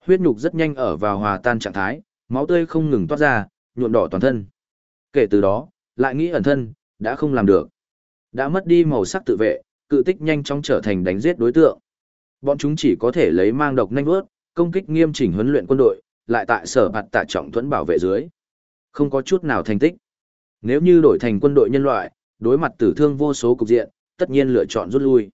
Huyết nhục rất nhanh ở vào hòa tan trạng thái, máu tươi không ngừng toát ra, nhuộm đỏ toàn thân. Kể từ đó, lại nghĩ ẩn thân, đã không làm được. Đã mất đi màu sắc tự vệ, cự tích nhanh chóng trở thành đánh giết đối tượng. Bọn chúng chỉ có thể lấy mang độc nhanh vớt, công kích nghiêm chỉnh huấn luyện quân đội, lại tại sở bạt tạ trọng thuẫn bảo vệ dưới. Không có chút nào thành tích. Nếu như đổi thành quân đội nhân loại, đối mặt tử thương vô số cục diện, tất nhiên lựa chọn rút lui.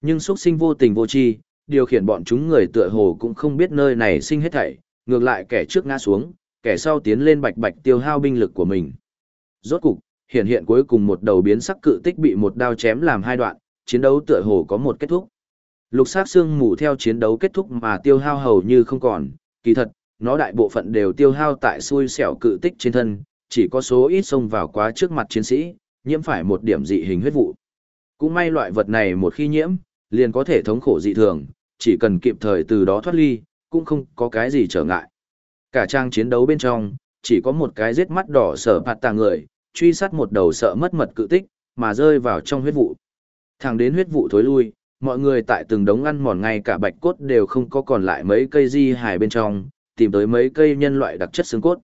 Nhưng xuất sinh vô tình vô chi, điều khiển bọn chúng người tựa hồ cũng không biết nơi này sinh hết thảy, ngược lại kẻ trước ngã xuống, kẻ sau tiến lên bạch bạch tiêu hao binh lực của mình. Rốt cục, hiện hiện cuối cùng một đầu biến sắc cự tích bị một đao chém làm hai đoạn, chiến đấu tựa hồ có một kết thúc. Lục sát xương mù theo chiến đấu kết thúc mà tiêu hao hầu như không còn, kỳ thật, nó đại bộ phận đều tiêu hao tại xui xẻo cự tích trên thân, chỉ có số ít xông vào quá trước mặt chiến sĩ, nhiễm phải một điểm dị hình huyết vụ. Cũng may loại vật này một khi nhiễm, liền có thể thống khổ dị thường, chỉ cần kịp thời từ đó thoát ly, cũng không có cái gì trở ngại. Cả trang chiến đấu bên trong, chỉ có một cái giết mắt đỏ sở phạt tà người, truy sát một đầu sợ mất mật cự tích, mà rơi vào trong huyết vụ. Thẳng đến huyết vụ thối lui, mọi người tại từng đống ăn mòn ngay cả bạch cốt đều không có còn lại mấy cây di hải bên trong, tìm tới mấy cây nhân loại đặc chất xương cốt.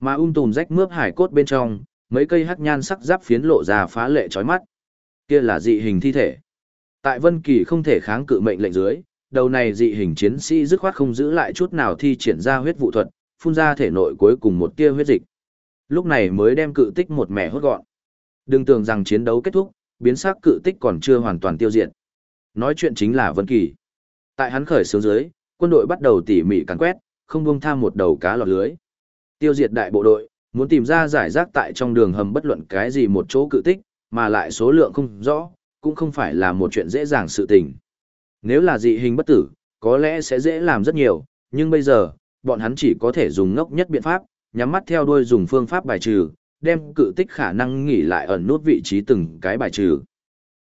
Mà ung um tùm rách mướp hải cốt bên trong, mấy cây hắc nhan sắc giáp phiến lộ ra phá lệ chói mắt. Kia là dị hình thi thể. Tại Vân Kỳ không thể kháng cự mệnh lệnh dưới, đầu này dị hình chiến sĩ dứt khoát không giữ lại chút nào thi triển ra huyết vụ thuật, phun ra thể nội cuối cùng một tia huyết dịch. Lúc này mới đem cự tích một mẻ hốt gọn. Đừng tưởng rằng chiến đấu kết thúc, biến sắc cự tích còn chưa hoàn toàn tiêu diệt. Nói chuyện chính là Vân Kỳ. Tại hắn khởi xướng dưới, quân đội bắt đầu tỉ mỉ càn quét, không buông tha một đầu cá lọt lưới. Tiêu diệt đại bộ đội, muốn tìm ra giải rác tại trong đường hầm bất luận cái gì một chỗ cự tích, mà lại số lượng không rõ, cũng không phải là một chuyện dễ dàng sự tình. Nếu là dị hình bất tử, có lẽ sẽ dễ làm rất nhiều, nhưng bây giờ, bọn hắn chỉ có thể dùng ngốc nhất biện pháp, nhắm mắt theo đuôi dùng phương pháp bài trừ, đem cự tích khả năng nghỉ lại ẩn nút vị trí từng cái bài trừ.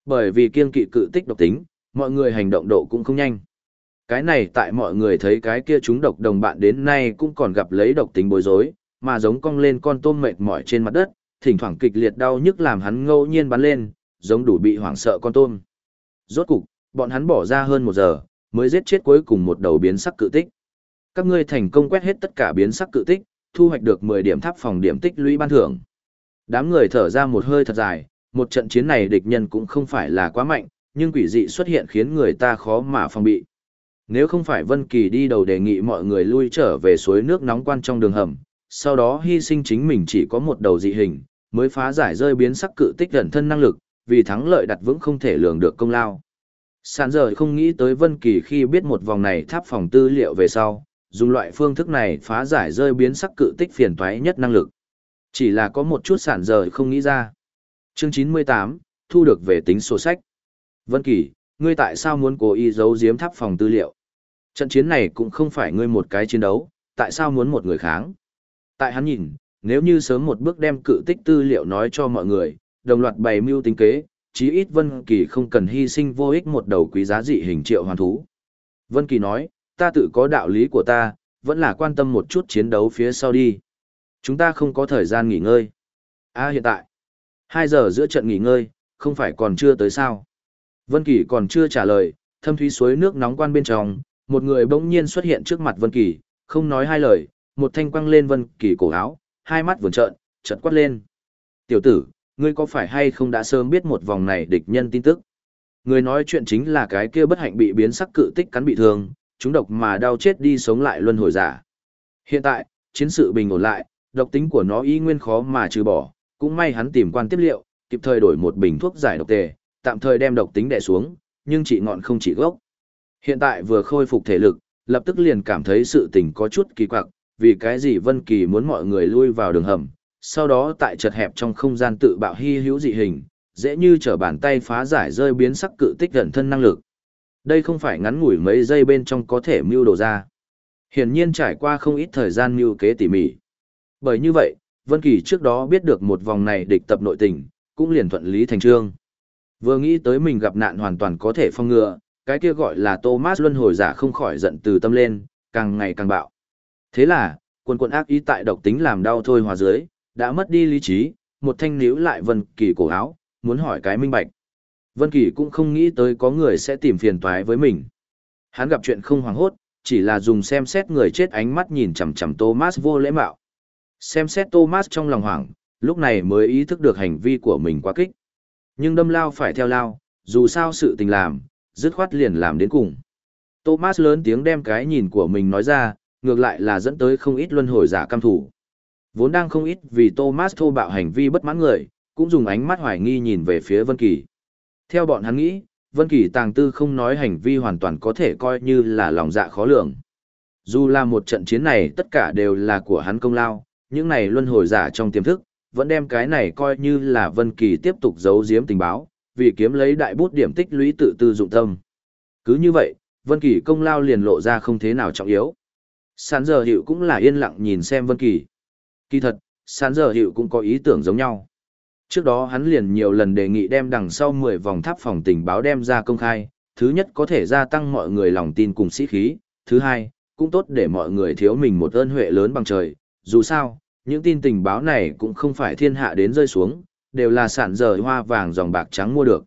Bởi vì kiên kỵ cự tích độc tính, mọi người hành động độ cũng không nhanh. Cái này tại mọi người thấy cái kia chúng độc đồng bạn đến nay cũng còn gặp lấy độc tính bối rối, mà giống cong lên con tôm mệt mỏi trên mặt đất, thỉnh thoảng kịch liệt đau nhức làm hắn ngẫu nhiên bắn lên, giống đủ bị hoảng sợ con tôm. Rốt cục, bọn hắn bỏ ra hơn một giờ, mới giết chết cuối cùng một đầu biến sắc cự tích. Các ngươi thành công quét hết tất cả biến sắc cự tích, thu hoạch được 10 điểm tháp phòng điểm tích lũy ban thưởng. Đám người thở ra một hơi thật dài, một trận chiến này địch nhân cũng không phải là quá mạnh, nhưng quỷ dị xuất hiện khiến người ta khó mà phòng bị. Nếu không phải Vân Kỳ đi đầu đề nghị mọi người lui trở về suối nước nóng quan trong đường hầm, sau đó hy sinh chính mình chỉ có một đầu dị hình, mới phá giải rơi biến sắc cự tích gần thân năng lực, vì thắng lợi đặt vững không thể lường được công lao. Sàn giờ không nghĩ tới Vân Kỳ khi biết một vòng này tháp phòng tư liệu về sau, dùng loại phương thức này phá giải rơi biến sắc cự tích phiền toái nhất năng lực. Chỉ là có một chút sản rời không nghĩ ra. Chương 98, thu được về tính sổ sách. Vân Kỳ, ngươi tại sao muốn cố ý giấu giếm tháp phòng tư liệu? Trận chiến này cũng không phải ngươi một cái chiến đấu, tại sao muốn một người kháng? Tại hắn nhìn, nếu như sớm một bước đem cự tích tư liệu nói cho mọi người, đồng loạt bày mưu tính kế, chí ít Vân Kỳ không cần hy sinh vô ích một đầu quý giá dị hình triệu hoàn thú. Vân Kỳ nói, ta tự có đạo lý của ta, vẫn là quan tâm một chút chiến đấu phía sau đi. Chúng ta không có thời gian nghỉ ngơi. À hiện tại, 2 giờ giữa trận nghỉ ngơi, không phải còn chưa tới sao. Vân Kỳ còn chưa trả lời, thâm thúy suối nước nóng quan bên trong, một người bỗng nhiên xuất hiện trước mặt Vân Kỳ, không nói hai lời, một thanh quăng lên Vân Kỳ cổ áo, hai mắt vườn trợn, chợt quát lên. "Tiểu tử, ngươi có phải hay không đã sớm biết một vòng này địch nhân tin tức?" Người nói chuyện chính là cái kia bất hạnh bị biến sắc cự tích cắn bị thương, chúng độc mà đau chết đi sống lại luân hồi giả. Hiện tại, chiến sự bình ổn lại, độc tính của nó y nguyên khó mà trừ bỏ, cũng may hắn tìm quan tiếp liệu, kịp thời đổi một bình thuốc giải độc tề, tạm thời đem độc tính đè xuống, nhưng chỉ ngọn không chỉ gốc. Hiện tại vừa khôi phục thể lực, lập tức liền cảm thấy sự tình có chút kỳ quặc, vì cái gì Vân Kỳ muốn mọi người lui vào đường hầm, sau đó tại chật hẹp trong không gian tự bạo hy hữu dị hình, dễ như trở bàn tay phá giải rơi biến sắc cự tích gần thân năng lực. Đây không phải ngắn ngủi mấy giây bên trong có thể mưu đồ ra. Hiển nhiên trải qua không ít thời gian mưu kế tỉ mỉ. Bởi như vậy, Vân Kỳ trước đó biết được một vòng này địch tập nội tình, cũng liền thuận lý thành trương. Vừa nghĩ tới mình gặp nạn hoàn toàn có thể phong ngừa, cái kia gọi là Thomas luân hồi giả không khỏi giận từ tâm lên, càng ngày càng bạo. Thế là, quần quần ác ý tại độc tính làm đau thôi hòa dưới, đã mất đi lý trí, một thanh níu lại Vân Kỳ cổ áo, muốn hỏi cái minh bạch. Vân Kỳ cũng không nghĩ tới có người sẽ tìm phiền toái với mình. Hắn gặp chuyện không hoảng hốt, chỉ là dùng xem xét người chết ánh mắt nhìn chằm chằm Thomas vô lễ mạo. Xem xét Thomas trong lòng hoảng, lúc này mới ý thức được hành vi của mình quá kích. Nhưng đâm lao phải theo lao, dù sao sự tình làm, dứt khoát liền làm đến cùng. Thomas lớn tiếng đem cái nhìn của mình nói ra, ngược lại là dẫn tới không ít luân hồi giả cam thủ. Vốn đang không ít vì Thomas thô bạo hành vi bất mãn người, cũng dùng ánh mắt hoài nghi nhìn về phía Vân Kỳ. Theo bọn hắn nghĩ, Vân Kỳ tàng tư không nói hành vi hoàn toàn có thể coi như là lòng dạ khó lường. Dù là một trận chiến này tất cả đều là của hắn công lao, những này luân hồi giả trong tiềm thức, vẫn đem cái này coi như là Vân Kỳ tiếp tục giấu giếm tình báo, vì kiếm lấy đại bút điểm tích lũy tự tư dụng tâm. Cứ như vậy, Vân Kỳ công lao liền lộ ra không thế nào trọng yếu. Sán giờ hiệu cũng là yên lặng nhìn xem Vân Kỳ. Kỳ thật, sán giờ hiệu cũng có ý tưởng giống nhau. Trước đó hắn liền nhiều lần đề nghị đem đằng sau 10 vòng tháp phòng tình báo đem ra công khai, thứ nhất có thể gia tăng mọi người lòng tin cùng sĩ khí, thứ hai, cũng tốt để mọi người thiếu mình một ơn huệ lớn bằng trời, dù sao, những tin tình báo này cũng không phải thiên hạ đến rơi xuống, đều là sản rời hoa vàng dòng bạc trắng mua được.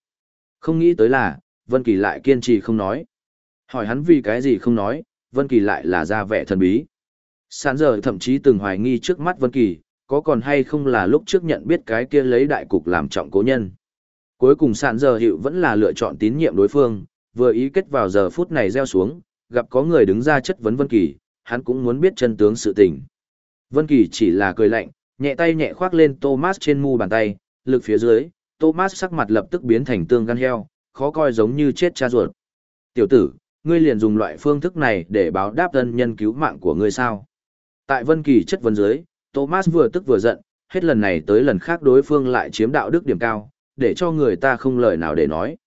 Không nghĩ tới là, Vân Kỳ lại kiên trì không nói. Hỏi hắn vì cái gì không nói, Vân Kỳ lại là ra vẻ thần bí. Sản rời thậm chí từng hoài nghi trước mắt Vân Kỳ, có còn hay không là lúc trước nhận biết cái kia lấy đại cục làm trọng cố nhân. Cuối cùng sản giờ hiệu vẫn là lựa chọn tín nhiệm đối phương, vừa ý kết vào giờ phút này gieo xuống, gặp có người đứng ra chất vấn Vân Kỳ, hắn cũng muốn biết chân tướng sự tình. Vân Kỳ chỉ là cười lạnh, nhẹ tay nhẹ khoác lên Thomas trên mu bàn tay, lực phía dưới, Thomas sắc mặt lập tức biến thành tương gan heo, khó coi giống như chết cha ruột. Tiểu tử, ngươi liền dùng loại phương thức này để báo đáp ân nhân cứu mạng của ngươi sao? Tại Vân Kỳ chất vấn dưới, Thomas vừa tức vừa giận, hết lần này tới lần khác đối phương lại chiếm đạo đức điểm cao, để cho người ta không lời nào để nói.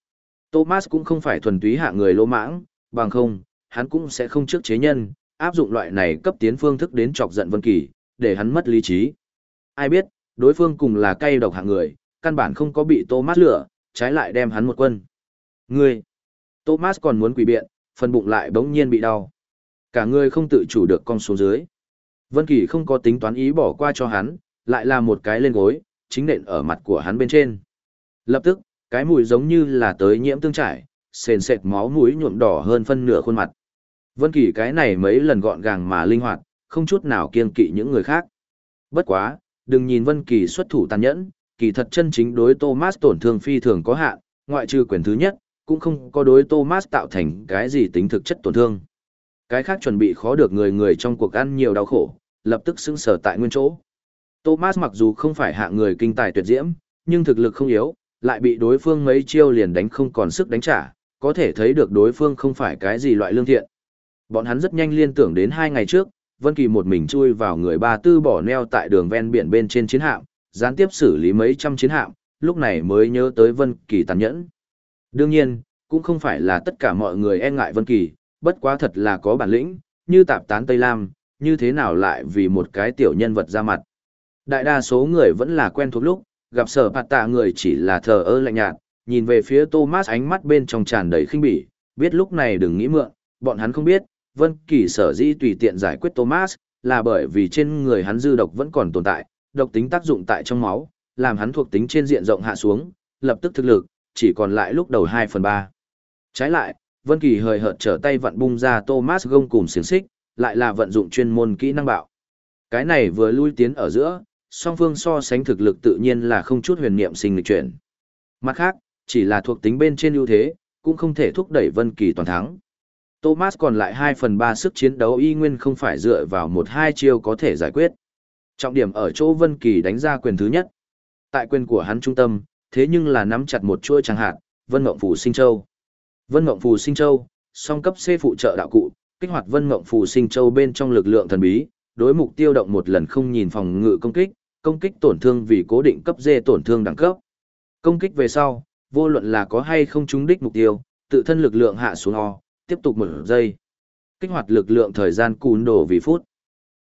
Thomas cũng không phải thuần túy hạ người lỗ mãng, bằng không, hắn cũng sẽ không trước chế nhân, áp dụng loại này cấp tiến phương thức đến chọc giận Vân Kỳ, để hắn mất lý trí. Ai biết, đối phương cùng là cay độc hạng người, căn bản không có bị Thomas lửa, trái lại đem hắn một quân. Ngươi! Thomas còn muốn quỷ biện, phần bụng lại bỗng nhiên bị đau. Cả người không tự chủ được con xuống dưới. Vân Kỳ không có tính toán ý bỏ qua cho hắn, lại là một cái lên gối, chính nện ở mặt của hắn bên trên. Lập tức, cái mũi giống như là tới nhiễm tương trải, sền sệt máu mũi nhuộm đỏ hơn phân nửa khuôn mặt. Vân Kỳ cái này mấy lần gọn gàng mà linh hoạt, không chút nào kiêng kỵ những người khác. Bất quá, đừng nhìn Vân Kỳ xuất thủ tàn nhẫn, kỳ thật chân chính đối Thomas tổn thương phi thường có hạn, ngoại trừ quyền thứ nhất, cũng không có đối Thomas tạo thành cái gì tính thực chất tổn thương. Cái khác chuẩn bị khó được người người trong cuộc ăn nhiều đau khổ, lập tức xứng sở tại nguyên chỗ. Thomas mặc dù không phải hạng người kinh tài tuyệt diễm, nhưng thực lực không yếu, lại bị đối phương mấy chiêu liền đánh không còn sức đánh trả, có thể thấy được đối phương không phải cái gì loại lương thiện. Bọn hắn rất nhanh liên tưởng đến hai ngày trước, Vân Kỳ một mình chui vào người ba tư bỏ neo tại đường ven biển bên trên chiến hạm, gián tiếp xử lý mấy trăm chiến hạm, lúc này mới nhớ tới Vân Kỳ tàn nhẫn. Đương nhiên, cũng không phải là tất cả mọi người e ngại Vân Kỳ, bất quá thật là có bản lĩnh, như tạp tán Tây Lam, như thế nào lại vì một cái tiểu nhân vật ra mặt. Đại đa số người vẫn là quen thuộc lúc, gặp sở bạt tạ người chỉ là thờ ơ lạnh nhạt, nhìn về phía Thomas ánh mắt bên trong tràn đầy khinh bỉ, biết lúc này đừng nghĩ mượn, bọn hắn không biết, Vân Kỳ sở dĩ tùy tiện giải quyết Thomas, là bởi vì trên người hắn dư độc vẫn còn tồn tại, độc tính tác dụng tại trong máu, làm hắn thuộc tính trên diện rộng hạ xuống, lập tức thực lực, chỉ còn lại lúc đầu 2 phần 3. Trái lại, Vân Kỳ hời hợt trở tay vặn bung ra Thomas gông cùng xiềng xích, lại là vận dụng chuyên môn kỹ năng bạo. Cái này vừa lui tiến ở giữa, song phương so sánh thực lực tự nhiên là không chút huyền niệm sinh lịch chuyển. Mặt khác, chỉ là thuộc tính bên trên ưu thế, cũng không thể thúc đẩy Vân Kỳ toàn thắng. Thomas còn lại 2 phần 3 sức chiến đấu y nguyên không phải dựa vào một hai chiêu có thể giải quyết. Trọng điểm ở chỗ Vân Kỳ đánh ra quyền thứ nhất. Tại quyền của hắn trung tâm, thế nhưng là nắm chặt một chuôi chẳng hạn, Vân Ngộng Phù Sinh Châu. Vân Ngộng Phù Sinh Châu, song cấp C phụ trợ đạo cụ, kích hoạt Vân Ngộng Phù Sinh Châu bên trong lực lượng thần bí, đối mục tiêu động một lần không nhìn phòng ngự công kích, công kích tổn thương vì cố định cấp D tổn thương đẳng cấp. Công kích về sau, vô luận là có hay không trúng đích mục tiêu, tự thân lực lượng hạ xuống o, tiếp tục một giây. Kích hoạt lực lượng thời gian cùn đổ vì phút.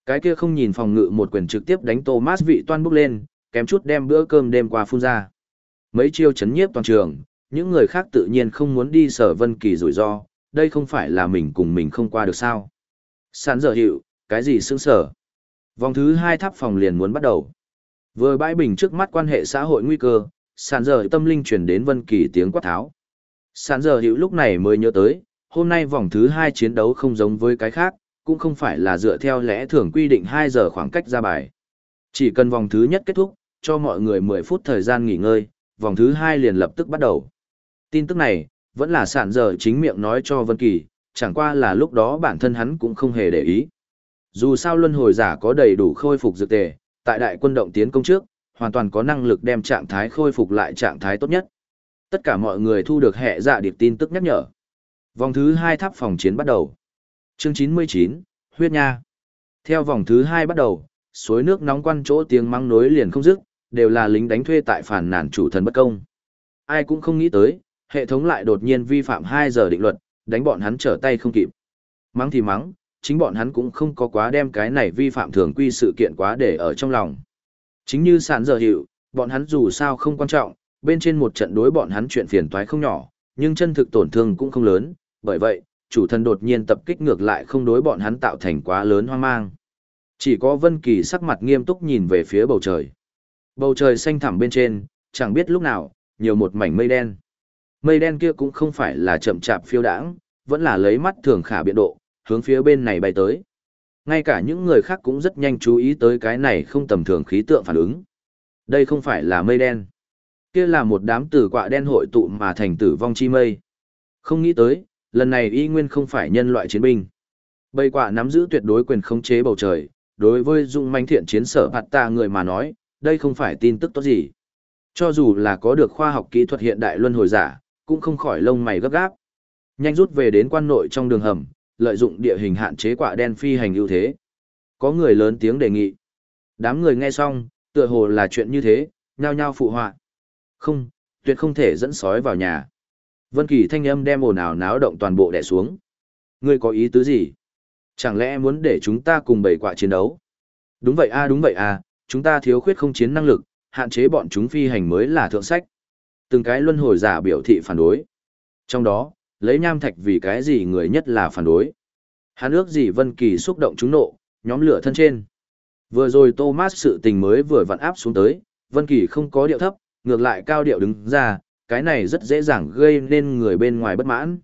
Cái kia không nhìn phòng ngự một quyền trực tiếp đánh Thomas vị toan bốc lên, kém chút đem bữa cơm đêm qua phun ra. Mấy chiêu chấn nhiếp toàn trường, những người khác tự nhiên không muốn đi sở vân kỳ rủi ro, đây không phải là mình cùng mình không qua được sao. Sán dở hiệu, cái gì xứng sở. Vòng thứ hai tháp phòng liền muốn bắt đầu. Vừa bãi bình trước mắt quan hệ xã hội nguy cơ, sàn giờ tâm linh truyền đến vân kỳ tiếng quát tháo. Sàn giờ hiệu lúc này mới nhớ tới, hôm nay vòng thứ hai chiến đấu không giống với cái khác, cũng không phải là dựa theo lẽ thường quy định hai giờ khoảng cách ra bài. Chỉ cần vòng thứ nhất kết thúc, cho mọi người 10 phút thời gian nghỉ ngơi, vòng thứ hai liền lập tức bắt đầu. Tin tức này, vẫn là sản giờ chính miệng nói cho Vân Kỳ, chẳng qua là lúc đó bản thân hắn cũng không hề để ý. Dù sao luân hồi giả có đầy đủ khôi phục dược tề, tại đại quân động tiến công trước, hoàn toàn có năng lực đem trạng thái khôi phục lại trạng thái tốt nhất. Tất cả mọi người thu được hệ dạ điệp tin tức nhắc nhở. Vòng thứ hai tháp phòng chiến bắt đầu. Chương 99, huyết nha. Theo vòng thứ hai bắt đầu, suối nước nóng quan chỗ tiếng mắng nối liền không dứt, đều là lính đánh thuê tại phản nản chủ thần bất công. Ai cũng không nghĩ tới, hệ thống lại đột nhiên vi phạm 2 giờ định luật, đánh bọn hắn trở tay không kịp. Mắng thì mắng, chính bọn hắn cũng không có quá đem cái này vi phạm thường quy sự kiện quá để ở trong lòng. Chính như sản giờ hiệu, bọn hắn dù sao không quan trọng, bên trên một trận đối bọn hắn chuyện phiền toái không nhỏ, nhưng chân thực tổn thương cũng không lớn, bởi vậy, chủ thần đột nhiên tập kích ngược lại không đối bọn hắn tạo thành quá lớn hoang mang. Chỉ có Vân Kỳ sắc mặt nghiêm túc nhìn về phía bầu trời. Bầu trời xanh thẳm bên trên, chẳng biết lúc nào, nhiều một mảnh mây đen. Mây đen kia cũng không phải là chậm chạp phiêu đãng, vẫn là lấy mắt thường khả biện độ, hướng phía bên này bay tới. Ngay cả những người khác cũng rất nhanh chú ý tới cái này không tầm thường khí tượng phản ứng. Đây không phải là mây đen. Kia là một đám tử quạ đen hội tụ mà thành tử vong chi mây. Không nghĩ tới, lần này y nguyên không phải nhân loại chiến binh. Bầy quạ nắm giữ tuyệt đối quyền khống chế bầu trời, đối với dung manh thiện chiến sở hạt ta người mà nói, đây không phải tin tức tốt gì. Cho dù là có được khoa học kỹ thuật hiện đại luân hồi giả, cũng không khỏi lông mày gấp gáp. Nhanh rút về đến quan nội trong đường hầm, lợi dụng địa hình hạn chế quạ đen phi hành ưu thế. Có người lớn tiếng đề nghị. Đám người nghe xong, tựa hồ là chuyện như thế, nhao nhao phụ họa. Không, tuyệt không thể dẫn sói vào nhà. Vân Kỳ thanh âm đem ồn ào náo động toàn bộ đè xuống. Ngươi có ý tứ gì? Chẳng lẽ muốn để chúng ta cùng bầy quạ chiến đấu? Đúng vậy a, đúng vậy a, chúng ta thiếu khuyết không chiến năng lực, hạn chế bọn chúng phi hành mới là thượng sách. Từng cái luân hồi giả biểu thị phản đối. Trong đó, lấy nham thạch vì cái gì người nhất là phản đối. Hắn ước gì Vân Kỳ xúc động chúng nộ, nhóm lửa thân trên. Vừa rồi Thomas sự tình mới vừa vặn áp xuống tới, Vân Kỳ không có điệu thấp, ngược lại cao điệu đứng ra, cái này rất dễ dàng gây nên người bên ngoài bất mãn.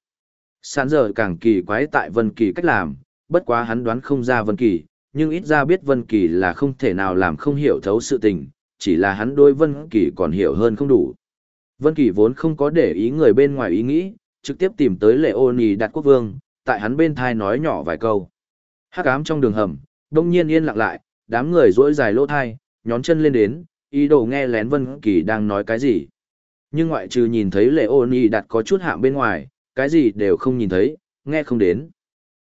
Sán giờ càng kỳ quái tại Vân Kỳ cách làm, bất quá hắn đoán không ra Vân Kỳ, nhưng ít ra biết Vân Kỳ là không thể nào làm không hiểu thấu sự tình, chỉ là hắn đối Vân Kỳ còn hiểu hơn không đủ. Vân Kỳ vốn không có để ý người bên ngoài ý nghĩ, trực tiếp tìm tới Lệ Ôn Nhi Đạt Quốc Vương, tại hắn bên thai nói nhỏ vài câu. Hắc ám trong đường hầm, đông nhiên yên lặng lại, đám người rỗi dài lỗ thai, nhón chân lên đến, ý đồ nghe lén Vân Kỳ đang nói cái gì. Nhưng ngoại trừ nhìn thấy Lệ Ôn Nhi Đạt có chút hạng bên ngoài, cái gì đều không nhìn thấy, nghe không đến.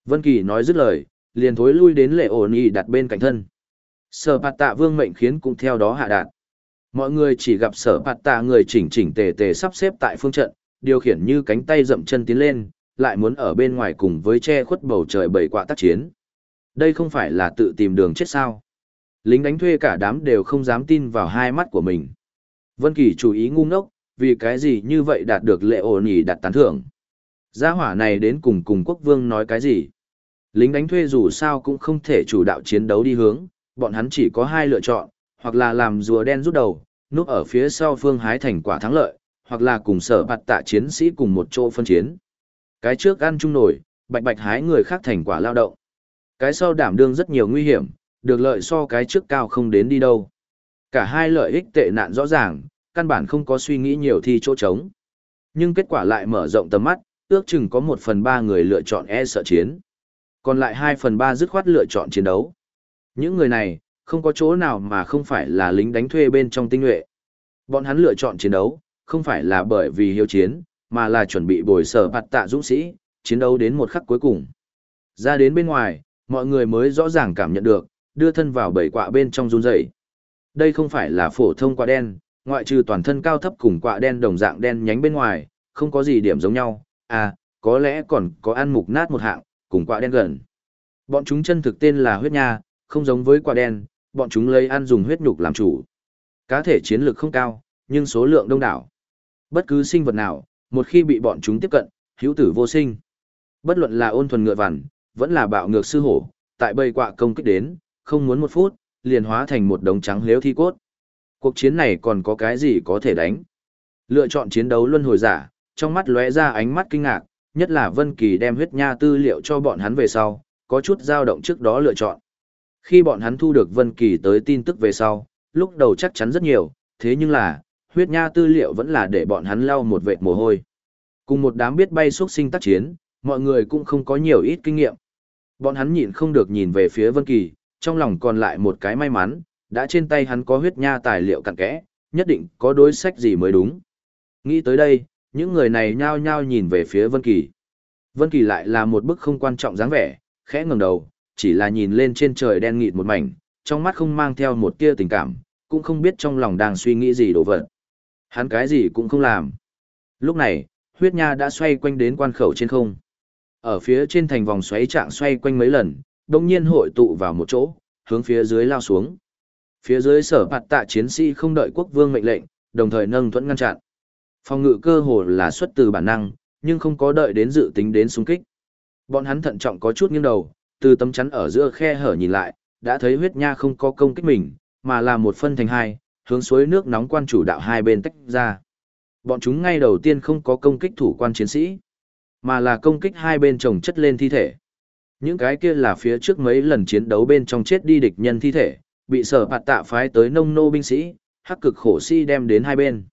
Vân Kỳ nói dứt lời, liền thối lui đến Lệ Ôn Nhi Đạt bên cạnh thân. Sở Bạt Tạ Vương mệnh khiến cũng theo đó hạ đạt. Mọi người chỉ gặp Sở Bạt Tạ người chỉnh chỉnh tề tề sắp xếp tại phương trận, điều khiển như cánh tay dậm chân tiến lên, lại muốn ở bên ngoài cùng với che khuất bầu trời bảy quạ tác chiến. Đây không phải là tự tìm đường chết sao. Lính đánh thuê cả đám đều không dám tin vào hai mắt của mình. Vân Kỳ chú ý ngu ngốc, vì cái gì như vậy đạt được lệ ổn nhỉ đặt tán thưởng. Gia hỏa này đến cùng cùng quốc vương nói cái gì. Lính đánh thuê dù sao cũng không thể chủ đạo chiến đấu đi hướng, bọn hắn chỉ có hai lựa chọn, hoặc là làm rùa đen rút đầu, núp ở phía sau phương hái thành quả thắng lợi, hoặc là cùng sở bạt tạ chiến sĩ cùng một chỗ phân chiến. Cái trước ăn chung nổi, bạch bạch hái người khác thành quả lao động. Cái sau đảm đương rất nhiều nguy hiểm, được lợi so cái trước cao không đến đi đâu. Cả hai lợi ích tệ nạn rõ ràng, căn bản không có suy nghĩ nhiều thi chỗ trống. Nhưng kết quả lại mở rộng tầm mắt, ước chừng có một phần ba người lựa chọn e sợ chiến. Còn lại hai phần ba dứt khoát lựa chọn chiến đấu. Những người này, không có chỗ nào mà không phải là lính đánh thuê bên trong tinh nhuệ. Bọn hắn lựa chọn chiến đấu, không phải là bởi vì hiếu chiến, mà là chuẩn bị bồi sở bạt tạ dũng sĩ, chiến đấu đến một khắc cuối cùng. Ra đến bên ngoài, mọi người mới rõ ràng cảm nhận được, đưa thân vào bảy quạ bên trong run rẩy. Đây không phải là phổ thông quạ đen, ngoại trừ toàn thân cao thấp cùng quạ đen đồng dạng đen nhánh bên ngoài, không có gì điểm giống nhau, à, có lẽ còn có ăn mục nát một hạng, cùng quạ đen gần. Bọn chúng chân thực tên là huyết nha, không giống với quạ đen, bọn chúng lấy ăn dùng huyết nhục làm chủ. Cá thể chiến lược không cao, nhưng số lượng đông đảo. Bất cứ sinh vật nào, một khi bị bọn chúng tiếp cận, hữu tử vô sinh. Bất luận là ôn thuần ngựa vằn, vẫn là bạo ngược sư hổ, tại bầy quạ công kích đến, không muốn một phút, liền hóa thành một đống trắng liếu thi cốt. Cuộc chiến này còn có cái gì có thể đánh? Lựa chọn chiến đấu luân hồi giả, trong mắt lóe ra ánh mắt kinh ngạc, nhất là Vân Kỳ đem huyết nha tư liệu cho bọn hắn về sau, có chút dao động trước đó lựa chọn. Khi bọn hắn thu được Vân Kỳ tới tin tức về sau, lúc đầu chắc chắn rất nhiều, thế nhưng là, huyết nha tư liệu vẫn là để bọn hắn lau một vệt mồ hôi. Cùng một đám biết bay xuất sinh tác chiến, mọi người cũng không có nhiều ít kinh nghiệm. Bọn hắn nhịn không được nhìn về phía Vân Kỳ, trong lòng còn lại một cái may mắn, đã trên tay hắn có huyết nha tài liệu cặn kẽ, nhất định có đối sách gì mới đúng. Nghĩ tới đây, những người này nhao nhao nhìn về phía Vân Kỳ. Vân Kỳ lại là một bức không quan trọng dáng vẻ, khẽ ngẩng đầu, chỉ là nhìn lên trên trời đen nghịt một mảnh, trong mắt không mang theo một tia tình cảm, cũng không biết trong lòng đang suy nghĩ gì đồ vật. Hắn cái gì cũng không làm. Lúc này, huyết nha đã xoay quanh đến quan khẩu trên không. Ở phía trên thành vòng xoáy trạng xoay quanh mấy lần, đồng nhiên hội tụ vào một chỗ, hướng phía dưới lao xuống. Phía dưới sở bạt tạ chiến sĩ không đợi quốc vương mệnh lệnh, đồng thời nâng thuẫn ngăn chặn. Phòng ngự cơ hồ là xuất từ bản năng, nhưng không có đợi đến dự tính đến xung kích. Bọn hắn thận trọng có chút nghiêng đầu, từ tấm chắn ở giữa khe hở nhìn lại, đã thấy huyết nha không có công kích mình, mà là một phân thành hai, hướng suối nước nóng quan chủ đạo hai bên tách ra. Bọn chúng ngay đầu tiên không có công kích thủ quan chiến sĩ, mà là công kích hai bên chồng chất lên thi thể. Những cái kia là phía trước mấy lần chiến đấu bên trong chết đi địch nhân thi thể, bị sở phạt tạ phái tới nông nô binh sĩ, hắc cực khổ si đem đến hai bên.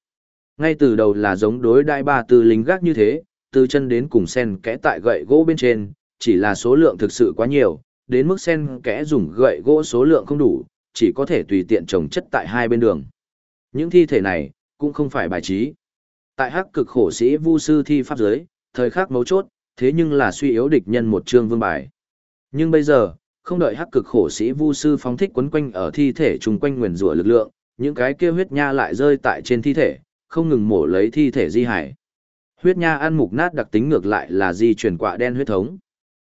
Ngay từ đầu là giống đối đại ba từ lính gác như thế, từ chân đến cùng sen kẽ tại gậy gỗ bên trên, chỉ là số lượng thực sự quá nhiều, đến mức sen kẽ dùng gậy gỗ số lượng không đủ, chỉ có thể tùy tiện trồng chất tại hai bên đường. Những thi thể này, cũng không phải bài trí. Tại hắc cực khổ sĩ vu sư thi pháp giới, thời khắc mấu chốt, thế nhưng là suy yếu địch nhân một chương vương bài. Nhưng bây giờ, không đợi hắc cực khổ sĩ vu sư phóng thích quấn quanh ở thi thể chung quanh nguyền rủa lực lượng, những cái kia huyết nha lại rơi tại trên thi thể, không ngừng mổ lấy thi thể di hải. Huyết nha ăn mục nát đặc tính ngược lại là di chuyển quạ đen huyết thống.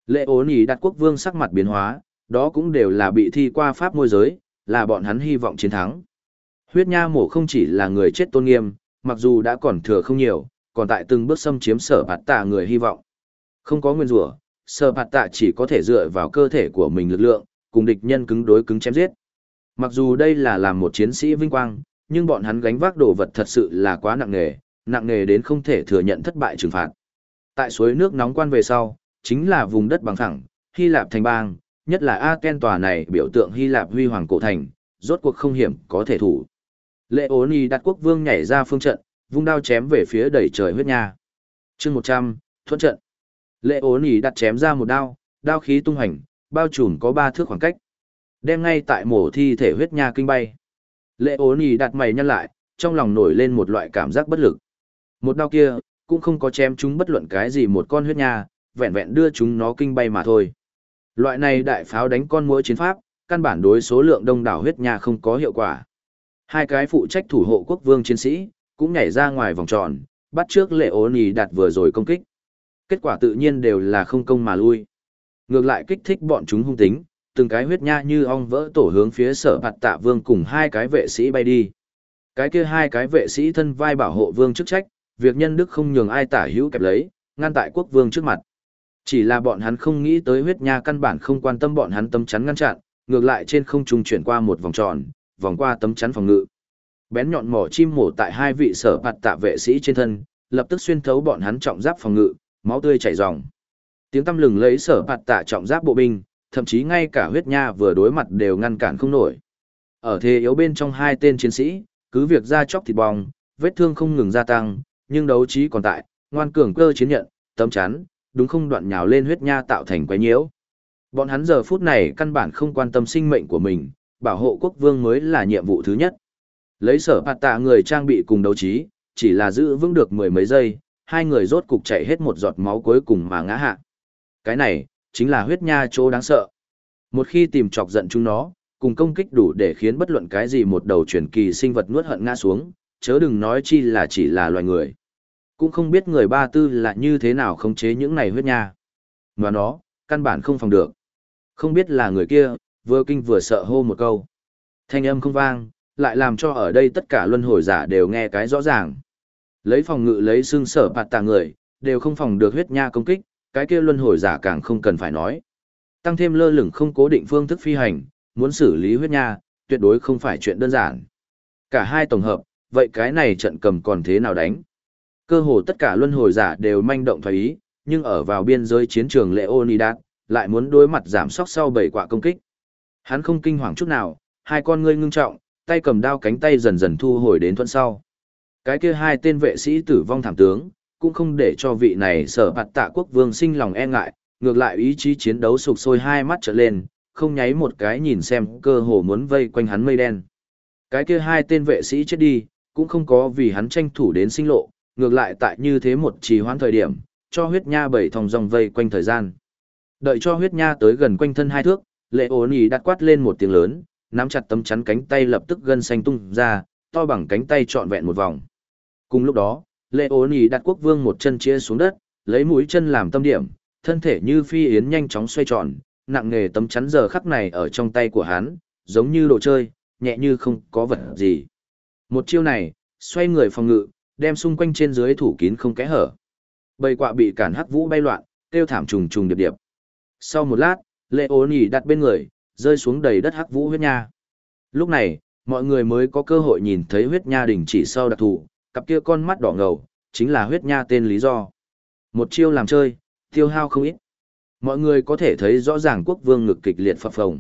Lệ ốn ý đặt quốc vương sắc mặt biến hóa, đó cũng đều là bị thi qua pháp môi giới, là bọn hắn hy vọng chiến thắng. Huyết nha mổ không chỉ là người chết tôn nghiêm, mặc dù đã còn thừa không nhiều, còn tại từng bước xâm chiếm sở bạt tạ người hy vọng. Không có nguyên rủa, sở bạt tạ chỉ có thể dựa vào cơ thể của mình lực lượng, cùng địch nhân cứng đối cứng chém giết. Mặc dù đây là làm một chiến sĩ vinh quang, nhưng bọn hắn gánh vác đồ vật thật sự là quá nặng nề, nặng nề đến không thể thừa nhận thất bại trừng phạt. Tại suối nước nóng quan về sau, chính là vùng đất bằng phẳng, Hy Lạp thành bang, nhất là Aken tòa này biểu tượng Hy Lạp huy hoàng cổ thành, rốt cuộc không hiểm có thể thủ. Lệ ố đặt quốc vương nhảy ra phương trận, vung đao chém về phía đầy trời huyết nha. chương 100, thuận trận. Lệ ố đặt chém ra một đao, đao khí tung hành, bao trùm có ba thước khoảng cách. Đem ngay tại mổ thi thể huyết nha kinh bay. Lệ ố đặt mày nhăn lại, trong lòng nổi lên một loại cảm giác bất lực. Một đao kia, cũng không có chém chúng bất luận cái gì một con huyết nha, vẹn vẹn đưa chúng nó kinh bay mà thôi. Loại này đại pháo đánh con mũi chiến pháp, căn bản đối số lượng đông đảo huyết nha không có hiệu quả. Hai cái phụ trách thủ hộ quốc vương chiến sĩ, cũng nhảy ra ngoài vòng tròn, bắt trước lệ ố nì đạt vừa rồi công kích. Kết quả tự nhiên đều là không công mà lui. Ngược lại kích thích bọn chúng hung tính, từng cái huyết nha như ong vỡ tổ hướng phía sở bạt tạ vương cùng hai cái vệ sĩ bay đi. Cái kia hai cái vệ sĩ thân vai bảo hộ vương chức trách, việc nhân đức không nhường ai tả hữu kẹp lấy, ngăn tại quốc vương trước mặt. Chỉ là bọn hắn không nghĩ tới huyết nha căn bản không quan tâm bọn hắn tấm chắn ngăn chặn, ngược lại trên không trung chuyển qua một vòng tròn, vòng qua tấm chắn phòng ngự. Bén nhọn mỏ chim mổ tại hai vị sở phạt tạ vệ sĩ trên thân, lập tức xuyên thấu bọn hắn trọng giáp phòng ngự, máu tươi chảy ròng. Tiếng tâm lừng lấy sở phạt tạ trọng giáp bộ binh, thậm chí ngay cả huyết nha vừa đối mặt đều ngăn cản không nổi. Ở thế yếu bên trong hai tên chiến sĩ, cứ việc ra chóc thịt bong, vết thương không ngừng gia tăng, nhưng đấu trí còn tại, ngoan cường cơ chiến nhận, tấm chắn, đúng không đoạn nhào lên huyết nha tạo thành quái nhiễu. Bọn hắn giờ phút này căn bản không quan tâm sinh mệnh của mình, bảo hộ quốc vương mới là nhiệm vụ thứ nhất. Lấy sở bạt tạ người trang bị cùng đấu trí, chỉ là giữ vững được mười mấy giây, hai người rốt cục chạy hết một giọt máu cuối cùng mà ngã hạ. Cái này, chính là huyết nha chỗ đáng sợ. Một khi tìm chọc giận chúng nó, cùng công kích đủ để khiến bất luận cái gì một đầu truyền kỳ sinh vật nuốt hận ngã xuống, chớ đừng nói chi là chỉ là loài người. Cũng không biết người ba tư là như thế nào khống chế những này huyết nha. Mà nó, căn bản không phòng được. Không biết là người kia, vừa kinh vừa sợ hô một câu. Thanh âm không vang, lại làm cho ở đây tất cả luân hồi giả đều nghe cái rõ ràng. Lấy phòng ngự lấy xương sở bạt tà người, đều không phòng được huyết nha công kích, cái kia luân hồi giả càng không cần phải nói. Tăng thêm lơ lửng không cố định phương thức phi hành, muốn xử lý huyết nha, tuyệt đối không phải chuyện đơn giản. Cả hai tổng hợp, vậy cái này trận cầm còn thế nào đánh? Cơ hồ tất cả luân hồi giả đều manh động thoái ý, nhưng ở vào biên giới chiến trường Leonidas, lại muốn đối mặt giảm sóc sau bảy quả công kích. Hắn không kinh hoàng chút nào, hai con ngươi ngưng trọng, tay cầm đao cánh tay dần dần thu hồi đến thuận sau. Cái kia hai tên vệ sĩ tử vong thảm tướng, cũng không để cho vị này sở bạt tạ quốc vương sinh lòng e ngại, ngược lại ý chí chiến đấu sục sôi hai mắt trở lên, không nháy một cái nhìn xem cơ hồ muốn vây quanh hắn mây đen. Cái kia hai tên vệ sĩ chết đi, cũng không có vì hắn tranh thủ đến sinh lộ, ngược lại tại như thế một trì hoãn thời điểm, cho huyết nha bảy thòng dòng vây quanh thời gian. Đợi cho huyết nha tới gần quanh thân hai thước, lệ ổn ý đặt quát lên một tiếng lớn, nắm chặt tấm chắn cánh tay lập tức gân xanh tung ra, to bằng cánh tay trọn vẹn một vòng. Cùng lúc đó, lệ ổn ý đặt quốc vương một chân chia xuống đất, lấy mũi chân làm tâm điểm, thân thể như phi yến nhanh chóng xoay tròn, nặng nghề tấm chắn giờ khắc này ở trong tay của hắn, giống như đồ chơi, nhẹ như không có vật gì. Một chiêu này, xoay người phòng ngự, đem xung quanh trên dưới thủ kín không kẽ hở. Bầy quạ bị cản hắc vũ bay loạn, kêu thảm trùng trùng điệp điệp. Sau một lát, lệ ố nhỉ đặt bên người, rơi xuống đầy đất hắc vũ huyết nha. Lúc này, mọi người mới có cơ hội nhìn thấy huyết nha đỉnh chỉ sau đặc thù, cặp kia con mắt đỏ ngầu, chính là huyết nha tên lý do. Một chiêu làm chơi, tiêu hao không ít. Mọi người có thể thấy rõ ràng quốc vương ngực kịch liệt phập phồng.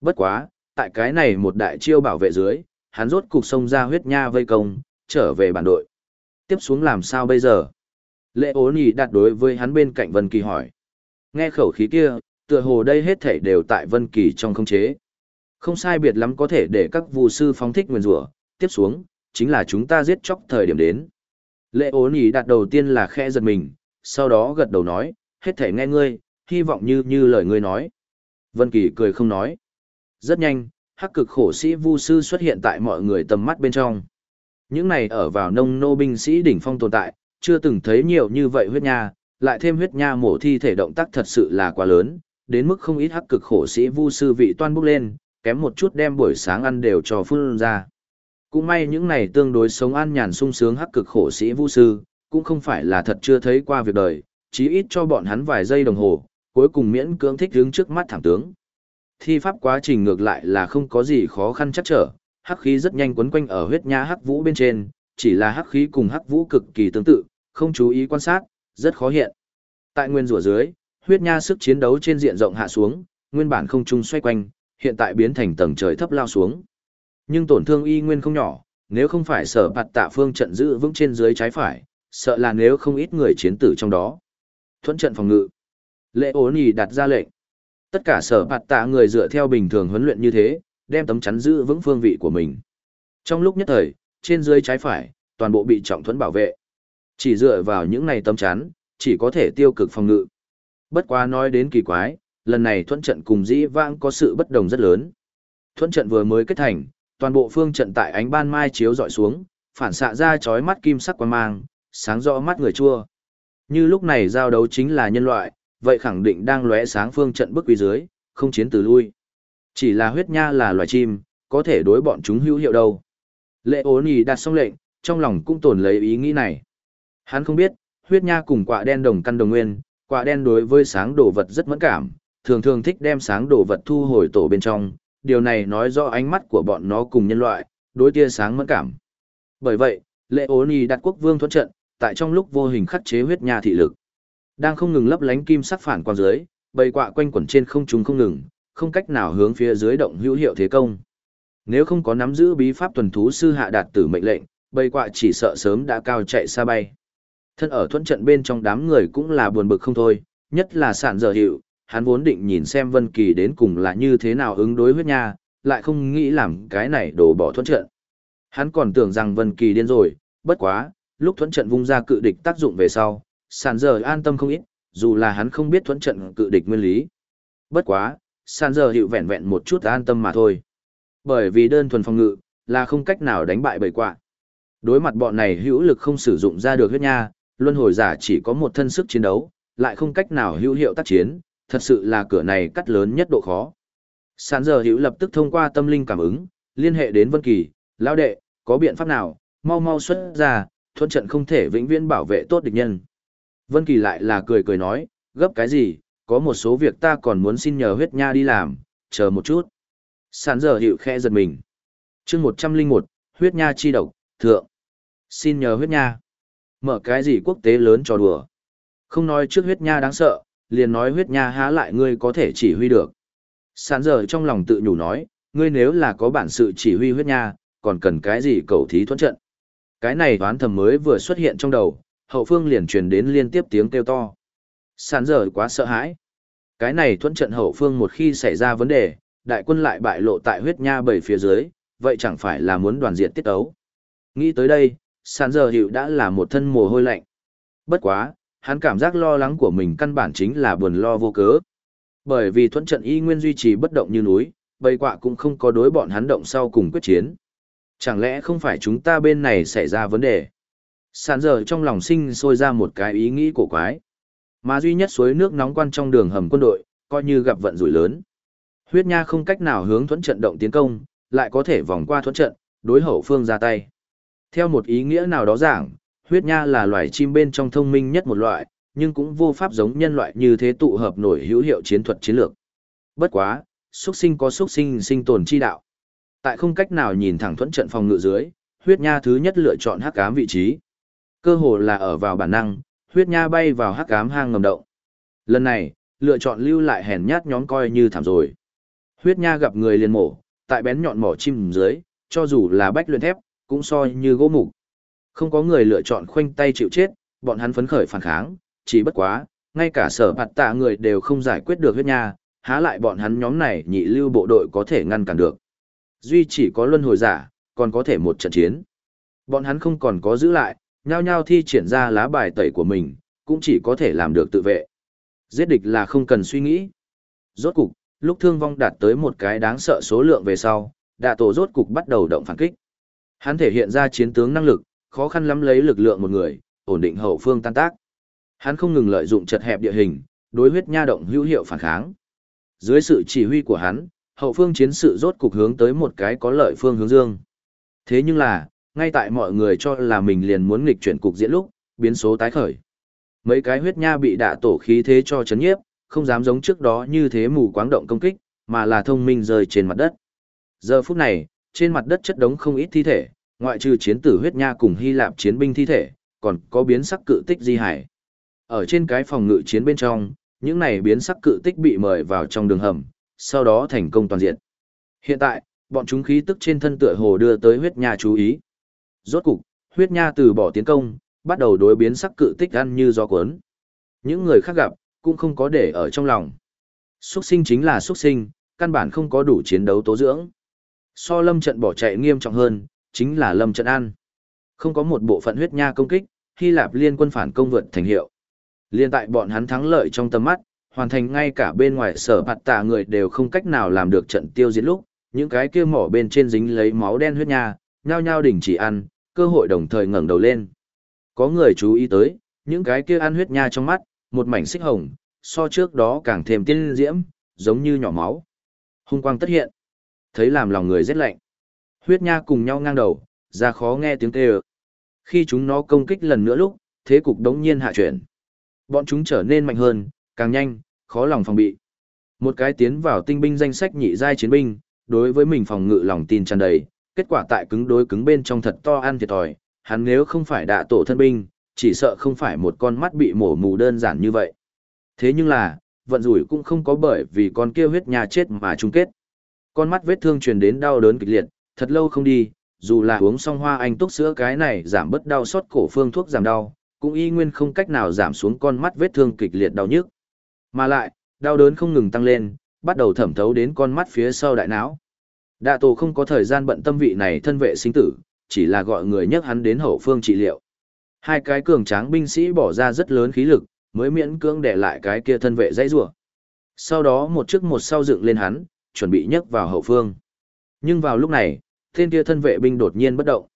Bất quá, tại cái này một đại chiêu bảo vệ dưới, hắn rốt cục xông ra huyết nha vây công, trở về bản đội. Tiếp xuống làm sao bây giờ? Lệ ố nhì đặt đối với hắn bên cạnh Vân Kỳ hỏi. Nghe khẩu khí kia, tựa hồ đây hết thể đều tại Vân Kỳ trong không chế. Không sai biệt lắm có thể để các vụ sư phóng thích nguyên rủa tiếp xuống, chính là chúng ta giết chóc thời điểm đến. Lệ ố nhì đặt đầu tiên là khẽ giật mình, sau đó gật đầu nói, hết thể nghe ngươi, hy vọng như như lời ngươi nói. Vân Kỳ cười không nói. Rất nhanh, hắc cực khổ sĩ vu sư xuất hiện tại mọi người tầm mắt bên trong. Những này ở vào nông nô binh sĩ đỉnh phong tồn tại, chưa từng thấy nhiều như vậy huyết nha, lại thêm huyết nha mổ thi thể động tác thật sự là quá lớn, đến mức không ít hắc cực khổ sĩ vu sư vị toan bốc lên, kém một chút đem buổi sáng ăn đều cho phun ra. Cũng may những này tương đối sống an nhàn sung sướng hắc cực khổ sĩ vu sư, cũng không phải là thật chưa thấy qua việc đời, chí ít cho bọn hắn vài giây đồng hồ, cuối cùng miễn cưỡng thích đứng trước mắt thảm tướng. Thi pháp quá trình ngược lại là không có gì khó khăn chắc trở, hắc khí rất nhanh quấn quanh ở huyết nha hắc vũ bên trên, chỉ là hắc khí cùng hắc vũ cực kỳ tương tự, không chú ý quan sát, rất khó hiện. Tại nguyên rủa dưới, huyết nha sức chiến đấu trên diện rộng hạ xuống, nguyên bản không trung xoay quanh, hiện tại biến thành tầng trời thấp lao xuống. Nhưng tổn thương y nguyên không nhỏ, nếu không phải sở bạt tạ phương trận giữ vững trên dưới trái phải, sợ là nếu không ít người chiến tử trong đó. Thuẫn trận phòng ngự. Lệ ố nì đặt ra lệnh. Tất cả sở bạt tạ người dựa theo bình thường huấn luyện như thế, đem tấm chắn giữ vững phương vị của mình. Trong lúc nhất thời, trên dưới trái phải, toàn bộ bị trọng thuẫn bảo vệ. Chỉ dựa vào những này tấm chắn, chỉ có thể tiêu cực phòng ngự. Bất quá nói đến kỳ quái, lần này thuẫn trận cùng dĩ vãng có sự bất đồng rất lớn. Thuẫn trận vừa mới kết thành, toàn bộ phương trận tại ánh ban mai chiếu dọi xuống, phản xạ ra chói mắt kim sắc quang mang, sáng rõ mắt người chua. Như lúc này giao đấu chính là nhân loại, vậy khẳng định đang lóe sáng phương trận bức quy dưới, không chiến từ lui. Chỉ là huyết nha là loài chim, có thể đối bọn chúng hữu hiệu đâu. Lệ ố nì đặt xong lệnh, trong lòng cũng tồn lấy ý nghĩ này. Hắn không biết, huyết nha cùng quạ đen đồng căn đồng nguyên, quạ đen đối với sáng đồ vật rất mẫn cảm, thường thường thích đem sáng đồ vật thu hồi tổ bên trong, điều này nói rõ ánh mắt của bọn nó cùng nhân loại, đối tia sáng mẫn cảm. Bởi vậy, lệ ố nì đặt quốc vương thuẫn trận, tại trong lúc vô hình khắc chế huyết nha thị lực. Đang không ngừng lấp lánh kim sắc phản quang dưới, bầy quạ quanh quẩn trên không trung không ngừng, không cách nào hướng phía dưới động hữu hiệu thế công. Nếu không có nắm giữ bí pháp tuần thú sư hạ đạt tử mệnh lệnh, bầy quạ chỉ sợ sớm đã cao chạy xa bay. Thân ở thuẫn trận bên trong đám người cũng là buồn bực không thôi, nhất là sản giờ hiệu, hắn vốn định nhìn xem Vân Kỳ đến cùng là như thế nào ứng đối huyết nha, lại không nghĩ làm cái này đổ bỏ thuẫn trận. Hắn còn tưởng rằng Vân Kỳ điên rồi, bất quá, lúc thuẫn trận vung ra cự địch tác dụng về sau, sản giờ an tâm không ít, dù là hắn không biết thuẫn trận cự địch nguyên lý. Bất quá, sản giờ hiệu vẹn vẹn một chút an tâm mà thôi. Bởi vì đơn thuần phòng ngự, là không cách nào đánh bại bầy quạ. Đối mặt bọn này hữu lực không sử dụng ra được huyết nha, luân hồi giả chỉ có một thân sức chiến đấu, lại không cách nào hữu hiệu tác chiến, thật sự là cửa này cắt lớn nhất độ khó. Sản giờ hữu lập tức thông qua tâm linh cảm ứng, liên hệ đến Vân Kỳ, lão đệ, có biện pháp nào, mau mau xuất ra, thuận trận không thể vĩnh viễn bảo vệ tốt địch nhân. Vân Kỳ lại là cười cười nói, gấp cái gì, có một số việc ta còn muốn xin nhờ huyết nha đi làm, chờ một chút. Sản giờ hiệu khe giật mình. chương 101, huyết nha chi độc, thượng. Xin nhờ huyết nha. Mở cái gì quốc tế lớn cho đùa. Không nói trước huyết nha đáng sợ, liền nói huyết nha há lại ngươi có thể chỉ huy được. Sản giờ trong lòng tự nhủ nói, ngươi nếu là có bản sự chỉ huy huyết nha, còn cần cái gì cầu thí thuẫn trận. Cái này toán thầm mới vừa xuất hiện trong đầu, hậu phương liền truyền đến liên tiếp tiếng kêu to. Sàn dở quá sợ hãi. Cái này thuẫn trận hậu phương một khi xảy ra vấn đề, đại quân lại bại lộ tại huyết nha bảy phía dưới, vậy chẳng phải là muốn đoàn diện tiết ấu. Nghĩ tới đây, sàn dở hiệu đã là một thân mồ hôi lạnh. Bất quá, hắn cảm giác lo lắng của mình căn bản chính là buồn lo vô cớ. Bởi vì thuẫn trận y nguyên duy trì bất động như núi, bầy quạ cũng không có đối bọn hắn động sau cùng quyết chiến. Chẳng lẽ không phải chúng ta bên này xảy ra vấn đề? Sàn dở trong lòng sinh sôi ra một cái ý nghĩ cổ quái. Mà duy nhất suối nước nóng quan trong đường hầm quân đội, coi như gặp vận rủi lớn. Huyết Nha không cách nào hướng thuẫn trận động tiến công, lại có thể vòng qua thuẫn trận, đối hậu phương ra tay. Theo một ý nghĩa nào đó giảng, huyết nha là loài chim bên trong thông minh nhất một loại, nhưng cũng vô pháp giống nhân loại như thế tụ hợp nổi hữu hiệu chiến thuật chiến lược. Bất quá, xuất sinh có xuất sinh sinh tồn chi đạo. Tại không cách nào nhìn thẳng thuẫn trận phòng ngự dưới, huyết nha thứ nhất lựa chọn hắc ám vị trí. Cơ hồ là ở vào bản năng, huyết nha bay vào hắc ám hang ngầm động. Lần này, lựa chọn lưu lại hèn nhát nhóm coi như thảm rồi. Huyết nha gặp người liền mổ, tại bén nhọn mỏ chim dưới, cho dù là bách luyện thép, cũng soi như gỗ mục. Không có người lựa chọn khoanh tay chịu chết, bọn hắn phấn khởi phản kháng, chỉ bất quá, ngay cả sở bạt tạ người đều không giải quyết được huyết nha, há lại bọn hắn nhóm này nhị lưu bộ đội có thể ngăn cản được. Duy chỉ có luân hồi giả, còn có thể một trận chiến. Bọn hắn không còn có giữ lại, nhao nhao thi triển ra lá bài tẩy của mình, cũng chỉ có thể làm được tự vệ. Giết địch là không cần suy nghĩ. Rốt cục, lúc thương vong đạt tới một cái đáng sợ số lượng về sau, đạ tổ rốt cục bắt đầu động phản kích. Hắn thể hiện ra chiến tướng năng lực, khó khăn lắm lấy lực lượng một người, ổn định hậu phương tan tác. Hắn không ngừng lợi dụng chật hẹp địa hình, đối huyết nha động hữu hiệu phản kháng. Dưới sự chỉ huy của hắn, hậu phương chiến sự rốt cục hướng tới một cái có lợi phương hướng dương. Thế nhưng là, ngay tại mọi người cho là mình liền muốn nghịch chuyển cục diễn lúc, biến số tái khởi. Mấy cái huyết nha bị đạ tổ khí thế cho chấn nhiếp, không dám giống trước đó như thế mù quáng động công kích, mà là thông minh rơi trên mặt đất. Giờ phút này, trên mặt đất chất đống không ít thi thể, ngoại trừ chiến tử huyết nha cùng Hy Lạp chiến binh thi thể, còn có biến sắc cự tích di hải. Ở trên cái phòng ngự chiến bên trong, những này biến sắc cự tích bị mời vào trong đường hầm, sau đó thành công toàn diện. Hiện tại, bọn chúng khí tức trên thân tựa hồ đưa tới huyết nha chú ý. Rốt cục, huyết nha từ bỏ tiến công, bắt đầu đối biến sắc cự tích ăn như gió cuốn. Những người khác gặp, cũng không có để ở trong lòng. Xuất sinh chính là xuất sinh, căn bản không có đủ chiến đấu tố dưỡng. So lâm trận bỏ chạy nghiêm trọng hơn, chính là lâm trận ăn. Không có một bộ phận huyết nha công kích, Hy Lạp liên quân phản công vượt thành hiệu. Liên tại bọn hắn thắng lợi trong tầm mắt, hoàn thành ngay cả bên ngoài sở bạt tạ người đều không cách nào làm được trận tiêu diệt lúc, những cái kia mỏ bên trên dính lấy máu đen huyết nha, nhao nhao đình chỉ ăn, cơ hội đồng thời ngẩng đầu lên. Có người chú ý tới, những cái kia ăn huyết nha trong mắt, một mảnh xích hồng, so trước đó càng thêm tiên diễm, giống như nhỏ máu. Hung quang tất hiện, thấy làm lòng người rét lạnh. Huyết nha cùng nhau ngang đầu, ra khó nghe tiếng kêu. Khi chúng nó công kích lần nữa lúc, thế cục đống nhiên hạ chuyển. Bọn chúng trở nên mạnh hơn, càng nhanh, khó lòng phòng bị. Một cái tiến vào tinh binh danh sách nhị giai chiến binh, đối với mình phòng ngự lòng tin tràn đầy, kết quả tại cứng đối cứng bên trong thật to ăn thiệt thòi, hắn nếu không phải đạ tổ thân binh, chỉ sợ không phải một con mắt bị mổ mù đơn giản như vậy. Thế nhưng là, vận rủi cũng không có bởi vì con kia huyết nhà chết mà chung kết. Con mắt vết thương truyền đến đau đớn kịch liệt, thật lâu không đi, dù là uống xong hoa anh túc sữa cái này giảm bớt đau xót cổ phương thuốc giảm đau, cũng y nguyên không cách nào giảm xuống con mắt vết thương kịch liệt đau nhức. Mà lại, đau đớn không ngừng tăng lên, bắt đầu thẩm thấu đến con mắt phía sau đại não. Đạ tổ không có thời gian bận tâm vị này thân vệ sinh tử, chỉ là gọi người nhấc hắn đến hậu phương trị liệu. Hai cái cường tráng binh sĩ bỏ ra rất lớn khí lực, mới miễn cưỡng để lại cái kia thân vệ dãy rủa. Sau đó một trước một sau dựng lên hắn, chuẩn bị nhấc vào hậu phương. Nhưng vào lúc này, tên kia thân vệ binh đột nhiên bất động.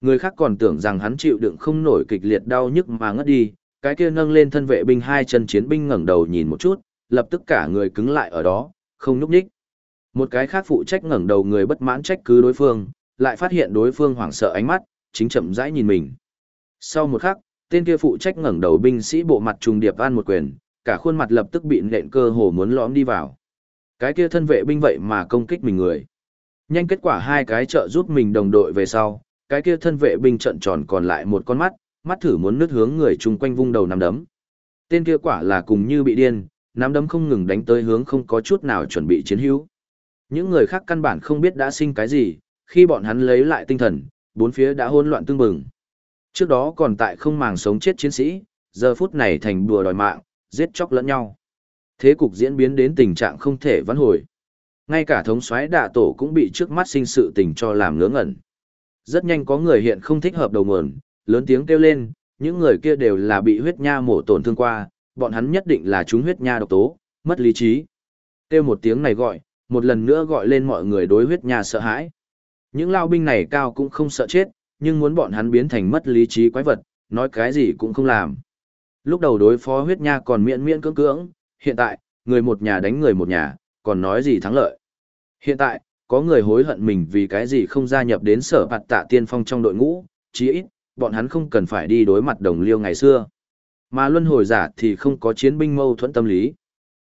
Người khác còn tưởng rằng hắn chịu đựng không nổi kịch liệt đau nhức mà ngất đi, cái kia nâng lên thân vệ binh hai chân chiến binh ngẩng đầu nhìn một chút, lập tức cả người cứng lại ở đó, không nhúc nhích. Một cái khác phụ trách ngẩng đầu người bất mãn trách cứ đối phương, lại phát hiện đối phương hoảng sợ ánh mắt, chính chậm rãi nhìn mình. Sau một khắc, tên kia phụ trách ngẩng đầu binh sĩ bộ mặt trùng điệp an một quyền, cả khuôn mặt lập tức bị nện cơ hồ muốn lõm đi vào. Cái kia thân vệ binh vậy mà công kích mình người. Nhanh kết quả hai cái trợ giúp mình đồng đội về sau, cái kia thân vệ binh trận tròn còn lại một con mắt, mắt thử muốn nứt hướng người chung quanh vung đầu nắm đấm. Tên kia quả là cùng như bị điên, nắm đấm không ngừng đánh tới hướng không có chút nào chuẩn bị chiến hữu. Những người khác căn bản không biết đã sinh cái gì, khi bọn hắn lấy lại tinh thần, bốn phía đã hỗn loạn tương bừng. Trước đó còn tại không màng sống chết chiến sĩ, giờ phút này thành đùa đòi mạng, giết chóc lẫn nhau. Thế cục diễn biến đến tình trạng không thể vãn hồi. Ngay cả thống soái đạ tổ cũng bị trước mắt sinh sự tình cho làm ngớ ngẩn. Rất nhanh có người hiện không thích hợp đầu nguồn, lớn tiếng kêu lên, những người kia đều là bị huyết nha mổ tổn thương qua, bọn hắn nhất định là chúng huyết nha độc tố, mất lý trí. Kêu một tiếng này gọi, một lần nữa gọi lên mọi người đối huyết nha sợ hãi. Những lao binh này cao cũng không sợ chết, nhưng muốn bọn hắn biến thành mất lý trí quái vật, nói cái gì cũng không làm. Lúc đầu đối phó huyết nha còn miễn miễn cưỡng cưỡng, hiện tại, người một nhà đánh người một nhà, còn nói gì thắng lợi. Hiện tại, có người hối hận mình vì cái gì không gia nhập đến sở bạt tạ tiên phong trong đội ngũ, chí ít, bọn hắn không cần phải đi đối mặt đồng liêu ngày xưa. Mà luân hồi giả thì không có chiến binh mâu thuẫn tâm lý.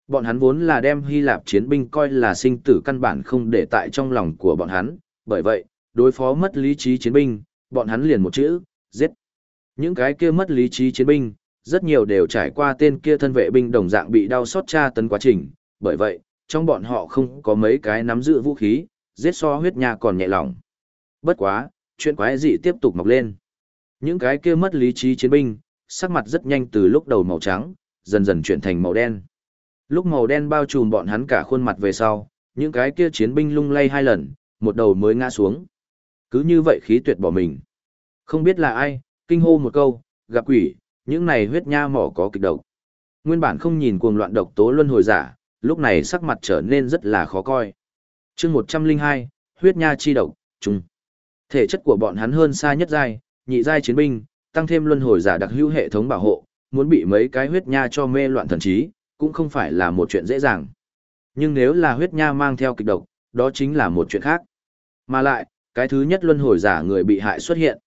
Bọn hắn vốn là đem Hy Lạp chiến binh coi là sinh tử căn bản không để tại trong lòng của bọn hắn, bởi vậy, đối phó mất lý trí chiến binh, bọn hắn liền một chữ, giết. Những cái kia mất lý trí chiến binh, rất nhiều đều trải qua tên kia thân vệ binh đồng dạng bị đau xót tra tấn quá trình, bởi vậy, trong bọn họ không có mấy cái nắm giữ vũ khí, giết so huyết nha còn nhẹ lòng. Bất quá, chuyện quái dị tiếp tục mọc lên. Những cái kia mất lý trí chiến binh, sắc mặt rất nhanh từ lúc đầu màu trắng, dần dần chuyển thành màu đen. Lúc màu đen bao trùm bọn hắn cả khuôn mặt về sau, những cái kia chiến binh lung lay hai lần, một đầu mới ngã xuống. Cứ như vậy khí tuyệt bỏ mình. Không biết là ai, kinh hô một câu, gặp quỷ, những này huyết nha mỏ có kịch độc. Nguyên bản không nhìn cuồng loạn độc tố luân hồi giả, lúc này sắc mặt trở nên rất là khó coi. chương 102, huyết nha chi độc, chung. Thể chất của bọn hắn hơn xa nhất giai, nhị giai chiến binh, tăng thêm luân hồi giả đặc hữu hệ thống bảo hộ, muốn bị mấy cái huyết nha cho mê loạn thần trí, cũng không phải là một chuyện dễ dàng. Nhưng nếu là huyết nha mang theo kịch độc, đó chính là một chuyện khác. Mà lại, cái thứ nhất luân hồi giả người bị hại xuất hiện.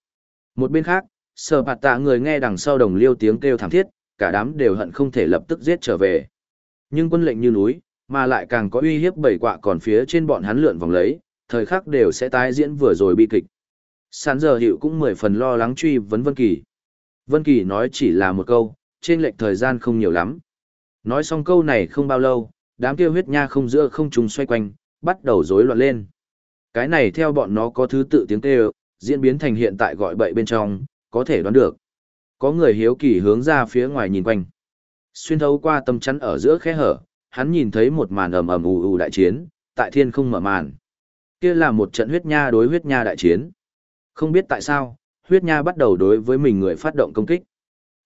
Một bên khác, sở bạt tạ người nghe đằng sau đồng liêu tiếng kêu thảm thiết, cả đám đều hận không thể lập tức giết trở về. Nhưng quân lệnh như núi, mà lại càng có uy hiếp bảy quạ còn phía trên bọn hắn lượn vòng lấy, thời khắc đều sẽ tái diễn vừa rồi bi kịch. Sán giờ hiệu cũng mười phần lo lắng truy vấn Vân Kỳ. Vân Kỳ nói chỉ là một câu, trên lệch thời gian không nhiều lắm. Nói xong câu này không bao lâu, đám kia huyết nha không giữa không trùng xoay quanh, bắt đầu rối loạn lên. Cái này theo bọn nó có thứ tự tiếng kêu, diễn biến thành hiện tại gọi bậy bên trong, có thể đoán được. Có người hiếu kỳ hướng ra phía ngoài nhìn quanh. Xuyên thấu qua tâm chắn ở giữa khe hở, hắn nhìn thấy một màn ầm ầm ù ù đại chiến, tại thiên không mở màn. Kia là một trận huyết nha đối huyết nha đại chiến. Không biết tại sao, huyết nha bắt đầu đối với mình người phát động công kích.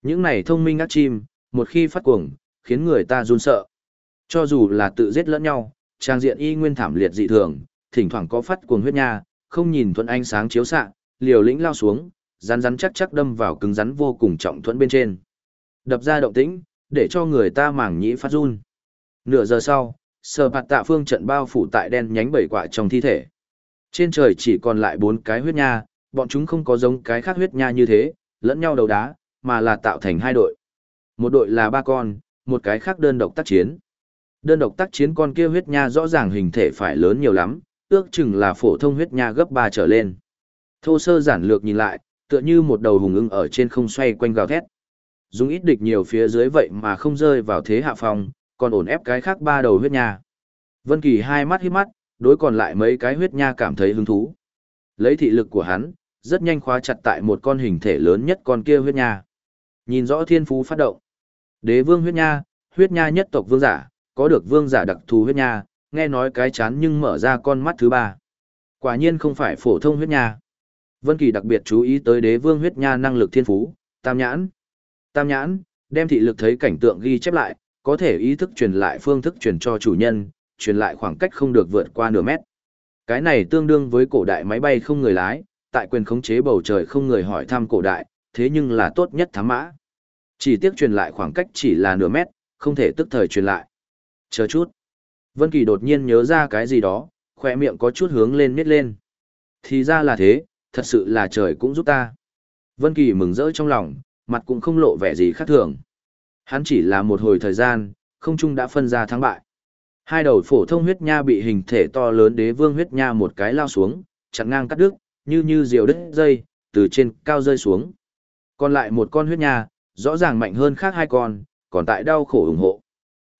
Những này thông minh ác chim, một khi phát cuồng, khiến người ta run sợ. Cho dù là tự giết lẫn nhau, trang diện y nguyên thảm liệt dị thường, thỉnh thoảng có phát cuồng huyết nha, không nhìn thuận ánh sáng chiếu xạ, liều lĩnh lao xuống, rắn rắn chắc chắc đâm vào cứng rắn vô cùng trọng thuẫn bên trên. Đập ra động tĩnh, để cho người ta mảng nhĩ phát run. Nửa giờ sau, sờ bạt tạ phương trận bao phủ tại đen nhánh bảy quả trong thi thể. Trên trời chỉ còn lại bốn cái huyết nha, bọn chúng không có giống cái khác huyết nha như thế, lẫn nhau đầu đá, mà là tạo thành hai đội. Một đội là ba con, một cái khác đơn độc tác chiến. Đơn độc tác chiến con kia huyết nha rõ ràng hình thể phải lớn nhiều lắm, ước chừng là phổ thông huyết nha gấp ba trở lên. Thô sơ giản lược nhìn lại, tựa như một đầu hùng ưng ở trên không xoay quanh gào thét. Dùng ít địch nhiều phía dưới vậy mà không rơi vào thế hạ phong, còn ổn ép cái khác ba đầu huyết nha. Vân Kỳ hai mắt híp mắt, đối còn lại mấy cái huyết nha cảm thấy hứng thú. Lấy thị lực của hắn, rất nhanh khóa chặt tại một con hình thể lớn nhất con kia huyết nha. Nhìn rõ thiên phú phát động. Đế vương huyết nha, huyết nha nhất tộc vương giả, có được vương giả đặc thù huyết nha, nghe nói cái chán nhưng mở ra con mắt thứ ba. Quả nhiên không phải phổ thông huyết nha. Vân Kỳ đặc biệt chú ý tới đế vương huyết nha năng lực thiên phú, tam nhãn. Tam nhãn, đem thị lực thấy cảnh tượng ghi chép lại, có thể ý thức truyền lại phương thức truyền cho chủ nhân, truyền lại khoảng cách không được vượt qua nửa mét. Cái này tương đương với cổ đại máy bay không người lái, tại quyền khống chế bầu trời không người hỏi thăm cổ đại, thế nhưng là tốt nhất thám mã. Chỉ tiếc truyền lại khoảng cách chỉ là nửa mét, không thể tức thời truyền lại. Chờ chút. Vân Kỳ đột nhiên nhớ ra cái gì đó, khóe miệng có chút hướng lên miết lên. Thì ra là thế, thật sự là trời cũng giúp ta. Vân Kỳ mừng rỡ trong lòng, mặt cũng không lộ vẻ gì khác thường. Hắn chỉ là một hồi thời gian, không trung đã phân ra thắng bại. Hai đầu phổ thông huyết nha bị hình thể to lớn đế vương huyết nha một cái lao xuống, chặn ngang cắt đứt, như như diều đứt dây, từ trên cao rơi xuống. Còn lại một con huyết nha, rõ ràng mạnh hơn khác hai con, còn tại đau khổ ủng hộ.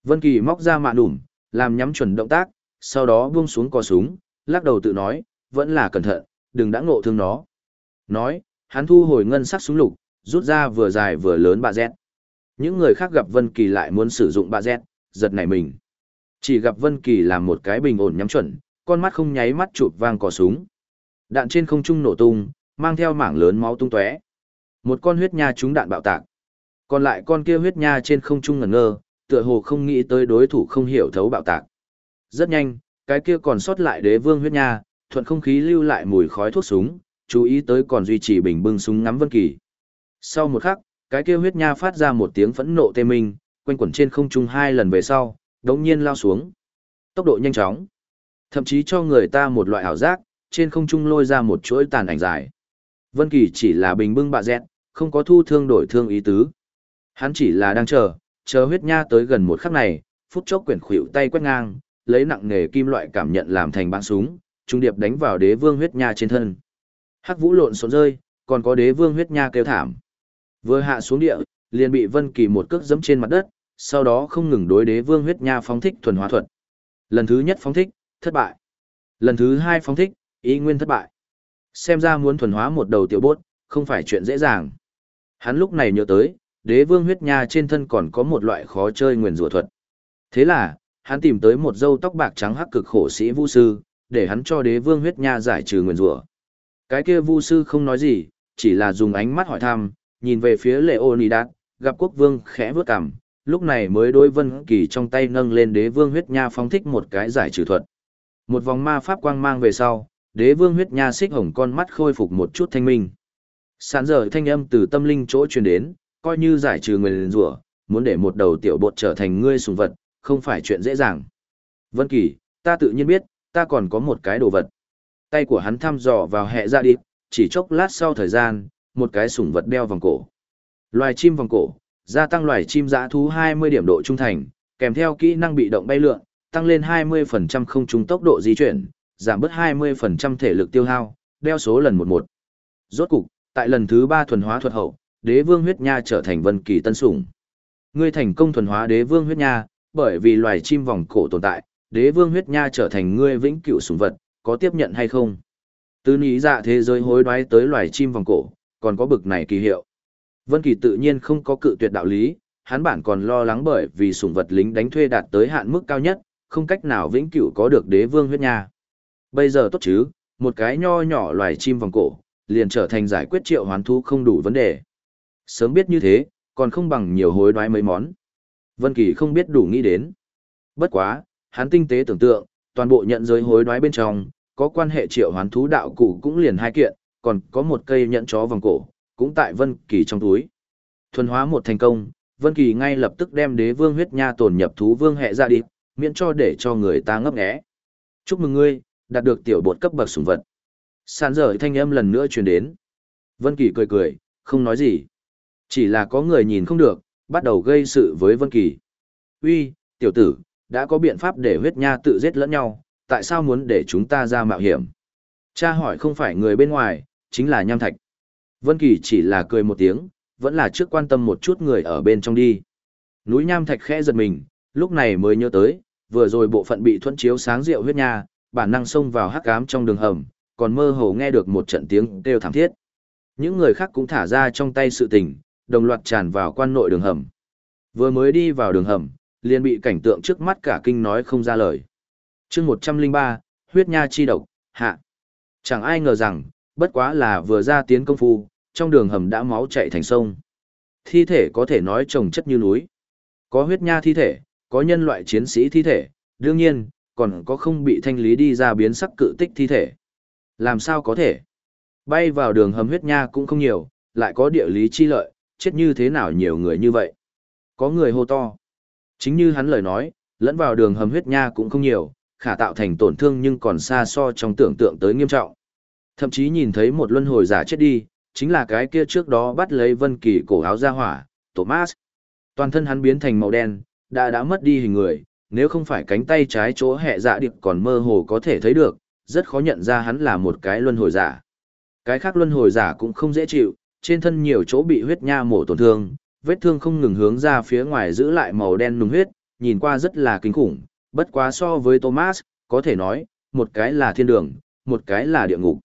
Vân Kỳ móc ra mạ đủm, làm nhắm chuẩn động tác, sau đó buông xuống cò súng, lắc đầu tự nói, vẫn là cẩn thận, đừng đã ngộ thương nó. Nói, hắn thu hồi ngân sắc súng lục, rút ra vừa dài vừa lớn bà Z. Những người khác gặp Vân Kỳ lại muốn sử dụng bà Z, giật nảy mình. Chỉ gặp Vân Kỳ làm một cái bình ổn nhắm chuẩn, con mắt không nháy mắt chụp vang cò súng. Đạn trên không trung nổ tung, mang theo mảng lớn máu tung tóe. Một con huyết nha trúng đạn bạo tạc. Còn lại con kia huyết nha trên không trung ngẩn ngơ, tựa hồ không nghĩ tới đối thủ không hiểu thấu bạo tạc. Rất nhanh, cái kia còn sót lại đế vương huyết nha, thuận không khí lưu lại mùi khói thuốc súng, chú ý tới còn duy trì bình bưng súng ngắm Vân Kỳ. Sau một khắc, cái kia huyết nha phát ra một tiếng phẫn nộ tê minh, quanh quẩn trên không trung hai lần về sau, đột nhiên lao xuống. Tốc độ nhanh chóng, thậm chí cho người ta một loại ảo giác, trên không trung lôi ra một chuỗi tàn ảnh dài. Vân Kỳ chỉ là bình bưng bạ dẹt, không có thu thương đổi thương ý tứ. Hắn chỉ là đang chờ, chờ huyết nha tới gần một khắc này, phút chốc quyển khuỷu tay quét ngang, lấy nặng nghề kim loại cảm nhận làm thành băng súng, trung điệp đánh vào đế vương huyết nha trên thân. Hắc vũ lộn xộn rơi, còn có đế vương huyết nha kêu thảm. Vừa hạ xuống địa, liền bị Vân Kỳ một cước giẫm trên mặt đất, sau đó không ngừng đối đế vương huyết nha phóng thích thuần hóa thuật. Lần thứ nhất phóng thích, thất bại. Lần thứ hai phóng thích, ý nguyên thất bại. Xem ra muốn thuần hóa một đầu tiểu bốt, không phải chuyện dễ dàng. Hắn lúc này nhớ tới, đế vương huyết nha trên thân còn có một loại khó chơi nguyền rủa thuật. Thế là, hắn tìm tới một dâu tóc bạc trắng hắc cực khổ sĩ vu sư, để hắn cho đế vương huyết nha giải trừ nguyền rủa. Cái kia vu sư không nói gì, chỉ là dùng ánh mắt hỏi thăm, nhìn về phía Leonidas, gặp quốc vương khẽ vướt cằm, lúc này mới đối vân kỳ trong tay nâng lên đế vương huyết nha phóng thích một cái giải trừ thuật. Một vòng ma pháp quang mang về sau, đế vương huyết nha xích hồng con mắt khôi phục một chút thanh minh. Sản dở thanh âm từ tâm linh chỗ truyền đến, coi như giải trừ người liền rủa, muốn để một đầu tiểu bột trở thành ngươi sùng vật, không phải chuyện dễ dàng. Vân Kỳ, ta tự nhiên biết, ta còn có một cái đồ vật. Tay của hắn thăm dò vào hệ ra đi, chỉ chốc lát sau thời gian, một cái sủng vật đeo vòng cổ. Loài chim vòng cổ, gia tăng loài chim dã thú 20 điểm độ trung thành, kèm theo kỹ năng bị động bay lượn, tăng lên 20% không trung tốc độ di chuyển, giảm bớt 20% thể lực tiêu hao, đeo số lần 11. Rốt cục, tại lần thứ 3 thuần hóa thuật hậu, đế vương huyết nha trở thành vân kỳ tân sủng. Ngươi thành công thuần hóa đế vương huyết nha, bởi vì loài chim vòng cổ tồn tại, đế vương huyết nha trở thành ngươi vĩnh cửu sủng vật, có tiếp nhận hay không? Từ lý dạ thế giới hối đoái tới loài chim vòng cổ, còn có bực này kỳ hiệu. Vân Kỳ tự nhiên không có cự tuyệt đạo lý, hắn bản còn lo lắng bởi vì sủng vật lính đánh thuê đạt tới hạn mức cao nhất, không cách nào vĩnh cửu có được đế vương huyết nha. Bây giờ tốt chứ, một cái nho nhỏ loài chim vòng cổ, liền trở thành giải quyết triệu hoán thú không đủ vấn đề. Sớm biết như thế, còn không bằng nhiều hối đoái mấy món. Vân Kỳ không biết đủ nghĩ đến. Bất quá, hắn tinh tế tưởng tượng, toàn bộ nhận giới hối đoái bên trong, có quan hệ triệu hoán thú đạo cụ cũng liền hai kiện, còn có một cây nhẫn chó vòng cổ, cũng tại Vân Kỳ trong túi. Thuần hóa một thành công, Vân Kỳ ngay lập tức đem đế vương huyết nha tổn nhập thú vương hệ ra đi, miễn cho để cho người ta ngấp nghé. Chúc mừng ngươi, đạt được tiểu bột cấp bậc sủng vật. Sàn dở thanh âm lần nữa truyền đến. Vân Kỳ cười cười, không nói gì. Chỉ là có người nhìn không được, bắt đầu gây sự với Vân Kỳ. Uy, tiểu tử, đã có biện pháp để huyết nha tự giết lẫn nhau, tại sao muốn để chúng ta ra mạo hiểm? Cha hỏi không phải người bên ngoài, chính là Nham Thạch. Vân Kỳ chỉ là cười một tiếng, vẫn là trước quan tâm một chút người ở bên trong đi. Núi Nham Thạch khẽ giật mình, lúc này mới nhớ tới, vừa rồi bộ phận bị thuẫn chiếu sáng rượu huyết nha, bản năng xông vào hắc ám trong đường hầm, còn mơ hồ nghe được một trận tiếng kêu thảm thiết. Những người khác cũng thả ra trong tay sự tình, đồng loạt tràn vào quan nội đường hầm. Vừa mới đi vào đường hầm, liền bị cảnh tượng trước mắt cả kinh nói không ra lời. chương 103, huyết nha chi độc, hạ. Chẳng ai ngờ rằng, bất quá là vừa ra tiến công phu, trong đường hầm đã máu chạy thành sông. Thi thể có thể nói trồng chất như núi. Có huyết nha thi thể, có nhân loại chiến sĩ thi thể, đương nhiên, còn có không bị thanh lý đi ra biến sắc cự tích thi thể. Làm sao có thể? Bay vào đường hầm huyết nha cũng không nhiều, lại có địa lý chi lợi, chết như thế nào nhiều người như vậy? Có người hô to. Chính như hắn lời nói, lẫn vào đường hầm huyết nha cũng không nhiều, khả tạo thành tổn thương nhưng còn xa so trong tưởng tượng tới nghiêm trọng. Thậm chí nhìn thấy một luân hồi giả chết đi, chính là cái kia trước đó bắt lấy Vân Kỳ cổ áo ra hỏa, Thomas. Toàn thân hắn biến thành màu đen, đã đã mất đi hình người, nếu không phải cánh tay trái chỗ hệ dạ điệp còn mơ hồ có thể thấy được, rất khó nhận ra hắn là một cái luân hồi giả. Cái khác luân hồi giả cũng không dễ chịu, trên thân nhiều chỗ bị huyết nha mổ tổn thương, vết thương không ngừng hướng ra phía ngoài giữ lại màu đen nùng huyết, nhìn qua rất là kinh khủng, bất quá so với Thomas, có thể nói, một cái là thiên đường, một cái là địa ngục.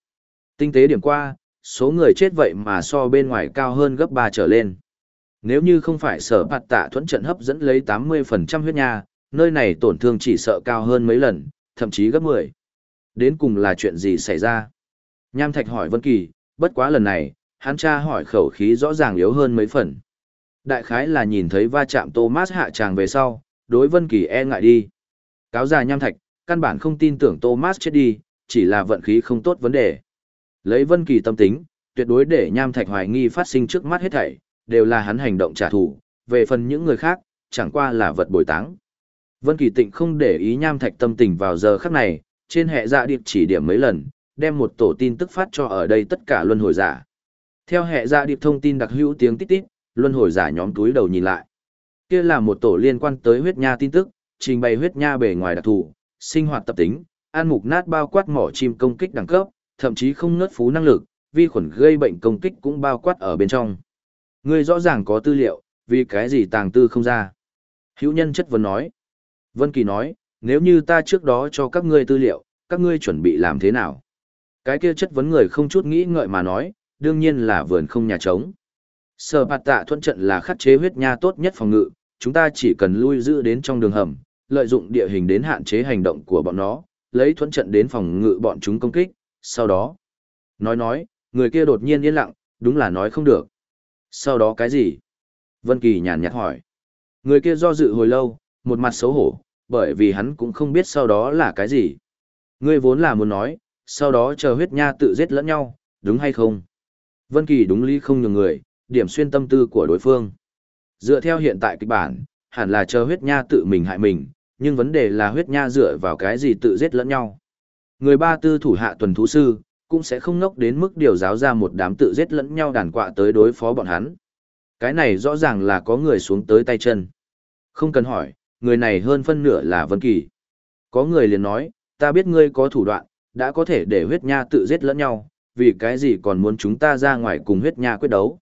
Tinh tế điểm qua, số người chết vậy mà so bên ngoài cao hơn gấp 3 trở lên. Nếu như không phải sở bạt tạ thuẫn trận hấp dẫn lấy 80% huyết nha, nơi này tổn thương chỉ sợ cao hơn mấy lần, thậm chí gấp 10. Đến cùng là chuyện gì xảy ra? Nham Thạch hỏi Vân Kỳ, bất quá lần này, hắn tra hỏi khẩu khí rõ ràng yếu hơn mấy phần. Đại khái là nhìn thấy va chạm Thomas hạ tràng về sau, đối Vân Kỳ e ngại đi. Cáo già Nham Thạch, căn bản không tin tưởng Thomas chết đi, chỉ là vận khí không tốt vấn đề. Lấy Vân Kỳ tâm tính, tuyệt đối để Nham Thạch hoài nghi phát sinh trước mắt hết thảy, đều là hắn hành động trả thù, về phần những người khác, chẳng qua là vật bồi táng. Vân Kỳ Tịnh không để ý Nham Thạch tâm tình vào giờ khắc này, trên hệ dạ điệp chỉ điểm mấy lần, đem một tổ tin tức phát cho ở đây tất cả luân hồi giả. Theo hệ dạ điệp thông tin đặc hữu tiếng tít tít, luân hồi giả nhóm túi đầu nhìn lại. Kia là một tổ liên quan tới huyết nha tin tức, trình bày huyết nha bề ngoài đặc thù, sinh hoạt tập tính, an mục nát bao quát mỏ chim công kích đẳng cấp, thậm chí không ngớt phú năng lực, vi khuẩn gây bệnh công kích cũng bao quát ở bên trong. Ngươi rõ ràng có tư liệu, vì cái gì tàng tư không ra. Hữu nhân chất vấn nói. Vân Kỳ nói, nếu như ta trước đó cho các ngươi tư liệu, các ngươi chuẩn bị làm thế nào? Cái kia chất vấn người không chút nghĩ ngợi mà nói, đương nhiên là vườn không nhà trống. Sở bạt tạ thuận trận là khắc chế huyết nha tốt nhất phòng ngự, chúng ta chỉ cần lui giữ đến trong đường hầm, lợi dụng địa hình đến hạn chế hành động của bọn nó, lấy thuận trận đến phòng ngự bọn chúng công kích, sau đó. Nói nói, người kia đột nhiên yên lặng, đúng là nói không được. Sau đó cái gì? Vân Kỳ nhàn nhạt hỏi. Người kia do dự hồi lâu, một mặt xấu hổ, bởi vì hắn cũng không biết sau đó là cái gì. Ngươi vốn là muốn nói, sau đó chờ huyết nha tự giết lẫn nhau, đúng hay không? Vân Kỳ đúng lý không nhường người, điểm xuyên tâm tư của đối phương. Dựa theo hiện tại kịch bản, hẳn là chờ huyết nha tự mình hại mình, nhưng vấn đề là huyết nha dựa vào cái gì tự giết lẫn nhau. Người ba tư thủ hạ tuần thú sư, cũng sẽ không ngốc đến mức điều giáo ra một đám tự giết lẫn nhau đàn quạ tới đối phó bọn hắn. Cái này rõ ràng là có người xuống tới tay chân. Không cần hỏi, người này hơn phân nửa là Vân Kỳ. Có người liền nói, ta biết ngươi có thủ đoạn, đã có thể để huyết nha tự giết lẫn nhau, vì cái gì còn muốn chúng ta ra ngoài cùng huyết nha quyết đấu.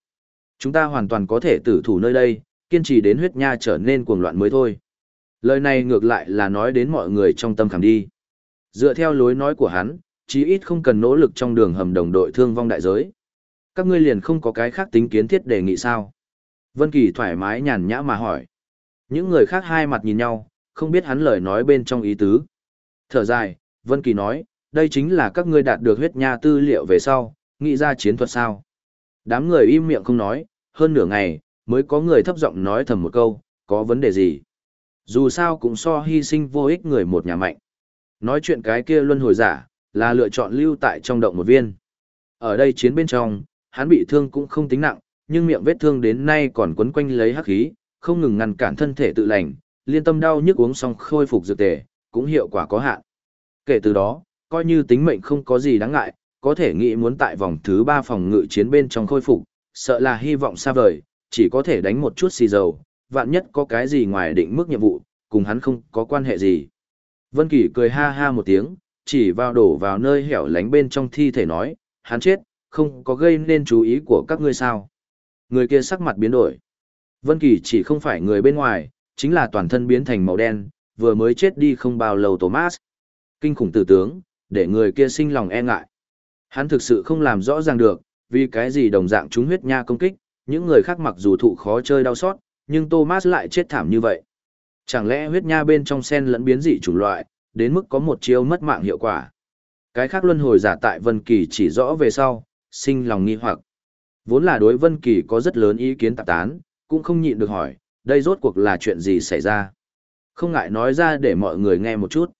Chúng ta hoàn toàn có thể tử thủ nơi đây, kiên trì đến huyết nha trở nên cuồng loạn mới thôi. Lời này ngược lại là nói đến mọi người trong tâm khảm đi. Dựa theo lối nói của hắn, chí ít không cần nỗ lực trong đường hầm đồng đội thương vong đại giới. Các ngươi liền không có cái khác tính kiến thiết đề nghị sao? Vân Kỳ thoải mái nhàn nhã mà hỏi. Những người khác hai mặt nhìn nhau, không biết hắn lời nói bên trong ý tứ. Thở dài, Vân Kỳ nói, đây chính là các ngươi đạt được huyết nha tư liệu về sau, nghĩ ra chiến thuật sao? Đám người im miệng không nói, hơn nửa ngày, mới có người thấp giọng nói thầm một câu, có vấn đề gì? Dù sao cũng so hy sinh vô ích người một nhà mạnh. Nói chuyện cái kia luân hồi giả, là lựa chọn lưu tại trong động một viên. Ở đây chiến bên trong, hắn bị thương cũng không tính nặng, nhưng miệng vết thương đến nay còn quấn quanh lấy hắc khí, không ngừng ngăn cản thân thể tự lành, liên tâm đau nhức uống xong khôi phục dược tề, cũng hiệu quả có hạn. Kể từ đó, coi như tính mệnh không có gì đáng ngại, có thể nghĩ muốn tại vòng thứ 3 phòng ngự chiến bên trong khôi phục, sợ là hy vọng xa vời, chỉ có thể đánh một chút xì dầu, vạn nhất có cái gì ngoài định mức nhiệm vụ, cùng hắn không có quan hệ gì. Vân Kỳ cười ha ha một tiếng, chỉ vào đổ vào nơi hẻo lánh bên trong thi thể nói, hắn chết, không có gây nên chú ý của các ngươi sao. Người kia sắc mặt biến đổi. Vân Kỳ chỉ không phải người bên ngoài, chính là toàn thân biến thành màu đen, vừa mới chết đi không bao lâu Thomas. Kinh khủng tử tướng, để người kia sinh lòng e ngại. Hắn thực sự không làm rõ ràng được, vì cái gì đồng dạng chúng huyết nha công kích, những người khác mặc dù thụ khó chơi đau xót, nhưng Thomas lại chết thảm như vậy. Chẳng lẽ huyết nha bên trong sen lẫn biến dị chủng loại, đến mức có một chiêu mất mạng hiệu quả. Cái khác luân hồi giả tại Vân Kỳ chỉ rõ về sau, sinh lòng nghi hoặc. Vốn là đối Vân Kỳ có rất lớn ý kiến tạp tán, cũng không nhịn được hỏi, đây rốt cuộc là chuyện gì xảy ra. Không ngại nói ra để mọi người nghe một chút.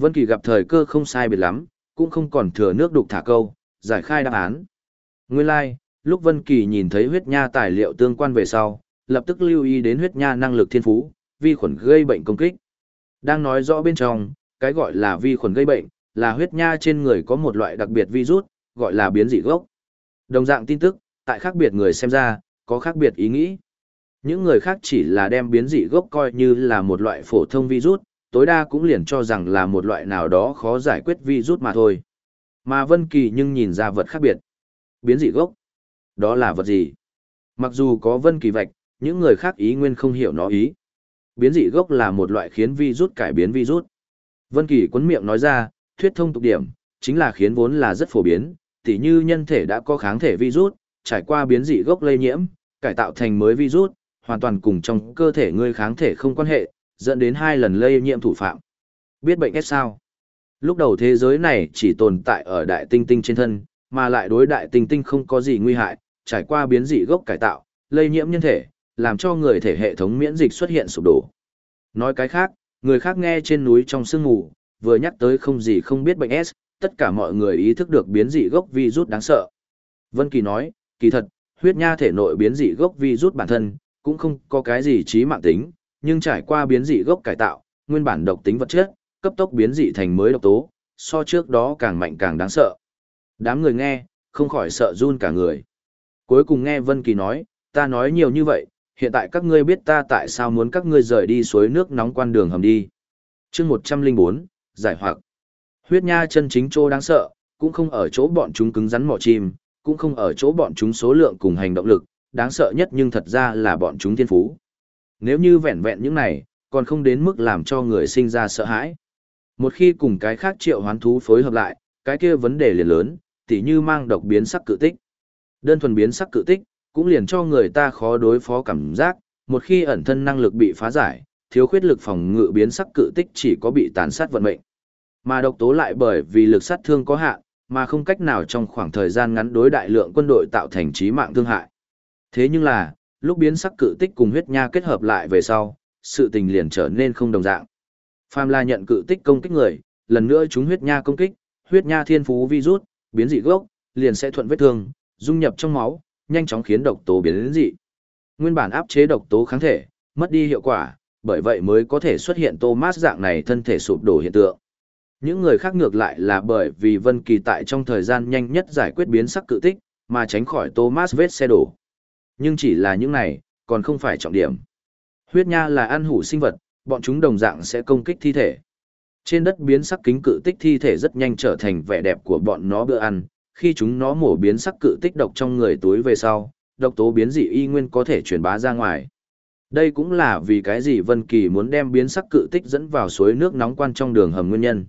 Vân Kỳ gặp thời cơ không sai biệt lắm, cũng không còn thừa nước đục thả câu, giải khai đáp án. Nguyên lai, like, lúc Vân Kỳ nhìn thấy huyết nha tài liệu tương quan về sau, lập tức lưu ý đến huyết nha năng lực thiên phú, vi khuẩn gây bệnh công kích. Đang nói rõ bên trong, cái gọi là vi khuẩn gây bệnh, là huyết nha trên người có một loại đặc biệt virus, gọi là biến dị gốc. Đồng dạng tin tức, tại khác biệt người xem ra, có khác biệt ý nghĩ. Những người khác chỉ là đem biến dị gốc coi như là một loại phổ thông virus, tối đa cũng liền cho rằng là một loại nào đó khó giải quyết virus mà thôi. Mà Vân Kỳ nhưng nhìn ra vật khác biệt. Biến dị gốc. Đó là vật gì? Mặc dù có Vân Kỳ vạch, những người khác ý nguyên không hiểu nó ý. Biến dị gốc là một loại khiến virus cải biến virus. Vân Kỳ cuốn miệng nói ra, thuyết thông tục điểm, chính là khiến vốn là rất phổ biến, tỉ như nhân thể đã có kháng thể virus, trải qua biến dị gốc lây nhiễm, cải tạo thành mới virus, hoàn toàn cùng trong cơ thể ngươi kháng thể không quan hệ, dẫn đến hai lần lây nhiễm thủ phạm. Biết bệnh S sao? Lúc đầu thế giới này chỉ tồn tại ở đại tinh tinh trên thân, mà lại đối đại tinh tinh không có gì nguy hại, trải qua biến dị gốc cải tạo, lây nhiễm nhân thể, làm cho người thể hệ thống miễn dịch xuất hiện sụp đổ. Nói cái khác, người khác nghe trên núi trong sương mù, vừa nhắc tới không gì không biết bệnh S, tất cả mọi người ý thức được biến dị gốc virus đáng sợ. Vân Kỳ nói, kỳ thật, huyết nha thể nội biến dị gốc virus bản thân, cũng không có cái gì chí mạng tính, nhưng trải qua biến dị gốc cải tạo, nguyên bản độc tính vật chất, cấp tốc biến dị thành mới độc tố, so trước đó càng mạnh càng đáng sợ. Đám người nghe, không khỏi sợ run cả người. Cuối cùng nghe Vân Kỳ nói, ta nói nhiều như vậy, hiện tại các ngươi biết ta tại sao muốn các ngươi rời đi suối nước nóng quan đường hầm đi. Chương 104, giải hoặc. Huyết nha chân chính chỗ đáng sợ, cũng không ở chỗ bọn chúng cứng rắn mỏ chim, cũng không ở chỗ bọn chúng số lượng cùng hành động lực, đáng sợ nhất nhưng thật ra là bọn chúng thiên phú. Nếu như vẹn vẹn những này, còn không đến mức làm cho người sinh ra sợ hãi. Một khi cùng cái khác triệu hoán thú phối hợp lại, cái kia vấn đề liền lớn, tỉ như mang độc biến sắc cự tích. Đơn thuần biến sắc cự tích, cũng liền cho người ta khó đối phó cảm giác, một khi ẩn thân năng lực bị phá giải, thiếu khuyết lực phòng ngự biến sắc cự tích chỉ có bị tàn sát vận mệnh. Mà độc tố lại bởi vì lực sát thương có hạn, mà không cách nào trong khoảng thời gian ngắn đối đại lượng quân đội tạo thành chí mạng thương hại. Thế nhưng là, lúc biến sắc cự tích cùng huyết nha kết hợp lại về sau, sự tình liền trở nên không đồng dạng. Phàm La nhận cự tích công kích người, lần nữa chúng huyết nha công kích, huyết nha thiên phú virus, biến dị gốc, liền sẽ thuận vết thương, dung nhập trong máu, nhanh chóng khiến độc tố biến dị. Nguyên bản áp chế độc tố kháng thể, mất đi hiệu quả, bởi vậy mới có thể xuất hiện Thomas dạng này thân thể sụp đổ hiện tượng. Những người khác ngược lại là bởi vì Vân Kỳ tại trong thời gian nhanh nhất giải quyết biến sắc cự tích, mà tránh khỏi Thomas vết xe đổ. Nhưng chỉ là những này, còn không phải trọng điểm. Huyết nha là ăn hủ sinh vật, bọn chúng đồng dạng sẽ công kích thi thể. Trên đất biến sắc kính cự tích thi thể rất nhanh trở thành vẻ đẹp của bọn nó bữa ăn, khi chúng nó mổ biến sắc cự tích độc trong người túi về sau, độc tố biến dị y nguyên có thể truyền bá ra ngoài. Đây cũng là vì cái gì Vân Kỳ muốn đem biến sắc cự tích dẫn vào suối nước nóng quan trong đường hầm nguyên nhân.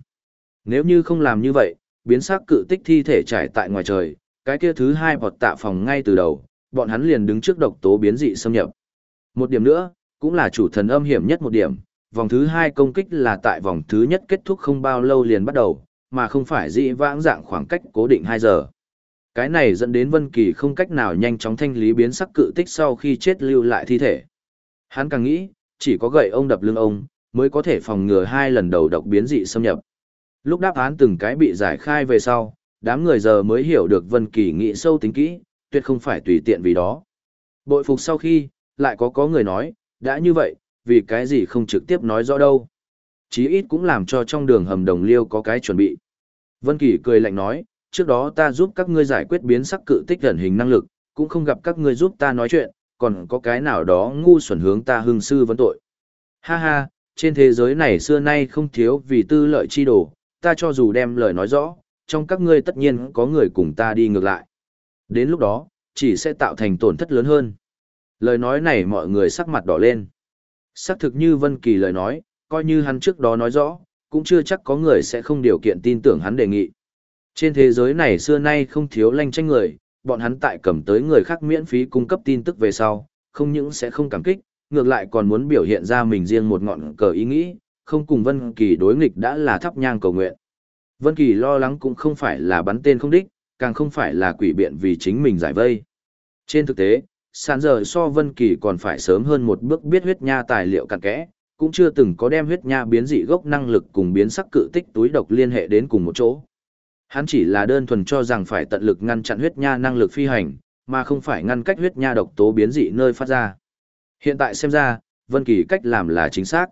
Nếu như không làm như vậy, biến sắc cự tích thi thể trải tại ngoài trời, cái kia thứ hai hoặc tạ phòng ngay từ đầu, bọn hắn liền đứng trước độc tố biến dị xâm nhập. Một điểm nữa, cũng là chủ thần âm hiểm nhất một điểm, vòng thứ hai công kích là tại vòng thứ nhất kết thúc không bao lâu liền bắt đầu, mà không phải dị vãng dạng khoảng cách cố định 2 giờ. Cái này dẫn đến Vân Kỳ không cách nào nhanh chóng thanh lý biến sắc cự tích sau khi chết lưu lại thi thể. Hắn càng nghĩ, chỉ có gậy ông đập lưng ông, mới có thể phòng ngừa hai lần đầu độc biến dị xâm nhập. Lúc đáp án từng cái bị giải khai về sau, đám người giờ mới hiểu được Vân Kỳ nghĩ sâu tính kỹ, tuyệt không phải tùy tiện vì đó. Bội phục sau khi, lại có có người nói, đã như vậy, vì cái gì không trực tiếp nói rõ đâu. Chí ít cũng làm cho trong đường hầm đồng liêu có cái chuẩn bị. Vân Kỳ cười lạnh nói, trước đó ta giúp các ngươi giải quyết biến sắc cự tích ẩn hình năng lực, cũng không gặp các ngươi giúp ta nói chuyện, còn có cái nào đó ngu xuẩn hướng ta hưng sư vấn tội. Ha ha, trên thế giới này xưa nay không thiếu vì tư lợi chi đồ, ta cho dù đem lời nói rõ, trong các ngươi tất nhiên có người cùng ta đi ngược lại. Đến lúc đó, chỉ sẽ tạo thành tổn thất lớn hơn. Lời nói này mọi người sắc mặt đỏ lên. Sắc thực như Vân Kỳ lời nói, coi như hắn trước đó nói rõ, cũng chưa chắc có người sẽ không điều kiện tin tưởng hắn đề nghị. Trên thế giới này xưa nay không thiếu lanh tranh người, bọn hắn tại cầm tới người khác miễn phí cung cấp tin tức về sau, không những sẽ không cảm kích, ngược lại còn muốn biểu hiện ra mình riêng một ngọn cờ ý nghĩ, không cùng Vân Kỳ đối nghịch đã là thắp nhang cầu nguyện. Vân Kỳ lo lắng cũng không phải là bắn tên không đích, càng không phải là quỷ biện vì chính mình giải vây. Trên thực tế, sàn giờ so Vân Kỳ còn phải sớm hơn một bước biết huyết nha tài liệu cặn kẽ, cũng chưa từng có đem huyết nha biến dị gốc năng lực cùng biến sắc cự tích túi độc liên hệ đến cùng một chỗ. Hắn chỉ là đơn thuần cho rằng phải tận lực ngăn chặn huyết nha năng lực phi hành, mà không phải ngăn cách huyết nha độc tố biến dị nơi phát ra. Hiện tại xem ra, Vân Kỳ cách làm là chính xác.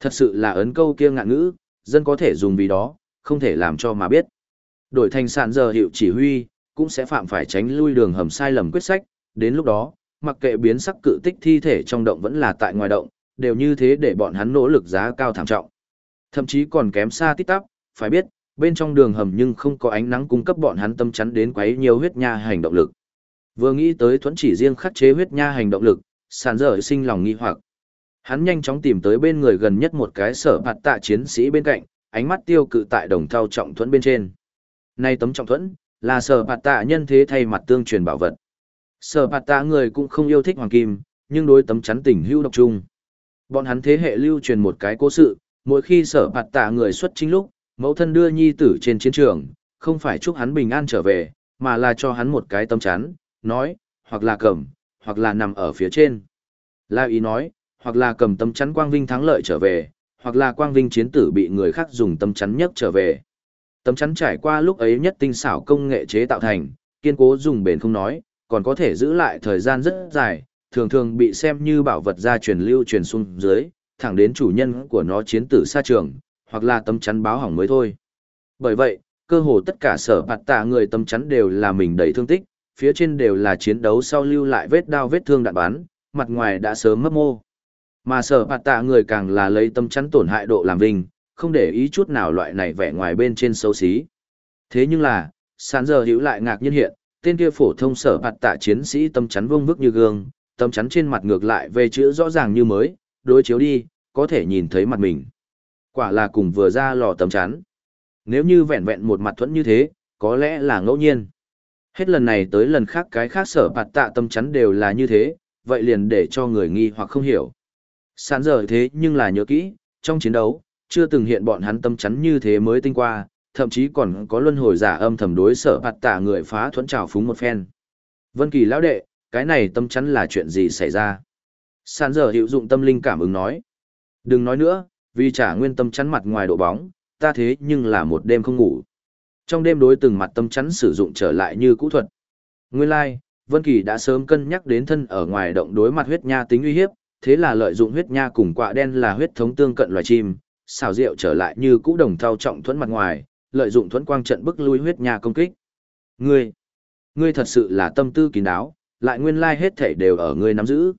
Thật sự là ấn câu kia ngạn ngữ, dân có thể dùng vì đó, không thể làm cho mà biết. Đổi thành sản giờ hiệu chỉ huy, cũng sẽ phạm phải tránh lui đường hầm sai lầm quyết sách, đến lúc đó, mặc kệ biến sắc cự tích thi thể trong động vẫn là tại ngoài động, đều như thế để bọn hắn nỗ lực giá cao thảm trọng. Thậm chí còn kém xa tít tắp, phải biết, bên trong đường hầm nhưng không có ánh nắng cung cấp bọn hắn tâm chắn đến quấy nhiều huyết nha hành động lực. Vừa nghĩ tới thuẫn chỉ riêng khắc chế huyết nha hành động lực, sàn dở sinh lòng nghi hoặc. Hắn nhanh chóng tìm tới bên người gần nhất một cái sở bạt tạ chiến sĩ bên cạnh, ánh mắt tiêu cự tại đồng thau trọng thuẫn bên trên. Nay tấm trọng thuẫn, là sở bạt tạ nhân thế thay mặt tương truyền bảo vật. Sở bạt tạ người cũng không yêu thích hoàng kim, nhưng đối tấm chắn tình hữu độc trung. Bọn hắn thế hệ lưu truyền một cái cố sự, mỗi khi sở bạt tạ người xuất chính lúc, mẫu thân đưa nhi tử trên chiến trường, không phải chúc hắn bình an trở về, mà là cho hắn một cái tấm chắn, nói, hoặc là cầm, hoặc là nằm ở phía trên. La ý nói, hoặc là cầm tấm chắn quang vinh thắng lợi trở về, hoặc là quang vinh chiến tử bị người khác dùng tấm chắn nhấc trở về. Tấm chắn trải qua lúc ấy nhất tinh xảo công nghệ chế tạo thành, kiên cố dùng bền không nói, còn có thể giữ lại thời gian rất dài, thường thường bị xem như bảo vật gia truyền lưu truyền xuống dưới, thẳng đến chủ nhân của nó chiến tử xa trường, hoặc là tấm chắn báo hỏng mới thôi. Bởi vậy, cơ hồ tất cả sở bạt tạ người tấm chắn đều là mình đầy thương tích, phía trên đều là chiến đấu sau lưu lại vết đao vết thương đạn bắn, mặt ngoài đã sớm mất mô. Mà sở bạt tạ người càng là lấy tấm chắn tổn hại độ làm vinh, không để ý chút nào loại này vẻ ngoài bên trên xấu xí. Thế nhưng là, sàn giờ hữu lại ngạc nhiên hiện, tên kia phổ thông sở bạt tạ chiến sĩ tâm chắn vông vức như gương, tâm chắn trên mặt ngược lại về chữ rõ ràng như mới, đối chiếu đi, có thể nhìn thấy mặt mình. Quả là cùng vừa ra lò tấm chắn. Nếu như vẹn vẹn một mặt thuẫn như thế, có lẽ là ngẫu nhiên. Hết lần này tới lần khác cái khác sở bạt tạ tâm chắn đều là như thế, vậy liền để cho người nghi hoặc không hiểu. Sán giờ thế nhưng là nhớ kỹ, trong chiến đấu, chưa từng hiện bọn hắn tâm chắn như thế mới tinh qua, thậm chí còn có luân hồi giả âm thầm đối sở bạt tạ người phá thuẫn trào phúng một phen. Vân Kỳ lão đệ, cái này tâm chắn là chuyện gì xảy ra? Sán giờ hiệu dụng tâm linh cảm ứng nói. Đừng nói nữa, vì trả nguyên tâm chắn mặt ngoài độ bóng, ta thế nhưng là một đêm không ngủ. Trong đêm đối từng mặt tâm chắn sử dụng trở lại như cũ thuật. Nguyên lai, like, Vân Kỳ đã sớm cân nhắc đến thân ở ngoài động đối mặt huyết nha tính uy hiếp, thế là lợi dụng huyết nha cùng quạ đen là huyết thống tương cận loài chim, xào rượu trở lại như cũ đồng thau trọng thuẫn mặt ngoài, lợi dụng thuẫn quang trận bức lui huyết nha công kích. Ngươi, ngươi thật sự là tâm tư kín đáo, lại nguyên lai hết thảy đều ở ngươi nắm giữ.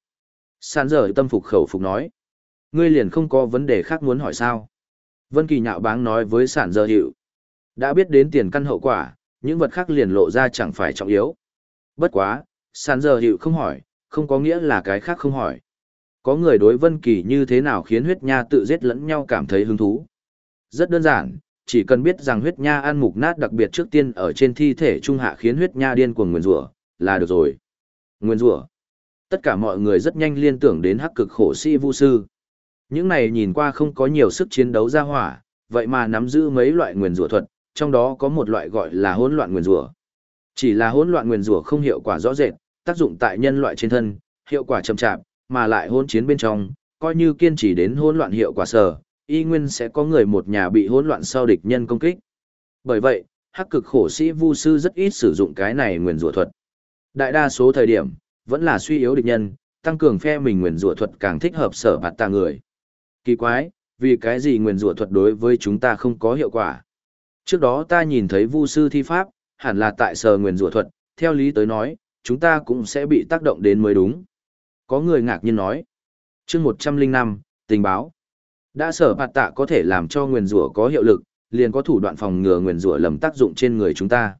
San giờ tâm phục khẩu phục nói. Ngươi liền không có vấn đề khác muốn hỏi sao. Vân Kỳ nhạo báng nói với sản giờ hiệu. Đã biết đến tiền căn hậu quả, những vật khác liền lộ ra chẳng phải trọng yếu. Bất quá, San giờ hiệu không hỏi, không có nghĩa là cái khác không hỏi có người đối Vân Kỳ như thế nào khiến huyết nha tự giết lẫn nhau cảm thấy hứng thú. Rất đơn giản, chỉ cần biết rằng huyết nha ăn mục nát đặc biệt trước tiên ở trên thi thể trung hạ khiến huyết nha điên cuồng nguyên rủa, là được rồi. Nguyên rủa. Tất cả mọi người rất nhanh liên tưởng đến hắc cực khổ sĩ vu sư. Những này nhìn qua không có nhiều sức chiến đấu ra hỏa, vậy mà nắm giữ mấy loại nguyên rủa thuật, trong đó có một loại gọi là hỗn loạn nguyên rủa. Chỉ là hỗn loạn nguyên rủa không hiệu quả rõ rệt, tác dụng tại nhân loại trên thân, hiệu quả chậm chạp, mà lại hỗn chiến bên trong, coi như kiên trì đến hỗn loạn hiệu quả sở, y nguyên sẽ có người một nhà bị hỗn loạn sau địch nhân công kích. Bởi vậy, hắc cực khổ sĩ vu sư rất ít sử dụng cái này nguyên rủa thuật. Đại đa số thời điểm, vẫn là suy yếu địch nhân, tăng cường phe mình nguyền rủa thuật càng thích hợp sở bạt tà người. Kỳ quái, vì cái gì nguyền rủa thuật đối với chúng ta không có hiệu quả? Trước đó ta nhìn thấy vu sư thi pháp, hẳn là tại sở nguyền rủa thuật, theo lý tới nói, chúng ta cũng sẽ bị tác động đến mới đúng. Có người ngạc nhiên nói. chương 105, tình báo. Đã sở bạt tạ có thể làm cho nguyền rủa có hiệu lực, liền có thủ đoạn phòng ngừa nguyền rủa lầm tác dụng trên người chúng ta.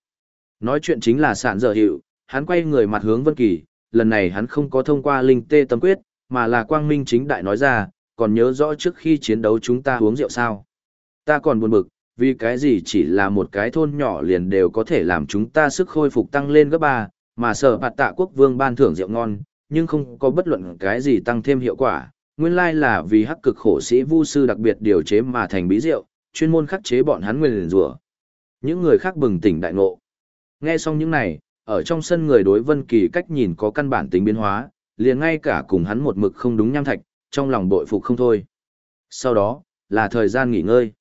Nói chuyện chính là sạn dở hiệu, hắn quay người mặt hướng Vân Kỳ, lần này hắn không có thông qua linh tê tâm quyết, mà là quang minh chính đại nói ra, còn nhớ rõ trước khi chiến đấu chúng ta uống rượu sao. Ta còn buồn bực, vì cái gì chỉ là một cái thôn nhỏ liền đều có thể làm chúng ta sức khôi phục tăng lên gấp ba, mà sở bạt tạ quốc vương ban thưởng rượu ngon, nhưng không có bất luận cái gì tăng thêm hiệu quả. Nguyên lai là vì hắc cực khổ sĩ vu sư đặc biệt điều chế mà thành bí rượu, chuyên môn khắc chế bọn hắn nguyên rủa. Những người khác bừng tỉnh đại ngộ. Nghe xong những này, ở trong sân người đối Vân Kỳ cách nhìn có căn bản tính biến hóa, liền ngay cả cùng hắn một mực không đúng nham thạch, trong lòng bội phục không thôi. Sau đó, là thời gian nghỉ ngơi.